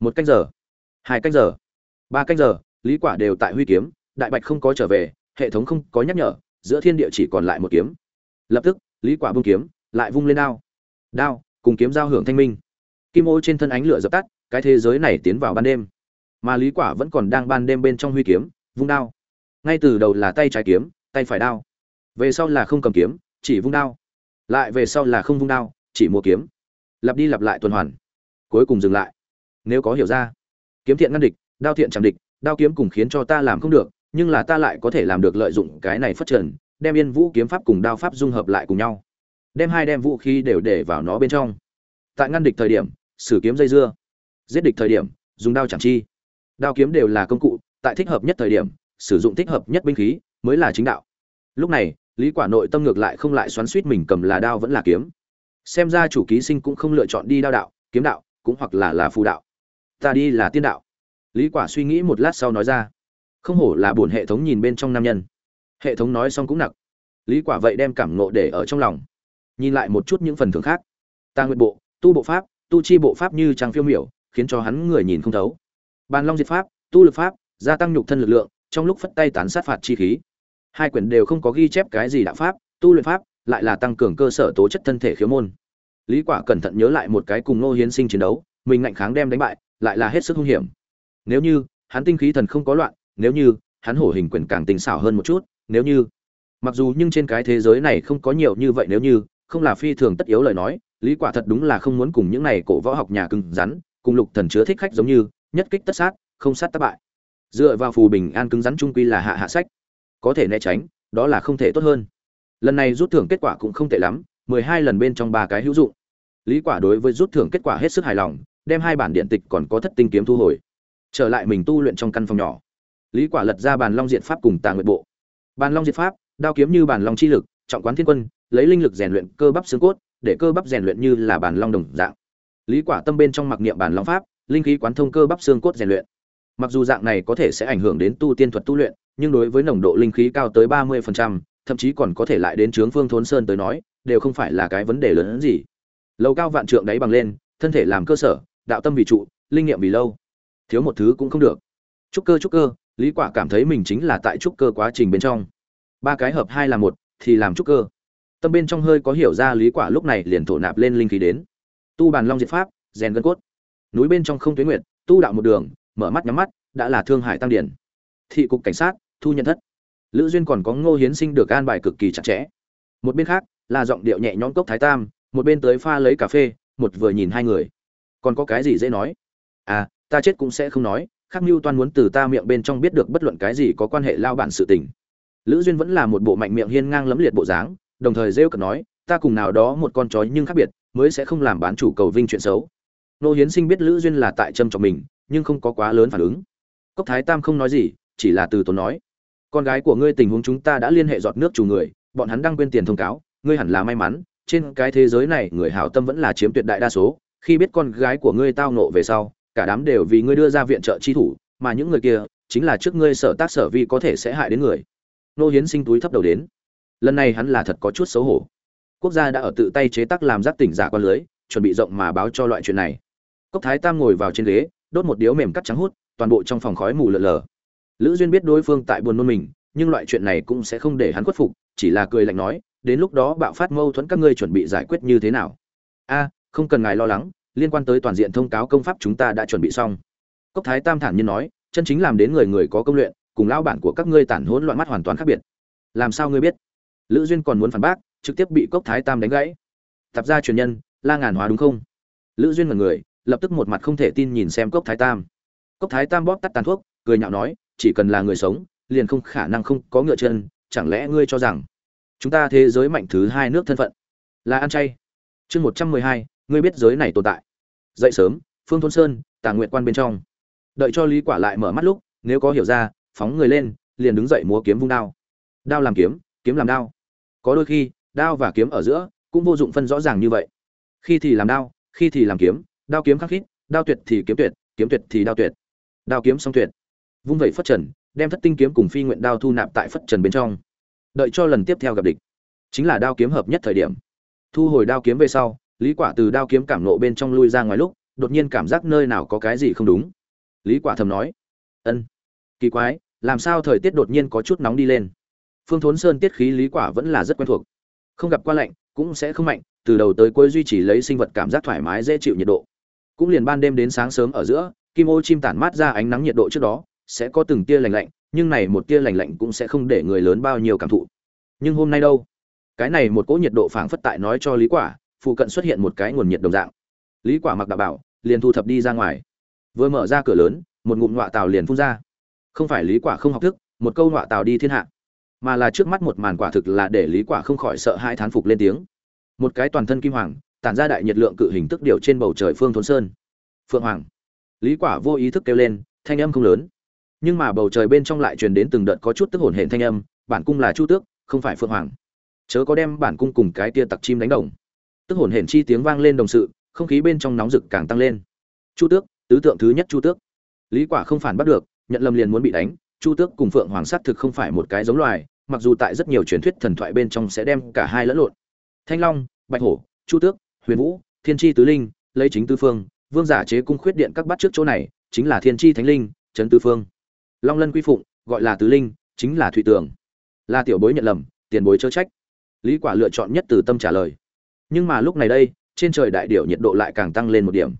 Một canh giờ, hai canh giờ, ba canh giờ, lý quả đều tại huy kiếm, đại bạch không có trở về, hệ thống không có nhắc nhở, giữa thiên địa chỉ còn lại một kiếm. Lập tức, lý quả vung kiếm, lại vung lên đao. Đao, cùng kiếm giao hưởng thanh minh. Kim ô trên thân ánh lửa dập tắt cái thế giới này tiến vào ban đêm. Mà lý quả vẫn còn đang ban đêm bên trong huy kiếm vung đao. Ngay từ đầu là tay trái kiếm tay phải đao. Về sau là không cầm kiếm chỉ vung đao. Lại về sau là không vung đao chỉ mua kiếm. Lặp đi lặp lại tuần hoàn. Cuối cùng dừng lại. Nếu có hiểu ra. Kiếm thiện ngăn địch đao thiện chẳng địch đao kiếm cùng khiến cho ta làm không được nhưng là ta lại có thể làm được lợi dụng cái này phát triển, đem yên vũ kiếm pháp cùng đao pháp dung hợp lại cùng nhau. Đem hai đem vũ khí đều để vào nó bên trong. Tại ngăn địch thời điểm sử kiếm dây dưa giết địch thời điểm, dùng đao chẳng chi. Đao kiếm đều là công cụ, tại thích hợp nhất thời điểm, sử dụng thích hợp nhất binh khí, mới là chính đạo. Lúc này, lý quả nội tâm ngược lại không lại xoắn suýt mình cầm là đao vẫn là kiếm. Xem ra chủ ký sinh cũng không lựa chọn đi đao đạo, kiếm đạo, cũng hoặc là là phù đạo. Ta đi là tiên đạo. Lý quả suy nghĩ một lát sau nói ra. Không hổ là buồn hệ thống nhìn bên trong nam nhân. Hệ thống nói xong cũng nặng. Lý quả vậy đem cảm ngộ để ở trong lòng. Nhìn lại một chút những phần thưởng khác. Ta nguyện bộ, tu bộ pháp, tu chi bộ pháp như trang phiêu miểu khiến cho hắn người nhìn không thấu. Bàn long diệt pháp, tu lực pháp, gia tăng nhục thân lực lượng, trong lúc phất tay tán sát phạt chi khí. Hai quyển đều không có ghi chép cái gì đạo pháp, tu luyện pháp, lại là tăng cường cơ sở tố chất thân thể khiếu môn. Lý quả cẩn thận nhớ lại một cái cùng nô hiến sinh chiến đấu, mình ngạnh kháng đem đánh bại, lại là hết sức hung hiểm. Nếu như, hắn tinh khí thần không có loạn, nếu như, hắn hổ hình quyền càng tinh xảo hơn một chút, nếu như. Mặc dù nhưng trên cái thế giới này không có nhiều như vậy nếu như, không là phi thường tất yếu lời nói, lý quả thật đúng là không muốn cùng những này cổ võ học nhà cứng rắn cùng lục thần chứa thích khách giống như, nhất kích tất sát, không sát tất bại. Dựa vào phù bình an cứng rắn trung quy là hạ hạ sách. Có thể né tránh, đó là không thể tốt hơn. Lần này rút thưởng kết quả cũng không tệ lắm, mười hai lần bên trong ba cái hữu dụng. Lý quả đối với rút thưởng kết quả hết sức hài lòng, đem hai bản điện tịch còn có thất tinh kiếm thu hồi. Trở lại mình tu luyện trong căn phòng nhỏ. Lý quả lật ra bàn long diện pháp cùng tà nguyệt bộ. Bàn long diện pháp, đao kiếm như bàn long chi lực, trọng quán thiên quân, lấy linh lực rèn luyện cơ bắp xương cốt, để cơ bắp rèn luyện như là bàn long đồng dạng lý quả tâm bên trong mặc niệm bản long pháp linh khí quán thông cơ bắp xương cốt rèn luyện. Mặc dù dạng này có thể sẽ ảnh hưởng đến tu tiên thuật tu luyện nhưng đối với nồng độ linh khí cao tới 30%, thậm chí còn có thể lại đến trướng phương thốn sơn tới nói đều không phải là cái vấn đề lớn hơn gì. Lâu cao vạn trượng đáy bằng lên thân thể làm cơ sở đạo tâm vì trụ linh nghiệm vì lâu. Thiếu một thứ cũng không được. Trúc cơ trúc cơ lý quả cảm thấy mình chính là tại trúc cơ quá trình bên trong. Ba cái hợp hai là một thì làm trúc cơ. Tâm bên trong hơi có hiểu ra lý quả lúc này liền thổ nạp lên linh khí đến tu bàn long diệt pháp, rèn gân cốt. Núi bên trong không tuyến nguyệt, tu đạo một đường, mở mắt nhắm mắt, đã là thương hải tăng điển. Thị cục cảnh sát, thu nhận thất. Lữ duyên còn có ngô hiến sinh được an bài cực kỳ chặt chẽ. Một bên khác, là giọng điệu nhẹ nhõm cốc thái tam, một bên tới pha lấy cà phê, một vừa nhìn hai người. Còn có cái gì dễ nói? À ta chết cũng sẽ không nói, khắc mưu toan muốn từ ta miệng bên trong biết được bất luận cái gì có quan hệ lao bản sự tình. Lữ duyên vẫn là một bộ mạnh miệng hiên ngang lẫm liệt bộ dáng, đồng thời rêu cợt nói, ta cùng nào đó một con chó nhưng khác biệt mới sẽ không làm bán chủ cầu vinh chuyện xấu. Nô hiến sinh biết lữ duyên là tại châm trọng mình, nhưng không có quá lớn phản ứng. Cốc thái tam không nói gì, chỉ là từ tốn nói, con gái của ngươi tình huống chúng ta đã liên hệ dọn nước chủ người, bọn hắn đang quên tiền thông cáo, ngươi hẳn là may mắn, trên cái thế giới này người hảo tâm vẫn là chiếm tuyệt đại đa số, khi biết con gái của ngươi tao nộ về sau, cả đám đều vì ngươi đưa ra viện trợ chi thủ, mà những người kia chính là trước ngươi sở tác sở vi có thể sẽ hại đến người. Nô hiến sinh túi thấp đầu đến, lần này hắn là thật có chút xấu hổ quốc gia đã ở tự tay chế tác làm giác tỉnh giả con lưới, chuẩn bị rộng mà báo cho loại chuyện này. Cốc thái tam ngồi vào trên ghế, đốt một điếu mềm cắt trắng hút, toàn bộ trong phòng khói mù lờ lờ. Lữ duyên biết đối phương tại buồn nôn mình, nhưng loại chuyện này cũng sẽ không để hắn khuất phục, chỉ là cười lạnh nói, đến lúc đó bạo phát mâu thuẫn các ngươi chuẩn bị giải quyết như thế nào? A, không cần ngài lo lắng, liên quan tới toàn diện thông cáo công pháp chúng ta đã chuẩn bị xong. Cốc thái tam thản nhiên nói, chân chính làm đến người người có công luyện, cùng lao bản của các ngươi tản hỗn loạn mắt hoàn toàn khác biệt. Làm sao ngươi biết? Lữ duyên còn muốn phản bác trực tiếp bị cốc thái tam đánh gãy. Tập gia truyền nhân, la ngàn hóa đúng không? Lữ duyên mật người, lập tức một mặt không thể tin nhìn xem cốc thái tam. Cốc thái tam bóp tắt tàn thuốc, cười nhạo nói, chỉ cần là người sống, liền không khả năng không có ngựa chân, chẳng lẽ ngươi cho rằng chúng ta thế giới mạnh thứ hai nước thân phận là ăn chay? Chương một trăm mười hai, ngươi biết giới này tồn tại. Dậy sớm, phương thôn sơn tà nguyện quan bên trong. Đợi cho lý quả lại mở mắt lúc, nếu có hiểu ra, phóng người lên, liền đứng dậy múa kiếm vung đao. Đao làm kiếm kiếm làm đao. Có đôi khi đao và kiếm ở giữa, cũng vô dụng phân rõ ràng như vậy. Khi thì làm đao, khi thì làm kiếm, đao kiếm khắc khít, đao tuyệt thì kiếm tuyệt kiếm tuyệt thì đao tuyệt. Đao kiếm song tuyệt. Vung vẩy phất trần, đem thất tinh kiếm cùng phi nguyện đao thu nạp tại phất trần bên trong. Đợi cho lần tiếp theo gặp địch. Chính là đao kiếm hợp nhất thời điểm. Thu hồi đao kiếm về sau, lý quả từ đao kiếm cảm nộ bên trong lui ra ngoài lúc, đột nhiên cảm giác nơi nào có cái gì không đúng. Lý quả thầm nói, ân, kỳ quái, làm sao thời tiết đột nhiên có chút nóng đi lên? Phương thốn sơn tiết khí lý quả vẫn là rất quen thuộc không gặp qua lạnh, cũng sẽ không mạnh, từ đầu tới cuối duy trì lấy sinh vật cảm giác thoải mái dễ chịu nhiệt độ. Cũng liền ban đêm đến sáng sớm ở giữa, kim ô chim tản mát ra ánh nắng nhiệt độ trước đó, sẽ có từng tia lành lạnh, nhưng này một tia lành lạnh cũng sẽ không để người lớn bao nhiêu cảm thụ. Nhưng hôm nay đâu? Cái này một cỗ nhiệt độ phảng phất tại nói cho lý quả, phụ cận xuất hiện một cái nguồn nhiệt đồng dạng. Lý quả mặc đạo bảo, liền thu thập đi ra ngoài. Vừa mở ra cửa lớn, một ngụm ngọa tàu liền phun ra. Không phải lý quả không học thức, một câu ngọa tàu đi thiên hạ mà là trước mắt một màn quả thực là để lý quả không khỏi sợ hai thán phục lên tiếng. Một cái toàn thân kim hoàng, tản ra đại nhiệt lượng cự hình tức điều trên bầu trời phương thôn sơn. Phượng hoàng. Lý quả vô ý thức kêu lên, thanh âm không lớn. Nhưng mà bầu trời bên trong lại truyền đến từng đợt có chút tức hồn hển thanh âm, bản cung là chu tước, không phải phượng hoàng. Chớ có đem bản cung cùng cái tia tặc chim đánh đồng. Tức hồn hển chi tiếng vang lên đồng sự, không khí bên trong nóng rực càng tăng lên. Chu tước, tứ tượng thứ nhất chu tước. Lý quả không phản bắt được, nhận lầm liền muốn bị đánh chu tước cùng phượng hoàng sát thực không phải một cái giống loài, mặc dù tại rất nhiều truyền thuyết thần thoại bên trong sẽ đem cả hai lẫn lộn. Thanh long, bạch hổ, chu tước, huyền vũ, thiên tri tứ linh, lấy chính tứ phương, vương giả chế cung khuyết điện các bắt trước chỗ này, chính là thiên tri thánh linh trấn tứ phương. Long lân quy phụng, gọi là tứ linh, chính là thụy tường. Là tiểu bối nhận lầm, tiền bối chớ trách. Lý quả lựa chọn nhất từ tâm trả lời. Nhưng mà lúc này đây, trên trời đại điểu nhiệt độ lại càng tăng lên một điểm.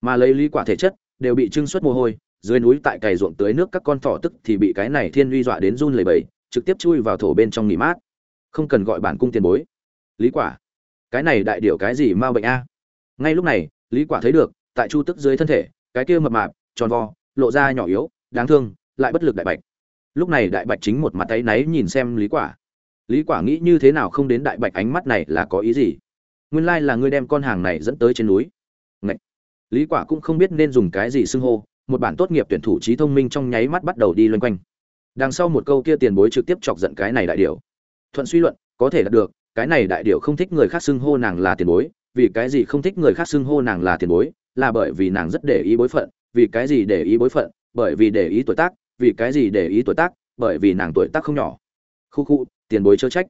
Mà lấy lý quả thể chất, đều bị trưng xuất mồ hôi dưới núi tại cày ruộng tưới nước các con thỏ tức thì bị cái này thiên uy dọa đến run lẩy bẩy, trực tiếp chui vào thổ bên trong nghỉ mát. Không cần gọi bản cung tiền bối. Lý quả, cái này đại điểu cái gì ma bệnh a? Ngay lúc này, lý quả thấy được, tại chu tức dưới thân thể, cái kia mập mạp, tròn vo, lộ ra nhỏ yếu, đáng thương, lại bất lực đại bạch. Lúc này đại bạch chính một mặt tay náy nhìn xem lý quả. Lý quả nghĩ như thế nào không đến đại bạch ánh mắt này là có ý gì? Nguyên lai là ngươi đem con hàng này dẫn tới trên núi. Ngậy! lý quả cũng không biết nên dùng cái gì xưng hô một bản tốt nghiệp tuyển thủ trí thông minh trong nháy mắt bắt đầu đi loanh quanh. Đằng sau một câu kia tiền bối trực tiếp chọc giận cái này đại điều thuận suy luận có thể đạt được cái này đại điều không thích người khác xưng hô nàng là tiền bối vì cái gì không thích người khác xưng hô nàng là tiền bối là bởi vì nàng rất để ý bối phận vì cái gì để ý bối phận bởi vì để ý tuổi tác vì cái gì để ý tuổi tác bởi vì nàng tuổi tác không nhỏ. Khu khu tiền bối chớ trách.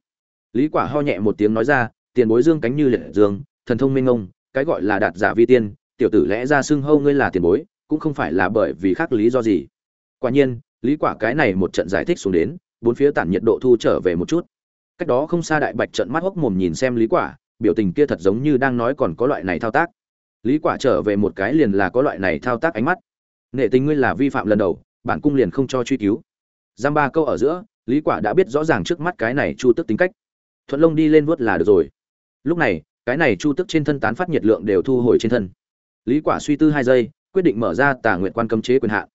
Lý quả ho nhẹ một tiếng nói ra tiền bối dương cánh như liệt dương thần thông minh ông, cái gọi là đạt giả vi tiên tiểu tử lẽ ra xưng hô ngươi là tiền bối cũng không phải là bởi vì khác lý do gì. Quả nhiên, lý quả cái này một trận giải thích xuống đến, bốn phía tản nhiệt độ thu trở về một chút. Cách đó không xa đại bạch trận mắt hốc mồm nhìn xem lý quả, biểu tình kia thật giống như đang nói còn có loại này thao tác. Lý quả trở về một cái liền là có loại này thao tác ánh mắt. Nghệ tình ngươi là vi phạm lần đầu, bản cung liền không cho truy cứu. Giam ba câu ở giữa, lý quả đã biết rõ ràng trước mắt cái này chu tức tính cách. Thuận lông đi lên vuốt là được rồi. Lúc này, cái này chu tức trên thân tán phát nhiệt lượng đều thu hồi trên thân. Lý quả suy tư hai giây quyết định mở ra tà nguyện quan cấm chế quyền hạn.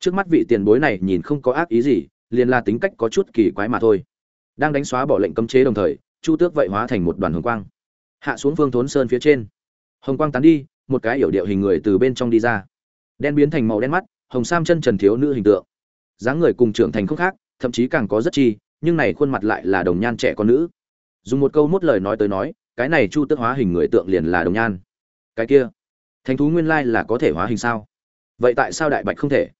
Trước mắt vị tiền bối này nhìn không có ác ý gì, liền là tính cách có chút kỳ quái mà thôi. Đang đánh xóa bỏ lệnh cấm chế đồng thời, chu tước vậy hóa thành một đoàn hồng quang. Hạ xuống phương thốn sơn phía trên. Hồng quang tán đi, một cái yểu điệu hình người từ bên trong đi ra. Đen biến thành màu đen mắt, hồng sam chân trần thiếu nữ hình tượng. Dáng người cùng trưởng thành không khác, thậm chí càng có rất chi, nhưng này khuôn mặt lại là đồng nhan trẻ con nữ. Dùng một câu mốt lời nói tới nói, cái này chu tước hóa hình người tượng liền là đồng nhan. Cái kia thánh thú nguyên lai là có thể hóa hình sao? Vậy tại sao đại bạch không thể?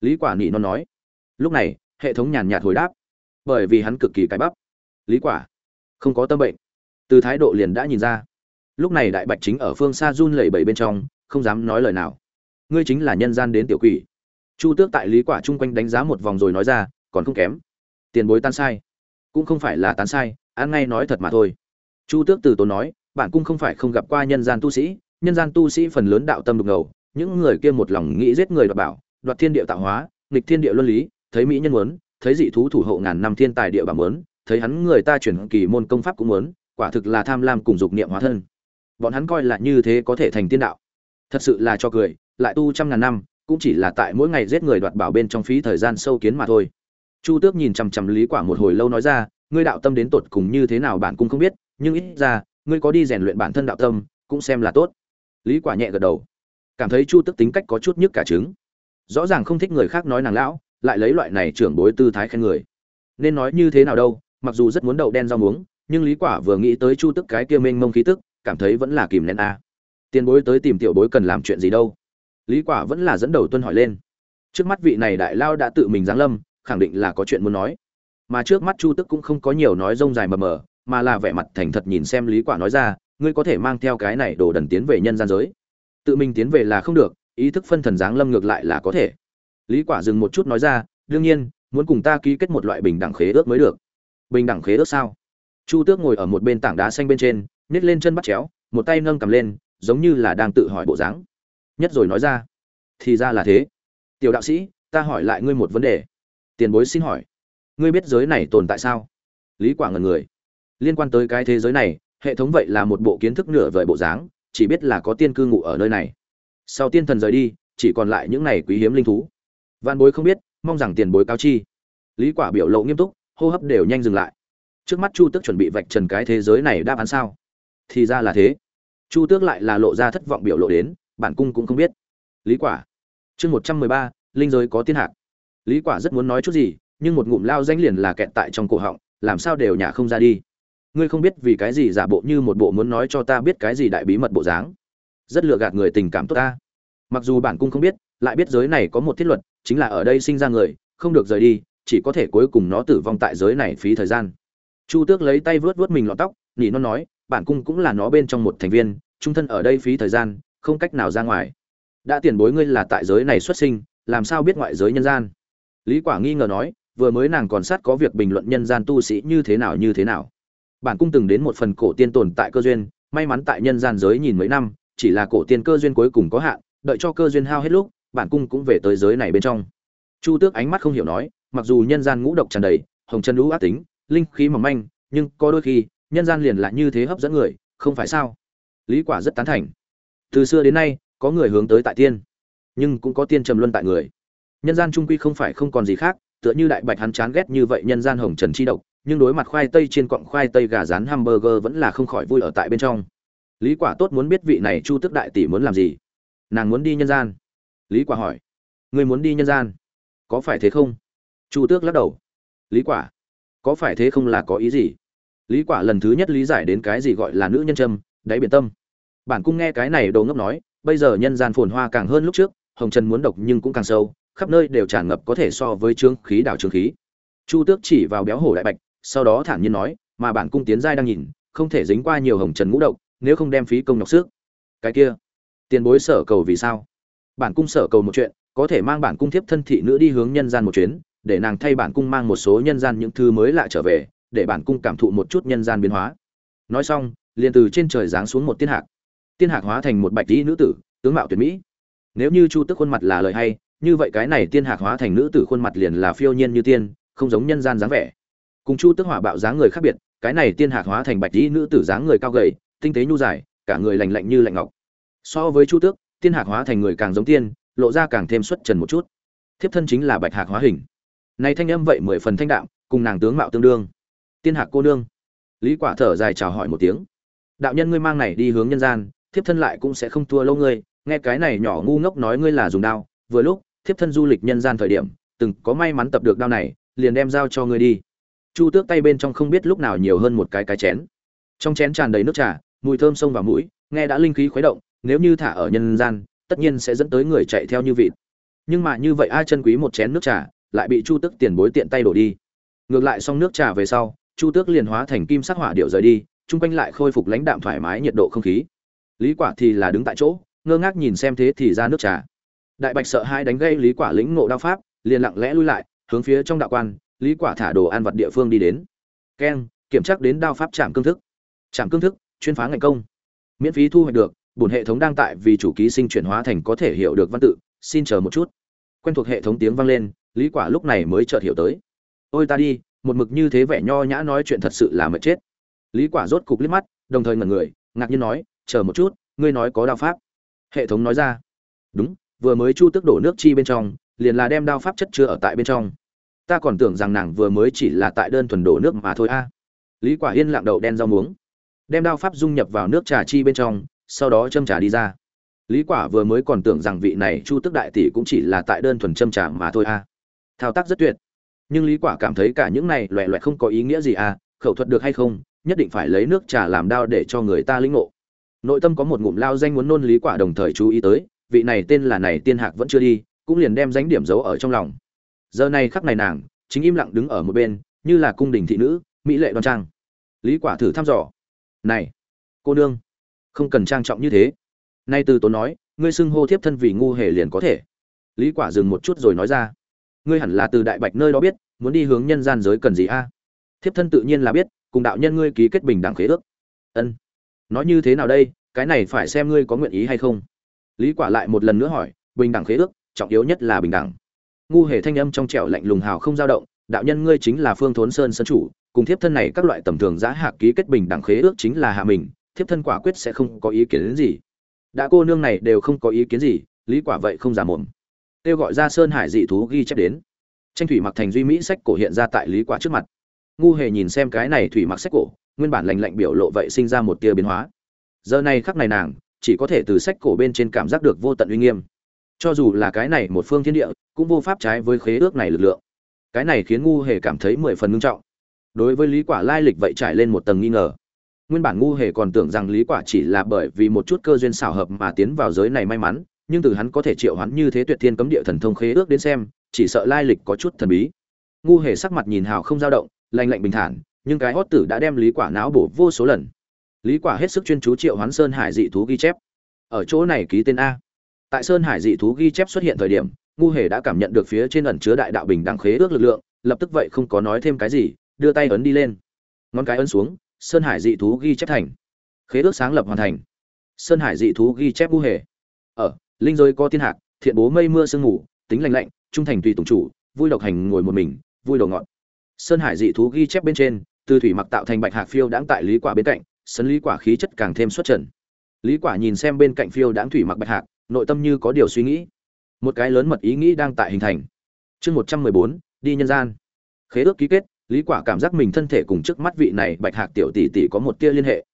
Lý quả nị non nói. Lúc này, hệ thống nhàn nhạt hồi đáp. Bởi vì hắn cực kỳ cái bắp. Lý quả, không có tâm bệnh. Từ thái độ liền đã nhìn ra. Lúc này đại bạch chính ở phương xa run lẩy bẩy bên trong, không dám nói lời nào. Ngươi chính là nhân gian đến tiểu quỷ. Chu tước tại lý quả chung quanh đánh giá một vòng rồi nói ra, còn không kém. Tiền bối tan sai. Cũng không phải là tán sai, ăn ngay nói thật mà thôi. Chu tước từ tốn nói, bạn cũng không phải không gặp qua nhân gian tu sĩ nhân gian tu sĩ phần lớn đạo tâm đục ngầu, những người kia một lòng nghĩ giết người đoạt bảo, đoạt thiên địa tạo hóa, nghịch thiên địa luân lý, thấy mỹ nhân muốn, thấy dị thú thủ hộ ngàn năm thiên tài địa bảo muốn, thấy hắn người ta chuyển kỳ môn công pháp cũng muốn, quả thực là tham lam cùng dục niệm hóa thân. Bọn hắn coi là như thế có thể thành tiên đạo. Thật sự là cho cười, lại tu trăm ngàn năm, cũng chỉ là tại mỗi ngày giết người đoạt bảo bên trong phí thời gian sâu kiến mà thôi. Chu tước nhìn chằm chằm lý quả một hồi lâu nói ra, ngươi đạo tâm đến tột cùng như thế nào bạn cũng không biết, nhưng ít ra, ngươi có đi rèn luyện bản thân đạo tâm, cũng xem là tốt lý quả nhẹ gật đầu. Cảm thấy chu Tức tính cách có chút nhức cả trứng. Rõ ràng không thích người khác nói nàng lão, lại lấy loại này trưởng bối tư thái khen người. Nên nói như thế nào đâu, mặc dù rất muốn đậu đen rau muống, nhưng lý quả vừa nghĩ tới chu tức cái kia mênh mông khí tức, cảm thấy vẫn là kìm nén a. Tiền bối tới tìm tiểu bối cần làm chuyện gì đâu? Lý quả vẫn là dẫn đầu tuân hỏi lên. Trước mắt vị này đại lao đã tự mình giáng lâm, khẳng định là có chuyện muốn nói. Mà trước mắt chu tức cũng không có nhiều nói rông dài mờ mờ, mà là vẻ mặt thành thật nhìn xem lý quả nói ra ngươi có thể mang theo cái này đồ đần tiến về nhân gian giới. Tự mình tiến về là không được, ý thức phân thần giáng lâm ngược lại là có thể. Lý quả dừng một chút nói ra, đương nhiên, muốn cùng ta ký kết một loại bình đẳng khế ước mới được. Bình đẳng khế ước sao? Chu tước ngồi ở một bên tảng đá xanh bên trên nhét lên chân bắt chéo, một tay nâng cầm lên, giống như là đang tự hỏi bộ dáng. Nhất rồi nói ra, thì ra là thế. Tiểu đạo sĩ, ta hỏi lại ngươi một vấn đề. Tiền bối xin hỏi, ngươi biết giới này tồn tại sao? Lý quả ngần người. Liên quan tới cái thế giới này hệ thống vậy là một bộ kiến thức nửa vời bộ dáng, chỉ biết là có tiên cư ngụ ở nơi này. Sau tiên thần rời đi, chỉ còn lại những này quý hiếm linh thú. Văn bối không biết, mong rằng tiền bối cao chi. Lý quả biểu lộ nghiêm túc, hô hấp đều nhanh dừng lại. Trước mắt chu tước chuẩn bị vạch trần cái thế giới này đáp án sao? Thì ra là thế. Chu tước lại là lộ ra thất vọng biểu lộ đến, bản cung cũng không biết. Lý quả. Chương một trăm mười ba, linh giới có tiên hạc. Lý quả rất muốn nói chút gì, nhưng một ngụm lao danh liền là kẹt tại trong cổ họng, làm sao đều nhả không ra đi ngươi không biết vì cái gì giả bộ như một bộ muốn nói cho ta biết cái gì đại bí mật bộ dáng. Rất lừa gạt người tình cảm tốt ta. Mặc dù bản cung không biết, lại biết giới này có một thiết luật, chính là ở đây sinh ra người, không được rời đi, chỉ có thể cuối cùng nó tử vong tại giới này phí thời gian. Chu tước lấy tay vớt vớt mình lọt tóc, nỉ nó nói, bản cung cũng là nó bên trong một thành viên, trung thân ở đây phí thời gian, không cách nào ra ngoài. Đã tiền bối ngươi là tại giới này xuất sinh, làm sao biết ngoại giới nhân gian? Lý quả nghi ngờ nói, vừa mới nàng còn sát có việc bình luận nhân gian tu sĩ như thế nào như thế nào bản cung từng đến một phần cổ tiên tồn tại cơ duyên, may mắn tại nhân gian giới nhìn mấy năm, chỉ là cổ tiên cơ duyên cuối cùng có hạn, đợi cho cơ duyên hao hết lúc, bản cung cũng về tới giới này bên trong. Chu tước ánh mắt không hiểu nói, mặc dù nhân gian ngũ độc tràn đầy, hồng chân lũ ác tính, linh khí mỏng manh, nhưng có đôi khi, nhân gian liền lại như thế hấp dẫn người, không phải sao? Lý quả rất tán thành. Từ xưa đến nay, có người hướng tới tại tiên, nhưng cũng có tiên trầm luân tại người. Nhân gian trung quy không phải không còn gì khác, tựa như đại bạch hắn chán ghét như vậy nhân gian hồng trần chi độc nhưng đối mặt khoai tây trên cọng khoai tây gà rán hamburger vẫn là không khỏi vui ở tại bên trong. Lý quả tốt muốn biết vị này chu tức đại tỷ muốn làm gì. Nàng muốn đi nhân gian. Lý quả hỏi. Người muốn đi nhân gian? Có phải thế không? Chu tước lắc đầu. Lý quả, có phải thế không là có ý gì? Lý quả lần thứ nhất lý giải đến cái gì gọi là nữ nhân trâm đáy biển tâm. Bản cung nghe cái này đồ ngốc nói, bây giờ nhân gian phồn hoa càng hơn lúc trước, hồng trần muốn độc nhưng cũng càng sâu, khắp nơi đều tràn ngập có thể so với trương khí đảo trương khí. Chu tước chỉ vào béo hổ đại bạch sau đó thản nhiên nói, mà bản cung tiến giai đang nhìn, không thể dính qua nhiều hồng trần ngũ độc, nếu không đem phí công nhọc sức. Cái kia, tiền bối sở cầu vì sao? Bản cung sở cầu một chuyện, có thể mang bản cung thiếp thân thị nữ đi hướng nhân gian một chuyến, để nàng thay bản cung mang một số nhân gian những thứ mới lạ trở về, để bản cung cảm thụ một chút nhân gian biến hóa. Nói xong, liền từ trên trời giáng xuống một tiên hạc. Tiên hạc hóa thành một bạch tỷ nữ tử, tướng mạo tuyệt mỹ. Nếu như chu tức khuôn mặt là lời hay, như vậy cái này tiên hạc hóa thành nữ tử khuôn mặt liền là phiêu nhiên như tiên, không giống nhân gian dáng vẻ cùng chu tức hỏa bạo dáng người khác biệt, cái này tiên hạc hóa thành bạch dĩ nữ tử dáng người cao gầy, tinh tế nhu dài, cả người lành lạnh như lạnh ngọc. So với chu tước, tiên hạc hóa thành người càng giống tiên, lộ ra càng thêm xuất trần một chút. Thiếp thân chính là bạch hạc hóa hình. Này thanh âm vậy mười phần thanh đạm, cùng nàng tướng mạo tương đương. Tiên hạc cô nương. Lý quả thở dài chào hỏi một tiếng. Đạo nhân ngươi mang này đi hướng nhân gian, thiếp thân lại cũng sẽ không thua lâu ngươi, nghe cái này nhỏ ngu ngốc nói ngươi là dùng đao. Vừa lúc, thiếp thân du lịch nhân gian thời điểm, từng có may mắn tập được đao này, liền đem giao cho ngươi đi chu tước tay bên trong không biết lúc nào nhiều hơn một cái cái chén. Trong chén tràn đầy nước trà, mùi thơm xông vào mũi, nghe đã linh khí khuấy động, nếu như thả ở nhân gian, tất nhiên sẽ dẫn tới người chạy theo như vịt. Nhưng mà như vậy ai chân quý một chén nước trà, lại bị chu tước tiền bối tiện tay đổ đi. Ngược lại xong nước trà về sau, chu tước liền hóa thành kim sắc hỏa điệu rời đi, chung quanh lại khôi phục lãnh đạm thoải mái nhiệt độ không khí. Lý quả thì là đứng tại chỗ, ngơ ngác nhìn xem thế thì ra nước trà. Đại bạch sợ hai đánh gây lý quả lĩnh ngộ đao pháp, liền lặng lẽ lui lại, hướng phía trong đạo quan lý quả thả đồ ăn vật địa phương đi đến. Keng, kiểm tra đến đao pháp chạm cương thức. Chạm cương thức, chuyên phá ngành công. Miễn phí thu hoạch được, bổn hệ thống đang tại vì chủ ký sinh chuyển hóa thành có thể hiểu được văn tự, xin chờ một chút. Quen thuộc hệ thống tiếng vang lên, lý quả lúc này mới chợt hiểu tới. Ôi ta đi, một mực như thế vẻ nho nhã nói chuyện thật sự là mệt chết. Lý quả rốt cục liếc mắt, đồng thời ngẩn người, ngạc nhiên nói, chờ một chút, ngươi nói có đao pháp. Hệ thống nói ra, đúng, vừa mới chu tức đổ nước chi bên trong, liền là đem đao pháp chất chứa ở tại bên trong ta còn tưởng rằng nàng vừa mới chỉ là tại đơn thuần đổ nước mà thôi a. Lý quả yên lặng đậu đen rau muống, đem đao pháp dung nhập vào nước trà chi bên trong, sau đó châm trà đi ra. Lý quả vừa mới còn tưởng rằng vị này chu tức đại tỷ cũng chỉ là tại đơn thuần châm trà mà thôi a. Thao tác rất tuyệt. Nhưng lý quả cảm thấy cả những này loẹ loẹt không có ý nghĩa gì a, khẩu thuật được hay không, nhất định phải lấy nước trà làm đao để cho người ta lĩnh ngộ. Nội tâm có một ngụm lao danh muốn nôn lý quả đồng thời chú ý tới, vị này tên là này tiên hạc vẫn chưa đi, cũng liền đem danh điểm giấu ở trong lòng giờ này khắc này nàng, chính im lặng đứng ở một bên, như là cung đình thị nữ, mỹ lệ đoan trang. Lý quả thử thăm dò. Này, cô nương, không cần trang trọng như thế. Nay từ tốn nói, ngươi xưng hô thiếp thân vì ngu hề liền có thể. Lý quả dừng một chút rồi nói ra. Ngươi hẳn là từ đại bạch nơi đó biết, muốn đi hướng nhân gian giới cần gì a? Thiếp thân tự nhiên là biết, cùng đạo nhân ngươi ký kết bình đẳng khế ước. Ân. Nói như thế nào đây, cái này phải xem ngươi có nguyện ý hay không. Lý quả lại một lần nữa hỏi, bình đẳng khế ước, trọng yếu nhất là bình đẳng ngu hề thanh âm trong trẻo lạnh lùng hào không dao động, đạo nhân ngươi chính là phương thốn sơn sân chủ, cùng thiếp thân này các loại tầm thường giá hạ ký kết bình đẳng khế ước chính là hạ mình, thiếp thân quả quyết sẽ không có ý kiến đến gì. Đã cô nương này đều không có ý kiến gì, lý quả vậy không giả mồm. Kêu gọi ra sơn hải dị thú ghi chép đến. Tranh thủy mặc thành duy mỹ sách cổ hiện ra tại lý quả trước mặt. Ngu hề nhìn xem cái này thủy mặc sách cổ, nguyên bản lạnh lạnh biểu lộ vậy sinh ra một tia biến hóa. Giờ này khắc này nàng, chỉ có thể từ sách cổ bên trên cảm giác được vô tận uy nghiêm cho dù là cái này một phương thiên địa, cũng vô pháp trái với khế ước này lực lượng. Cái này khiến ngu hề cảm thấy mười phần ngưng trọng. Đối với lý quả lai lịch vậy trải lên một tầng nghi ngờ. Nguyên bản ngu hề còn tưởng rằng lý quả chỉ là bởi vì một chút cơ duyên xảo hợp mà tiến vào giới này may mắn, nhưng từ hắn có thể triệu hắn như thế tuyệt thiên cấm địa thần thông khế ước đến xem, chỉ sợ lai lịch có chút thần bí. Ngu hề sắc mặt nhìn hào không dao động, lạnh lạnh bình thản, nhưng cái hót tử đã đem lý quả não bổ vô số lần. Lý quả hết sức chuyên chú triệu hoán sơn hải dị thú ghi chép. Ở chỗ này ký tên a tại sơn hải dị thú ghi chép xuất hiện thời điểm, ngu hề đã cảm nhận được phía trên ẩn chứa đại đạo bình đẳng khế ước lực lượng, lập tức vậy không có nói thêm cái gì, đưa tay ấn đi lên. Ngón cái ấn xuống, sơn hải dị thú ghi chép thành. Khế ước sáng lập hoàn thành. Sơn hải dị thú ghi chép ngu hề. Ở, linh giới có thiên hạc, thiện bố mây mưa sương ngủ tính lành lạnh, trung thành tùy tùng chủ, vui độc hành ngồi một mình, vui đầu ngọn sơn hải dị thú ghi chép bên trên, từ thủy mặc tạo thành bạch hạc phiêu đáng tại lý quả bên cạnh sân lý quả khí chất càng thêm xuất trần. Lý quả nhìn xem bên cạnh phiêu đãng thủy mặc bạch hạc nội tâm như có điều suy nghĩ. Một cái lớn mật ý nghĩ đang tại hình thành. Chương một trăm mười bốn, đi nhân gian. Khế ước ký kết, lý quả cảm giác mình thân thể cùng trước mắt vị này bạch hạc tiểu tỷ tỷ có một tia liên hệ.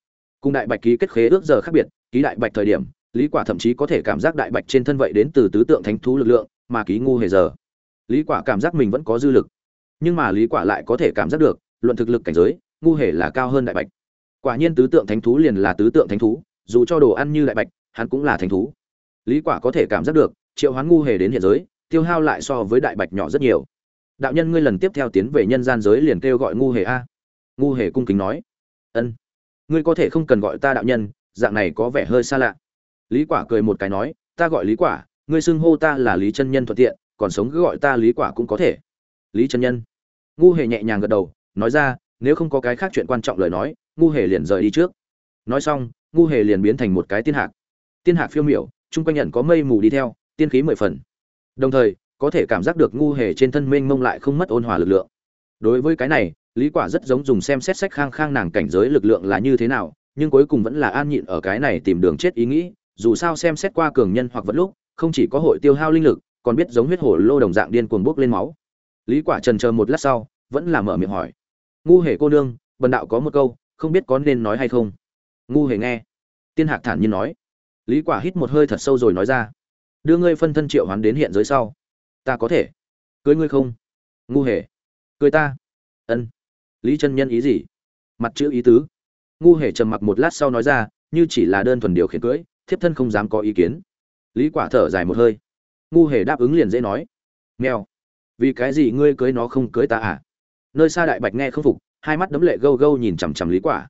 Cùng đại bạch ký kết khế ước giờ khác biệt, ký đại bạch thời điểm, lý quả thậm chí có thể cảm giác đại bạch trên thân vậy đến từ tứ tượng thánh thú lực lượng, mà ký ngu hề giờ. Lý quả cảm giác mình vẫn có dư lực. Nhưng mà lý quả lại có thể cảm giác được, luận thực lực cảnh giới, ngu hề là cao hơn đại bạch. Quả nhiên tứ tượng thánh thú liền là tứ tượng thánh thú, dù cho đồ ăn như đại bạch, hắn cũng là thánh thú lý quả có thể cảm giác được, triệu hoán ngu hề đến hiện giới, tiêu hao lại so với đại bạch nhỏ rất nhiều. Đạo nhân ngươi lần tiếp theo tiến về nhân gian giới liền kêu gọi ngu hề a. Ngu hề cung kính nói. Ân. Ngươi có thể không cần gọi ta đạo nhân, dạng này có vẻ hơi xa lạ. Lý quả cười một cái nói, ta gọi lý quả, ngươi xưng hô ta là lý chân nhân thuận tiện, còn sống cứ gọi ta lý quả cũng có thể. Lý chân nhân. Ngu hề nhẹ nhàng gật đầu, nói ra, nếu không có cái khác chuyện quan trọng lời nói, ngu hề liền rời đi trước. Nói xong, ngu hề liền biến thành một cái tiên hạc. Tiên hạc phiêu miểu chung quanh nhận có mây mù đi theo, tiên khí mười phần. Đồng thời, có thể cảm giác được ngu hề trên thân mênh mông lại không mất ôn hòa lực lượng. Đối với cái này, lý quả rất giống dùng xem xét sách khang khang nàng cảnh giới lực lượng là như thế nào, nhưng cuối cùng vẫn là an nhịn ở cái này tìm đường chết ý nghĩ, dù sao xem xét qua cường nhân hoặc vật lúc, không chỉ có hội tiêu hao linh lực, còn biết giống huyết hổ lô đồng dạng điên cuồng bốc lên máu. Lý quả trần chờ một lát sau, vẫn là mở miệng hỏi. Ngu hề cô nương, bần đạo có một câu, không biết có nên nói hay không? Ngu hề nghe. Tiên hạc thản nhiên nói lý quả hít một hơi thật sâu rồi nói ra. Đưa ngươi phân thân triệu hoán đến hiện giới sau. Ta có thể. Cưới ngươi không? Ngu hề. Cưới ta. Ân. Lý chân nhân ý gì? Mặt chữ ý tứ. Ngu hề trầm mặc một lát sau nói ra, như chỉ là đơn thuần điều khiển cưới, thiếp thân không dám có ý kiến. Lý quả thở dài một hơi. Ngu hề đáp ứng liền dễ nói. Mèo. Vì cái gì ngươi cưới nó không cưới ta à? Nơi xa đại bạch nghe không phục, hai mắt đấm lệ gâu gâu nhìn chằm chằm lý quả.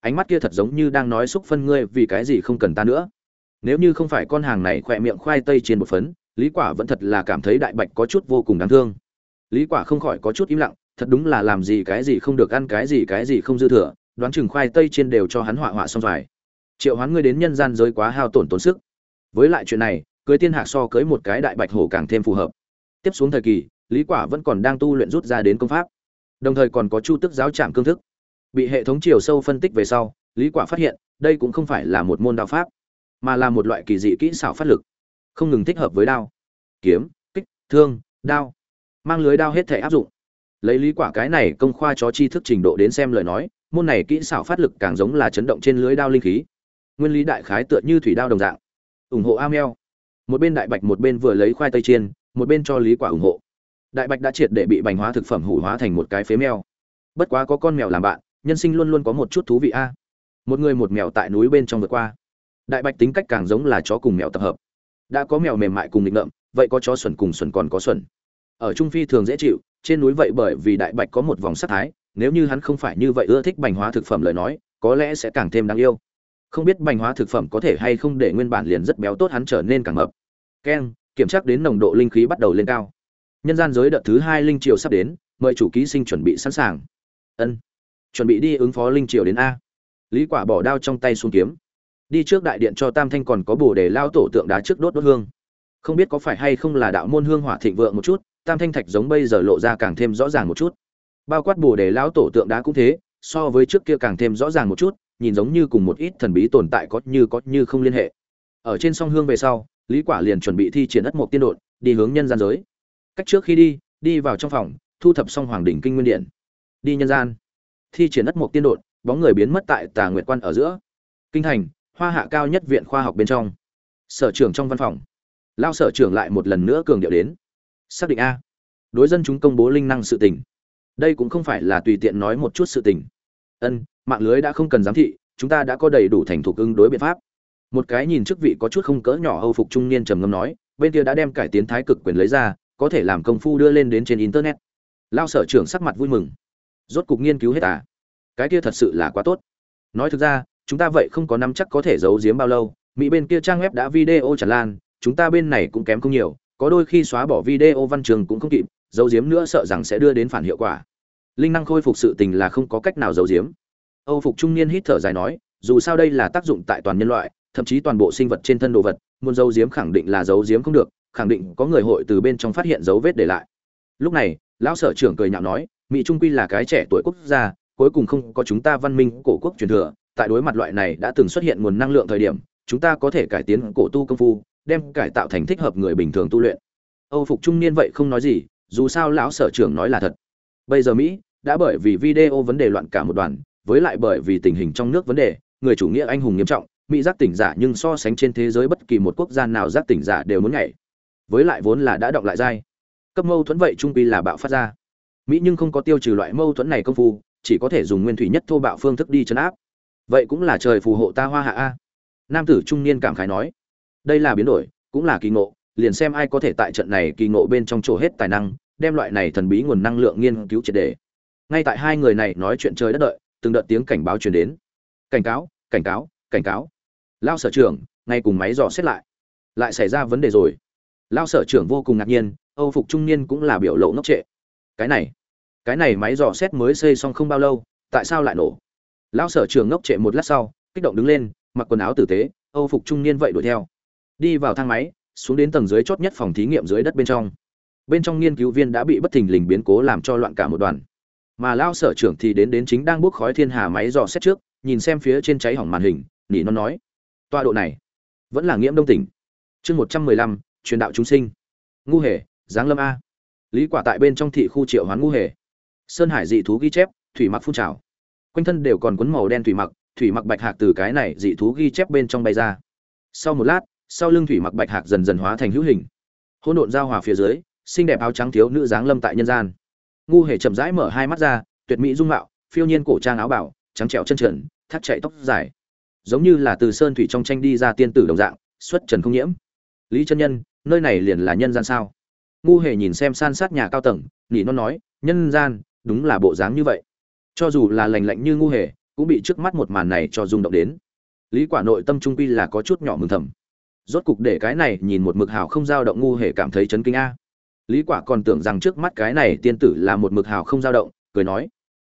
Ánh mắt kia thật giống như đang nói xúc phân ngươi vì cái gì không cần ta nữa nếu như không phải con hàng này khỏe miệng khoai tây trên một phấn, lý quả vẫn thật là cảm thấy đại bạch có chút vô cùng đáng thương. Lý quả không khỏi có chút im lặng, thật đúng là làm gì cái gì không được ăn cái gì cái gì không dư thừa, đoán chừng khoai tây trên đều cho hắn họa họa xong rồi. Triệu hoán ngươi đến nhân gian giới quá hao tổn tốn sức. Với lại chuyện này, cưới tiên hạc so cưới một cái đại bạch hổ càng thêm phù hợp. Tiếp xuống thời kỳ, lý quả vẫn còn đang tu luyện rút ra đến công pháp. Đồng thời còn có chu tức giáo trạm cương thức. Bị hệ thống chiều sâu phân tích về sau, lý quả phát hiện, đây cũng không phải là một môn đạo pháp mà là một loại kỳ dị kỹ xảo phát lực, không ngừng thích hợp với đao, kiếm, kích, thương, đao, mang lưới đao hết thể áp dụng. Lấy lý quả cái này công khoa cho tri thức trình độ đến xem lời nói, môn này kỹ xảo phát lực càng giống là chấn động trên lưới đao linh khí. Nguyên lý đại khái tựa như thủy đao đồng dạng. Ủng hộ ameo một bên đại bạch một bên vừa lấy khoai tây chiên, một bên cho lý quả ủng hộ. Đại bạch đã triệt để bị bành hóa thực phẩm hủ hóa thành một cái phế mèo. Bất quá có con mèo làm bạn, nhân sinh luôn luôn có một chút thú vị a. Một người một mèo tại núi bên trong vượt qua đại bạch tính cách càng giống là chó cùng mèo tập hợp. Đã có mèo mềm mại cùng nghịch ngợm, vậy có chó xuẩn cùng xuẩn còn có xuẩn. Ở trung phi thường dễ chịu, trên núi vậy bởi vì đại bạch có một vòng sắc thái, nếu như hắn không phải như vậy ưa thích bành hóa thực phẩm lời nói, có lẽ sẽ càng thêm đáng yêu. Không biết bành hóa thực phẩm có thể hay không để nguyên bản liền rất béo tốt hắn trở nên càng mập. Keng, kiểm tra đến nồng độ linh khí bắt đầu lên cao. Nhân gian giới đợt thứ hai linh triều sắp đến, mời chủ ký sinh chuẩn bị sẵn sàng. Ân. Chuẩn bị đi ứng phó linh triều đến a. Lý quả bỏ đao trong tay xuống kiếm đi trước đại điện cho tam thanh còn có bồ đề lao tổ tượng đá trước đốt đốt hương. Không biết có phải hay không là đạo môn hương hỏa thịnh vượng một chút, tam thanh thạch giống bây giờ lộ ra càng thêm rõ ràng một chút. Bao quát bồ đề lao tổ tượng đá cũng thế, so với trước kia càng thêm rõ ràng một chút, nhìn giống như cùng một ít thần bí tồn tại có như có như không liên hệ. Ở trên song hương về sau, lý quả liền chuẩn bị thi triển ất mục tiên đột đi hướng nhân gian giới. Cách trước khi đi đi vào trong phòng, thu thập xong hoàng đỉnh kinh nguyên điện. Đi nhân gian. Thi triển ất mục tiên đột bóng người biến mất tại tà nguyệt quan ở giữa. Kinh thành hoa hạ cao nhất viện khoa học bên trong. Sở trưởng trong văn phòng. Lao sở trưởng lại một lần nữa cường điệu đến. Xác định a. Đối dân chúng công bố linh năng sự tình. Đây cũng không phải là tùy tiện nói một chút sự tình. Ân, mạng lưới đã không cần giám thị, chúng ta đã có đầy đủ thành thục ứng đối biện pháp. Một cái nhìn chức vị có chút không cỡ nhỏ hầu phục trung niên trầm ngâm nói, bên kia đã đem cải tiến thái cực quyền lấy ra, có thể làm công phu đưa lên đến trên internet. Lao sở trưởng sắc mặt vui mừng. Rốt cục nghiên cứu hết à? Cái kia thật sự là quá tốt. Nói thực ra chúng ta vậy không có nắm chắc có thể giấu giếm bao lâu, mỹ bên kia trang web đã video tràn lan, chúng ta bên này cũng kém không nhiều, có đôi khi xóa bỏ video văn trường cũng không kịp, giấu giếm nữa sợ rằng sẽ đưa đến phản hiệu quả. Linh năng khôi phục sự tình là không có cách nào giấu giếm. Âu phục trung niên hít thở dài nói, dù sao đây là tác dụng tại toàn nhân loại, thậm chí toàn bộ sinh vật trên thân đồ vật, muốn giấu giếm khẳng định là giấu giếm không được, khẳng định có người hội từ bên trong phát hiện dấu vết để lại. Lúc này, lão sở trưởng cười nhạo nói, mỹ trung quy là cái trẻ tuổi quốc gia, cuối cùng không có chúng ta văn minh cổ quốc truyền thừa tại đối mặt loại này đã từng xuất hiện nguồn năng lượng thời điểm, chúng ta có thể cải tiến cổ tu công phu, đem cải tạo thành thích hợp người bình thường tu luyện. Âu phục trung niên vậy không nói gì, dù sao lão sở trưởng nói là thật. Bây giờ mỹ đã bởi vì video vấn đề loạn cả một đoàn, với lại bởi vì tình hình trong nước vấn đề, người chủ nghĩa anh hùng nghiêm trọng, mỹ giác tỉnh giả nhưng so sánh trên thế giới bất kỳ một quốc gia nào giác tỉnh giả đều muốn nhảy. Với lại vốn là đã động lại dai. Cấp mâu thuẫn vậy trung quy là bạo phát ra. Mỹ nhưng không có tiêu trừ loại mâu thuẫn này công phu, chỉ có thể dùng nguyên thủy nhất thô bạo phương thức đi chấn áp vậy cũng là trời phù hộ ta hoa hạ a. Nam tử trung niên cảm khái nói, đây là biến đổi, cũng là kỳ ngộ, liền xem ai có thể tại trận này kỳ ngộ bên trong chỗ hết tài năng, đem loại này thần bí nguồn năng lượng nghiên cứu triệt đề ngay tại hai người này nói chuyện trời đất đợi, từng đợt tiếng cảnh báo truyền đến. Cảnh cáo cảnh cáo cảnh cáo. Lao sở trưởng, ngay cùng máy dò xét lại. Lại xảy ra vấn đề rồi. Lao sở trưởng vô cùng ngạc nhiên, âu phục trung niên cũng là biểu lộ ngốc trệ. Cái này cái này máy dò xét mới xây xong không bao lâu, tại sao lại nổ? Lão sở trưởng ngốc trệ một lát sau, kích động đứng lên, mặc quần áo tử tế, âu phục trung niên vậy đuổi theo. Đi vào thang máy, xuống đến tầng dưới chót nhất phòng thí nghiệm dưới đất bên trong. Bên trong nghiên cứu viên đã bị bất thình lình biến cố làm cho loạn cả một đoàn. Mà lao sở trưởng thì đến đến chính đang bốc khói thiên hà máy dò xét trước, nhìn xem phía trên cháy hỏng màn hình, nỉ nó nói, tọa độ này vẫn là nghiễm đông tỉnh. Chương một trăm mười lăm, truyền đạo chúng sinh. Ngu hề, giáng lâm a. Lý quả tại bên trong thị khu triệu hoán ngu hề. Sơn hải dị thú ghi chép, thủy mặc phun trào quanh thân đều còn cuốn màu đen thủy mặc thủy mặc bạch hạc từ cái này dị thú ghi chép bên trong bay ra. Sau một lát, sau lưng thủy mặc bạch hạc dần dần hóa thành hữu hình. Hỗn độn giao hòa phía dưới, xinh đẹp áo trắng thiếu nữ dáng lâm tại nhân gian. Ngu hề chậm rãi mở hai mắt ra, tuyệt mỹ dung mạo, phiêu nhiên cổ trang áo bảo, trắng trẻo chân trần, thắt chạy tóc dài. Giống như là từ sơn thủy trong tranh đi ra tiên tử đồng dạng, xuất trần không nhiễm. Lý chân nhân, nơi này liền là nhân gian sao? Ngu hề nhìn xem san sát nhà cao tầng, nỉ non nói, nhân gian, đúng là bộ dáng như vậy cho dù là lành lạnh như ngu hề, cũng bị trước mắt một màn này cho rung động đến. Lý quả nội tâm trung quy là có chút nhỏ mừng thầm. Rốt cục để cái này nhìn một mực hào không dao động ngu hề cảm thấy chấn kinh a. Lý quả còn tưởng rằng trước mắt cái này tiên tử là một mực hào không dao động, cười nói,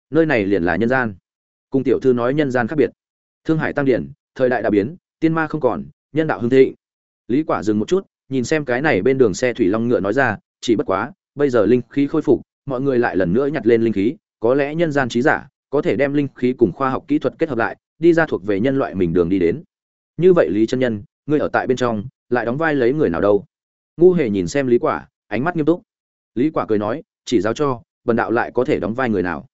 nơi này liền là nhân gian. Cung tiểu thư nói nhân gian khác biệt. Thương hải tăng điển, thời đại đã biến, tiên ma không còn, nhân đạo hưng thịnh. Lý quả dừng một chút, nhìn xem cái này bên đường xe thủy long ngựa nói ra, chỉ bất quá, bây giờ linh khí khôi phục, mọi người lại lần nữa nhặt lên linh khí có lẽ nhân gian trí giả, có thể đem linh khí cùng khoa học kỹ thuật kết hợp lại, đi ra thuộc về nhân loại mình đường đi đến. Như vậy lý chân nhân, ngươi ở tại bên trong, lại đóng vai lấy người nào đâu? Ngu hề nhìn xem lý quả, ánh mắt nghiêm túc. Lý quả cười nói, chỉ giáo cho, bần đạo lại có thể đóng vai người nào?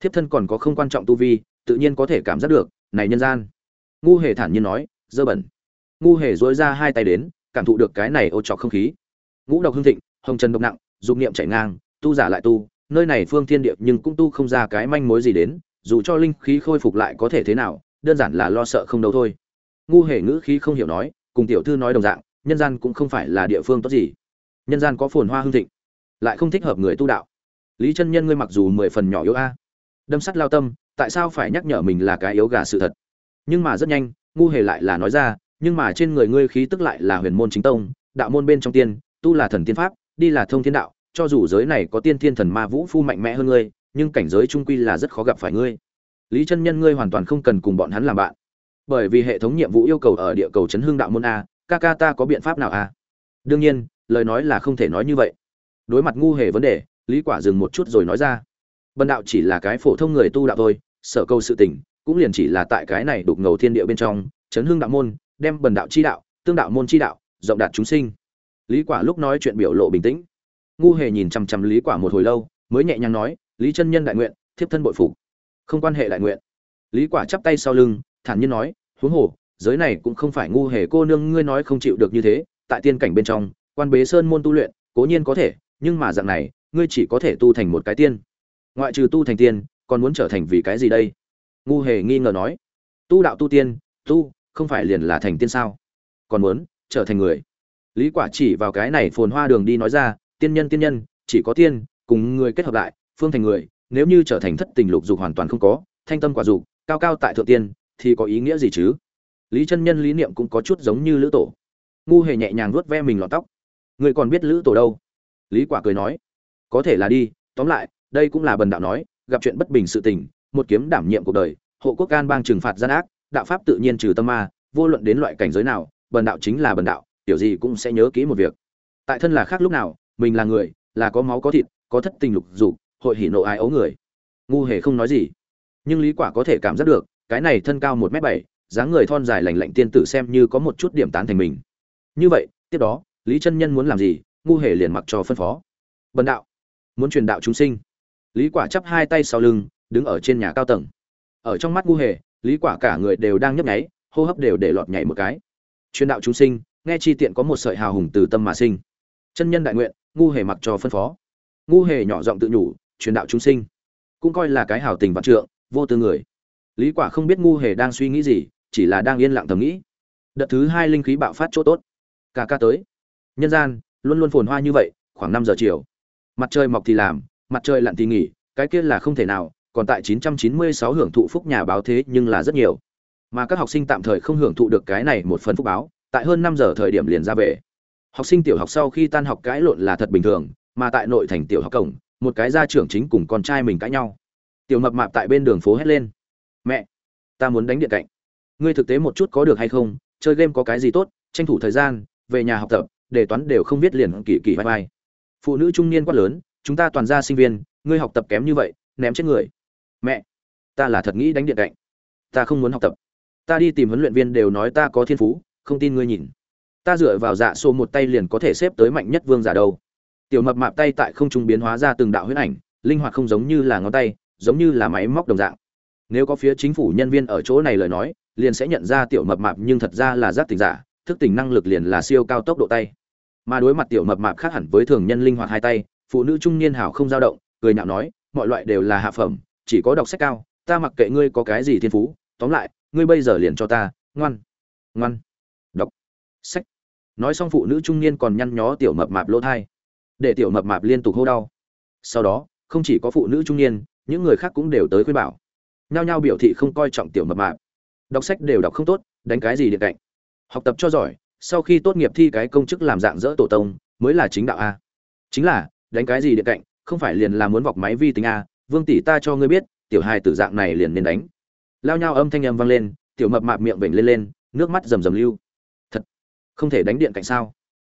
Thiếp thân còn có không quan trọng tu vi, tự nhiên có thể cảm giác được, này nhân gian. Ngu hề thản nhiên nói, dơ bẩn. Ngu hề dối ra hai tay đến, cảm thụ được cái này ô trọc không khí. Ngũ độc hương thịnh, hồng trần độc nặng, dục niệm chảy ngang, tu giả lại tu nơi này phương thiên địa nhưng cũng tu không ra cái manh mối gì đến, dù cho linh khí khôi phục lại có thể thế nào, đơn giản là lo sợ không đâu thôi. Ngu hề ngữ khí không hiểu nói, cùng tiểu thư nói đồng dạng, nhân gian cũng không phải là địa phương tốt gì. Nhân gian có phồn hoa hương thịnh, lại không thích hợp người tu đạo. Lý chân nhân ngươi mặc dù mười phần nhỏ yếu a, đâm sắt lao tâm, tại sao phải nhắc nhở mình là cái yếu gà sự thật? Nhưng mà rất nhanh, ngu hề lại là nói ra, nhưng mà trên người ngươi khí tức lại là huyền môn chính tông, đạo môn bên trong tiên, tu là thần tiên pháp, đi là thông thiên đạo cho dù giới này có tiên thiên thần ma vũ phu mạnh mẽ hơn ngươi, nhưng cảnh giới trung quy là rất khó gặp phải ngươi. Lý chân nhân ngươi hoàn toàn không cần cùng bọn hắn làm bạn. Bởi vì hệ thống nhiệm vụ yêu cầu ở địa cầu chấn hương đạo môn a, ca ca ta có biện pháp nào a? Đương nhiên, lời nói là không thể nói như vậy. Đối mặt ngu hề vấn đề, lý quả dừng một chút rồi nói ra. Bần đạo chỉ là cái phổ thông người tu đạo thôi, sở câu sự tình, cũng liền chỉ là tại cái này đục ngầu thiên địa bên trong, chấn hương đạo môn, đem bần đạo chi đạo, tương đạo môn chi đạo, rộng đạt chúng sinh. Lý quả lúc nói chuyện biểu lộ bình tĩnh ngu hề nhìn chăm chăm lý quả một hồi lâu, mới nhẹ nhàng nói, lý chân nhân đại nguyện, thiếp thân bội phục. Không quan hệ đại nguyện. Lý quả chắp tay sau lưng, thản nhiên nói, huống hồ, giới này cũng không phải ngu hề cô nương ngươi nói không chịu được như thế, tại tiên cảnh bên trong, quan bế sơn môn tu luyện, cố nhiên có thể, nhưng mà dạng này, ngươi chỉ có thể tu thành một cái tiên. Ngoại trừ tu thành tiên, còn muốn trở thành vì cái gì đây? Ngu hề nghi ngờ nói, tu đạo tu tiên, tu, không phải liền là thành tiên sao? Còn muốn trở thành người? Lý quả chỉ vào cái này phồn hoa đường đi nói ra tiên nhân tiên nhân, chỉ có tiên, cùng người kết hợp lại, phương thành người, nếu như trở thành thất tình lục dục hoàn toàn không có, thanh tâm quả dục, cao cao tại thượng tiên, thì có ý nghĩa gì chứ? Lý chân nhân lý niệm cũng có chút giống như lữ tổ. Ngu hề nhẹ nhàng vuốt ve mình lọt tóc. Người còn biết lữ tổ đâu? Lý quả cười nói. Có thể là đi, tóm lại, đây cũng là bần đạo nói, gặp chuyện bất bình sự tình, một kiếm đảm nhiệm cuộc đời, hộ quốc can bang trừng phạt gian ác, đạo pháp tự nhiên trừ tâm ma, vô luận đến loại cảnh giới nào, bần đạo chính là bần đạo, tiểu gì cũng sẽ nhớ kỹ một việc. Tại thân là khác lúc nào mình là người, là có máu có thịt, có thất tình lục dục, hội hỉ nộ ai ấu người. Ngu hề không nói gì. Nhưng lý quả có thể cảm giác được, cái này thân cao một m bảy, dáng người thon dài lành lạnh tiên tử xem như có một chút điểm tán thành mình. Như vậy, tiếp đó, lý chân nhân muốn làm gì, ngu hề liền mặc cho phân phó. Bần đạo, muốn truyền đạo chúng sinh. Lý quả chắp hai tay sau lưng, đứng ở trên nhà cao tầng. Ở trong mắt ngu hề, lý quả cả người đều đang nhấp nháy, hô hấp đều để lọt nhảy một cái. Truyền đạo chúng sinh, nghe chi tiện có một sợi hào hùng từ tâm mà sinh. Chân nhân đại nguyện ngu hề mặc cho phân phó. Ngu hề nhỏ giọng tự nhủ, truyền đạo chúng sinh, cũng coi là cái hào tình vạn trượng, vô tư người. Lý quả không biết ngu hề đang suy nghĩ gì, chỉ là đang yên lặng thầm nghĩ. Đợt thứ hai linh khí bạo phát chỗ tốt. Ca ca tới. Nhân gian, luôn luôn phồn hoa như vậy, khoảng 5 giờ chiều. Mặt trời mọc thì làm, mặt trời lặn thì nghỉ, cái kia là không thể nào, còn tại 996 hưởng thụ phúc nhà báo thế nhưng là rất nhiều. Mà các học sinh tạm thời không hưởng thụ được cái này một phần phúc báo, tại hơn 5 giờ thời điểm liền ra về học sinh tiểu học sau khi tan học cãi lộn là thật bình thường, mà tại nội thành tiểu học cổng, một cái gia trưởng chính cùng con trai mình cãi nhau. Tiểu mập mạp tại bên đường phố hét lên. Mẹ, ta muốn đánh điện cạnh. Ngươi thực tế một chút có được hay không? Chơi game có cái gì tốt? Tranh thủ thời gian, về nhà học tập đề toán đều không viết liền kỳ kỳ vai vai. Phụ nữ trung niên quát lớn, chúng ta toàn ra sinh viên, ngươi học tập kém như vậy, ném chết người. Mẹ, ta là thật nghĩ đánh điện cạnh. Ta không muốn học tập. Ta đi tìm huấn luyện viên đều nói ta có thiên phú, không tin ngươi nhìn ta dựa vào dạ xô một tay liền có thể xếp tới mạnh nhất vương giả đâu. Tiểu mập mạp tay tại không trung biến hóa ra từng đạo huyết ảnh, linh hoạt không giống như là ngón tay, giống như là máy móc đồng dạng. Nếu có phía chính phủ nhân viên ở chỗ này lời nói, liền sẽ nhận ra tiểu mập mạp nhưng thật ra là giác tỉnh giả, thức tỉnh năng lực liền là siêu cao tốc độ tay. Mà đối mặt tiểu mập mạp khác hẳn với thường nhân linh hoạt hai tay, phụ nữ trung niên hảo không dao động, cười nhạo nói, mọi loại đều là hạ phẩm, chỉ có đọc sách cao, ta mặc kệ ngươi có cái gì thiên phú, tóm lại, ngươi bây giờ liền cho ta, ngoan ngoan sách. Nói xong phụ nữ trung niên còn nhăn nhó tiểu mập mạp lỗ thai. Để tiểu mập mạp liên tục hô đau. Sau đó, không chỉ có phụ nữ trung niên, những người khác cũng đều tới khuyên bảo. Nhao nhao biểu thị không coi trọng tiểu mập mạp. Đọc sách đều đọc không tốt, đánh cái gì điện cạnh? Học tập cho giỏi, sau khi tốt nghiệp thi cái công chức làm dạng dỡ tổ tông, mới là chính đạo a. Chính là, đánh cái gì điện cạnh, không phải liền là muốn vọc máy vi tính a. Vương tỷ ta cho ngươi biết, tiểu hài tử dạng này liền nên đánh. Lao nhau âm thanh âm vang lên, tiểu mập mạp miệng vểnh lên lên, nước mắt rầm rầm lưu không thể đánh điện cạnh sao?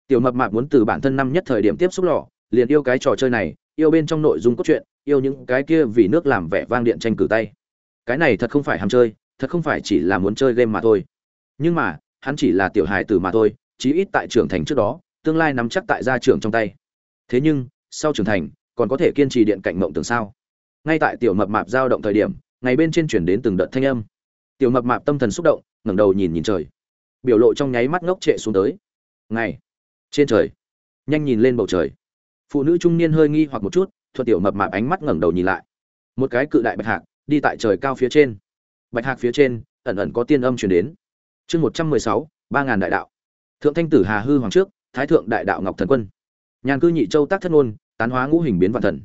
Tiểu mập mạp muốn từ bản thân năm nhất thời điểm tiếp xúc lọ, liền yêu cái trò chơi này, yêu bên trong nội dung cốt truyện, yêu những cái kia vì nước làm vẻ vang điện tranh cử tay. Cái này thật không phải ham chơi, thật không phải chỉ là muốn chơi game mà thôi. Nhưng mà, hắn chỉ là tiểu hài tử mà thôi, chí ít tại trưởng thành trước đó, tương lai nắm chắc tại gia trưởng trong tay. Thế nhưng, sau trưởng thành, còn có thể kiên trì điện cạnh mộng tưởng sao? Ngay tại tiểu mập mạp giao động thời điểm, ngày bên trên chuyển đến từng đợt thanh âm. Tiểu mập mạp tâm thần xúc động, ngẩng đầu nhìn nhìn trời biểu lộ trong nháy mắt ngốc trệ xuống tới. Ngày, trên trời, nhanh nhìn lên bầu trời. Phụ nữ trung niên hơi nghi hoặc một chút thuật tiểu mập mạp ánh mắt ngẩng đầu nhìn lại. Một cái cự đại bạch hạc, đi tại trời cao phía trên. Bạch hạc phía trên, ẩn ẩn có tiên âm truyền đến. Chương một trăm mười sáu, ba ngàn đại đạo. Thượng thanh tử hà hư hoàng trước, thái thượng đại đạo ngọc thần quân. Nhàn cư nhị châu tác thất ngôn, tán hóa ngũ hình biến vạn thần.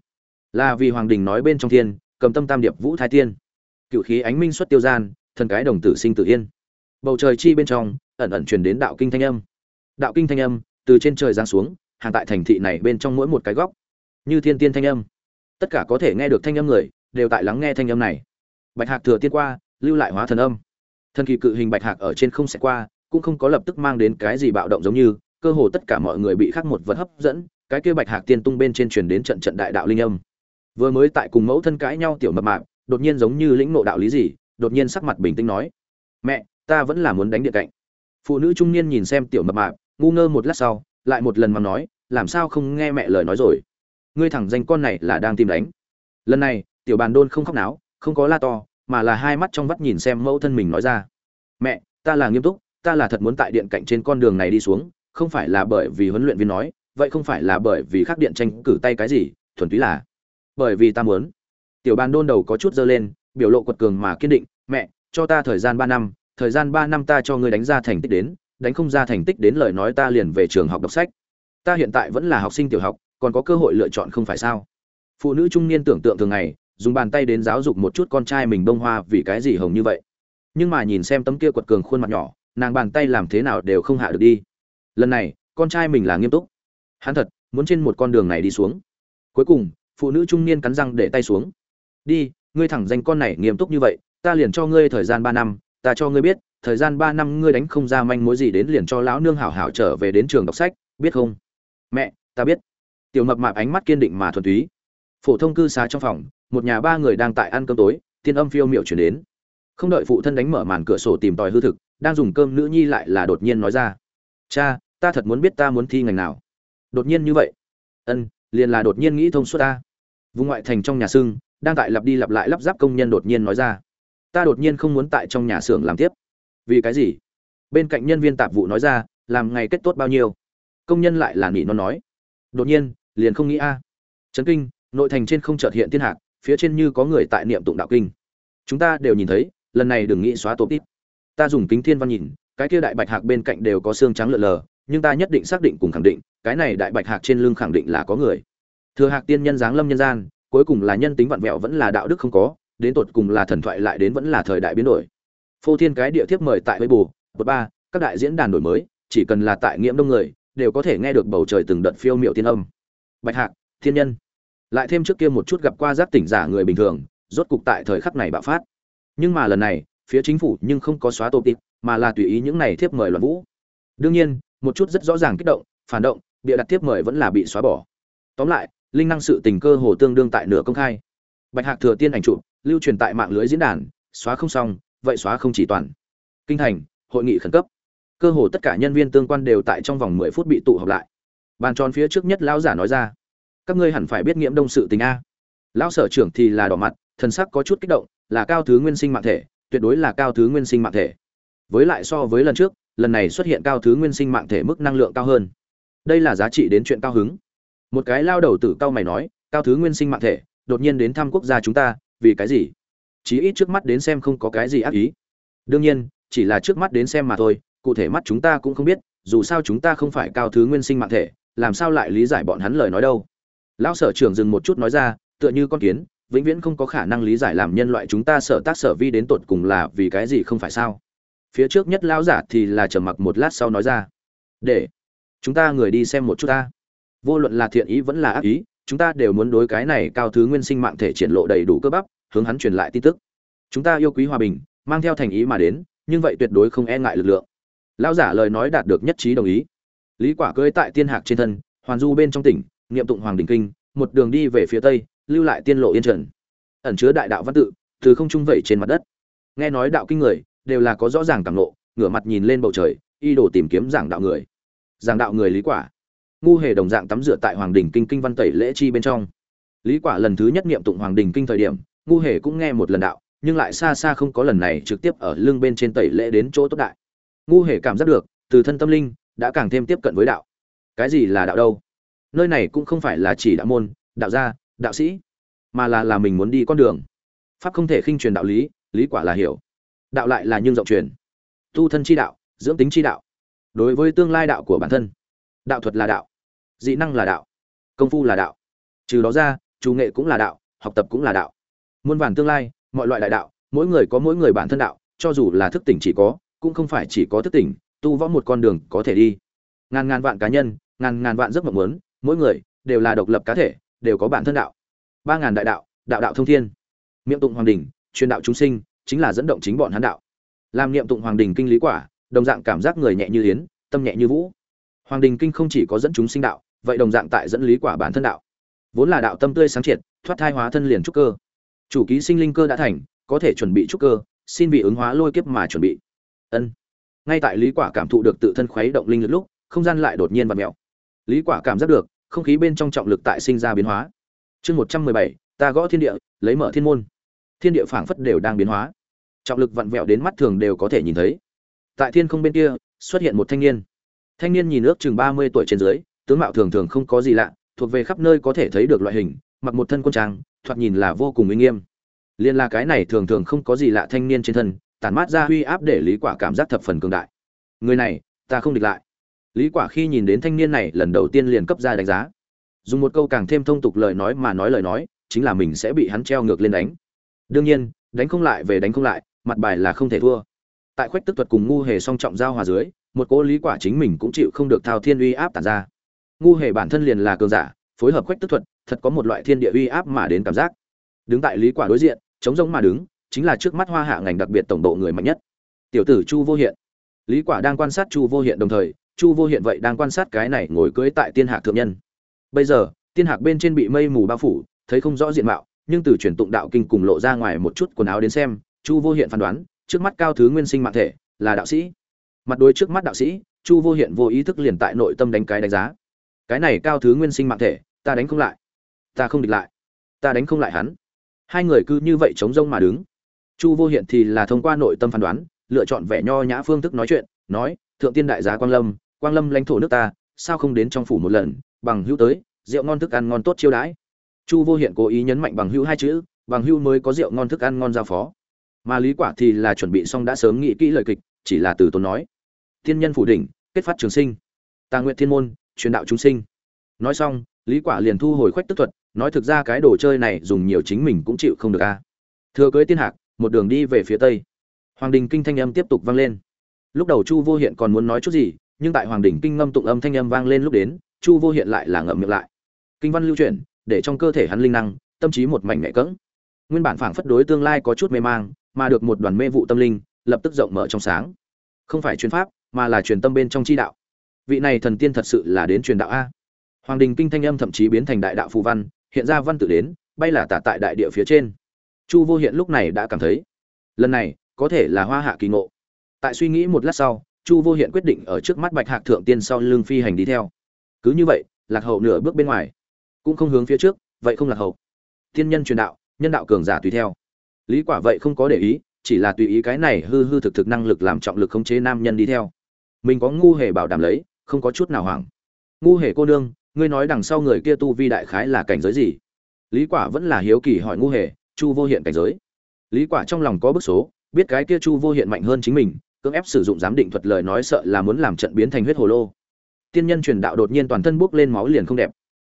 Là vì hoàng đình nói bên trong thiên, cầm tâm tam điệp vũ thái tiên. Cựu khí ánh minh xuất tiêu gian, thần cái đồng tử sinh tự yên. Bầu trời chi bên trong ẩn ẩn truyền đến đạo kinh thanh âm. Đạo kinh thanh âm, từ trên trời giáng xuống, hàng tại thành thị này bên trong mỗi một cái góc. Như thiên tiên thanh âm. Tất cả có thể nghe được thanh âm người, đều tại lắng nghe thanh âm này. Bạch hạc thừa tiên qua, lưu lại hóa thần âm. Thần kỳ cự hình bạch hạc ở trên không sẽ qua, cũng không có lập tức mang đến cái gì bạo động giống như, cơ hồ tất cả mọi người bị khắc một vật hấp dẫn, cái kia bạch hạc tiên tung bên trên truyền đến trận trận đại đạo linh âm. Vừa mới tại cùng mẫu thân cãi nhau tiểu mập mạp, đột nhiên giống như lĩnh ngộ đạo lý gì, đột nhiên sắc mặt bình tĩnh nói, mẹ, ta vẫn là muốn đánh điện cạnh phụ nữ trung niên nhìn xem tiểu mập mạp, ngu ngơ một lát sau, lại một lần mà nói, làm sao không nghe mẹ lời nói rồi? Ngươi thẳng danh con này là đang tìm đánh. Lần này, tiểu bàn đôn không khóc náo, không có la to, mà là hai mắt trong vắt nhìn xem mẫu thân mình nói ra, mẹ, ta là nghiêm túc, ta là thật muốn tại điện cạnh trên con đường này đi xuống, không phải là bởi vì huấn luyện viên nói, vậy không phải là bởi vì khác điện tranh cử tay cái gì, thuần túy là bởi vì ta muốn. Tiểu bàn đôn đầu có chút dơ lên, biểu lộ quật cường mà kiên định, mẹ, cho ta thời gian ba năm thời gian ba năm ta cho ngươi đánh ra thành tích đến, đánh không ra thành tích đến lời nói ta liền về trường học đọc sách. Ta hiện tại vẫn là học sinh tiểu học, còn có cơ hội lựa chọn không phải sao? Phụ nữ trung niên tưởng tượng thường ngày, dùng bàn tay đến giáo dục một chút con trai mình bông hoa vì cái gì hồng như vậy. Nhưng mà nhìn xem tấm kia quật cường khuôn mặt nhỏ, nàng bàn tay làm thế nào đều không hạ được đi. Lần này, con trai mình là nghiêm túc. Hắn thật, muốn trên một con đường này đi xuống. Cuối cùng, phụ nữ trung niên cắn răng để tay xuống. Đi, ngươi thẳng danh con này nghiêm túc như vậy, ta liền cho ngươi thời gian ba năm ta cho ngươi biết, thời gian ba năm ngươi đánh không ra manh mối gì đến liền cho lão nương hảo hảo trở về đến trường đọc sách, biết không? Mẹ, ta biết. Tiểu mập mạp ánh mắt kiên định mà thuần túy. Phổ thông cư xá trong phòng, một nhà ba người đang tại ăn cơm tối, tiên âm phiêu miệu chuyển đến. Không đợi phụ thân đánh mở màn cửa sổ tìm tòi hư thực, đang dùng cơm nữ nhi lại là đột nhiên nói ra. Cha, ta thật muốn biết ta muốn thi ngành nào. Đột nhiên như vậy. Ân, liền là đột nhiên nghĩ thông suốt ta. Vùng ngoại thành trong nhà xương đang tại lặp đi lặp lại lắp ráp công nhân đột nhiên nói ra ta đột nhiên không muốn tại trong nhà xưởng làm tiếp. Vì cái gì? Bên cạnh nhân viên tạp vụ nói ra, làm ngày kết tốt bao nhiêu? Công nhân lại là nỉ nó nói. Đột nhiên, liền không nghĩ a. Trấn kinh, nội thành trên không chợt hiện thiên hạc, phía trên như có người tại niệm tụng đạo kinh. Chúng ta đều nhìn thấy, lần này đừng nghĩ xóa tổ tít. Ta dùng kính thiên văn nhìn, cái kia đại bạch hạc bên cạnh đều có xương trắng lợn lờ, nhưng ta nhất định xác định cùng khẳng định, cái này đại bạch hạc trên lưng khẳng định là có người. Thừa hạc tiên nhân giáng lâm nhân gian, cuối cùng là nhân tính vặn vẹo vẫn là đạo đức không có đến tột cùng là thần thoại lại đến vẫn là thời đại biến đổi. Phô thiên cái địa thiếp mời tại với bù bậc ba, các đại diễn đàn đổi mới, chỉ cần là tại nghiễm đông người, đều có thể nghe được bầu trời từng đợt phiêu miệu thiên âm. Bạch hạc, thiên nhân. Lại thêm trước kia một chút gặp qua giác tỉnh giả người bình thường, rốt cục tại thời khắc này bạo phát. Nhưng mà lần này, phía chính phủ nhưng không có xóa tổ tịp mà là tùy ý những này thiếp mời loạn vũ. Đương nhiên, một chút rất rõ ràng kích động, phản động, bịa đặt thiếp mời vẫn là bị xóa bỏ. Tóm lại, linh năng sự tình cơ hồ tương đương tại nửa công khai. Bạch hạc thừa tiên ảnh chụp lưu truyền tại mạng lưới diễn đàn, xóa không xong, vậy xóa không chỉ toàn. Kinh thành, hội nghị khẩn cấp. Cơ hồ tất cả nhân viên tương quan đều tại trong vòng mười phút bị tụ họp lại. Bàn tròn phía trước nhất lão giả nói ra, các ngươi hẳn phải biết nghiễm đông sự tình a. Lão sở trưởng thì là đỏ mặt, thần sắc có chút kích động, là cao thứ nguyên sinh mạng thể, tuyệt đối là cao thứ nguyên sinh mạng thể. Với lại so với lần trước, lần này xuất hiện cao thứ nguyên sinh mạng thể mức năng lượng cao hơn. Đây là giá trị đến chuyện cao hứng. Một cái lao đầu tử cao mày nói, cao thứ nguyên sinh mạng thể, đột nhiên đến thăm quốc gia chúng ta vì cái gì? Chí ít trước mắt đến xem không có cái gì ác ý. Đương nhiên, chỉ là trước mắt đến xem mà thôi, cụ thể mắt chúng ta cũng không biết, dù sao chúng ta không phải cao thứ nguyên sinh mạng thể, làm sao lại lý giải bọn hắn lời nói đâu? Lão sở trưởng dừng một chút nói ra, tựa như con kiến, vĩnh viễn không có khả năng lý giải làm nhân loại chúng ta sở tác sở vi đến tột cùng là vì cái gì không phải sao? Phía trước nhất lão giả thì là trầm mặc một lát sau nói ra, để chúng ta người đi xem một chút ta. Vô luận là thiện ý vẫn là ác ý chúng ta đều muốn đối cái này cao thứ nguyên sinh mạng thể triển lộ đầy đủ cơ bắp, hướng hắn truyền lại tin tức. Chúng ta yêu quý hòa bình, mang theo thành ý mà đến, nhưng vậy tuyệt đối không e ngại lực lượng. Lao giả lời nói đạt được nhất trí đồng ý. Lý quả cưỡi tại tiên hạc trên thân, hoàn du bên trong tỉnh niệm tụng hoàng đình kinh, một đường đi về phía tây, lưu lại tiên lộ yên trần. Ẩn chứa đại đạo văn tự, từ không trung vẩy trên mặt đất. Nghe nói đạo kinh người, đều là có rõ ràng cảm nộ ngửa mặt nhìn lên bầu trời y đồ tìm kiếm giảng đạo người. Giảng đạo người lý quả ngu hề đồng dạng tắm rửa tại hoàng đình kinh kinh văn tẩy lễ chi bên trong. Lý quả lần thứ nhất niệm tụng hoàng đình kinh thời điểm, ngu hề cũng nghe một lần đạo, nhưng lại xa xa không có lần này trực tiếp ở lưng bên trên tẩy lễ đến chỗ tốt đại. Ngu hề cảm giác được, từ thân tâm linh, đã càng thêm tiếp cận với đạo. Cái gì là đạo đâu? Nơi này cũng không phải là chỉ đạo môn, đạo gia, đạo sĩ, mà là là mình muốn đi con đường. Pháp không thể khinh truyền đạo lý lý quả là hiểu. Đạo lại là nhưng rộng truyền. Tu thân chi đạo, dưỡng tính chi đạo. Đối với tương lai đạo của bản thân, đạo thuật là đạo dị năng là đạo, công phu là đạo. Trừ đó ra, chủ nghệ cũng là đạo, học tập cũng là đạo. Muôn vàn tương lai, mọi loại đại đạo, mỗi người có mỗi người bản thân đạo, cho dù là thức tỉnh chỉ có, cũng không phải chỉ có thức tỉnh, tu võ một con đường có thể đi. Ngàn ngàn vạn cá nhân, ngàn ngàn vạn giấc mộng muốn, mỗi người đều là độc lập cá thể, đều có bản thân đạo. Ba ngàn đại đạo đạo đạo thông thiên. Miệng tụng hoàng đình, truyền đạo chúng sinh, chính là dẫn động chính bọn hắn đạo. Làm niệm tụng hoàng đình kinh lý quả, đồng dạng cảm giác người nhẹ như yến, tâm nhẹ như vũ. Hoàng đình kinh không chỉ có dẫn chúng sinh đạo vậy đồng dạng tại dẫn lý quả bản thân đạo. Vốn là đạo tâm tươi sáng triệt thoát thai hóa thân liền trúc cơ. Chủ ký sinh linh cơ đã thành có thể chuẩn bị trúc cơ xin vị ứng hóa lôi kiếp mà chuẩn bị. Ân. Ngay tại lý quả cảm thụ được tự thân khuấy động linh lực lúc không gian lại đột nhiên vặn mèo. Lý quả cảm giác được không khí bên trong trọng lực tại sinh ra biến hóa. Chương 117, ta gõ thiên địa lấy mở thiên môn. Thiên địa phảng phất đều đang biến hóa. Trọng lực vặn vẹo đến mắt thường đều có thể nhìn thấy. Tại thiên không bên kia xuất hiện một thanh niên. Thanh niên nhìn ước chừng 30 tuổi trên dưới tướng mạo thường thường không có gì lạ, thuộc về khắp nơi có thể thấy được loại hình, mặc một thân quân trang, thoạt nhìn là vô cùng uy nghiêm. Liên là cái này thường thường không có gì lạ thanh niên trên thân, tản mát ra uy áp để lý quả cảm giác thập phần cường đại. Người này, ta không địch lại. Lý quả khi nhìn đến thanh niên này, lần đầu tiên liền cấp ra đánh giá. Dùng một câu càng thêm thông tục lời nói mà nói lời nói, chính là mình sẽ bị hắn treo ngược lên đánh. Đương nhiên, đánh không lại về đánh không lại, mặt bài là không thể thua. Tại khoách tức thuật cùng ngu hề song trọng giao hòa dưới, một cô lý quả chính mình cũng chịu không được thao thiên uy áp tản ra ngu hề bản thân liền là cường giả, phối hợp khoách tức thuật, thật có một loại thiên địa uy áp mà đến cảm giác. Đứng tại lý quả đối diện chống rông mà đứng, chính là trước mắt hoa hạ ngành đặc biệt tổng độ người mạnh nhất. Tiểu tử chu vô hiện. Lý quả đang quan sát chu vô hiện đồng thời, chu vô hiện vậy đang quan sát cái này ngồi cưới tại tiên hạc thượng nhân. Bây giờ, tiên hạc bên trên bị mây mù bao phủ, thấy không rõ diện mạo, nhưng từ truyền tụng đạo kinh cùng lộ ra ngoài một chút quần áo đến xem, chu vô hiện phán đoán, trước mắt cao thứ nguyên sinh mạng thể là đạo sĩ. Mặt đối trước mắt đạo sĩ, chu vô hiện vô ý thức liền tại nội tâm đánh cái đánh giá cái này cao thứ nguyên sinh mạng thể, ta đánh không lại. Ta không địch lại. Ta đánh không lại hắn. Hai người cứ như vậy chống rông mà đứng. Chu vô hiện thì là thông qua nội tâm phán đoán, lựa chọn vẻ nho nhã phương thức nói chuyện, nói, thượng tiên đại giá quang lâm quang lâm lãnh thổ nước ta, sao không đến trong phủ một lần, bằng hữu tới, rượu ngon thức ăn ngon tốt chiêu đãi. Chu vô hiện cố ý nhấn mạnh bằng hữu hai chữ, bằng hữu mới có rượu ngon thức ăn ngon giao phó. Mà lý quả thì là chuẩn bị xong đã sớm nghĩ kỹ lời kịch, chỉ là từ tốn nói, thiên nhân phủ đỉnh, kết phát trường sinh. Tà nguyện thiên môn truyền đạo chúng sinh. Nói xong, lý quả liền thu hồi khoách tức thuật, nói thực ra cái đồ chơi này dùng nhiều chính mình cũng chịu không được a. À. Thừa cưới tiên hạc, một đường đi về phía tây. Hoàng đình kinh thanh âm tiếp tục vang lên. Lúc đầu chu vô hiện còn muốn nói chút gì, nhưng tại hoàng đình kinh ngâm tụng âm thanh âm vang lên lúc đến, chu vô hiện lại là ngậm miệng lại. Kinh văn lưu chuyển, để trong cơ thể hắn linh năng, tâm trí một mảnh nhẹ cứng. nguyên bản phảng phất đối tương lai có chút mê mang, mà được một đoàn mê vụ tâm linh, lập tức rộng mở trong sáng. Không phải truyền pháp, mà là truyền tâm bên trong chi đạo vị này thần tiên thật sự là đến truyền đạo a. Hoàng đình kinh thanh âm thậm chí biến thành đại đạo phù văn, hiện ra văn tự đến, bay là tả tại đại địa phía trên. Chu vô hiện lúc này đã cảm thấy, lần này, có thể là hoa hạ kỳ ngộ. Tại suy nghĩ một lát sau, chu vô hiện quyết định ở trước mắt bạch hạc thượng tiên sau lưng phi hành đi theo. Cứ như vậy, lạc hậu nửa bước bên ngoài. Cũng không hướng phía trước, vậy không lạc hậu. Tiên nhân truyền đạo, nhân đạo cường giả tùy theo. Lý quả vậy không có để ý, chỉ là tùy ý cái này hư hư thực thực năng lực làm trọng lực khống chế nam nhân đi theo. Mình có ngu hề bảo đảm lấy không có chút nào hoảng. Ngu hề cô nương, ngươi nói đằng sau người kia tu vi đại khái là cảnh giới gì? Lý quả vẫn là hiếu kỳ hỏi ngu hề, chu vô hiện cảnh giới. Lý quả trong lòng có bức số, biết cái kia chu vô hiện mạnh hơn chính mình, cưỡng ép sử dụng giám định thuật lời nói sợ là muốn làm trận biến thành huyết hồ lô. Tiên nhân truyền đạo đột nhiên toàn thân bốc lên máu liền không đẹp.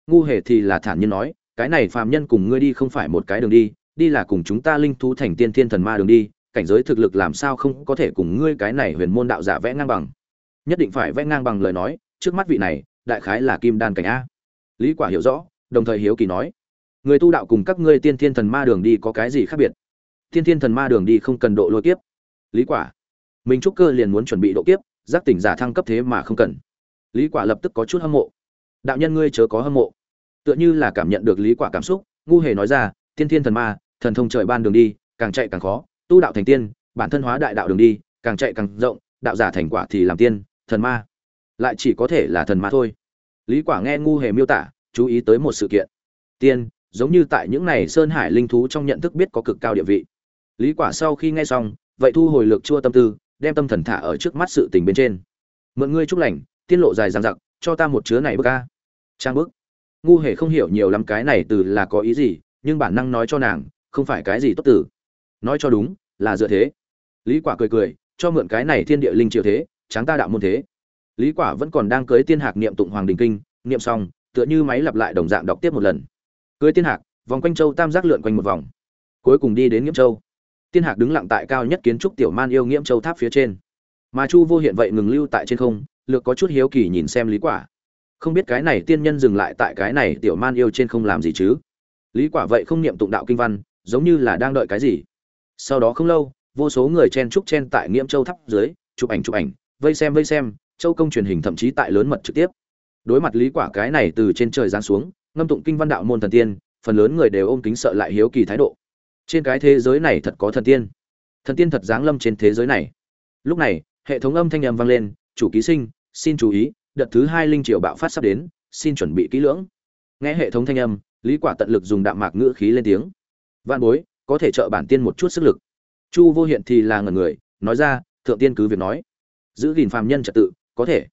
Ngu hề thì là thản nhiên nói, cái này phàm nhân cùng ngươi đi không phải một cái đường đi đi là cùng chúng ta linh thú thành tiên thiên thần ma đường đi, cảnh giới thực lực làm sao không có thể cùng ngươi cái này huyền môn đạo giả vẽ ngang bằng nhất định phải vẽ ngang bằng lời nói, trước mắt vị này, đại khái là kim đan cảnh a. Lý quả hiểu rõ, đồng thời hiếu kỳ nói, người tu đạo cùng các ngươi tiên thiên thần ma đường đi có cái gì khác biệt? Tiên thiên thần ma đường đi không cần độ lôi kiếp. Lý quả, mình trúc cơ liền muốn chuẩn bị độ kiếp, giác tỉnh giả thăng cấp thế mà không cần. Lý quả lập tức có chút hâm mộ. Đạo nhân ngươi chớ có hâm mộ. Tựa như là cảm nhận được lý quả cảm xúc, ngu hề nói ra, tiên thiên thần ma, thần thông trời ban đường đi, càng chạy càng khó, tu đạo thành tiên, bản thân hóa đại đạo đường đi, càng chạy càng rộng, đạo giả thành quả thì làm tiên thần ma. Lại chỉ có thể là thần ma thôi. Lý quả nghe ngu hề miêu tả, chú ý tới một sự kiện. Tiên, giống như tại những này sơn hải linh thú trong nhận thức biết có cực cao địa vị. Lý quả sau khi nghe xong, vậy thu hồi lực chua tâm tư, đem tâm thần thả ở trước mắt sự tình bên trên. Mượn ngươi chúc lành tiên lộ dài dằng dặc, cho ta một chứa này bức a. Trang bức. Ngu hề không hiểu nhiều lắm cái này từ là có ý gì, nhưng bản năng nói cho nàng, không phải cái gì tốt tử nói cho đúng, là dựa thế. Lý quả cười cười, cho mượn cái này thiên địa linh triều thế tráng ta đạo môn thế. Lý quả vẫn còn đang cưới tiên hạc niệm tụng hoàng đình kinh, niệm xong, tựa như máy lặp lại đồng dạng đọc tiếp một lần. Cưới tiên hạc, vòng quanh châu tam giác lượn quanh một vòng. Cuối cùng đi đến nghiễm châu. Tiên hạc đứng lặng tại cao nhất kiến trúc tiểu man yêu nghiễm châu tháp phía trên. Mà chu vô hiện vậy ngừng lưu tại trên không, lược có chút hiếu kỳ nhìn xem lý quả. Không biết cái này tiên nhân dừng lại tại cái này tiểu man yêu trên không làm gì chứ? Lý quả vậy không niệm tụng đạo kinh văn, giống như là đang đợi cái gì. Sau đó không lâu, vô số người chen trúc chen tại nghiễm châu tháp dưới, chụp ảnh chụp ảnh vây xem vây xem, châu công truyền hình thậm chí tại lớn mật trực tiếp. Đối mặt lý quả cái này từ trên trời giáng xuống, ngâm tụng kinh văn đạo môn thần tiên, phần lớn người đều ôm kính sợ lại hiếu kỳ thái độ. Trên cái thế giới này thật có thần tiên. Thần tiên thật giáng lâm trên thế giới này. Lúc này, hệ thống âm thanh âm vang lên, chủ ký sinh, xin chú ý, đợt thứ hai linh triệu bạo phát sắp đến, xin chuẩn bị kỹ lưỡng. Nghe hệ thống thanh âm, lý quả tận lực dùng đạm mạc ngữ khí lên tiếng. Vạn bối, có thể trợ bản tiên một chút sức lực. Chu vô hiện thì là ngẩn người, nói ra, thượng tiên cứ việc nói giữ gìn phàm nhân trật tự, có thể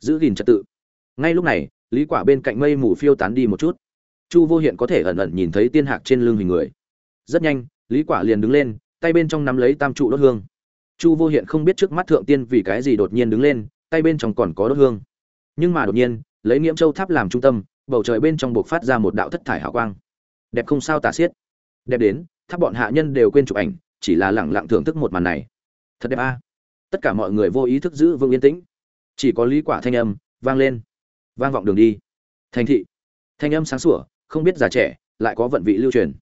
giữ gìn trật tự. Ngay lúc này, lý quả bên cạnh mây mù phiêu tán đi một chút. Chu vô hiện có thể ẩn ẩn nhìn thấy tiên hạc trên lưng hình người. Rất nhanh, lý quả liền đứng lên, tay bên trong nắm lấy tam trụ đốt hương. Chu vô hiện không biết trước mắt thượng tiên vì cái gì đột nhiên đứng lên, tay bên trong còn có đốt hương. Nhưng mà đột nhiên, lấy nghiễm châu tháp làm trung tâm, bầu trời bên trong buộc phát ra một đạo thất thải hào quang. Đẹp không sao tả xiết. Đẹp đến, tháp bọn hạ nhân đều quên chụp ảnh, chỉ là lẳng lặng thưởng thức một màn này. Thật đẹp a tất cả mọi người vô ý thức giữ vững yên tĩnh. Chỉ có lý quả thanh âm vang lên. Vang vọng đường đi. Thành thị. Thanh âm sáng sủa, không biết già trẻ, lại có vận vị lưu truyền.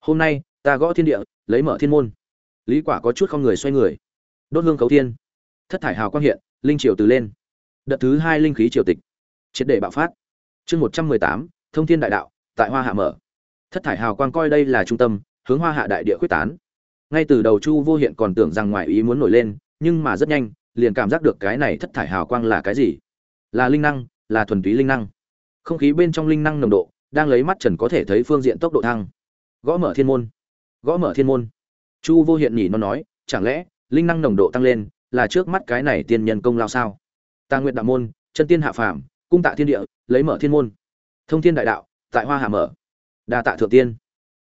Hôm nay, ta gõ thiên địa, lấy mở thiên môn. Lý quả có chút không người xoay người. Đốt hương cấu thiên. Thất thải hào quang hiện, linh triều từ lên. Đợt thứ hai linh khí triều tịch. Triệt để bạo phát. Chương một trăm mười tám, thông thiên đại đạo, tại hoa hạ mở. Thất thải hào quang coi đây là trung tâm, hướng hoa hạ đại địa quyết tán. Ngay từ đầu chu vô hiện còn tưởng rằng ngoài ý muốn nổi lên nhưng mà rất nhanh, liền cảm giác được cái này thất thải hào quang là cái gì? Là linh năng, là thuần túy linh năng. Không khí bên trong linh năng nồng độ, đang lấy mắt trần có thể thấy phương diện tốc độ thăng. Gõ mở thiên môn. Gõ mở thiên môn. Chu vô hiện nhỉ nó nói, chẳng lẽ, linh năng nồng độ tăng lên, là trước mắt cái này tiên nhân công lao sao? Ta nguyện đạo môn, chân tiên hạ phàm, cung tạ thiên địa, lấy mở thiên môn. Thông thiên đại đạo, tại hoa hạ mở. Đa tạ thượng tiên.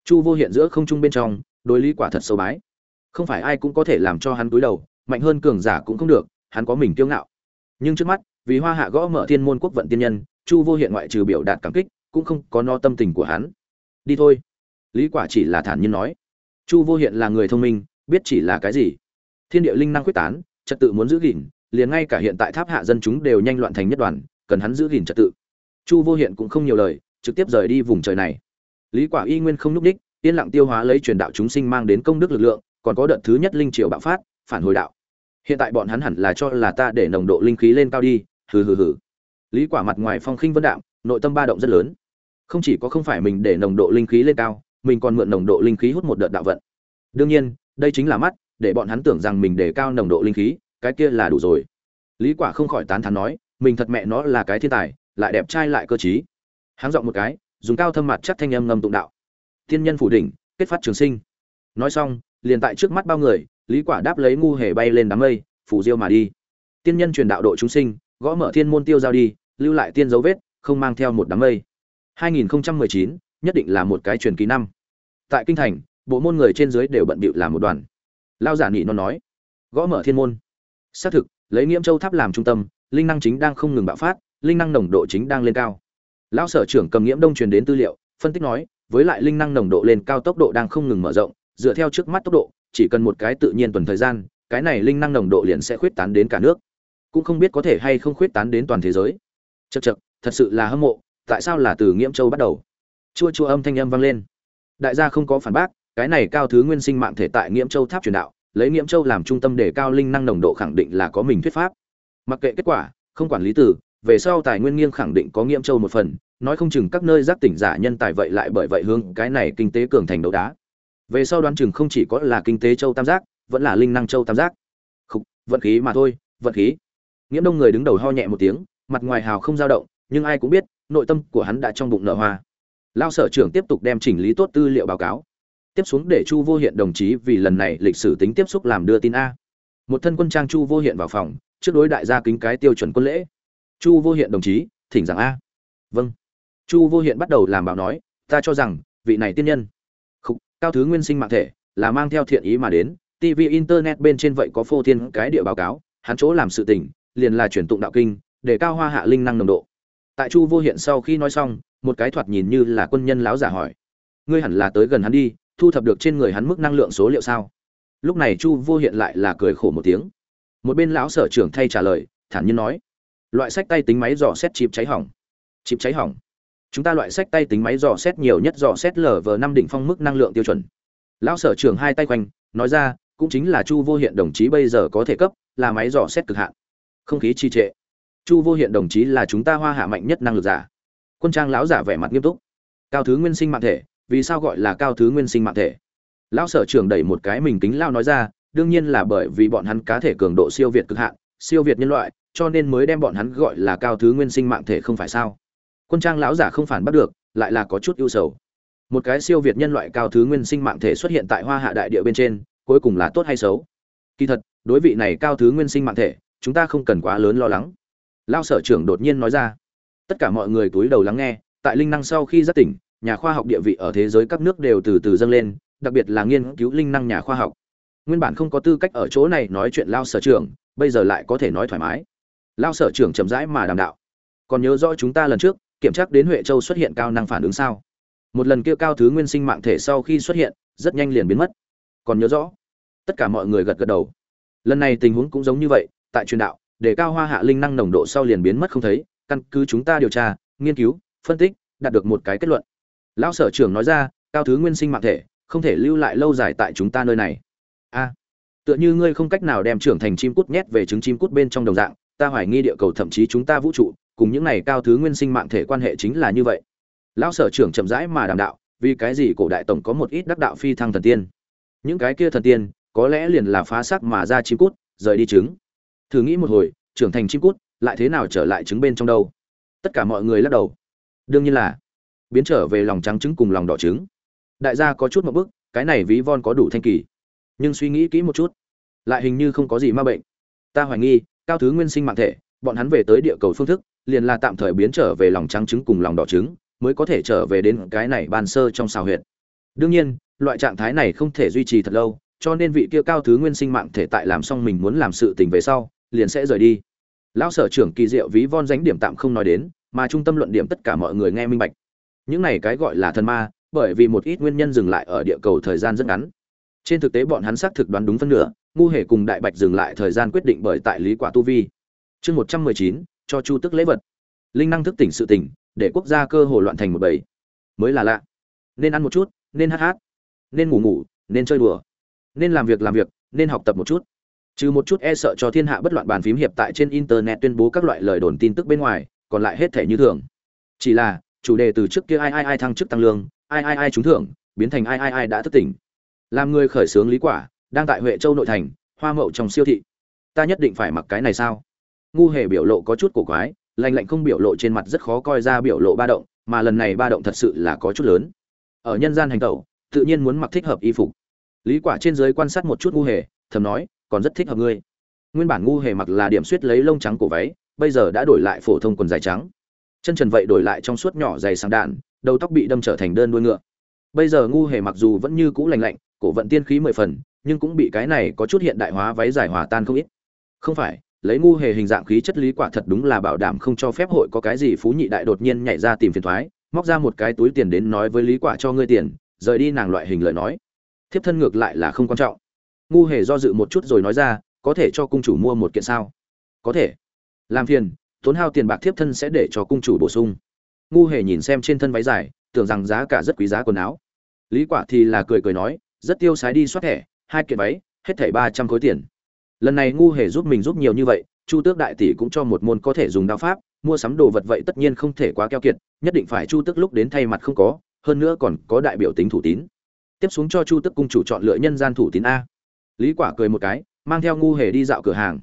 Chu vô hiện giữa không trung bên trong, đối lý quả thật sâu bái. Không phải ai cũng có thể làm cho hắn túi đầu mạnh hơn cường giả cũng không được, hắn có mình kiêu ngạo. Nhưng trước mắt, vì hoa hạ gõ mở thiên môn quốc vận tiên nhân, chu vô hiện ngoại trừ biểu đạt cảm kích, cũng không có no tâm tình của hắn. Đi thôi. Lý quả chỉ là thản nhiên nói. Chu vô hiện là người thông minh, biết chỉ là cái gì. Thiên địa linh năng quyết tán, trật tự muốn giữ gìn, liền ngay cả hiện tại tháp hạ dân chúng đều nhanh loạn thành nhất đoàn, cần hắn giữ gìn trật tự. Chu vô hiện cũng không nhiều lời, trực tiếp rời đi vùng trời này. Lý quả y nguyên không núp đích, yên lặng tiêu hóa lấy truyền đạo chúng sinh mang đến công đức lực lượng, còn có đợt thứ nhất linh triều bạo phát, phản hồi đạo hiện tại bọn hắn hẳn là cho là ta để nồng độ linh khí lên cao đi, hừ hừ hừ. Lý quả mặt ngoài phong khinh vân đạm, nội tâm ba động rất lớn. Không chỉ có không phải mình để nồng độ linh khí lên cao, mình còn mượn nồng độ linh khí hút một đợt đạo vận. Đương nhiên, đây chính là mắt, để bọn hắn tưởng rằng mình để cao nồng độ linh khí, cái kia là đủ rồi. Lý quả không khỏi tán thán nói, mình thật mẹ nó là cái thiên tài, lại đẹp trai lại cơ trí. Háng giọng một cái, dùng cao thâm mặt chắc thanh âm ngầm tụng đạo. Thiên nhân phủ đỉnh, kết phát trường sinh. Nói xong, liền tại trước mắt bao người lý quả đáp lấy ngu hề bay lên đám mây, phủ diêu mà đi. Tiên nhân truyền đạo độ chúng sinh, gõ mở thiên môn tiêu giao đi, lưu lại tiên dấu vết, không mang theo một đám mây. 2019 nhất định là một cái truyền kỳ năm. Tại kinh thành, bộ môn người trên dưới đều bận bịu làm một đoàn. Lao giả nhị nó nói, gõ mở thiên môn. Xác thực, lấy nghiễm châu tháp làm trung tâm, linh năng chính đang không ngừng bạo phát, linh năng nồng độ chính đang lên cao. Lão sở trưởng cầm nghiễm đông truyền đến tư liệu, phân tích nói, với lại linh năng nồng độ lên cao tốc độ đang không ngừng mở rộng, dựa theo trước mắt tốc độ chỉ cần một cái tự nhiên tuần thời gian cái này linh năng nồng độ liền sẽ khuyết tán đến cả nước. Cũng không biết có thể hay không khuyết tán đến toàn thế giới. Chật chật thật sự là hâm mộ tại sao là từ nghiễm châu bắt đầu? Chua chua âm thanh âm vang lên. Đại gia không có phản bác cái này cao thứ nguyên sinh mạng thể tại nghiễm châu tháp truyền đạo lấy nghiễm châu làm trung tâm để cao linh năng nồng độ khẳng định là có mình thuyết pháp. Mặc kệ kết quả không quản lý từ, về sau tài nguyên nghiêng khẳng định có nghiễm châu một phần nói không chừng các nơi giác tỉnh giả nhân tài vậy lại bởi vậy hướng cái này kinh tế cường thành đấu đá về sau đoán chừng không chỉ có là kinh tế châu tam giác vẫn là linh năng châu tam giác. Khúc, vận khí mà thôi vận khí. Nghiễm đông người đứng đầu ho nhẹ một tiếng mặt ngoài hào không dao động nhưng ai cũng biết nội tâm của hắn đã trong bụng nợ hoa. Lao sở trưởng tiếp tục đem chỉnh lý tốt tư liệu báo cáo. Tiếp xuống để chu vô hiện đồng chí vì lần này lịch sử tính tiếp xúc làm đưa tin a. Một thân quân trang chu vô hiện vào phòng trước đối đại gia kính cái tiêu chuẩn quân lễ. Chu vô hiện đồng chí thỉnh giảng a. Vâng. Chu vô hiện bắt đầu làm bảo nói ta cho rằng vị này tiên nhân cao thứ nguyên sinh mạng thể, là mang theo thiện ý mà đến. Tv internet bên trên vậy có phô thiên cái địa báo cáo, hắn chỗ làm sự tình, liền là chuyển tụng đạo kinh, để cao hoa hạ linh năng nồng độ. Tại chu vô hiện sau khi nói xong, một cái thoạt nhìn như là quân nhân láo giả hỏi, ngươi hẳn là tới gần hắn đi, thu thập được trên người hắn mức năng lượng số liệu sao? Lúc này chu vô hiện lại là cười khổ một tiếng. Một bên lão sở trưởng thay trả lời, thản nhiên nói, loại sách tay tính máy dò xét chịp cháy hỏng. Chịp cháy hỏng? Chúng ta loại sách tay tính máy dò xét nhiều nhất dò xét lở vờ năm đỉnh phong mức năng lượng tiêu chuẩn. Lão sở trưởng hai tay quanh, nói ra, cũng chính là chu vô hiện đồng chí bây giờ có thể cấp, là máy dò xét cực hạn. Không khí trì trệ. Chu vô hiện đồng chí là chúng ta hoa hạ mạnh nhất năng lực giả. Quân trang lão giả vẻ mặt nghiêm túc. Cao thứ nguyên sinh mạng thể, vì sao gọi là cao thứ nguyên sinh mạng thể? Lão sở trưởng đẩy một cái mình kính lao nói ra, đương nhiên là bởi vì bọn hắn cá thể cường độ siêu việt cực hạn, siêu việt nhân loại, cho nên mới đem bọn hắn gọi là cao thứ nguyên sinh mạng thể không phải sao? Quân trang lão giả không phản bắt được, lại là có chút ưu sầu. Một cái siêu việt nhân loại cao thứ nguyên sinh mạng thể xuất hiện tại hoa hạ đại địa bên trên, cuối cùng là tốt hay xấu? Kỳ thật, đối vị này cao thứ nguyên sinh mạng thể, chúng ta không cần quá lớn lo lắng. Lao sở trưởng đột nhiên nói ra. Tất cả mọi người túi đầu lắng nghe, tại linh năng sau khi giác tỉnh, nhà khoa học địa vị ở thế giới các nước đều từ từ dâng lên, đặc biệt là nghiên cứu linh năng nhà khoa học. Nguyên bản không có tư cách ở chỗ này nói chuyện lao sở trưởng, bây giờ lại có thể nói thoải mái. Lao sở trưởng chậm rãi mà đàm đạo. Còn nhớ rõ chúng ta lần trước kiểm tra đến huệ châu xuất hiện cao năng phản ứng sao? Một lần kia cao thứ nguyên sinh mạng thể sau khi xuất hiện, rất nhanh liền biến mất. Còn nhớ rõ. Tất cả mọi người gật gật đầu. Lần này tình huống cũng giống như vậy, tại truyền đạo, để cao hoa hạ linh năng nồng độ sau liền biến mất không thấy, căn cứ chúng ta điều tra, nghiên cứu, phân tích, đạt được một cái kết luận. Lão sở trưởng nói ra, cao thứ nguyên sinh mạng thể, không thể lưu lại lâu dài tại chúng ta nơi này. A, tựa như ngươi không cách nào đem trưởng thành chim cút nhét về trứng chim cút bên trong đồng dạng, ta hoài nghi địa cầu thậm chí chúng ta vũ trụ cùng những này cao thứ nguyên sinh mạng thể quan hệ chính là như vậy. Lão sở trưởng chậm rãi mà đàm đạo, vì cái gì cổ đại tổng có một ít đắc đạo phi thăng thần tiên? Những cái kia thần tiên, có lẽ liền là phá xác mà ra chim cút, rời đi trứng. Thử nghĩ một hồi, trưởng thành chim cút, lại thế nào trở lại trứng bên trong đâu? Tất cả mọi người lắc đầu. Đương nhiên là, biến trở về lòng trắng trứng cùng lòng đỏ trứng. Đại gia có chút một bức, cái này ví von có đủ thanh kỳ. Nhưng suy nghĩ kỹ một chút, lại hình như không có gì ma bệnh. Ta hoài nghi, cao thứ nguyên sinh mạng thể, bọn hắn về tới địa cầu phương thức liền là tạm thời biến trở về lòng trắng trứng cùng lòng đỏ trứng, mới có thể trở về đến cái này ban sơ trong xào huyệt. Đương nhiên, loại trạng thái này không thể duy trì thật lâu, cho nên vị kia cao thứ nguyên sinh mạng thể tại làm xong mình muốn làm sự tình về sau, liền sẽ rời đi. Lão sở trưởng kỳ diệu ví von dánh điểm tạm không nói đến, mà trung tâm luận điểm tất cả mọi người nghe minh bạch. Những này cái gọi là thần ma, bởi vì một ít nguyên nhân dừng lại ở địa cầu thời gian rất ngắn. Trên thực tế bọn hắn xác thực đoán đúng phân nửa, ngu hề cùng đại bạch dừng lại thời gian quyết định bởi tại lý quả tu vi. Chương một trăm mười chín cho chu tức lễ vật. Linh năng thức tỉnh sự tỉnh, để quốc gia cơ hồ loạn thành một bầy. Mới là lạ. Nên ăn một chút, nên hát hát. Nên ngủ ngủ, nên chơi đùa. Nên làm việc làm việc, nên học tập một chút. Trừ một chút e sợ cho thiên hạ bất loạn bàn phím hiệp tại trên internet tuyên bố các loại lời đồn tin tức bên ngoài, còn lại hết thể như thường. Chỉ là, chủ đề từ trước kia ai ai ai thăng chức tăng lương, ai ai ai trúng thưởng, biến thành ai ai ai đã thức tỉnh. Làm người khởi xướng lý quả, đang tại huệ châu nội thành, hoa mậu trong siêu thị. Ta nhất định phải mặc cái này sao? Ngu hề biểu lộ có chút cổ quái lành lạnh không biểu lộ trên mặt rất khó coi ra biểu lộ ba động, mà lần này ba động thật sự là có chút lớn. Ở nhân gian hành tẩu, tự nhiên muốn mặc thích hợp y phục. Lý quả trên dưới quan sát một chút ngu hề, thầm nói, còn rất thích hợp ngươi. Nguyên bản ngu hề mặc là điểm suýt lấy lông trắng cổ váy, bây giờ đã đổi lại phổ thông quần dài trắng. Chân trần vậy đổi lại trong suốt nhỏ dày sáng đạn, đầu tóc bị đâm trở thành đơn đuôi ngựa. Bây giờ ngu hề mặc dù vẫn như cũ lành lạnh, cổ vận tiên khí mười phần, nhưng cũng bị cái này có chút hiện đại hóa váy dài hòa tan không ít. Không phải lấy ngu hề hình dạng khí chất lý quả thật đúng là bảo đảm không cho phép hội có cái gì phú nhị đại đột nhiên nhảy ra tìm phiền thoái, móc ra một cái túi tiền đến nói với lý quả cho ngươi tiền, rời đi nàng loại hình lời nói. Thiếp thân ngược lại là không quan trọng. Ngu hề do dự một chút rồi nói ra, có thể cho cung chủ mua một kiện sao? Có thể. Làm phiền, tốn hao tiền bạc thiếp thân sẽ để cho cung chủ bổ sung. Ngu hề nhìn xem trên thân váy dài, tưởng rằng giá cả rất quý giá quần áo. Lý quả thì là cười cười nói, rất tiêu sái đi soát thẻ, hai kiện váy, hết thảy ba trăm khối tiền lần này ngu hề giúp mình giúp nhiều như vậy, chu tước đại tỷ cũng cho một môn có thể dùng đao pháp, mua sắm đồ vật vậy tất nhiên không thể quá keo kiệt, nhất định phải chu tước lúc đến thay mặt không có, hơn nữa còn có đại biểu tính thủ tín. Tiếp xuống cho chu tước cung chủ chọn lựa nhân gian thủ tín a. Lý quả cười một cái, mang theo ngu hề đi dạo cửa hàng.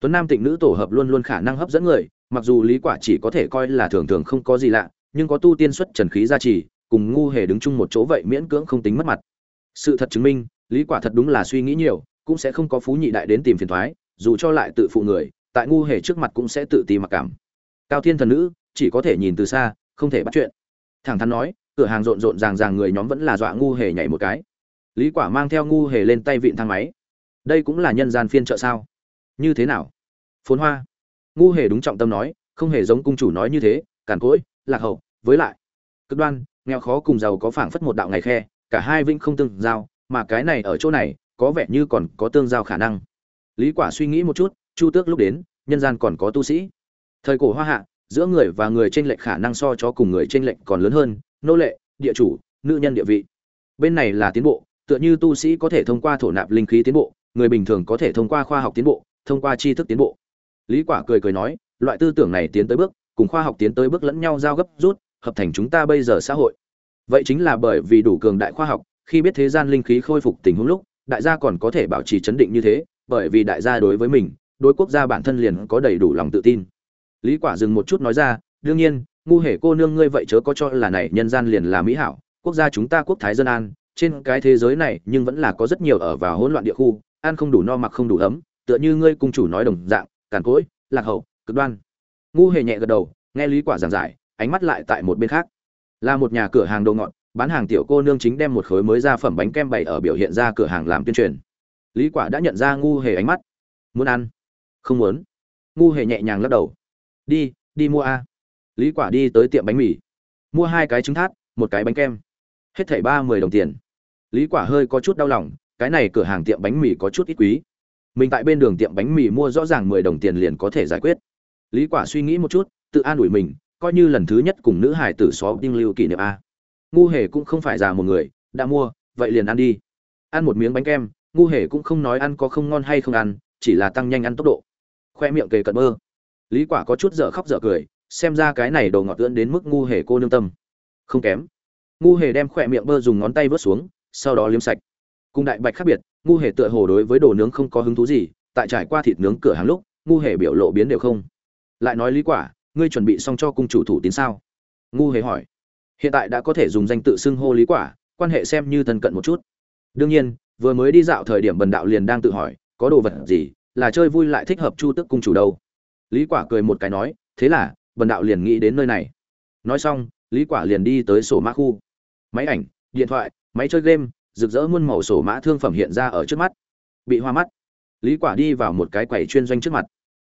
Tuấn nam tịnh nữ tổ hợp luôn luôn khả năng hấp dẫn người, mặc dù lý quả chỉ có thể coi là thường thường không có gì lạ, nhưng có tu tiên xuất trần khí gia trì, cùng ngu hề đứng chung một chỗ vậy miễn cưỡng không tính mất mặt. Sự thật chứng minh, lý quả thật đúng là suy nghĩ nhiều cũng sẽ không có phú nhị đại đến tìm phiền toái dù cho lại tự phụ người, tại ngu hề trước mặt cũng sẽ tự ti mặc cảm. Cao thiên thần nữ, chỉ có thể nhìn từ xa, không thể bắt chuyện. Thẳng thắn nói, cửa hàng rộn rộn ràng ràng người nhóm vẫn là dọa ngu hề nhảy một cái. Lý quả mang theo ngu hề lên tay vịn thang máy. Đây cũng là nhân gian phiên chợ sao? Như thế nào? Phồn hoa. Ngu hề đúng trọng tâm nói, không hề giống cung chủ nói như thế cản cỗi, lạc hậu, với lại. Cực đoan, nghèo khó cùng giàu có phảng phất một đạo ngày khe, cả hai vĩnh không tương giao, mà cái này ở chỗ này có vẻ như còn có tương giao khả năng. Lý quả suy nghĩ một chút, chu tước lúc đến, nhân gian còn có tu sĩ. Thời cổ hoa hạ, giữa người và người trên lệnh khả năng so cho cùng người trên lệnh còn lớn hơn, nô lệ, địa chủ, nữ nhân địa vị. Bên này là tiến bộ, tựa như tu sĩ có thể thông qua thổ nạp linh khí tiến bộ, người bình thường có thể thông qua khoa học tiến bộ, thông qua tri thức tiến bộ. Lý quả cười cười nói, loại tư tưởng này tiến tới bước, cùng khoa học tiến tới bước lẫn nhau giao gấp rút, hợp thành chúng ta bây giờ xã hội. Vậy chính là bởi vì đủ cường đại khoa học, khi biết thế gian linh khí khôi phục tình huống lúc đại gia còn có thể bảo trì chấn định như thế, bởi vì đại gia đối với mình, đối quốc gia bản thân liền có đầy đủ lòng tự tin. Lý quả dừng một chút nói ra, đương nhiên, ngu hề cô nương ngươi vậy chớ có cho là này nhân gian liền là mỹ hảo, quốc gia chúng ta quốc thái dân an, trên cái thế giới này nhưng vẫn là có rất nhiều ở vào hỗn loạn địa khu, ăn không đủ no mặc không đủ ấm, tựa như ngươi cung chủ nói đồng dạng, càn cỗi, lạc hậu, cực đoan. Ngu hề nhẹ gật đầu, nghe lý quả giảng giải, ánh mắt lại tại một bên khác. Là một nhà cửa hàng đồ ngọt bán hàng tiểu cô nương chính đem một khối mới ra phẩm bánh kem bày ở biểu hiện ra cửa hàng làm tuyên truyền. Lý quả đã nhận ra ngu hề ánh mắt. Muốn ăn? Không muốn. Ngu hề nhẹ nhàng lắc đầu. Đi đi mua a. Lý quả đi tới tiệm bánh mì. Mua hai cái trứng thát, một cái bánh kem. Hết thảy ba mười đồng tiền. Lý quả hơi có chút đau lòng, cái này cửa hàng tiệm bánh mì có chút ít quý. Mình tại bên đường tiệm bánh mì mua rõ ràng mười đồng tiền liền có thể giải quyết. Lý quả suy nghĩ một chút, tự an ủi mình, coi như lần thứ nhất cùng nữ hải tử xó tinh lưu kỷ niệm a ngu hề cũng không phải già một người, đã mua, vậy liền ăn đi. Ăn một miếng bánh kem, ngu hề cũng không nói ăn có không ngon hay không ăn, chỉ là tăng nhanh ăn tốc độ. Khoe miệng kề cận mơ. Lý quả có chút dở khóc dở cười, xem ra cái này đồ ngọt tưỡn đến mức ngu hề cô nương tâm. Không kém. Ngu hề đem khoe miệng bơ dùng ngón tay vớt xuống, sau đó liếm sạch. Cùng đại bạch khác biệt, ngu hề tựa hồ đối với đồ nướng không có hứng thú gì, tại trải qua thịt nướng cửa hàng lúc, ngu hề biểu lộ biến đều không. Lại nói lý quả, ngươi chuẩn bị xong cho cung chủ thủ tín sao? Ngu hề hỏi hiện tại đã có thể dùng danh tự xưng hô lý quả, quan hệ xem như thân cận một chút. Đương nhiên, vừa mới đi dạo thời điểm bần đạo liền đang tự hỏi, có đồ vật gì, là chơi vui lại thích hợp chu tức cung chủ đâu. Lý quả cười một cái nói, thế là, bần đạo liền nghĩ đến nơi này. Nói xong, lý quả liền đi tới sổ mã khu. Máy ảnh, điện thoại, máy chơi game, rực rỡ muôn màu sổ mã thương phẩm hiện ra ở trước mắt. Bị hoa mắt. Lý quả đi vào một cái quầy chuyên doanh trước mặt.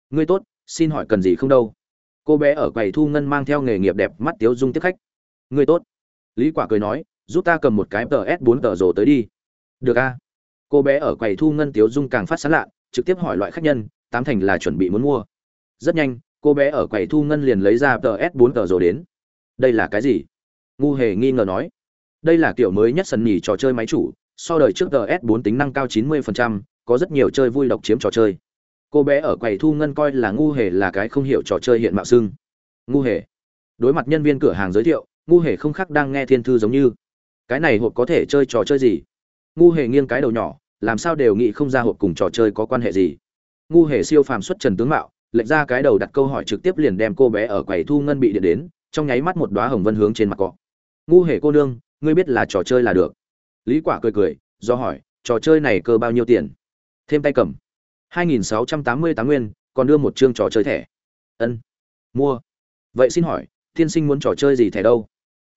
Ngươi tốt, xin hỏi cần gì không đâu? Cô bé ở quầy thu ngân mang theo nghề nghiệp đẹp mắt tiếu dung tiếp khách ngươi tốt. Lý quả cười nói giúp ta cầm một cái tờ s 4 tờ rồ tới đi. Được a. Cô bé ở quầy thu ngân tiếu dung càng phát sáng lạ trực tiếp hỏi loại khách nhân tám thành là chuẩn bị muốn mua. Rất nhanh cô bé ở quầy thu ngân liền lấy ra tờ s 4 tờ rồ đến. Đây là cái gì? Ngu hề nghi ngờ nói. Đây là kiểu mới nhất sân nhì trò chơi máy chủ so đời trước ts 4 tính năng cao 90%, có rất nhiều chơi vui độc chiếm trò chơi. Cô bé ở quầy thu ngân coi là ngu hề là cái không hiểu trò chơi hiện mạo xưng. Ngu hề. Đối mặt nhân viên cửa hàng giới thiệu ngu hề không khác đang nghe thiên thư giống như. Cái này hộp có thể chơi trò chơi gì? Ngu hề nghiêng cái đầu nhỏ, làm sao đều nghĩ không ra hộp cùng trò chơi có quan hệ gì. Ngu hề siêu phàm xuất trần tướng mạo, lệch ra cái đầu đặt câu hỏi trực tiếp liền đem cô bé ở quầy thu ngân bị điện đến, trong nháy mắt một đóa hồng vân hướng trên mặt cọ. Ngu hề cô nương, ngươi biết là trò chơi là được. Lý quả cười cười, do hỏi, trò chơi này cơ bao nhiêu tiền? Thêm tay cầm. 2.688 nguyên, còn đưa một chương trò chơi thẻ. Ân. Mua. Vậy xin hỏi thiên sinh muốn trò chơi gì thẻ đâu?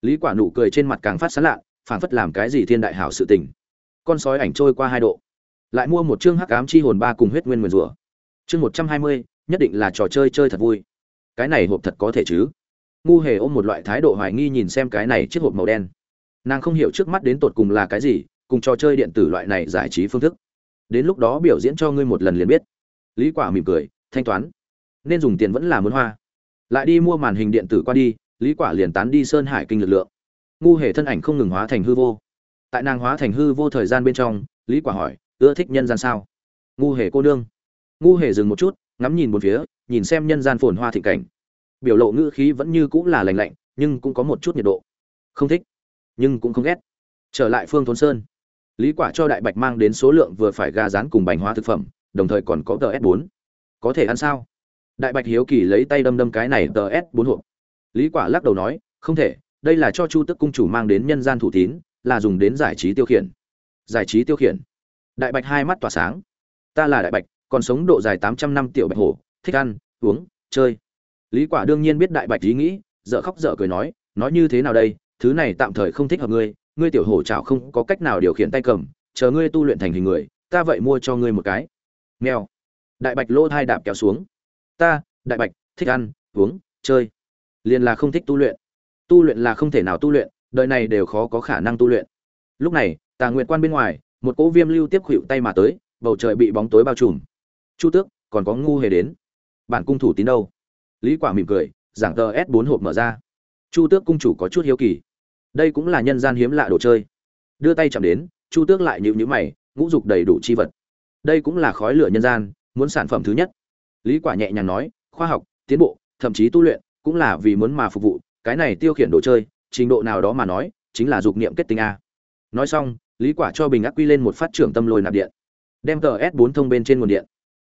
Lý quả nụ cười trên mặt càng phát sáng lạ phảng phất làm cái gì thiên đại hảo sự tình. Con sói ảnh trôi qua hai độ lại mua một chương hắc ám chi hồn ba cùng huyết nguyên nguyên rủa chương 120, nhất định là trò chơi chơi thật vui. Cái này hộp thật có thể chứ? Ngu hề ôm một loại thái độ hoài nghi nhìn xem cái này chiếc hộp màu đen. Nàng không hiểu trước mắt đến tột cùng là cái gì cùng trò chơi điện tử loại này giải trí phương thức. Đến lúc đó biểu diễn cho ngươi một lần liền biết. Lý quả mỉm cười thanh toán. Nên dùng tiền vẫn là muốn hoa. Lại đi mua màn hình điện tử qua đi lý quả liền tán đi sơn hải kinh lực lượng. Ngu hề thân ảnh không ngừng hóa thành hư vô. Tại nàng hóa thành hư vô thời gian bên trong, lý quả hỏi, ưa thích nhân gian sao? Ngu hề cô nương. Ngu hề dừng một chút, ngắm nhìn một phía, nhìn xem nhân gian phồn hoa thịnh cảnh. Biểu lộ ngữ khí vẫn như cũng là lạnh lạnh, nhưng cũng có một chút nhiệt độ. Không thích, nhưng cũng không ghét. Trở lại phương thôn sơn. Lý quả cho đại bạch mang đến số lượng vừa phải gà rán cùng bánh hóa thực phẩm, đồng thời còn có tờ s 4 có thể ăn sao? Đại bạch hiếu kỳ lấy tay đâm đâm cái này tờ s 4 hộp lý quả lắc đầu nói không thể đây là cho chu tức cung chủ mang đến nhân gian thủ tín là dùng đến giải trí tiêu khiển. Giải trí tiêu khiển. Đại bạch hai mắt tỏa sáng. Ta là đại bạch còn sống độ dài 800 năm tiểu bạch hổ thích ăn uống chơi. Lý quả đương nhiên biết đại bạch ý nghĩ dở khóc dở cười nói nói như thế nào đây thứ này tạm thời không thích hợp ngươi ngươi tiểu hổ chảo không có cách nào điều khiển tay cầm chờ ngươi tu luyện thành hình người ta vậy mua cho ngươi một cái. Nghèo, đại bạch lỗ hai đạp kéo xuống. Ta đại bạch thích ăn uống chơi liền là không thích tu luyện. Tu luyện là không thể nào tu luyện, đời này đều khó có khả năng tu luyện. Lúc này, tà nguyện quan bên ngoài, một cỗ viêm lưu tiếp khuỵu tay mà tới, bầu trời bị bóng tối bao trùm. Chu tước, còn có ngu hề đến. Bản cung thủ tín đâu? Lý quả mỉm cười, giảng tờ s 4 hộp mở ra. Chu tước cung chủ có chút hiếu kỳ. Đây cũng là nhân gian hiếm lạ đồ chơi. Đưa tay chạm đến, chu tước lại nhịu nhữ mày, ngũ dục đầy đủ chi vật. Đây cũng là khói lửa nhân gian, muốn sản phẩm thứ nhất. Lý quả nhẹ nhàng nói, khoa học, tiến bộ, thậm chí tu luyện cũng là vì muốn mà phục vụ, cái này tiêu khiển đồ chơi, trình độ nào đó mà nói, chính là dục niệm kết tinh a. Nói xong, lý quả cho bình ác quy lên một phát trưởng tâm lôi nạp điện, đem tờ s 4 thông bên trên nguồn điện.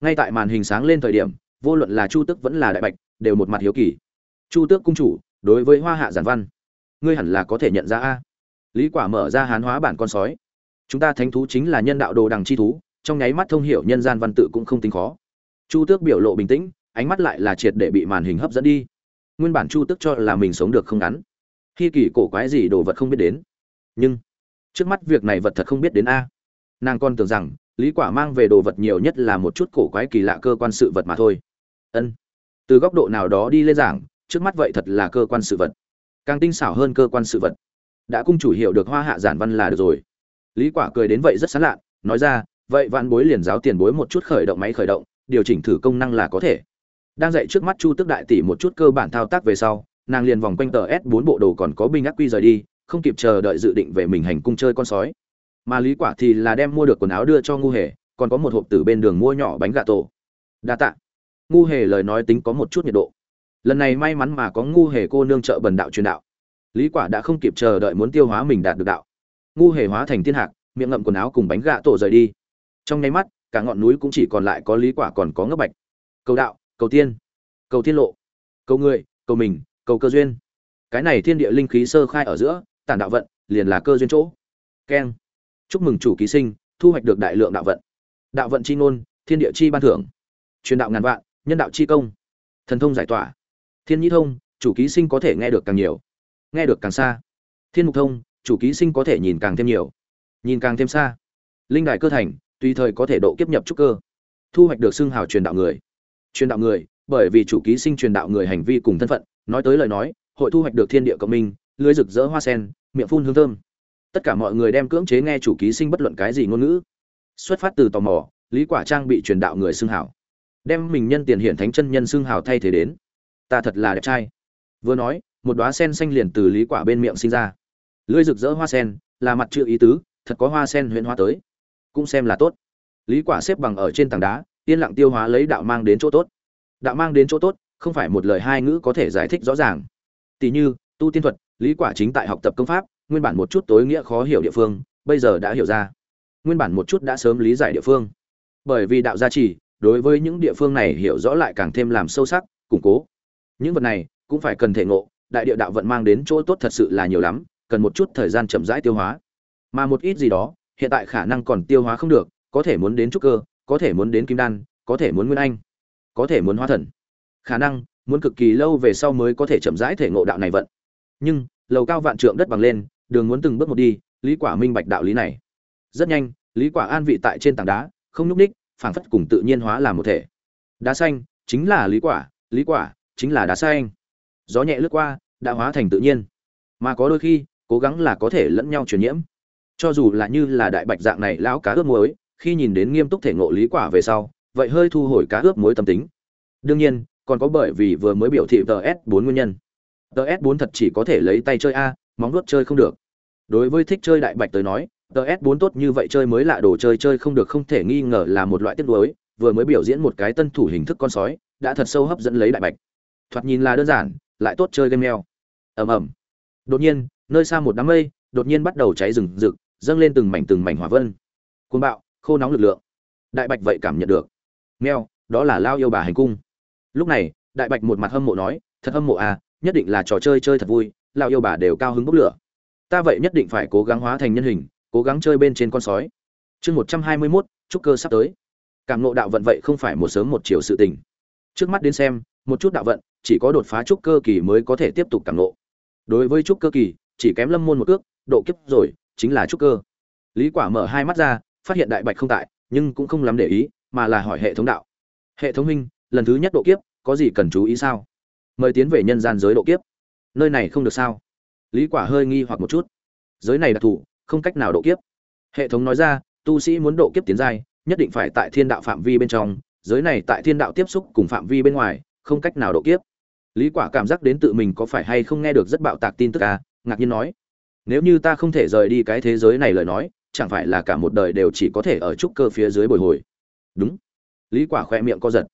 Ngay tại màn hình sáng lên thời điểm, vô luận là chu tước vẫn là đại bạch, đều một mặt hiếu kỳ. Chu tước cung chủ, đối với hoa hạ giản văn, ngươi hẳn là có thể nhận ra a. Lý quả mở ra hán hóa bản con sói. Chúng ta thánh thú chính là nhân đạo đồ đằng chi thú, trong nháy mắt thông hiểu nhân gian văn tự cũng không tính khó. Chu tước biểu lộ bình tĩnh, ánh mắt lại là triệt để bị màn hình hấp dẫn đi nguyên bản chu Tức cho là mình sống được không ngắn. Khi kỳ cổ quái gì đồ vật không biết đến. Nhưng, trước mắt việc này vật thật không biết đến a. Nàng còn tưởng rằng, lý quả mang về đồ vật nhiều nhất là một chút cổ quái kỳ lạ cơ quan sự vật mà thôi. Ân. Từ góc độ nào đó đi lên giảng, trước mắt vậy thật là cơ quan sự vật. Càng tinh xảo hơn cơ quan sự vật. Đã cung chủ hiểu được hoa hạ giản văn là được rồi. Lý quả cười đến vậy rất sán lạ nói ra, vậy vạn bối liền giáo tiền bối một chút khởi động máy khởi động, điều chỉnh thử công năng là có thể đang dạy trước mắt chu tức đại tỷ một chút cơ bản thao tác về sau, nàng liền vòng quanh tờ s 4 bộ đồ còn có binh ác quy rời đi, không kịp chờ đợi dự định về mình hành cung chơi con sói. Mà lý quả thì là đem mua được quần áo đưa cho ngu hề, còn có một hộp từ bên đường mua nhỏ bánh gà tổ. Đa tạ. Ngu hề lời nói tính có một chút nhiệt độ. Lần này may mắn mà có ngu hề cô nương trợ bần đạo truyền đạo. Lý quả đã không kịp chờ đợi muốn tiêu hóa mình đạt được đạo. Ngu hề hóa thành thiên hạc, miệng ngậm quần áo cùng bánh gà tổ rời đi. Trong nháy mắt, cả ngọn núi cũng chỉ còn lại có lý quả còn có ngấp bạch. Cầu đạo cầu tiên, cầu thiên lộ, cầu người, cầu mình, cầu cơ duyên. Cái này thiên địa linh khí sơ khai ở giữa, tản đạo vận, liền là cơ duyên chỗ. Keng. Chúc mừng chủ ký sinh, thu hoạch được đại lượng đạo vận. Đạo vận c h i ngôn, thiên địa chi ban thưởng. Truyền đạo ngàn vạn, nhân đạo chi công. Thần thông giải tỏa. Thiên nhi thông, chủ ký sinh có thể nghe được càng nhiều. Nghe được càng xa. Thiên mục thông, chủ ký sinh có thể nhìn càng thêm nhiều. Nhìn càng thêm xa. Linh đại cơ thành, tùy thời có thể độ kiếp nhập trúc cơ. Thu hoạch được xưng hào truyền đạo người truyền đạo người, bởi vì chủ ký sinh truyền đạo người hành vi cùng thân phận, nói tới lời nói, hội thu hoạch được thiên địa cộng minh, lưới rực rỡ hoa sen, miệng phun hương thơm. Tất cả mọi người đem cưỡng chế nghe chủ ký sinh bất luận cái gì ngôn ngữ. Xuất phát từ tò mò, lý quả trang bị truyền đạo người xưng hào đem mình nhân tiền hiển thánh chân nhân xưng hào thay thế đến. Ta thật là đẹp trai. Vừa nói, một đóa sen xanh liền từ lý quả bên miệng sinh ra. Lưới rực rỡ hoa sen, là mặt chữ ý tứ, thật có hoa sen huyện hoa tới. Cũng xem là tốt. Lý quả xếp bằng ở trên tảng đá yên lặng tiêu hóa lấy đạo mang đến chỗ tốt. Đạo mang đến chỗ tốt, không phải một lời hai ngữ có thể giải thích rõ ràng. Tỷ như, tu tiên thuật, lý quả chính tại học tập công pháp, nguyên bản một chút tối nghĩa khó hiểu địa phương, bây giờ đã hiểu ra. Nguyên bản một chút đã sớm lý giải địa phương. Bởi vì đạo gia trì, đối với những địa phương này hiểu rõ lại càng thêm làm sâu sắc, củng cố. Những vật này cũng phải cần thể ngộ, đại địa đạo vận mang đến chỗ tốt thật sự là nhiều lắm, cần một chút thời gian chậm rãi tiêu hóa. Mà một ít gì đó, hiện tại khả năng còn tiêu hóa không được, có thể muốn đến chút cơ có thể muốn đến kim đan, có thể muốn nguyên anh, có thể muốn hóa thần. Khả năng, muốn cực kỳ lâu về sau mới có thể chậm rãi thể ngộ đạo này vận. Nhưng, lầu cao vạn trượng đất bằng lên, đường muốn từng bước một đi, lý quả minh bạch đạo lý này. Rất nhanh, lý quả an vị tại trên tảng đá, không nhúc ních phảng phất cùng tự nhiên hóa làm một thể. Đá xanh, chính là lý quả lý quả, chính là đá xanh. Gió nhẹ lướt qua, đã hóa thành tự nhiên. Mà có đôi khi, cố gắng là có thể lẫn nhau truyền nhiễm. Cho dù là như là đại bạch dạng này lão cá ướp muối khi nhìn đến nghiêm túc thể ngộ lý quả về sau, vậy hơi thu hồi cá ướp muối tâm tính. Đương nhiên, còn có bởi vì vừa mới biểu thị ts 4 nguyên nhân. Ts 4 thật chỉ có thể lấy tay chơi a, móng nuốt chơi không được. Đối với thích chơi đại bạch tới nói ts 4 tốt như vậy chơi mới lạ đồ chơi chơi không được không thể nghi ngờ là một loại tiết đối vừa mới biểu diễn một cái tân thủ hình thức con sói, đã thật sâu hấp dẫn lấy đại bạch. Thoạt nhìn là đơn giản, lại tốt chơi game mèo. ầm ầm. Đột nhiên, nơi xa một đám mây, đột nhiên bắt đầu cháy rừng rực, dâng lên từng mảnh từng mảnh hỏa vân. Côn bạo khô nóng lực lượng. Đại bạch vậy cảm nhận được. Meo đó là lao yêu bà hành cung. Lúc này, đại bạch một mặt hâm mộ nói, thật hâm mộ à nhất định là trò chơi chơi thật vui, lao yêu bà đều cao hứng bốc lửa. Ta vậy nhất định phải cố gắng hóa thành nhân hình, cố gắng chơi bên trên con sói. Chương một trăm hai mươi mốt trúc cơ sắp tới. Cảm nộ đạo vận vậy không phải một sớm một chiều sự tình. Trước mắt đến xem, một chút đạo vận, chỉ có đột phá trúc cơ kỳ mới có thể tiếp tục cảm nộ đối với trúc cơ kỳ, chỉ kém lâm môn một cước, độ kiếp rồi, chính là trúc cơ. Lý quả mở hai mắt ra phát hiện đại bạch không tại, nhưng cũng không lắm để ý, mà là hỏi hệ thống đạo. Hệ thống huynh, lần thứ nhất độ kiếp, có gì cần chú ý sao? Mời tiến về nhân gian giới độ kiếp. Nơi này không được sao? Lý quả hơi nghi hoặc một chút. Giới này đặc thù, không cách nào độ kiếp. Hệ thống nói ra, tu sĩ muốn độ kiếp tiến giai, nhất định phải tại thiên đạo phạm vi bên trong. Giới này tại thiên đạo tiếp xúc cùng phạm vi bên ngoài, không cách nào độ kiếp. Lý quả cảm giác đến tự mình có phải hay không nghe được rất bạo tạc tin tức à? Ngạc nhiên nói. Nếu như ta không thể rời đi cái thế giới này lời nói chẳng phải là cả một đời đều chỉ có thể ở trúc cơ phía dưới bồi hồi. Đúng. Lý quả khoe miệng co giật.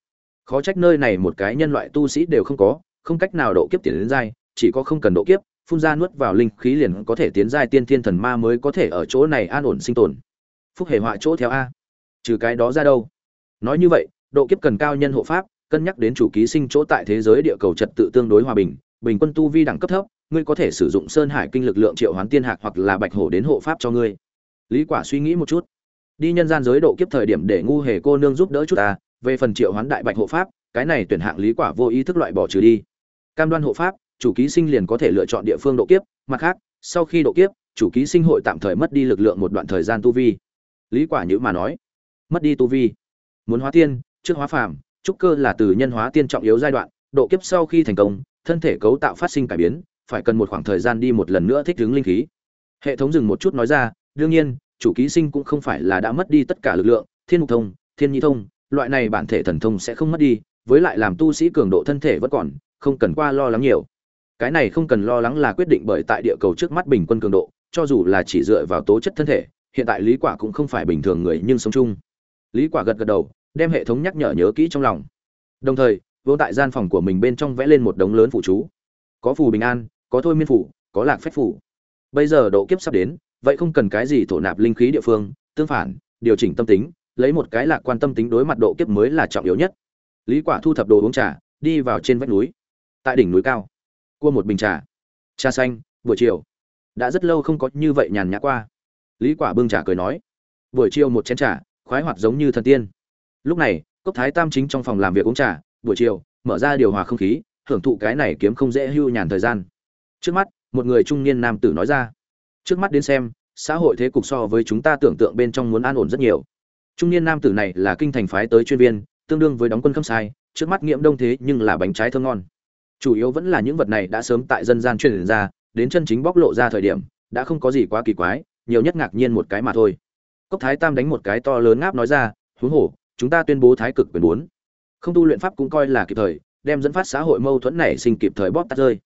Khó trách nơi này một cái nhân loại tu sĩ đều không có, không cách nào độ kiếp tiến đến giai, chỉ có không cần độ kiếp, phun ra nuốt vào linh khí liền có thể tiến giai tiên thiên thần ma mới có thể ở chỗ này an ổn sinh tồn. Phúc hệ họa chỗ theo a. Trừ cái đó ra đâu? Nói như vậy, độ kiếp cần cao nhân hộ pháp, cân nhắc đến chủ ký sinh chỗ tại thế giới địa cầu trật tự tương đối hòa bình bình quân tu vi đẳng cấp thấp, ngươi có thể sử dụng sơn hải kinh lực lượng triệu hoán tiên hạc hoặc là bạch hổ đến hộ pháp cho ngươi lý quả suy nghĩ một chút. Đi nhân gian giới độ kiếp thời điểm để ngu hề cô nương giúp đỡ chút ta, về phần triệu hoán đại bạch hộ pháp, cái này tuyển hạng lý quả vô ý thức loại bỏ trừ đi. Cam đoan hộ pháp, chủ ký sinh liền có thể lựa chọn địa phương độ kiếp, mặt khác, sau khi độ kiếp, chủ ký sinh hội tạm thời mất đi lực lượng một đoạn thời gian tu vi. Lý quả nhữ mà nói, mất đi tu vi. Muốn hóa tiên, trước hóa phàm, trúc cơ là từ nhân hóa tiên trọng yếu giai đoạn, độ kiếp sau khi thành công, thân thể cấu tạo phát sinh cải biến, phải cần một khoảng thời gian đi một lần nữa thích ứng linh khí. Hệ thống dừng một chút nói ra đương nhiên, chủ ký sinh cũng không phải là đã mất đi tất cả lực lượng, thiên mục thông, thiên nhi thông, loại này bản thể thần thông sẽ không mất đi, với lại làm tu sĩ cường độ thân thể vẫn còn, không cần qua lo lắng nhiều. Cái này không cần lo lắng là quyết định bởi tại địa cầu trước mắt bình quân cường độ, cho dù là chỉ dựa vào tố chất thân thể, hiện tại lý quả cũng không phải bình thường người nhưng sống chung. Lý quả gật gật đầu, đem hệ thống nhắc nhở nhớ kỹ trong lòng. Đồng thời vô tại gian phòng của mình bên trong vẽ lên một đống lớn phụ chú. Có phù bình an, có thôi miên phủ, có lạc phép phủ. Bây giờ độ kiếp sắp đến vậy không cần cái gì thổ nạp linh khí địa phương, tương phản, điều chỉnh tâm tính, lấy một cái lạc quan tâm tính đối mặt độ kiếp mới là trọng yếu nhất. Lý quả thu thập đồ uống trà, đi vào trên vách núi. Tại đỉnh núi cao, cua một bình trà. Trà xanh, buổi chiều. Đã rất lâu không có như vậy nhàn nhã qua. Lý quả bưng trà cười nói. Buổi chiều một chén trà, khoái hoạt giống như thần tiên. Lúc này, cốc thái tam chính trong phòng làm việc uống trà, buổi chiều, mở ra điều hòa không khí, hưởng thụ cái này kiếm không dễ hưu nhàn thời gian. Trước mắt, một người trung niên nam tử nói ra trước mắt đến xem, xã hội thế cục so với chúng ta tưởng tượng bên trong muốn an ổn rất nhiều. Trung niên nam tử này là kinh thành phái tới chuyên viên, tương đương với đóng quân khâm sai, trước mắt nghiễm đông thế nhưng là bánh trái thơm ngon. Chủ yếu vẫn là những vật này đã sớm tại dân gian truyền ra, đến chân chính bóc lộ ra thời điểm, đã không có gì quá kỳ quái, nhiều nhất ngạc nhiên một cái mà thôi. Cốc thái tam đánh một cái to lớn ngáp nói ra huống hổ, chúng ta tuyên bố thái cực quyền bốn. Không tu luyện pháp cũng coi là kịp thời, đem dẫn phát xã hội mâu thuẫn này sinh kịp thời bóp tắt rơi.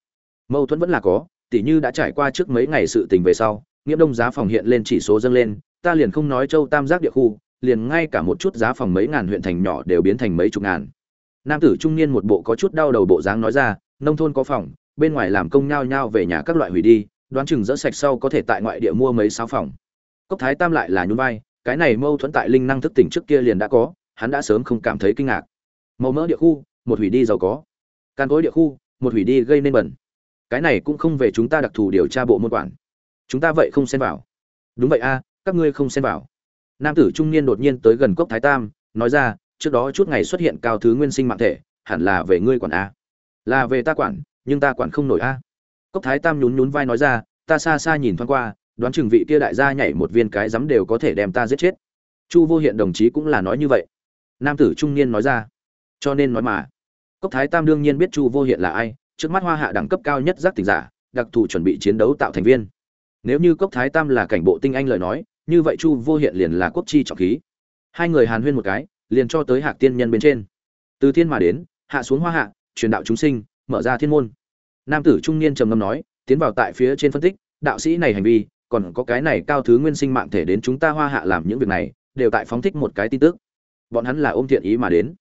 Mâu thuẫn vẫn là có tỉ như đã trải qua trước mấy ngày sự tình về sau, nghiễm đông giá phòng hiện lên chỉ số dâng lên, ta liền không nói châu tam giác địa khu, liền ngay cả một chút giá phòng mấy ngàn huyện thành nhỏ đều biến thành mấy chục ngàn. Nam tử trung niên một bộ có chút đau đầu bộ dáng nói ra, nông thôn có phòng, bên ngoài làm công nhao nhao về nhà các loại hủy đi, đoán chừng dỡ sạch sau có thể tại ngoại địa mua mấy sáu phòng. Cốc thái tam lại là nhún vai, cái này mâu thuẫn tại linh năng thức tỉnh trước kia liền đã có, hắn đã sớm không cảm thấy kinh ngạc. Màu mỡ địa khu, một hủy đi giàu có. Can cối địa khu, một hủy đi gây nên bẩn cái này cũng không về chúng ta đặc thù điều tra bộ môn quản. Chúng ta vậy không xen vào. Đúng vậy a, các ngươi không xen vào. Nam tử trung niên đột nhiên tới gần cốc thái tam, nói ra, trước đó chút ngày xuất hiện cao thứ nguyên sinh mạng thể, hẳn là về ngươi quản a. Là về ta quản, nhưng ta quản không nổi a. Cốc thái tam nhún nhún vai nói ra, ta xa xa nhìn thoáng qua, đoán chừng vị kia đại gia nhảy một viên cái rắm đều có thể đem ta giết chết. Chu vô hiện đồng chí cũng là nói như vậy. Nam tử trung niên nói ra. Cho nên nói mà, cốc thái tam đương nhiên biết chu vô hiện là ai trước mắt hoa hạ đẳng cấp cao nhất giác tỉnh giả, đặc thù chuẩn bị chiến đấu tạo thành viên. Nếu như cốc thái tam là cảnh bộ tinh anh lời nói, như vậy chu vô hiện liền là quốc chi trọng khí. Hai người hàn huyên một cái, liền cho tới hạc tiên nhân bên trên. Từ thiên mà đến, hạ xuống hoa hạ, truyền đạo chúng sinh, mở ra thiên môn. Nam tử trung niên trầm ngâm nói, tiến vào tại phía trên phân tích, đạo sĩ này hành vi, còn có cái này cao thứ nguyên sinh mạng thể đến chúng ta hoa hạ làm những việc này, đều tại phóng thích một cái tin tức. Bọn hắn là ôm thiện ý mà đến.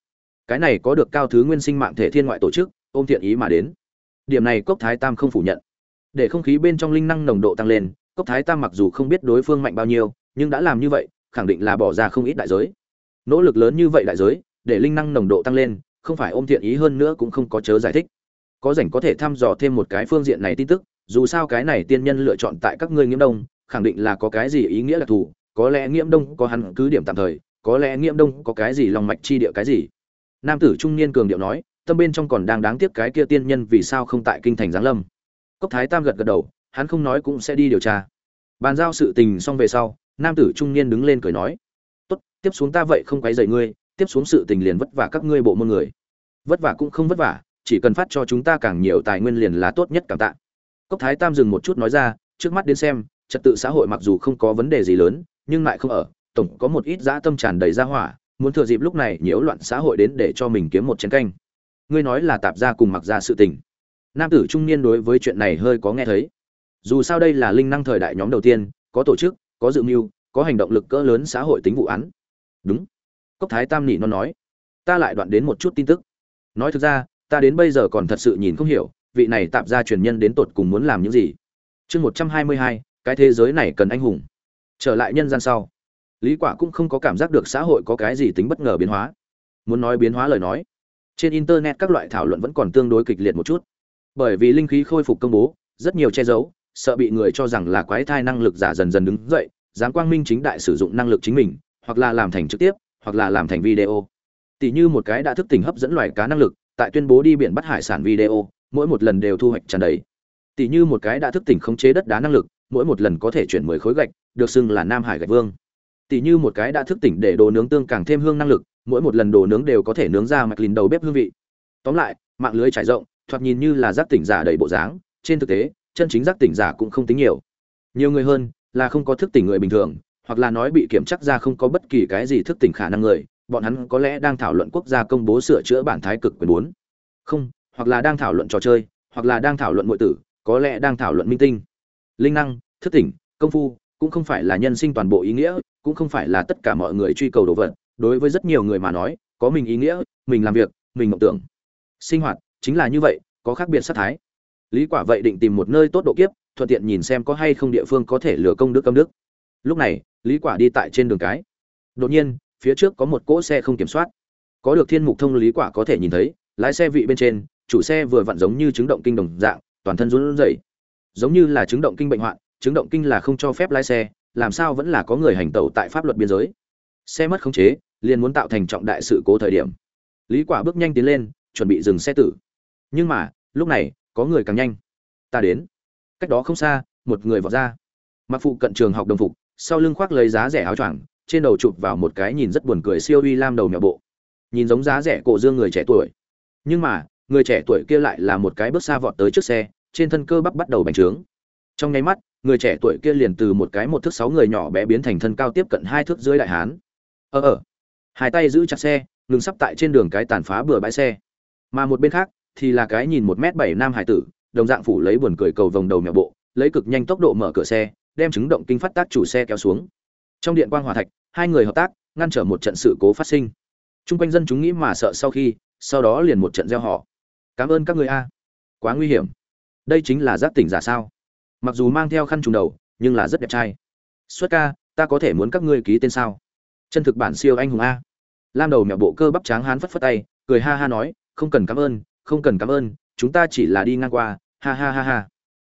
Cái này có được cao thứ nguyên sinh mạng thể thiên ngoại tổ chức, ôm thiện ý mà đến điểm này cốc thái tam không phủ nhận. Để không khí bên trong linh năng nồng độ tăng lên, cốc thái tam mặc dù không biết đối phương mạnh bao nhiêu, nhưng đã làm như vậy, khẳng định là bỏ ra không ít đại giới. Nỗ lực lớn như vậy đại giới, để linh năng nồng độ tăng lên, không phải ôm thiện ý hơn nữa cũng không có chớ giải thích. Có rảnh có thể thăm dò thêm một cái phương diện này tin tức, dù sao cái này tiên nhân lựa chọn tại các ngươi nghiễm đông, khẳng định là có cái gì ý nghĩa đặc thù, có lẽ nghiễm đông có hắn cứ điểm tạm thời, có lẽ nghiễm đông có cái gì lòng mạch chi địa cái gì. Nam tử trung niên cường điệu nói tâm bên trong còn đang đáng tiếc cái kia tiên nhân vì sao không tại kinh thành giáng lâm. Cốc thái tam gật gật đầu, hắn không nói cũng sẽ đi điều tra. Bàn giao sự tình xong về sau, nam tử trung niên đứng lên cười nói, tốt, tiếp xuống ta vậy không quấy rầy ngươi, tiếp xuống sự tình liền vất vả các ngươi bộ môn người. Vất vả cũng không vất vả, chỉ cần phát cho chúng ta càng nhiều tài nguyên liền là tốt nhất cảm tạ. Cốc thái tam dừng một chút nói ra, trước mắt đến xem, trật tự xã hội mặc dù không có vấn đề gì lớn, nhưng lại không ở, tổng có một ít dã tâm tràn đầy ra hỏa, muốn thừa dịp lúc này nhiễu loạn xã hội đến để cho mình kiếm một chén canh ngươi nói là tạp ra cùng mặc ra sự tình. Nam tử trung niên đối với chuyện này hơi có nghe thấy. Dù sao đây là linh năng thời đại nhóm đầu tiên, có tổ chức, có dự mưu, có hành động lực cỡ lớn xã hội tính vụ án. Đúng. Cốc thái tam nỉ nó nói, ta lại đoạn đến một chút tin tức. Nói thực ra, ta đến bây giờ còn thật sự nhìn không hiểu, vị này tạp ra truyền nhân đến tột cùng muốn làm những gì. Chương một trăm hai mươi hai, cái thế giới này cần anh hùng. Trở lại nhân gian sau, lý quả cũng không có cảm giác được xã hội có cái gì tính bất ngờ biến hóa. Muốn nói biến hóa lời nói trên internet các loại thảo luận vẫn còn tương đối kịch liệt một chút. Bởi vì linh khí khôi phục công bố, rất nhiều che giấu, sợ bị người cho rằng là quái thai năng lực giả dần dần đứng dậy, dám quang minh chính đại sử dụng năng lực chính mình, hoặc là làm thành trực tiếp, hoặc là làm thành video. Tỷ như một cái đã thức tỉnh hấp dẫn loài cá năng lực, tại tuyên bố đi biển bắt hải sản video, mỗi một lần đều thu hoạch tràn đầy. Tỷ như một cái đã thức tỉnh khống chế đất đá năng lực, mỗi một lần có thể chuyển mười khối gạch, được xưng là nam hải gạch vương. Tỷ như một cái đã thức tỉnh để đồ nướng tương càng thêm hương năng lực mỗi một lần đồ nướng đều có thể nướng ra mạch lìn đầu bếp hương vị. Tóm lại, mạng lưới trải rộng, thoạt nhìn như là giác tỉnh giả đầy bộ dáng, trên thực tế, chân chính giác tỉnh giả cũng không tính nhiều. Nhiều người hơn là không có thức tỉnh người bình thường, hoặc là nói bị kiểm chắc ra không có bất kỳ cái gì thức tỉnh khả năng người, bọn hắn có lẽ đang thảo luận quốc gia công bố sửa chữa bản thái cực quyền bốn. Không, hoặc là đang thảo luận trò chơi, hoặc là đang thảo luận nội tử, có lẽ đang thảo luận minh tinh. Linh năng, thức tỉnh, công phu, cũng không phải là nhân sinh toàn bộ ý nghĩa, cũng không phải là tất cả mọi người truy cầu đồ vật đối với rất nhiều người mà nói, có mình ý nghĩa, mình làm việc, mình mộng tưởng. Sinh hoạt chính là như vậy, có khác biệt sát thái. Lý quả vậy định tìm một nơi tốt độ kiếp, thuận tiện nhìn xem có hay không địa phương có thể lừa công đức công đức. Lúc này, lý quả đi tại trên đường cái. Đột nhiên, phía trước có một cỗ xe không kiểm soát. Có được thiên mục thông lý quả có thể nhìn thấy, lái xe vị bên trên, chủ xe vừa vặn giống như chứng động kinh đồng dạng, toàn thân run rẩy. Giống như là chứng động kinh bệnh hoạn, chứng động kinh là không cho phép lái xe, làm sao vẫn là có người hành tẩu tại pháp luật biên giới. Xe mất khống chế liền muốn tạo thành trọng đại sự cố thời điểm. Lý quả bước nhanh tiến lên, chuẩn bị dừng xe tử. Nhưng mà, lúc này, có người càng nhanh. Ta đến. Cách đó không xa, một người vọt ra. Mặc phụ cận trường học đồng phục, sau lưng khoác lấy giá rẻ áo choàng, trên đầu chụp vào một cái nhìn rất buồn cười siêu uy lam đầu mèo bộ. Nhìn giống giá rẻ cổ dương người trẻ tuổi. Nhưng mà, người trẻ tuổi kia lại là một cái bước xa vọt tới trước xe, trên thân cơ bắp bắt đầu bành trướng. Trong nháy mắt, người trẻ tuổi kia liền từ một cái một thước sáu người nhỏ bé biến thành thân cao tiếp cận hai thước dưới đại hán. Ờ ờ hai tay giữ chặt xe, ngừng sắp tại trên đường cái tàn phá bừa bãi xe. Mà một bên khác, thì là cái nhìn một m bảy nam hải tử, đồng dạng phủ lấy buồn cười cầu vòng đầu mèo bộ, lấy cực nhanh tốc độ mở cửa xe, đem chứng động kinh phát tác chủ xe kéo xuống. Trong điện quang hòa thạch, hai người hợp tác, ngăn trở một trận sự cố phát sinh. T r u n g quanh dân chúng nghĩ mà sợ sau khi, sau đó liền một trận gieo họ. Cảm ơn các người a. Quá nguy hiểm. Đây chính là giác tỉnh giả sao? Mặc dù mang theo khăn trùng đầu, nhưng là rất đẹp trai. Xuất ca, ta có thể muốn các ngươi ký tên sao? Chân thực bản siêu anh hùng a. Lam đầu mẹo bộ cơ bắp tráng hán phất phất tay, cười ha ha nói, không cần cảm ơn, không cần cảm ơn, chúng ta chỉ là đi ngang qua, ha ha ha ha.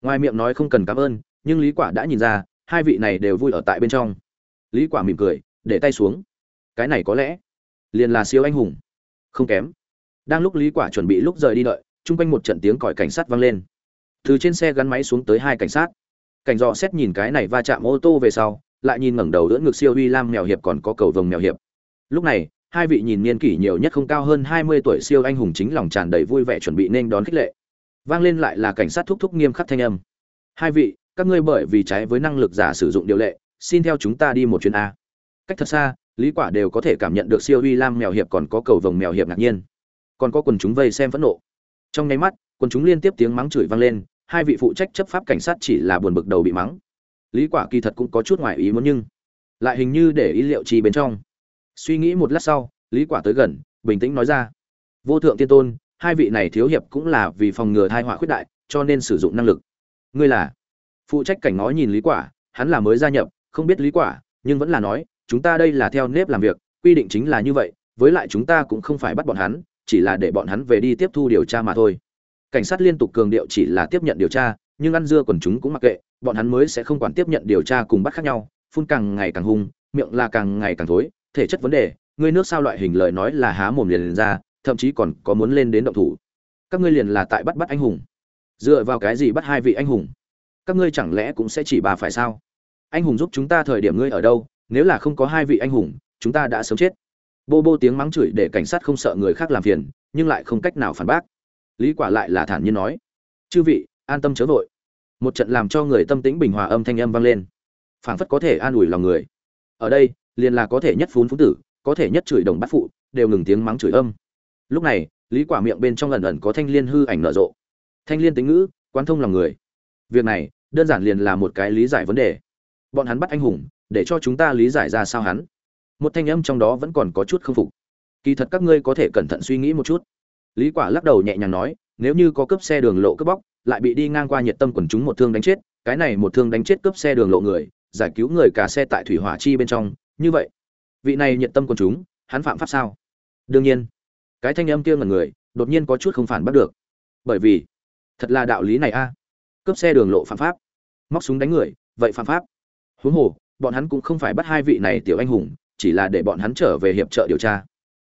Ngoài miệng nói không cần cảm ơn, nhưng lý quả đã nhìn ra, hai vị này đều vui ở tại bên trong. Lý quả mỉm cười, để tay xuống. Cái này có lẽ liền là siêu anh hùng. Không kém. Đang lúc lý quả chuẩn bị lúc rời đi đợi, chung quanh một trận tiếng còi cảnh sát vang lên. Từ trên xe gắn máy xuống tới hai cảnh sát. Cảnh dò xét nhìn cái này va chạm ô tô về sau lại nhìn ngẩng đầu đỡ ngực siêu uy lam mèo hiệp còn có cầu vồng mèo hiệp. Lúc này, hai vị nhìn niên kỷ nhiều nhất không cao hơn 20 tuổi siêu anh hùng chính lòng tràn đầy vui vẻ chuẩn bị nên đón khích lệ. Vang lên lại là cảnh sát thúc thúc nghiêm khắc thanh âm. Hai vị, các ngươi bởi vì trái với năng lực giả sử dụng điều lệ, xin theo chúng ta đi một chuyến a. Cách thật xa, lý quả đều có thể cảm nhận được siêu uy lam mèo hiệp còn có cầu vồng mèo hiệp ngạc nhiên. Còn có quần chúng vây xem phẫn nộ. Trong nháy mắt, quần chúng liên tiếp tiếng mắng chửi vang lên, hai vị phụ trách chấp pháp cảnh sát chỉ là buồn bực đầu bị mắng lý quả kỳ thật cũng có chút ngoài ý muốn nhưng lại hình như để ý liệu chi bên trong. Suy nghĩ một lát sau, lý quả tới gần, bình tĩnh nói ra. Vô thượng tiên tôn, hai vị này thiếu hiệp cũng là vì phòng ngừa thai họa khuyết đại, cho nên sử dụng năng lực. Ngươi là? Phụ trách cảnh nói nhìn lý quả, hắn là mới gia nhập, không biết lý quả, nhưng vẫn là nói, chúng ta đây là theo nếp làm việc, quy định chính là như vậy, với lại chúng ta cũng không phải bắt bọn hắn, chỉ là để bọn hắn về đi tiếp thu điều tra mà thôi. Cảnh sát liên tục cường điệu chỉ là tiếp nhận điều tra, nhưng ăn dưa quần chúng cũng mặc kệ bọn hắn mới sẽ không quản tiếp nhận điều tra cùng bắt khác nhau phun càng ngày càng hung miệng là càng ngày càng thối thể chất vấn đề ngươi nước sao loại hình lời nói là há mồm liền, liền ra thậm chí còn có muốn lên đến động thủ. Các ngươi liền là tại bắt bắt anh hùng. Dựa vào cái gì bắt hai vị anh hùng? Các ngươi chẳng lẽ cũng sẽ chỉ bà phải sao? Anh hùng giúp chúng ta thời điểm ngươi ở đâu nếu là không có hai vị anh hùng chúng ta đã sớm chết. Bô bô tiếng mắng chửi để cảnh sát không sợ người khác làm phiền nhưng lại không cách nào phản bác. Lý quả lại là thản nhiên nói. Chư vị an tâm chớ vội một trận làm cho người tâm tĩnh bình hòa âm thanh âm vang lên. Phảng phất có thể an ủi lòng người. Ở đây, liền là có thể nhất phún phú tử, có thể nhất chửi đồng bắt phụ, đều ngừng tiếng mắng chửi âm. Lúc này, lý quả miệng bên trong ẩn ẩn có thanh liên hư ảnh nở rộ. Thanh liên tính ngữ quan thông lòng người. Việc này, đơn giản liền là một cái lý giải vấn đề. Bọn hắn bắt anh hùng, để cho chúng ta lý giải ra sao hắn. Một thanh âm trong đó vẫn còn có chút không phục. Kỳ thật các ngươi có thể cẩn thận suy nghĩ một chút lý quả lắc đầu nhẹ nhàng nói, nếu như có cướp xe đường lộ cướp bóc, lại bị đi ngang qua nhiệt tâm quần chúng một thương đánh chết, cái này một thương đánh chết cướp xe đường lộ người, giải cứu người cả xe tại thủy hỏa chi bên trong, như vậy, vị này nhiệt tâm quần chúng, hắn phạm pháp sao? Đương nhiên. Cái thanh âm kia ngần người, đột nhiên có chút không phản bắt được. Bởi vì, thật là đạo lý này a. Cướp xe đường lộ phạm pháp, móc súng đánh người, vậy phạm pháp. Huống hồ, bọn hắn cũng không phải bắt hai vị này tiểu anh hùng, chỉ là để bọn hắn trở về hiệp trợ điều tra.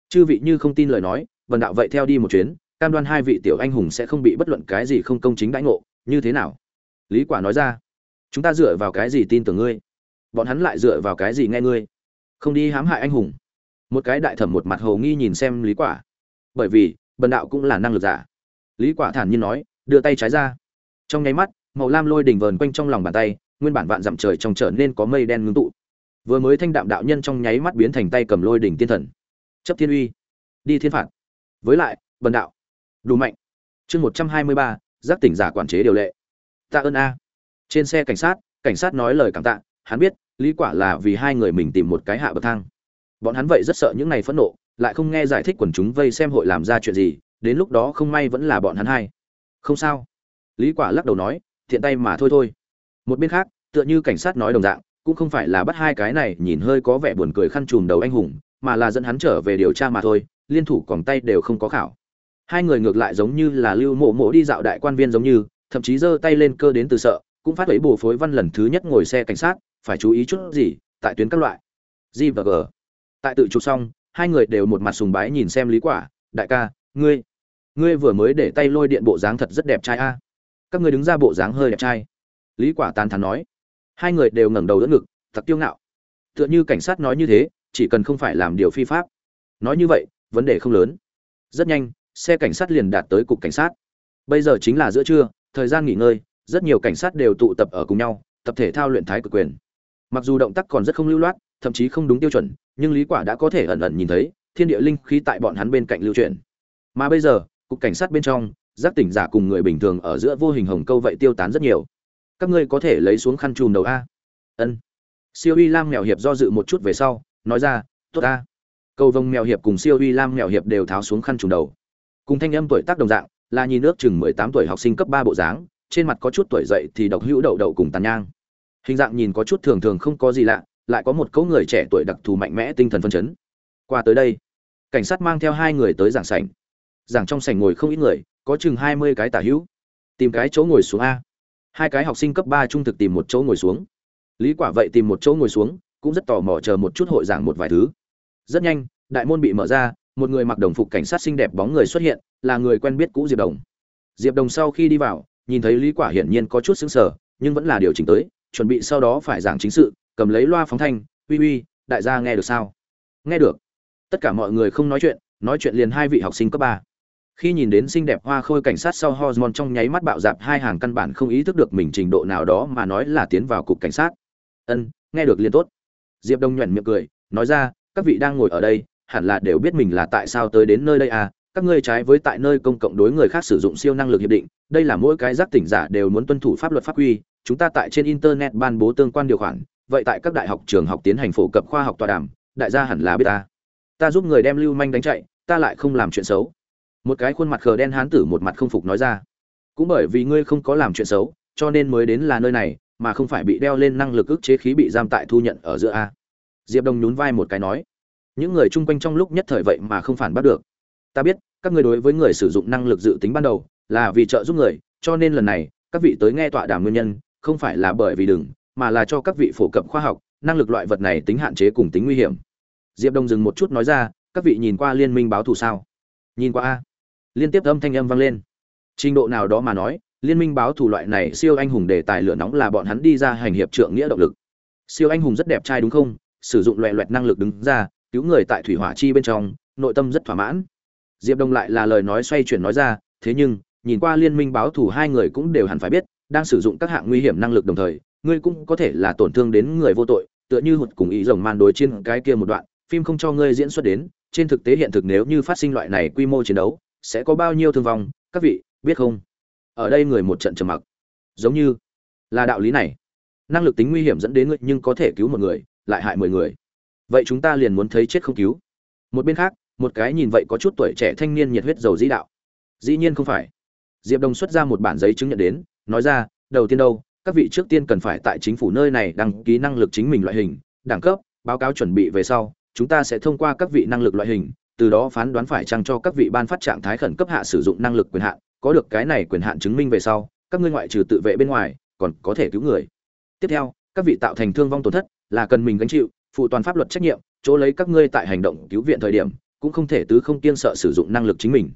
Chư vị như không tin lời nói vần đạo vậy theo đi một chuyến, cam đoan hai vị tiểu anh hùng sẽ không bị bất luận cái gì không công chính đãi ngộ, như thế nào? Lý quả nói ra, chúng ta dựa vào cái gì tin tưởng ngươi? Bọn hắn lại dựa vào cái gì nghe ngươi? Không đi hãm hại anh hùng. Một cái đại thẩm một mặt hồ nghi nhìn xem lý quả. Bởi vì bần đạo cũng là năng lực giả. Lý quả thản nhiên nói, đưa tay trái ra. Trong nháy mắt, màu lam lôi đỉnh vờn quanh trong lòng bàn tay, nguyên bản vạn dặm trời trong trở nên có mây đen ngưng tụ. Vừa mới thanh đạm đạo nhân trong nháy mắt biến thành tay cầm lôi đỉnh tiên thần. Chấp thiên uy. Đi thiên phạt với lại, bần đạo. Đủ mạnh. Chương một trăm hai mươi ba, giác tỉnh giả quản chế điều lệ. Tạ ơn a. Trên xe cảnh sát cảnh sát nói lời cảm tạ. Hắn biết, lý quả là vì hai người mình tìm một cái hạ bậc thang. Bọn hắn vậy rất sợ những này phẫn nộ, lại không nghe giải thích quần chúng vây xem hội làm ra chuyện gì, đến lúc đó không may vẫn là bọn hắn hai. Không sao. Lý quả lắc đầu nói, thiện tay mà thôi thôi. Một bên khác, tựa như cảnh sát nói đồng dạng, cũng không phải là bắt hai cái này nhìn hơi có vẻ buồn cười khăn trùm đầu anh hùng, mà là dẫn hắn trở về điều tra mà thôi liên thủ còn tay đều không có khảo. Hai người ngược lại giống như là lưu mộ mộ đi dạo đại quan viên giống như, thậm chí giơ tay lên cơ đến từ sợ, cũng phát ấy bổ phối văn lần thứ nhất ngồi xe cảnh sát, phải chú ý chút gì, tại tuyến các loại. G và g. Tại tự chụp xong, hai người đều một mặt sùng bái nhìn xem lý quả, đại ca, ngươi ngươi vừa mới để tay lôi điện bộ dáng thật rất đẹp trai a. Các ngươi đứng ra bộ dáng hơi đẹp trai. Lý quả tán thán nói. Hai người đều ngẩng đầu đỡ ngực, thật tiêu ngạo. Tựa như cảnh sát nói như thế, chỉ cần không phải làm điều phi pháp. Nói như vậy vấn đề không lớn. Rất nhanh, xe cảnh sát liền đạt tới cục cảnh sát. Bây giờ chính là giữa trưa, thời gian nghỉ ngơi, rất nhiều cảnh sát đều tụ tập ở cùng nhau, tập thể thao luyện thái cực quyền. Mặc dù động tác còn rất không lưu loát, thậm chí không đúng tiêu chuẩn, nhưng lý quả đã có thể ẩn ẩn nhìn thấy, thiên địa linh khí tại bọn hắn bên cạnh lưu chuyển. Mà bây giờ, cục cảnh sát bên trong, giác tỉnh giả cùng người bình thường ở giữa vô hình hồng câu vậy tiêu tán rất nhiều. Các ngươi có thể lấy xuống khăn chùm đầu a? Ân. Siêu y lam mèo hiệp do dự một chút về sau, nói ra, tốt a cầu vồng mèo hiệp cùng siêu uy lam mèo hiệp đều tháo xuống khăn trùm đầu. Cùng thanh âm tuổi tác đồng dạng, là nhìn nước chừng mười tám tuổi học sinh cấp ba bộ dáng, trên mặt có chút tuổi dậy thì độc hữu đậu đậu cùng tàn nhang. Hình dạng nhìn có chút thường thường không có gì lạ, lại có một cấu người trẻ tuổi đặc thù mạnh mẽ tinh thần phân chấn. Qua tới đây, cảnh sát mang theo hai người tới giảng sảnh. Giảng trong sảnh ngồi không ít người, có chừng hai mươi cái tả hữu. Tìm cái chỗ ngồi xuống a. Hai cái học sinh cấp ba trung thực tìm một chỗ ngồi xuống. Lý quả vậy tìm một chỗ ngồi xuống, cũng rất tò mò chờ một chút hội giảng một vài thứ rất nhanh, đại môn bị mở ra, một người mặc đồng phục cảnh sát xinh đẹp bóng người xuất hiện, là người quen biết cũ diệp đồng. Diệp đồng sau khi đi vào, nhìn thấy lý quả hiển nhiên có chút xứng sờ, nhưng vẫn là điều chỉnh tới, chuẩn bị sau đó phải giảng chính sự, cầm lấy loa phóng thanh, uy uy, đại gia nghe được sao? Nghe được. Tất cả mọi người không nói chuyện nói chuyện liền hai vị học sinh cấp ba. Khi nhìn đến xinh đẹp hoa khôi cảnh sát sau hormone trong nháy mắt bạo dạp, hai hàng căn bản không ý thức được mình trình độ nào đó mà nói là tiến vào cục cảnh sát. Ân, nghe được liền tốt. Diệp đông nhuận miệng cười, nói ra các vị đang ngồi ở đây, hẳn là đều biết mình là tại sao tới đến nơi đây à các ngươi trái với tại nơi công cộng đối người khác sử dụng siêu năng lực hiệp định, đây là mỗi cái giác tỉnh giả đều muốn tuân thủ pháp luật pháp quy, chúng ta tại trên internet ban bố tương quan điều khoản, vậy tại các đại học trường học tiến hành phổ cập khoa học tọa đàm, đại gia hẳn là biết ta. Ta giúp người đem lưu manh đánh chạy, ta lại không làm chuyện xấu. Một cái khuôn mặt khờ đen hán tử một mặt không phục nói ra. Cũng bởi vì ngươi không có làm chuyện xấu, cho nên mới đến là nơi này, mà không phải bị đeo lên năng lực ức chế khí bị giam tại thu nhận ở giữa a diệp đông nhún vai một cái nói, những người chung quanh trong lúc nhất thời vậy mà không phản bắt được. Ta biết, các người đối với người sử dụng năng lực dự tính ban đầu là vì trợ giúp người, cho nên lần này, các vị tới nghe tọa đàm nguyên nhân, không phải là bởi vì đừng, mà là cho các vị phổ cập khoa học, năng lực loại vật này tính hạn chế cùng tính nguy hiểm. Diệp đông dừng một chút nói ra, các vị nhìn qua liên minh báo thù sao? Nhìn qua a. Liên tiếp âm thanh âm vang lên. Trình độ nào đó mà nói, liên minh báo thù loại này siêu anh hùng đề tài lửa nóng là bọn hắn đi ra hành hiệp trượng nghĩa động lực. Siêu anh hùng rất đẹp trai đúng không? Sử dụng loẹ loẹt năng lực đứng ra, cứu người tại thủy hỏa chi bên trong, nội tâm rất thỏa mãn. Diệp đông lại là lời nói xoay chuyển nói ra, thế nhưng, nhìn qua liên minh báo thù hai người cũng đều hẳn phải biết, đang sử dụng các hạng nguy hiểm năng lực đồng thời, ngươi cũng có thể là tổn thương đến người vô tội, tựa như hụt cùng ý rồng man đối trên cái kia một đoạn, phim không cho ngươi diễn xuất đến, trên thực tế hiện thực nếu như phát sinh loại này quy mô chiến đấu, sẽ có bao nhiêu thương vong, các vị, biết không? Ở đây người một trận trầm mặc. Giống như là đạo lý này, năng lực tính nguy hiểm dẫn đến ngươi nhưng có thể cứu một người lại hại mười người. Vậy chúng ta liền muốn thấy chết không cứu. Một bên khác, một cái nhìn vậy có chút tuổi trẻ thanh niên nhiệt huyết dầu dĩ đạo. Dĩ nhiên không phải. Diệp đồng xuất ra một bản giấy chứng nhận đến, nói ra, đầu tiên đâu, các vị trước tiên cần phải tại chính phủ nơi này đăng ký năng lực chính mình loại hình, đẳng cấp, báo cáo chuẩn bị về sau, chúng ta sẽ thông qua các vị năng lực loại hình, từ đó phán đoán phải chăng cho các vị ban phát trạng thái khẩn cấp hạ sử dụng năng lực quyền hạn, có được cái này quyền hạn chứng minh về sau, các ngươi ngoại trừ tự vệ bên ngoài, còn có thể cứu người. Tiếp theo, các vị tạo thành thương vong tổn thất là cần mình gánh chịu, phụ toàn pháp luật trách nhiệm, chỗ lấy các ngươi tại hành động cứu viện thời điểm, cũng không thể tứ không kiên sợ sử dụng năng lực chính mình.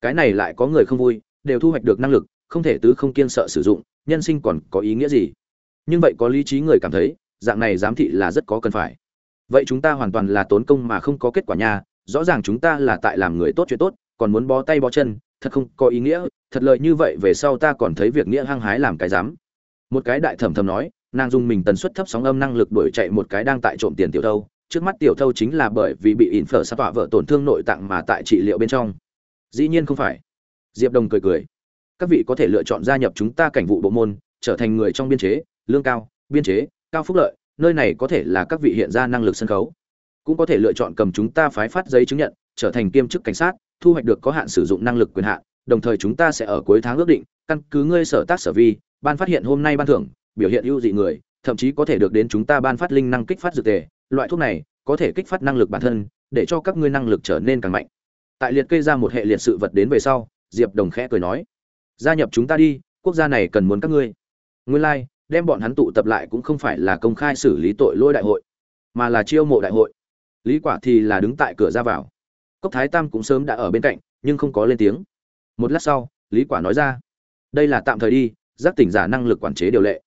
Cái này lại có người không vui, đều thu hoạch được năng lực, không thể tứ không kiên sợ sử dụng, nhân sinh còn có ý nghĩa gì? Nhưng vậy có lý trí người cảm thấy, dạng này giám thị là rất có cần phải. Vậy chúng ta hoàn toàn là tốn công mà không có kết quả nha, rõ ràng chúng ta là tại làm người tốt chuyện tốt, còn muốn bó tay bó chân, thật không có ý nghĩa, thật lợi như vậy về sau ta còn thấy việc nghĩa hăng hái làm cái dám một cái đại thẩm thầm nói nàng dùng mình tần suất thấp sóng âm năng lực đuổi chạy một cái đang tại trộm tiền tiểu thâu, trước mắt tiểu thâu chính là bởi vì bị ỉn phở sa tọa vợ tổn thương nội tạng mà tại trị liệu bên trong. Dĩ nhiên không phải. Diệp đồng cười cười. Các vị có thể lựa chọn gia nhập chúng ta cảnh vụ bộ môn, trở thành người trong biên chế, lương cao, biên chế, cao phúc lợi, nơi này có thể là các vị hiện ra năng lực sân khấu. Cũng có thể lựa chọn cầm chúng ta phái phát giấy chứng nhận, trở thành kiêm chức cảnh sát, thu hoạch được có hạn sử dụng năng lực quyền hạn, đồng thời chúng ta sẽ ở cuối tháng ước định, căn cứ ngươi sở tác sở vi, ban phát hiện hôm nay ban thưởng biểu hiện ưu dị người, thậm chí có thể được đến chúng ta ban phát linh năng kích phát dược tề. Loại thuốc này có thể kích phát năng lực bản thân, để cho các ngươi năng lực trở nên càng mạnh. Tại liệt kê ra một hệ liệt sự vật đến về sau, diệp đồng khẽ cười nói, gia nhập chúng ta đi, quốc gia này cần muốn các ngươi. Nguyên lai, đem bọn hắn tụ tập lại cũng không phải là công khai xử lý tội lỗi đại hội, mà là chiêu mộ đại hội. Lý quả thì là đứng tại cửa ra vào. Cốc thái tam cũng sớm đã ở bên cạnh, nhưng không có lên tiếng. Một lát sau, lý quả nói ra, đây là tạm thời đi, giác tỉnh giả năng lực quản chế điều lệ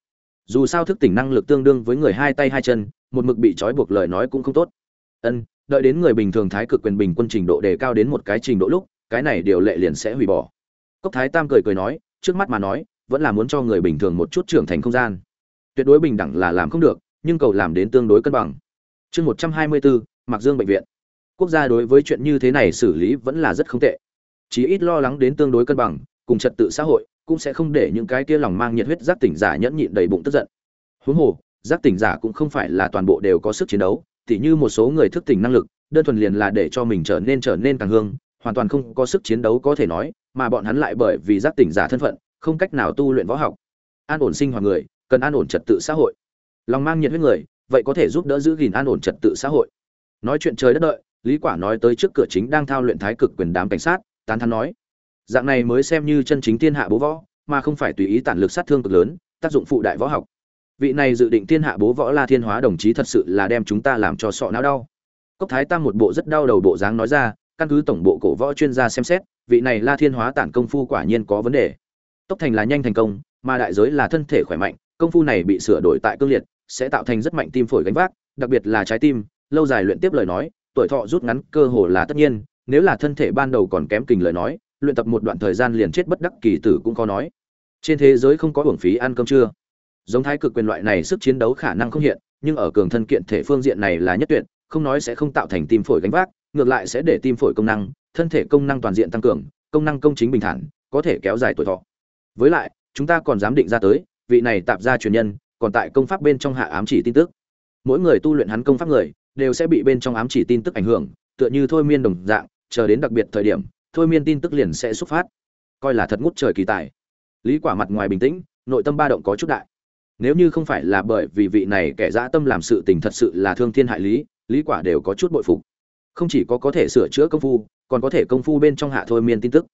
dù sao thức tỉnh năng lực tương đương với người hai tay hai chân, một mực bị trói buộc lời nói cũng không tốt. Ân, đợi đến người bình thường thái cực quyền bình quân trình độ đề cao đến một cái trình độ lúc, cái này điều lệ liền sẽ hủy bỏ. Cốc thái tam cười cười nói, trước mắt mà nói, vẫn là muốn cho người bình thường một chút trưởng thành không gian. Tuyệt đối bình đẳng là làm không được, nhưng cầu làm đến tương đối cân bằng. Chương một trăm hai mươi bốn mặc dương bệnh viện. Quốc gia đối với chuyện như thế này xử lý vẫn là rất không tệ. Chí ít lo lắng đến tương đối cân bằng, cùng trật tự xã hội cũng sẽ không để những cái kia lòng mang nhiệt huyết giác tỉnh giả nhẫn nhịn đầy bụng tức giận. Huống hồ, giác tỉnh giả cũng không phải là toàn bộ đều có sức chiến đấu, tỉ như một số người thức tỉnh năng lực, đơn thuần liền là để cho mình trở nên trở nên càng hương, hoàn toàn không có sức chiến đấu có thể nói, mà bọn hắn lại bởi vì giác tỉnh giả thân phận, không cách nào tu luyện võ học. An ổn sinh hoạt người, cần an ổn trật tự xã hội. Lòng mang nhiệt huyết người, vậy có thể giúp đỡ giữ gìn an ổn trật tự xã hội. Nói chuyện trời đất đợi, lý quả nói tới trước cửa chính đang thao luyện thái cực quyền đám cảnh sát, tán thán nói dạng này mới xem như chân chính thiên hạ bố võ, mà không phải tùy ý tản lực sát thương cực lớn, tác dụng phụ đại võ học. Vị này dự định thiên hạ bố võ la thiên hóa đồng chí thật sự là đem chúng ta làm cho sọ não đau. Cốc thái tam một bộ rất đau đầu bộ dáng nói ra, căn cứ tổng bộ cổ võ chuyên gia xem xét, vị này la thiên hóa tản công phu quả nhiên có vấn đề. Tốc thành là nhanh thành công, mà đại giới là thân thể khỏe mạnh, công phu này bị sửa đổi tại cương liệt, sẽ tạo thành rất mạnh tim phổi gánh vác, đặc biệt là trái tim, lâu dài luyện tiếp lời nói, tuổi thọ rút ngắn cơ hồ là tất nhiên, nếu là thân thể ban đầu còn kém kình lời nói luyện tập một đoạn thời gian liền chết bất đắc kỳ tử cũng có nói. Trên thế giới không có hưởng phí ăn cơm trưa. Giống thái cực quyền loại này sức chiến đấu khả năng không hiện, nhưng ở cường thân kiện thể phương diện này là nhất tuyệt, không nói sẽ không tạo thành tim phổi gánh vác, ngược lại sẽ để tim phổi công năng, thân thể công năng toàn diện tăng cường, công năng công chính bình thản, có thể kéo dài tuổi thọ. Với lại, chúng ta còn dám định ra tới, vị này tạp ra truyền nhân, còn tại công pháp bên trong hạ ám chỉ tin tức. Mỗi người tu luyện hắn công pháp người, đều sẽ bị bên trong ám chỉ tin tức ảnh hưởng, tựa như thôi miên đồng dạng, chờ đến đặc biệt thời điểm thôi miên tin tức liền sẽ xuất phát. Coi là thật ngút trời kỳ tài. Lý quả mặt ngoài bình tĩnh, nội tâm ba động có chút đại. Nếu như không phải là bởi vì vị này kẻ dã tâm làm sự tình thật sự là thương thiên hại lý lý quả đều có chút bội phục. Không chỉ có có thể sửa chữa công phu, còn có thể công phu bên trong hạ thôi miên tin tức.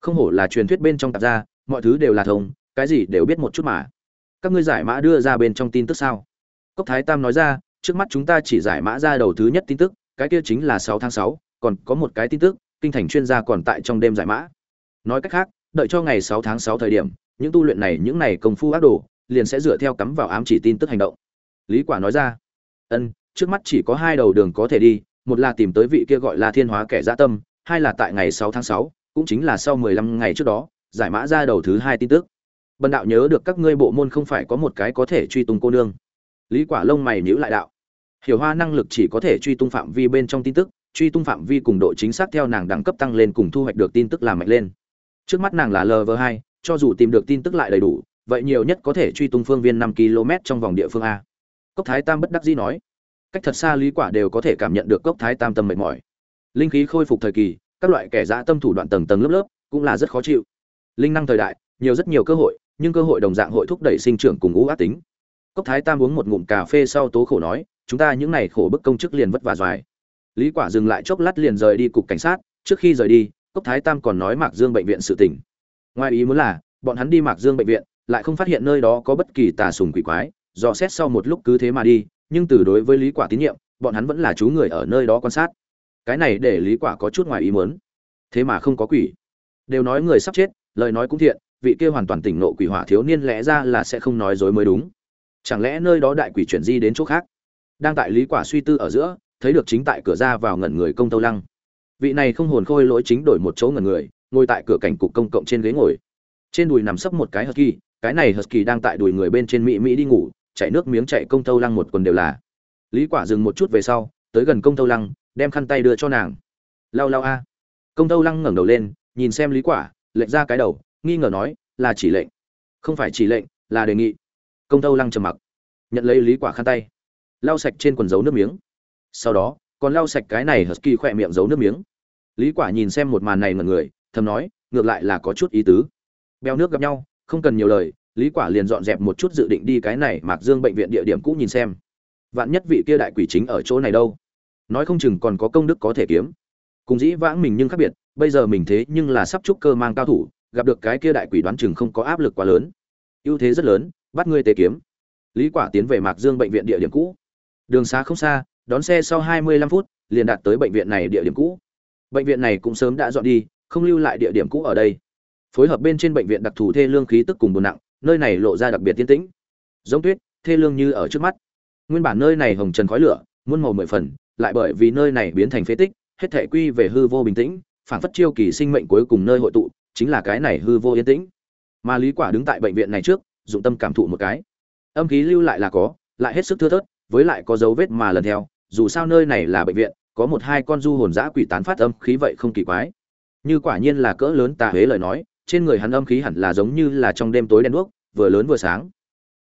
Không hổ là truyền thuyết bên trong tạp ra mọi thứ đều là thông, cái gì đều biết một chút mà. Các ngươi giải mã đưa ra bên trong tin tức sao? Cốc thái tam nói ra, trước mắt chúng ta chỉ giải mã ra đầu thứ nhất tin tức, cái kia chính là sáu tháng sáu, còn có một cái tin tức kinh thành chuyên gia còn tại trong đêm giải mã. Nói cách khác đợi cho ngày sáu tháng sáu thời điểm những tu luyện này những này công phu ác đồ liền sẽ dựa theo cắm vào ám chỉ tin tức hành động. Lý quả nói ra ân trước mắt chỉ có hai đầu đường có thể đi một là tìm tới vị kia gọi là thiên hóa kẻ dã tâm hai là tại ngày 6 tháng 6, cũng chính là sau 15 ngày trước đó giải mã ra đầu thứ hai tin tức. Bần đạo nhớ được các ngươi bộ môn không phải có một cái có thể truy tung cô nương. Lý quả lông mày nhíu lại đạo hiểu hoa năng lực chỉ có thể truy tung phạm vi bên trong tin tức truy tung phạm vi cùng độ chính xác theo nàng đẳng cấp tăng lên cùng thu hoạch được tin tức làm mạnh lên. Trước mắt nàng là lv 2 cho dù tìm được tin tức lại đầy đủ, vậy nhiều nhất có thể truy tung phương viên 5 km trong vòng địa phương a. Cốc thái tam bất đắc dĩ nói, cách thật xa lý quả đều có thể cảm nhận được cốc thái tam tâm mệt mỏi. Linh khí khôi phục thời kỳ, các loại kẻ dã tâm thủ đoạn tầng tầng lớp lớp, cũng là rất khó chịu. Linh năng thời đại, nhiều rất nhiều cơ hội, nhưng cơ hội đồng dạng hội thúc đẩy sinh trưởng cùng ngũ ác tính. Cốc thái tam uống một ngụm cà phê sau tố khổ nói, chúng ta những này khổ bức công chức liền vất vả doài lý quả dừng lại chốc lát liền rời đi cục cảnh sát, trước khi rời đi, cốc thái tam còn nói mạc dương bệnh viện sự tình. Ngoài ý muốn là, bọn hắn đi mạc dương bệnh viện, lại không phát hiện nơi đó có bất kỳ tà sùng quỷ quái, dò xét sau một lúc cứ thế mà đi, nhưng từ đối với lý quả tín nhiệm, bọn hắn vẫn là chú người ở nơi đó quan sát. Cái này để lý quả có chút ngoài ý muốn. Thế mà không có quỷ. Đều nói người sắp chết, lời nói cũng thiện, vị kia hoàn toàn tỉnh nộ quỷ hỏa thiếu niên lẽ ra là sẽ không nói dối mới đúng. Chẳng lẽ nơi đó đại quỷ chuyển di đến chỗ khác? Đang tại lý quả suy tư ở giữa thấy được chính tại cửa ra vào ngẩn người công tâu lăng. Vị này không hồn khôi lỗi chính đổi một chỗ ngẩn người, ngồi tại cửa cảnh cục công cộng trên ghế ngồi. Trên đùi nằm sấp một cái husky, cái này husky đang tại đùi người bên trên mỹ mỹ đi ngủ chạy nước miếng chạy công tâu lăng một quần đều là. Lý quả dừng một chút về sau, tới gần công tâu lăng, đem khăn tay đưa cho nàng. Lau lau a. Công tâu lăng ngẩng đầu lên, nhìn xem lý quả lệnh ra cái đầu, nghi ngờ nói, là chỉ lệnh. Không phải chỉ lệnh, là đề nghị. Công tâu lăng trầm mặc, nhận lấy lý quả khăn tay, lau sạch trên quần dấu nước miếng sau đó, còn lau sạch cái này husky khỏe miệng giấu nước miếng. Lý quả nhìn xem một màn này ngẩn người, thầm nói, ngược lại là có chút ý tứ. Beo nước gặp nhau, không cần nhiều lời, lý quả liền dọn dẹp một chút dự định đi cái này mạc dương bệnh viện địa điểm cũ nhìn xem. Vạn nhất vị kia đại quỷ chính ở chỗ này đâu? Nói không chừng còn có công đức có thể kiếm. Cùng dĩ vãng mình nhưng khác biệt, bây giờ mình thế nhưng là sắp trúc cơ mang cao thủ, gặp được cái kia đại quỷ đoán chừng không có áp lực quá lớn. Ưu thế rất lớn, bắt ngươi tế kiếm. Lý quả tiến về mạc dương bệnh viện địa điểm cũ. Đường xá không xa đón xe sau 25 phút, liền đạt tới bệnh viện này địa điểm cũ. Bệnh viện này cũng sớm đã dọn đi, không lưu lại địa điểm cũ ở đây. Phối hợp bên trên bệnh viện đặc thù thê lương khí tức cùng buồn nặng, nơi này lộ ra đặc biệt tiên tĩnh. Giống tuyết, thê lương như ở trước mắt. Nguyên bản nơi này hồng trần khói lửa, muôn màu mười phần, lại bởi vì nơi này biến thành phế tích, hết thảy quy về hư vô bình tĩnh, phản phất chiêu kỳ sinh mệnh cuối cùng nơi hội tụ, chính là cái này hư vô yên tĩnh. Mà lý quả đứng tại bệnh viện này trước, dụng tâm cảm thụ một cái. Âm khí lưu lại là có, lại hết sức thưa thớt, với lại có dấu vết mà lần theo dù sao nơi này là bệnh viện, có một hai con du hồn giã quỷ tán phát âm khí vậy không kỳ quái. Như quả nhiên là cỡ lớn tà huế lời nói, trên người hắn âm khí hẳn là giống như là trong đêm tối đen đuốc, vừa lớn vừa sáng.